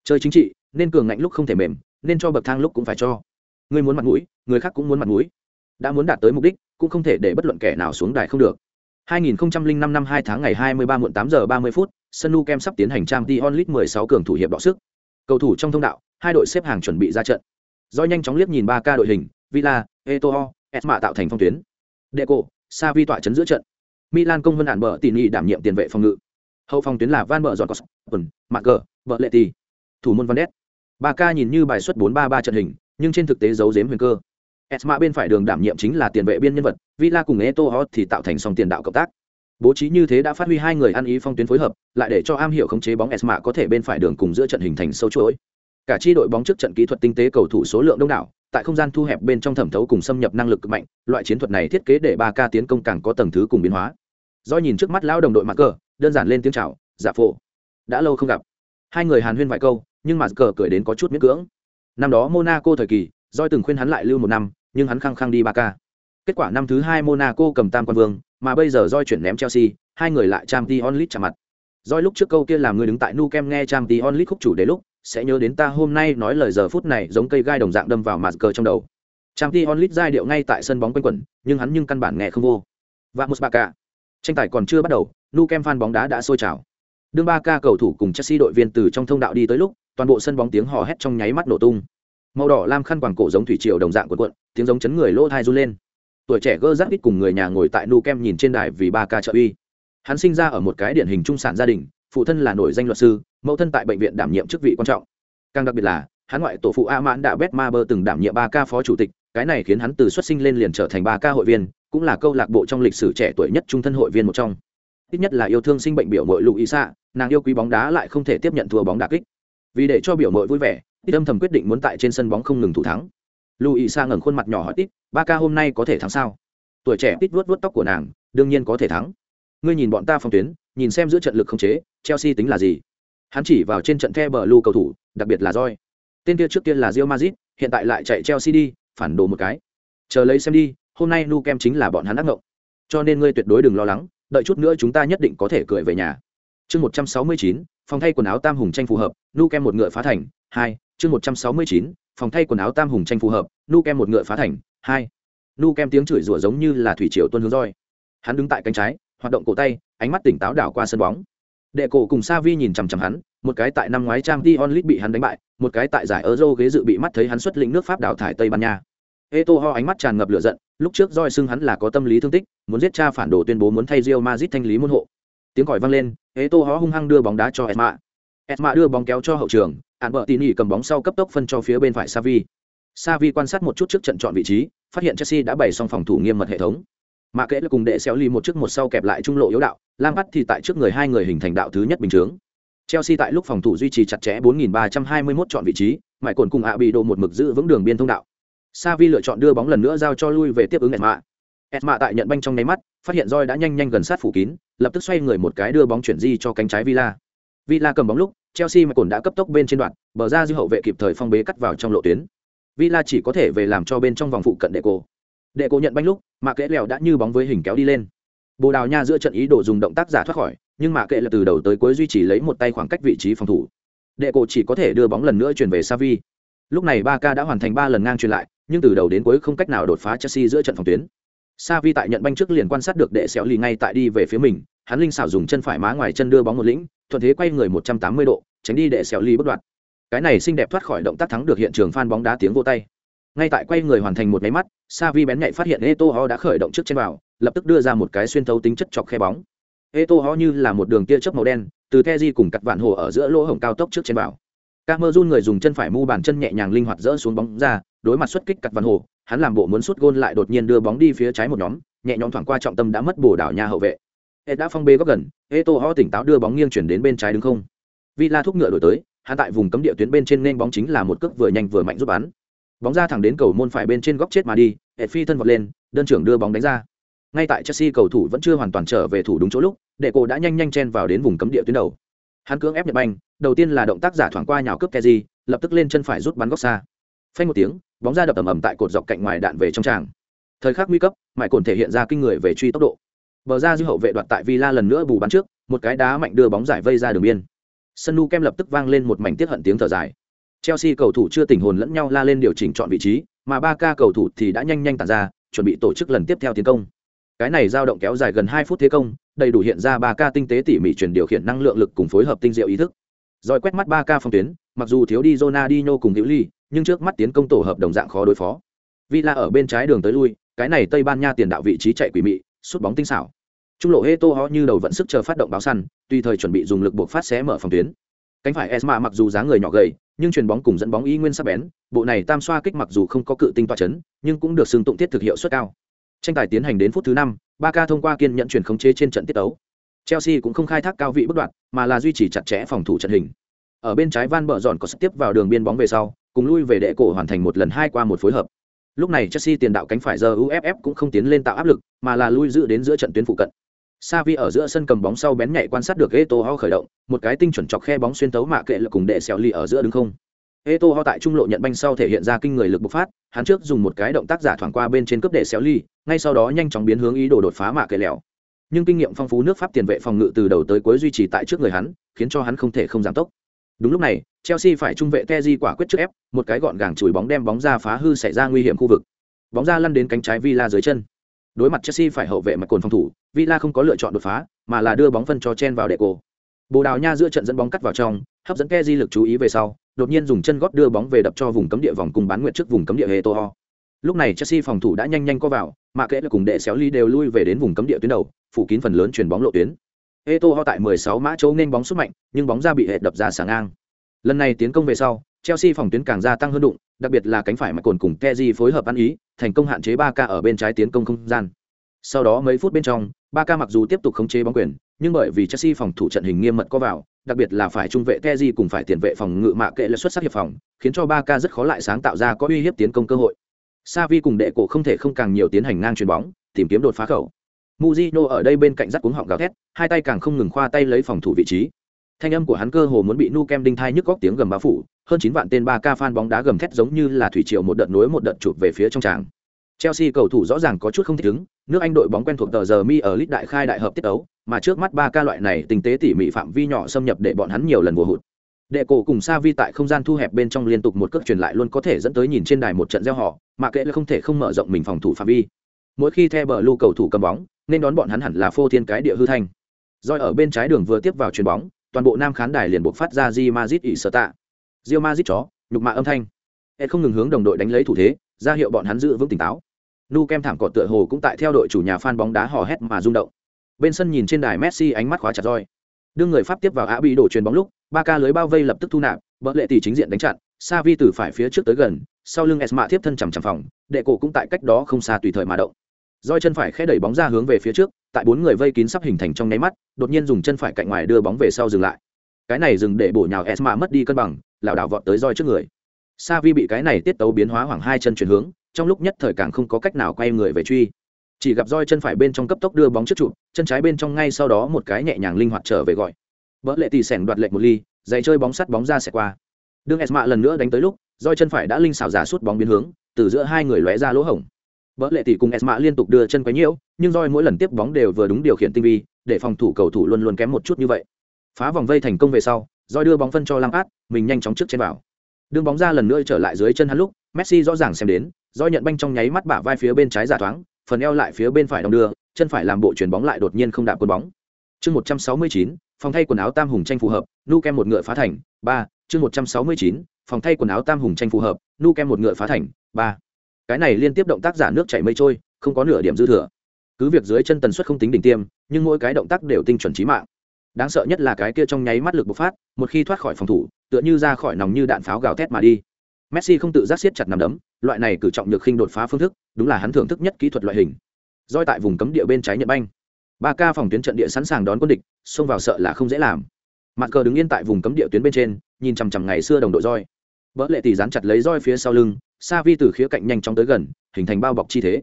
chơi chính trị nên cường ngạnh lúc không thể mềm nên cho bậc thang lúc cũng phải cho người muốn mặt mũi người khác cũng muốn mặt mũi đã muốn đạt tới mục đích cũng không thể để bất luận kẻ nào xuống đài không được 2005 năm 2 tháng ngày 23 muộn 8 giờ 30 phút, sân Nu Kem sắp tiến hành trang Dion League 16 cường thủ hiệp đọ sức. Cầu thủ trong thông đạo, hai đội xếp hàng chuẩn bị ra trận. Do nhanh chóng liếc nhìn ba ca đội hình, Villa, Eto'o, Esma tạo thành phong tuyến. Deco, Savi tọa chấn giữa trận. Milan công vân ản bờ tỉ nhị đảm nhiệm tiền vệ phòng ngự. Hậu phòng tuyến là Van Bờ Giọt Cos, Marker, Berletti thủ môn van Barca nhìn như bài xuất bốn ba ba trận hình nhưng trên thực tế giấu giếm huyền cơ esma bên phải đường đảm nhiệm chính là tiền vệ biên nhân vật villa cùng Eto'o thì tạo thành song tiền đạo cộng tác bố trí như thế đã phát huy hai người ăn ý phong tuyến phối hợp lại để cho am hiểu khống chế bóng esma có thể bên phải đường cùng giữa trận hình thành sâu chuỗi cả chi đội bóng trước trận kỹ thuật tinh tế cầu thủ số lượng đông đảo tại không gian thu hẹp bên trong thẩm thấu cùng xâm nhập năng lực cực mạnh, loại chiến thuật này thiết kế để ba ca tiến công càng có tầng thứ cùng biến hóa. Do nhìn trước mắt lão đồng đội mặt cờ, đơn giản lên tiếng chào dạ phổ, đã lâu không gặp. Hai người hàn huyên vài câu, nhưng mặt cờ cười đến có chút miễn cưỡng. Năm đó monaco thời kỳ doi từng khuyên hắn lại lưu một năm, nhưng hắn khăng khăng đi ba ca. Kết quả năm thứ hai monaco cầm tam quan vương, mà bây giờ doi chuyển ném chelsea, hai người lại trang t onlit chạm mặt. Doi lúc trước câu kia làm người đứng tại nu kem nghe trang t onlit khúc chủ đề lúc sẽ nhớ đến ta hôm nay nói lời giờ phút này giống cây gai đồng dạng đâm vào mặt cờ trong đầu. Trang t onlit giai điệu ngay tại sân bóng quanh quẩn, nhưng hắn nhưng căn bản nghe không vô. Và một bà cả. tranh tài còn chưa bắt đầu, nu kem fan bóng đá đã sôi trào. Đương ba ca cầu thủ cùng chelsea đội viên từ trong thông đạo đi tới lúc, toàn bộ sân bóng tiếng hò hét trong nháy mắt nổ tung. Màu đỏ lam khăn quàng cổ giống thủy triều đồng dạng của cuộn, tiếng giống chấn người lỗ thai run lên. Tuổi trẻ gơ rác ít cùng người nhà ngồi tại nu kem nhìn trên đài vì ba ca trợ uy. Hắn sinh ra ở một cái điển hình trung sản gia đình phụ thân là nổi danh luật sư, mẫu thân tại bệnh viện đảm nhiệm chức vị quan trọng. Càng đặc biệt là, hắn ngoại tổ phụ a mãn đã bet ma bơ từng đảm nhiệm ba ca phó chủ tịch, cái này khiến hắn từ xuất sinh lên liền trở thành ba ca hội viên, cũng là câu lạc bộ trong lịch sử trẻ tuổi nhất trung thân hội viên một trong. Ít nhất là yêu thương sinh bệnh biểu mội lụ ý xạ nàng yêu quý bóng đá lại không thể tiếp nhận thua bóng đá kích. Vì để cho biểu mội vui vẻ, ít âm thầm quyết định muốn tại trên sân bóng không ngừng thủ thắng. Lụ ý xạ ngẩng khuôn mặt nhỏ hỏi ít ba ca hôm nay có thể thắng sao? Tuổi trẻ ít vuốt vuốt tóc của nàng, đương nhiên có thể thắng. Ngươi nhìn bọn ta phòng tuyến nhìn xem giữa trận lực không chế, chelsea tính là gì? Hắn chỉ vào trên trận the bờ lu cầu thủ, đặc biệt là roi tên kia trước kia là rio mazit hiện tại lại chạy chelsea đi, phản đồ một cái. Chờ lấy xem đi, hôm nay nu kem chính là bọn hắn ác ngộng. Cho nên ngươi tuyệt đối đừng lo lắng, đợi chút nữa chúng ta nhất định có thể cười về nhà. Chương một trăm sáu mươi chín, phòng thay quần áo tam hùng tranh phù hợp, nu kem một ngựa phá thành, hai. Chương một trăm sáu mươi chín, phòng thay quần áo tam hùng tranh phù hợp, nu kem một ngựa phá thành, hai. Nu kem tiếng chửi rủa giống như là thủy triều tuân hướng roi. Hắn đứng tại cánh trái, hoạt động cổ tay ánh mắt tỉnh táo đảo qua sân bóng đệ cổ cùng sa vi nhìn chằm chằm hắn một cái tại năm ngoái trang t onlit bị hắn đánh bại một cái tại giải euro ghế dự bị mắt thấy hắn xuất lĩnh nước pháp đào thải tây ban nha Eto ho ánh mắt tràn ngập lửa giận, lúc trước roi xưng hắn là có tâm lý thương tích, muốn giết cha phản đồ tuyên bố muốn thay Real Madrid thanh lý môn hộ. Tiếng còi vang lên, Eto ho hung hăng đưa bóng đá cho Esma. Esma đưa bóng kéo cho hậu trường, Albertini cầm bóng sau cấp tốc phân cho phía bên phải Savi. Savi quan sát một chút trước trận chọn vị trí, phát hiện Chelsea đã bày xong phòng thủ nghiêm mật hệ thống. Mà kệ là cùng đệ xéo ly một trước một sau kẹp lại trung lộ yếu đạo, Lampard thì tại trước người hai người hình thành đạo thứ nhất bình chướng. Chelsea tại lúc phòng thủ duy trì chặt chẽ 4321 chọn vị trí, mãi cồn cùng ạ bị độ một mực giữ vững đường biên thông đạo. Savi lựa chọn đưa bóng lần nữa giao cho lui về tiếp ứng Etma. Etma tại nhận banh trong nháy mắt, phát hiện roi đã nhanh nhanh gần sát phủ kín, lập tức xoay người một cái đưa bóng chuyển di cho cánh trái Villa. Villa cầm bóng lúc, Chelsea mà cồn đã cấp tốc bên trên đoạn, bờ ra dư hậu vệ kịp thời phong bế cắt vào trong lộ tuyến. Villa chỉ có thể về làm cho bên trong vòng phụ cận Deco. Deco nhận banh lúc, mà kẽ lèo đã như bóng với hình kéo đi lên. Bồ Đào Nha giữa trận ý đồ dùng động tác giả thoát khỏi, nhưng mà kệ là từ đầu tới cuối duy trì lấy một tay khoảng cách vị trí phòng thủ. Đệ cổ chỉ có thể đưa bóng lần nữa chuyển về Savi. Lúc này Barca đã hoàn thành ba lần ngang truyền lại, nhưng từ đầu đến cuối không cách nào đột phá Chelsea giữa trận phòng tuyến. Savi tại nhận banh trước liền quan sát được đệ xéo lì ngay tại đi về phía mình, hắn linh xảo dùng chân phải má ngoài chân đưa bóng một lĩnh, thuận thế quay người 180 độ, tránh đi đệ xéo lì bất đoạn. Cái này xinh đẹp thoát khỏi động tác thắng được hiện trường fan bóng đá tiếng vô tay. Ngay tại quay người hoàn thành một máy mắt, Savi bén nhạy phát hiện Eto'o đã khởi động trước trên vào, lập tức đưa ra một cái xuyên thấu tính chất chọc khe bóng. Eto'o như là một đường tia chớp màu đen, từ Kezi cùng cắt vạn hồ ở giữa lỗ hổng cao tốc trước trên bảo, Camerun người dùng chân phải mu bàn chân nhẹ nhàng linh hoạt dỡ xuống bóng ra, đối mặt xuất kích cắt vạn hồ, hắn làm bộ muốn sút gôn lại đột nhiên đưa bóng đi phía trái một nhóm, nhẹ nhõm thoảng qua trọng tâm đã mất bổ đảo nhà hậu vệ. Ed đã phong bê góc gần, Eto'o tỉnh táo đưa bóng nghiêng chuyển đến bên trái đứng không. Villa thúc ngựa đổi tới, hắn tại vùng cấm địa tuyến bên trên nên bóng chính là một cước vừa nhanh vừa mạnh giúp bắn bóng ra thẳng đến cầu môn phải bên trên góc chết mà đi ed phi thân vọt lên đơn trưởng đưa bóng đánh ra ngay tại chelsea cầu thủ vẫn chưa hoàn toàn trở về thủ đúng chỗ lúc để cô đã nhanh nhanh chen vào đến vùng cấm địa tuyến đầu. Hắn cưỡng ép nhật banh đầu tiên là động tác giả thoảng qua nhào cướp Kessié, lập tức lên chân phải rút bắn góc xa. Phanh một tiếng bóng ra đập ầm ầm tại cột dọc cạnh ngoài đạn về trong tràng. Thời khắc nguy cấp Mại cồn thể hiện ra kinh người về truy tốc độ. Bờ ra dư hậu vệ đoạt tại villa lần nữa bù bắn trước một cái đá mạnh đưa bóng giải vây ra đường biên. Sân nu kem lập tức vang lên một mảnh tiết hận tiếng thở dài. Chelsea cầu thủ chưa tỉnh hồn lẫn nhau la lên điều chỉnh chọn vị trí, mà ba ca cầu thủ thì đã nhanh nhanh tản ra, chuẩn bị tổ chức lần tiếp theo tiến công. Cái này dao động kéo dài gần hai phút thế công, đầy đủ hiện ra ba ca tinh tế tỉ mỉ chuyển điều khiển năng lượng lực cùng phối hợp tinh diệu ý thức. Rồi quét mắt ba ca phòng tuyến, mặc dù thiếu đi Ronaldinho cùng Diệu Ly, nhưng trước mắt tiến công tổ hợp đồng dạng khó đối phó. Villa ở bên trái đường tới lui, cái này Tây Ban Nha tiền đạo vị trí chạy quỷ mị, sút bóng tinh xảo. Trung lộ Heto ho như đầu vận sức chờ phát động báo săn, tùy thời chuẩn bị dùng lực buộc phát xé mở phòng tuyến. Cánh phải Esma mặc dù dáng người nhỏ gầy, nhưng chuyền bóng cùng dẫn bóng y nguyên sắc bén, bộ này tam xoa kích mặc dù không có cự tinh toa chấn, nhưng cũng được xưng tụng tiết thực hiệu suất cao. Tranh tài tiến hành đến phút thứ năm, Barca thông qua kiên nhận chuyển khống chế trên trận tiết tấu. Chelsea cũng không khai thác cao vị bất đoạn, mà là duy trì chặt chẽ phòng thủ trận hình. Ở bên trái Van Bợ dọn có sức tiếp vào đường biên bóng về sau, cùng lui về đệ cổ hoàn thành một lần hai qua một phối hợp. Lúc này Chelsea tiền đạo cánh phải giờ UFF cũng không tiến lên tạo áp lực, mà là lui giữ đến giữa trận tuyến phụ cận. Savi ở giữa sân cầm bóng sau bén nhạy quan sát được Eto'o khởi động, một cái tinh chuẩn chọc khe bóng xuyên tấu mạ kệ lực cùng đệ xèo ly ở giữa đứng không. Eto'o tại trung lộ nhận banh sau thể hiện ra kinh người lực bộc phát, hắn trước dùng một cái động tác giả thoảng qua bên trên cấp đệ xéo ly, ngay sau đó nhanh chóng biến hướng ý đồ đột phá mạ kệ lẹo. Nhưng kinh nghiệm phong phú nước Pháp tiền vệ phòng ngự từ đầu tới cuối duy trì tại trước người hắn, khiến cho hắn không thể không giảm tốc. Đúng lúc này, Chelsea phải trung vệ Teji quả quyết trước ép, một cái gọn gàng chùi bóng đem bóng ra phá hư xảy ra nguy hiểm khu vực. Bóng ra lăn đến cánh trái Villa dưới chân. Đối mặt Chelsea phải hậu vệ mặt cồn phòng thủ, Villa không có lựa chọn đột phá, mà là đưa bóng phân cho Chen vào đệ cổ. Bồ Đào Nha giữa trận dẫn bóng cắt vào trong, hấp dẫn Teji lực chú ý về sau, đột nhiên dùng chân gót đưa bóng về đập cho vùng cấm địa vòng cùng bán nguyệt trước vùng cấm địa Eto'o. Lúc này Chelsea phòng thủ đã nhanh nhanh co vào, mà kệ là cùng đệ xéo ly đều lui về đến vùng cấm địa tuyến đầu, phủ kín phần lớn chuyền bóng lộ tuyến. Eto'o tại 16 mã chỗ nên bóng xuất mạnh, nhưng bóng ra bị hệ đập ra sáng ngang. Lần này tiến công về sau, Chelsea phòng tuyến càng gia tăng hơn đụng, đặc biệt là cánh phải mà cồn cùng Kessié phối hợp ăn ý, thành công hạn chế 3K ở bên trái tiến công không gian. Sau đó mấy phút bên trong, Barca mặc dù tiếp tục khống chế bóng quyền, nhưng bởi vì Chelsea phòng thủ trận hình nghiêm mật có vào, đặc biệt là phải trung vệ Teji cùng phải tiền vệ phòng ngự mạ kệ là xuất sắc hiệp phòng, khiến cho Barca rất khó lại sáng tạo ra có uy hiếp tiến công cơ hội. Savi cùng đệ cổ không thể không càng nhiều tiến hành ngang chuyền bóng, tìm kiếm đột phá khẩu. Mujino ở đây bên cạnh rắc cuống họng gào thét, hai tay càng không ngừng khoa tay lấy phòng thủ vị trí. Thanh âm của hắn cơ hồ muốn bị Nu Kem đinh thai nhức góc tiếng gầm bá phủ, hơn chín vạn tên Barca fan bóng đá gầm thét giống như là thủy triều một đợt nối một đợt chụp về phía trong tràng. Chelsea cầu thủ rõ ràng có chút không thích ứng, nước Anh đội bóng quen thuộc tờ giờ mi ở lít đại khai đại hợp tiết ấu, mà trước mắt ba ca loại này tinh tế tỉ mỉ phạm vi nhỏ xâm nhập để bọn hắn nhiều lần vô hụt. Đệ cổ cùng Sa Vi tại không gian thu hẹp bên trong liên tục một cước truyền lại luôn có thể dẫn tới nhìn trên đài một trận gieo họ, mà kệ là không thể không mở rộng mình phòng thủ phạm vi. Mỗi khi The bờ lưu cầu thủ cầm bóng, nên đón bọn hắn hẳn là phô thiên cái địa hư thanh. Rồi ở bên trái đường vừa tiếp vào chuyền bóng, toàn bộ nam khán đài liền buộc phát ra Di Madrid ỉ sở tạ. Real Madrid chó, nhục mạ âm thanh. Ed không ngừng hướng đồng đội đánh lấy thủ thế, ra hiệu bọn hắn giữ vững tỉnh táo. Nu kem thảm cỏ tựa hồ cũng tại theo đội chủ nhà fan bóng đá hò hét mà rung động. Bên sân nhìn trên đài Messi ánh mắt khóa chặt roi. Đương người Pháp tiếp vào Á bị đổ truyền bóng lúc, ba ca lưới bao vây lập tức thu nạp, bỡ lệ tỷ chính diện đánh chặn, sa vi từ phải phía trước tới gần sau lưng esma tiếp thân chằm chằm phòng đệ cổ cũng tại cách đó không xa tùy thời mà động roi chân phải khẽ đẩy bóng ra hướng về phía trước tại bốn người vây kín sắp hình thành trong nháy mắt đột nhiên dùng chân phải cạnh ngoài đưa bóng về sau dừng lại cái này dừng để bổ nhào esma mất đi cân bằng lảo đảo vọt tới roi trước người sa vi bị cái này tiết tấu biến hóa hoảng hai chân chuyển hướng, trong lúc nhất thời càng không có cách nào quay người về truy. Chỉ gặp roi chân phải bên trong cấp tốc đưa bóng trước trụ, chân trái bên trong ngay sau đó một cái nhẹ nhàng linh hoạt trở về gọi. Vỡ lệ tì sẻn đoạt lệnh một ly dạy chơi bóng sắt bóng ra sẽ qua. Đương esma lần nữa đánh tới lúc roi chân phải đã linh xảo giả suốt bóng biến hướng, từ giữa hai người lóe ra lỗ hổng. Vỡ lệ tỷ cùng esma liên tục đưa chân quấy nhiễu, nhưng roi mỗi lần tiếp bóng đều vừa đúng điều khiển tinh vi, để phòng thủ cầu thủ luôn luôn kém một chút như vậy. Phá vòng vây thành công về sau roi đưa bóng phân cho lam át mình nhanh chóng trước trên vào đương bóng ra lần nữa trở lại dưới chân hắn lúc, messi rõ ràng xem đến, do nhận banh trong nháy mắt bả vai phía bên trái giả thoáng, phần eo lại phía bên phải đồng đưa, chân phải làm bộ chuyển bóng lại đột nhiên không đạp quân bóng. Chương một trăm sáu mươi chín, phòng thay quần áo tam hùng tranh phù hợp nu kem một ngựa phá thành, ba. Chương một trăm sáu mươi chín, phòng thay quần áo tam hùng tranh phù hợp nu kem một ngựa phá thành, ba. Cái này liên tiếp động tác giả nước chảy mây trôi, không có nửa điểm dư thừa. Cứ việc dưới chân tần suất không tính đỉnh tiêm, nhưng mỗi cái động tác đều tinh chuẩn trí mạng đáng sợ nhất là cái kia trong nháy mắt lực bộc phát, một khi thoát khỏi phòng thủ, tựa như ra khỏi nòng như đạn pháo gào thét mà đi. Messi không tự giác siết chặt nằm đấm, loại này cử trọng nhược khinh đột phá phương thức, đúng là hắn thưởng thức nhất kỹ thuật loại hình. Roi tại vùng cấm địa bên trái nhật banh. Ba ca phòng tuyến trận địa sẵn sàng đón quân địch, xông vào sợ là không dễ làm. Mặt cờ đứng yên tại vùng cấm địa tuyến bên trên, nhìn chằm chằm ngày xưa đồng đội roi. Vỡ lệ tỷ dán chặt lấy roi phía sau lưng sa vi từ khía cạnh nhanh chóng tới gần, hình thành bao bọc chi thế.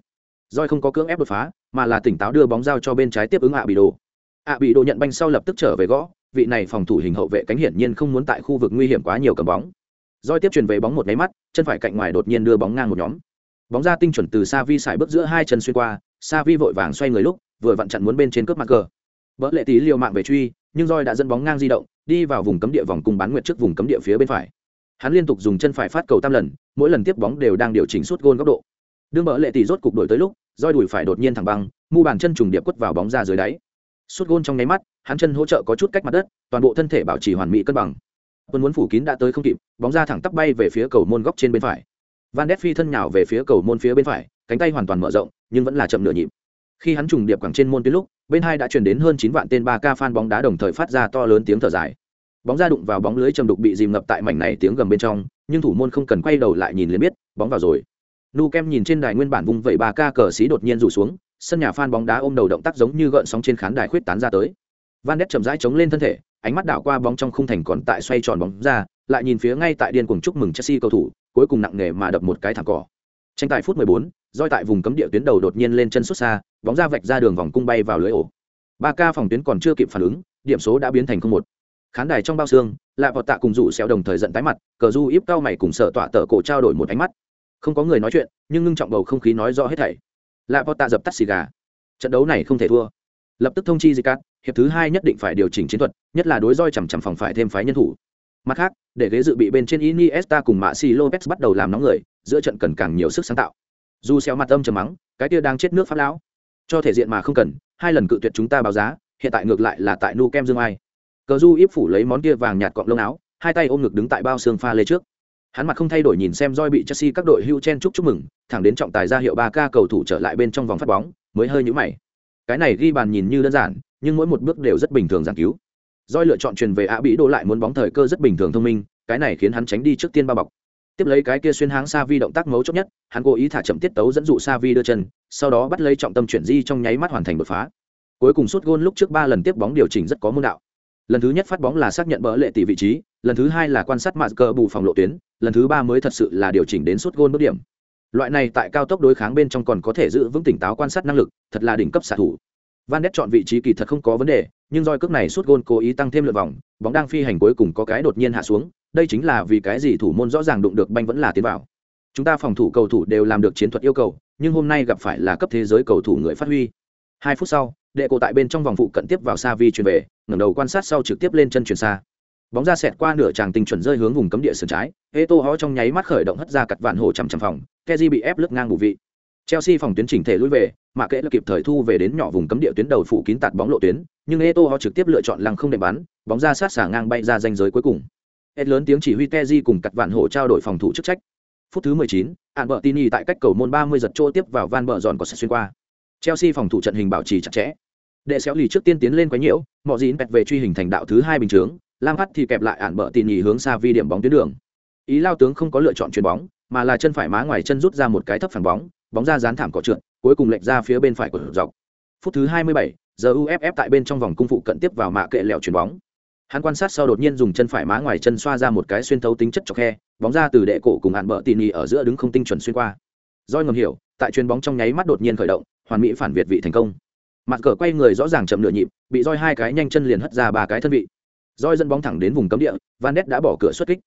Roi không có cưỡng ép đột phá, mà là tỉnh táo đưa bóng giao cho bên trái tiếp ứng hạ bị đồ ạ bị đồ nhận banh sau lập tức trở về gõ, vị này phòng thủ hình hậu vệ cánh hiển nhiên không muốn tại khu vực nguy hiểm quá nhiều cầm bóng. Roi tiếp truyền về bóng một máy mắt, chân phải cạnh ngoài đột nhiên đưa bóng ngang một nhóm. Bóng ra tinh chuẩn từ sa vi xài bước giữa hai chân xuyên qua sa vi vội vàng xoay người lúc, vừa vặn chặn muốn bên trên cướp mặt cờ. Vỡ lệ tí liều mạng về truy, nhưng roi đã dẫn bóng ngang di động, đi vào vùng cấm địa vòng cung bán nguyệt trước vùng cấm địa phía bên phải. Hắn liên tục dùng chân phải phát cầu tam lần, mỗi lần tiếp bóng đều đang điều chỉnh suốt gôn góc độ. Đương bỡ lệ tỷ rốt cục đổi tới lúc roi đùi phải đột nhiên thẳng băng, mu bàn chân trùng điệp quất vào bóng ra dưới đáy suốt gôn trong nháy mắt, hắn chân hỗ trợ có chút cách mặt đất, toàn bộ thân thể bảo trì hoàn mỹ cân bằng. Quân muốn phủ kín đã tới không kịp, bóng ra thẳng tắp bay về phía cầu môn góc trên bên phải. Van đét phi thân nhào về phía cầu môn phía bên phải, cánh tay hoàn toàn mở rộng, nhưng vẫn là chậm nửa nhịp. Khi hắn trùng điệp quẳng trên môn tuyến lúc, bên hai đã truyền đến hơn chín vạn tên ba ca fan bóng đá đồng thời phát ra to lớn tiếng thở dài. Bóng ra đụng vào bóng lưới trầm đục bị dìm ngập tại mảnh này tiếng gầm bên trong, nhưng thủ môn không cần quay đầu lại nhìn liền biết, bóng vào rồi. Nu kem nhìn trên đài nguyên bản vung vẩy ba ca cờ xí đột nhiên rủ xuống sân nhà fan bóng đá ôm đầu động tác giống như gợn sóng trên khán đài khuyết tán ra tới. Van đét chậm rãi chống lên thân thể ánh mắt đảo qua bóng trong khung thành còn tại xoay tròn bóng ra lại nhìn phía ngay tại điên cuồng chúc mừng chelsea cầu thủ cuối cùng nặng nề mà đập một cái thẳng cỏ. Tranh tài phút 14, roi tại vùng cấm địa tuyến đầu đột nhiên lên chân xuất xa bóng ra vạch ra đường vòng cung bay vào lưới ổ. Ba ca phòng tuyến còn chưa kịp phản ứng điểm số đã biến thành không một. Khán đài trong bao xương lạ vọt tạ cùng rủ xéo đồng thời giận tái mặt cờ du íp cao mày cùng sợ tọa tờ cổ trao đổi một ánh mắt. Không có người nói chuyện nhưng ngưng trọng bầu không khí nói rõ hết thảy lạ vọt tạ dập tắt xì gà. Trận đấu này không thể thua. Lập tức thông chi zicat hiệp thứ hai nhất định phải điều chỉnh chiến thuật, nhất là đối roi chằm chằm phòng phải thêm phái nhân thủ. Mặt khác, để ghế dự bị bên trên iniesta cùng mạ si lopez bắt đầu làm nóng người, giữa trận cần càng nhiều sức sáng tạo. Dù xéo mặt âm trầm mắng, cái kia đang chết nước pháp lão. Cho thể diện mà không cần, hai lần cự tuyệt chúng ta báo giá, hiện tại ngược lại là tại nu kem dương ai. Cờ du íp phủ lấy món kia vàng nhạt cọng lông áo, hai tay ôm ngực đứng tại bao xương pha lê trước hắn mặt không thay đổi nhìn xem roi bị chelsea các đội hưu chen chúc chúc mừng, thẳng đến trọng tài ra hiệu ba ca cầu thủ trở lại bên trong vòng phát bóng, mới hơi nhũ mày. Cái này ghi bàn nhìn như đơn giản, nhưng mỗi một bước đều rất bình thường giảng cứu. Roi lựa chọn truyền về ạ bị đỗ lại muốn bóng thời cơ rất bình thường thông minh, cái này khiến hắn tránh đi trước tiên ba bọc. Tiếp lấy cái kia xuyên háng sa vi động tác mấu chốt nhất, hắn cố ý thả chậm tiết tấu dẫn dụ sa vi đưa chân, sau đó bắt lấy trọng tâm chuyển di trong nháy mắt hoàn thành đột phá. Cuối cùng suốt gôn lúc trước ba lần tiếp bóng điều chỉnh rất có môn đạo lần thứ nhất phát bóng là xác nhận bỡ lệ tỷ vị trí, lần thứ hai là quan sát mạt cờ bù phòng lộ tuyến, lần thứ ba mới thật sự là điều chỉnh đến suốt gôn bước điểm. Loại này tại cao tốc đối kháng bên trong còn có thể giữ vững tỉnh táo quan sát năng lực, thật là đỉnh cấp xạ thủ. Van nét chọn vị trí kỳ thật không có vấn đề, nhưng roi cước này suốt gôn cố ý tăng thêm lượt vòng, bóng đang phi hành cuối cùng có cái đột nhiên hạ xuống, đây chính là vì cái gì thủ môn rõ ràng đụng được banh vẫn là tiến vào. Chúng ta phòng thủ cầu thủ đều làm được chiến thuật yêu cầu, nhưng hôm nay gặp phải là cấp thế giới cầu thủ người phát huy. Hai phút sau đệ cổ tại bên trong vòng phụ cận tiếp vào xa vi chuyển về ngẩng đầu quan sát sau trực tiếp lên chân chuyển xa bóng ra xẹt qua nửa tràng tình chuẩn rơi hướng vùng cấm địa sườn trái ê tô hó trong nháy mắt khởi động hất ra cặt vạn hồ chằm chằm phòng keji bị ép lướt ngang bù vị chelsea phòng tuyến chỉnh thể lùi về mà kệ là kịp thời thu về đến nhỏ vùng cấm địa tuyến đầu phủ kín tạt bóng lộ tuyến nhưng ê tô hó trực tiếp lựa chọn lăng không để bắn bóng ra sát xả ngang bay ra danh giới cuối cùng Ed lớn tiếng chỉ huy keji cùng cặt vạn hổ trao đổi phòng thủ chức trách. Phút thứ 19, Albertini tại cách cầu môn 30 giật trôi tiếp vào Van Bờ giòn có sẽ xuyên qua. Chelsea phòng thủ trận hình bảo trì chặt chẽ. Đệ xéo lì trước tiên tiến lên quá nhiễu, mọi dín bẹt về truy hình thành đạo thứ hai bình chướng, Lam phát thì kẹp lại ản bợ tỉ nhì hướng xa vi điểm bóng tuyến đường. ý lao tướng không có lựa chọn chuyền bóng mà là chân phải má ngoài chân rút ra một cái thấp phản bóng bóng ra dán thảm cỏ trượt cuối cùng lệch ra phía bên phải của dọc. Phút thứ 27, giờ uff tại bên trong vòng cung phụ cận tiếp vào mạ kệ lẹo chuyền bóng. Hắn quan sát sau đột nhiên dùng chân phải má ngoài chân xoa ra một cái xuyên thấu tính chất chọc khe bóng ra từ đệ cổ cùng ản bờ tỉ nỉ ở giữa đứng không tinh chuẩn xuyên qua. Doi ngầm hiểu tại chuyền bóng trong nháy mắt đột nhiên khởi động hoàn mỹ phản việt vị thành công mặt cờ quay người rõ ràng chậm nửa nhịp bị roi hai cái nhanh chân liền hất ra ba cái thân vị roi dẫn bóng thẳng đến vùng cấm địa van đét đã bỏ cửa xuất kích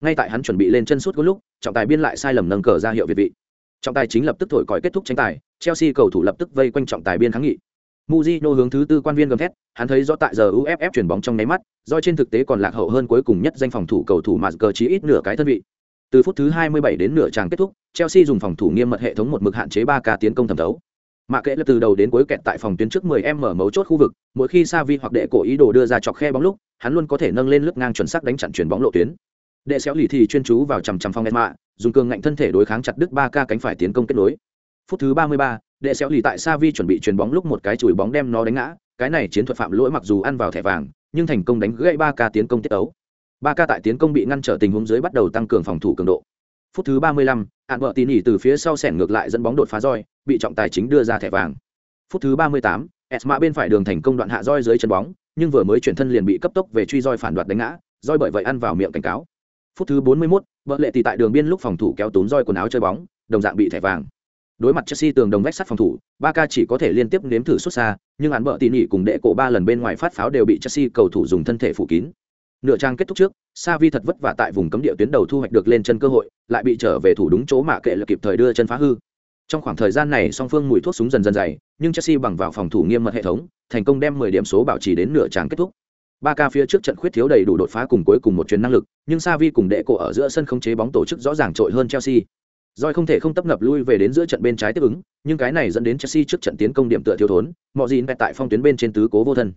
ngay tại hắn chuẩn bị lên chân suốt có lúc trọng tài biên lại sai lầm nâng cờ ra hiệu việt vị trọng tài chính lập tức thổi còi kết thúc tranh tài chelsea cầu thủ lập tức vây quanh trọng tài biên kháng nghị Mujino hướng thứ tư quan viên gầm thét, hắn thấy rõ tại giờ UFF chuyển bóng trong nháy mắt, do trên thực tế còn lạc hậu hơn cuối cùng nhất danh phòng thủ cầu thủ mà cờ chí ít nửa cái thân vị. Từ phút thứ 27 đến nửa tràng kết thúc, Chelsea dùng phòng thủ nghiêm mật hệ thống một mực hạn chế 3 ca tiến công thẩm thấu. Mạ kệ lập từ đầu đến cuối kẹt tại phòng tuyến trước 10m mấu chốt khu vực, mỗi khi Savi hoặc đệ cổ ý đồ đưa ra chọc khe bóng lúc, hắn luôn có thể nâng lên lướt ngang chuẩn xác đánh chặn chuyển bóng lộ tuyến. Đệ xéo lì thì chuyên chú vào chằm chằm phong mạ, dùng cường ngạnh thân thể đối kháng chặt đứt ba ca cánh phải tiến công kết nối. Phút thứ 33, đệ xéo lì tại Savi chuẩn bị chuyền bóng lúc một cái chùi bóng đem nó đánh ngã, cái này chiến thuật phạm lỗi mặc dù ăn vào thẻ vàng, nhưng thành công đánh gãy ba ca tiến công tiết ấu. Ba ca tại tiến công bị ngăn trở tình huống dưới bắt đầu tăng cường phòng thủ cường độ. Phút thứ 35, Ản vợ tín nhỉ từ phía sau sẻn ngược lại dẫn bóng đột phá roi, bị trọng tài chính đưa ra thẻ vàng. Phút thứ 38, Esma bên phải đường thành công đoạn hạ roi dưới chân bóng, nhưng vừa mới chuyển thân liền bị cấp tốc về truy roi phản đoạt đánh ngã, roi bởi vậy ăn vào miệng cảnh cáo. Phút thứ 41, vợ lệ tỷ tại đường biên lúc phòng thủ kéo túm roi quần áo chơi bóng, đồng dạng bị thẻ vàng. Đối mặt Chelsea tường đồng vách sắt phòng thủ, Barca chỉ có thể liên tiếp nếm thử xuất xa, nhưng án bợ tỉ nhị cùng đệ cổ ba lần bên ngoài phát pháo đều bị Chelsea cầu thủ dùng thân thể phủ kín. Nửa trang kết thúc trước, Savi thật vất vả tại vùng cấm địa tuyến đầu thu hoạch được lên chân cơ hội, lại bị trở về thủ đúng chỗ mà kệ là kịp thời đưa chân phá hư. Trong khoảng thời gian này song phương mùi thuốc súng dần dần dày, nhưng Chelsea bằng vào phòng thủ nghiêm mật hệ thống, thành công đem 10 điểm số bảo trì đến nửa tràng kết thúc. ba ca phía trước trận khuyết thiếu đầy đủ đột phá cùng cuối cùng một chuyến năng lực, nhưng Savi cùng đệ cổ ở giữa sân không chế bóng tổ chức rõ ràng trội hơn Chelsea. Rồi không thể không tấp nập lui về đến giữa trận bên trái tiếp ứng, nhưng cái này dẫn đến Chelsea trước trận tiến công điểm tựa thiếu thốn, mọi gì tại phong tuyến bên trên tứ cố vô thân.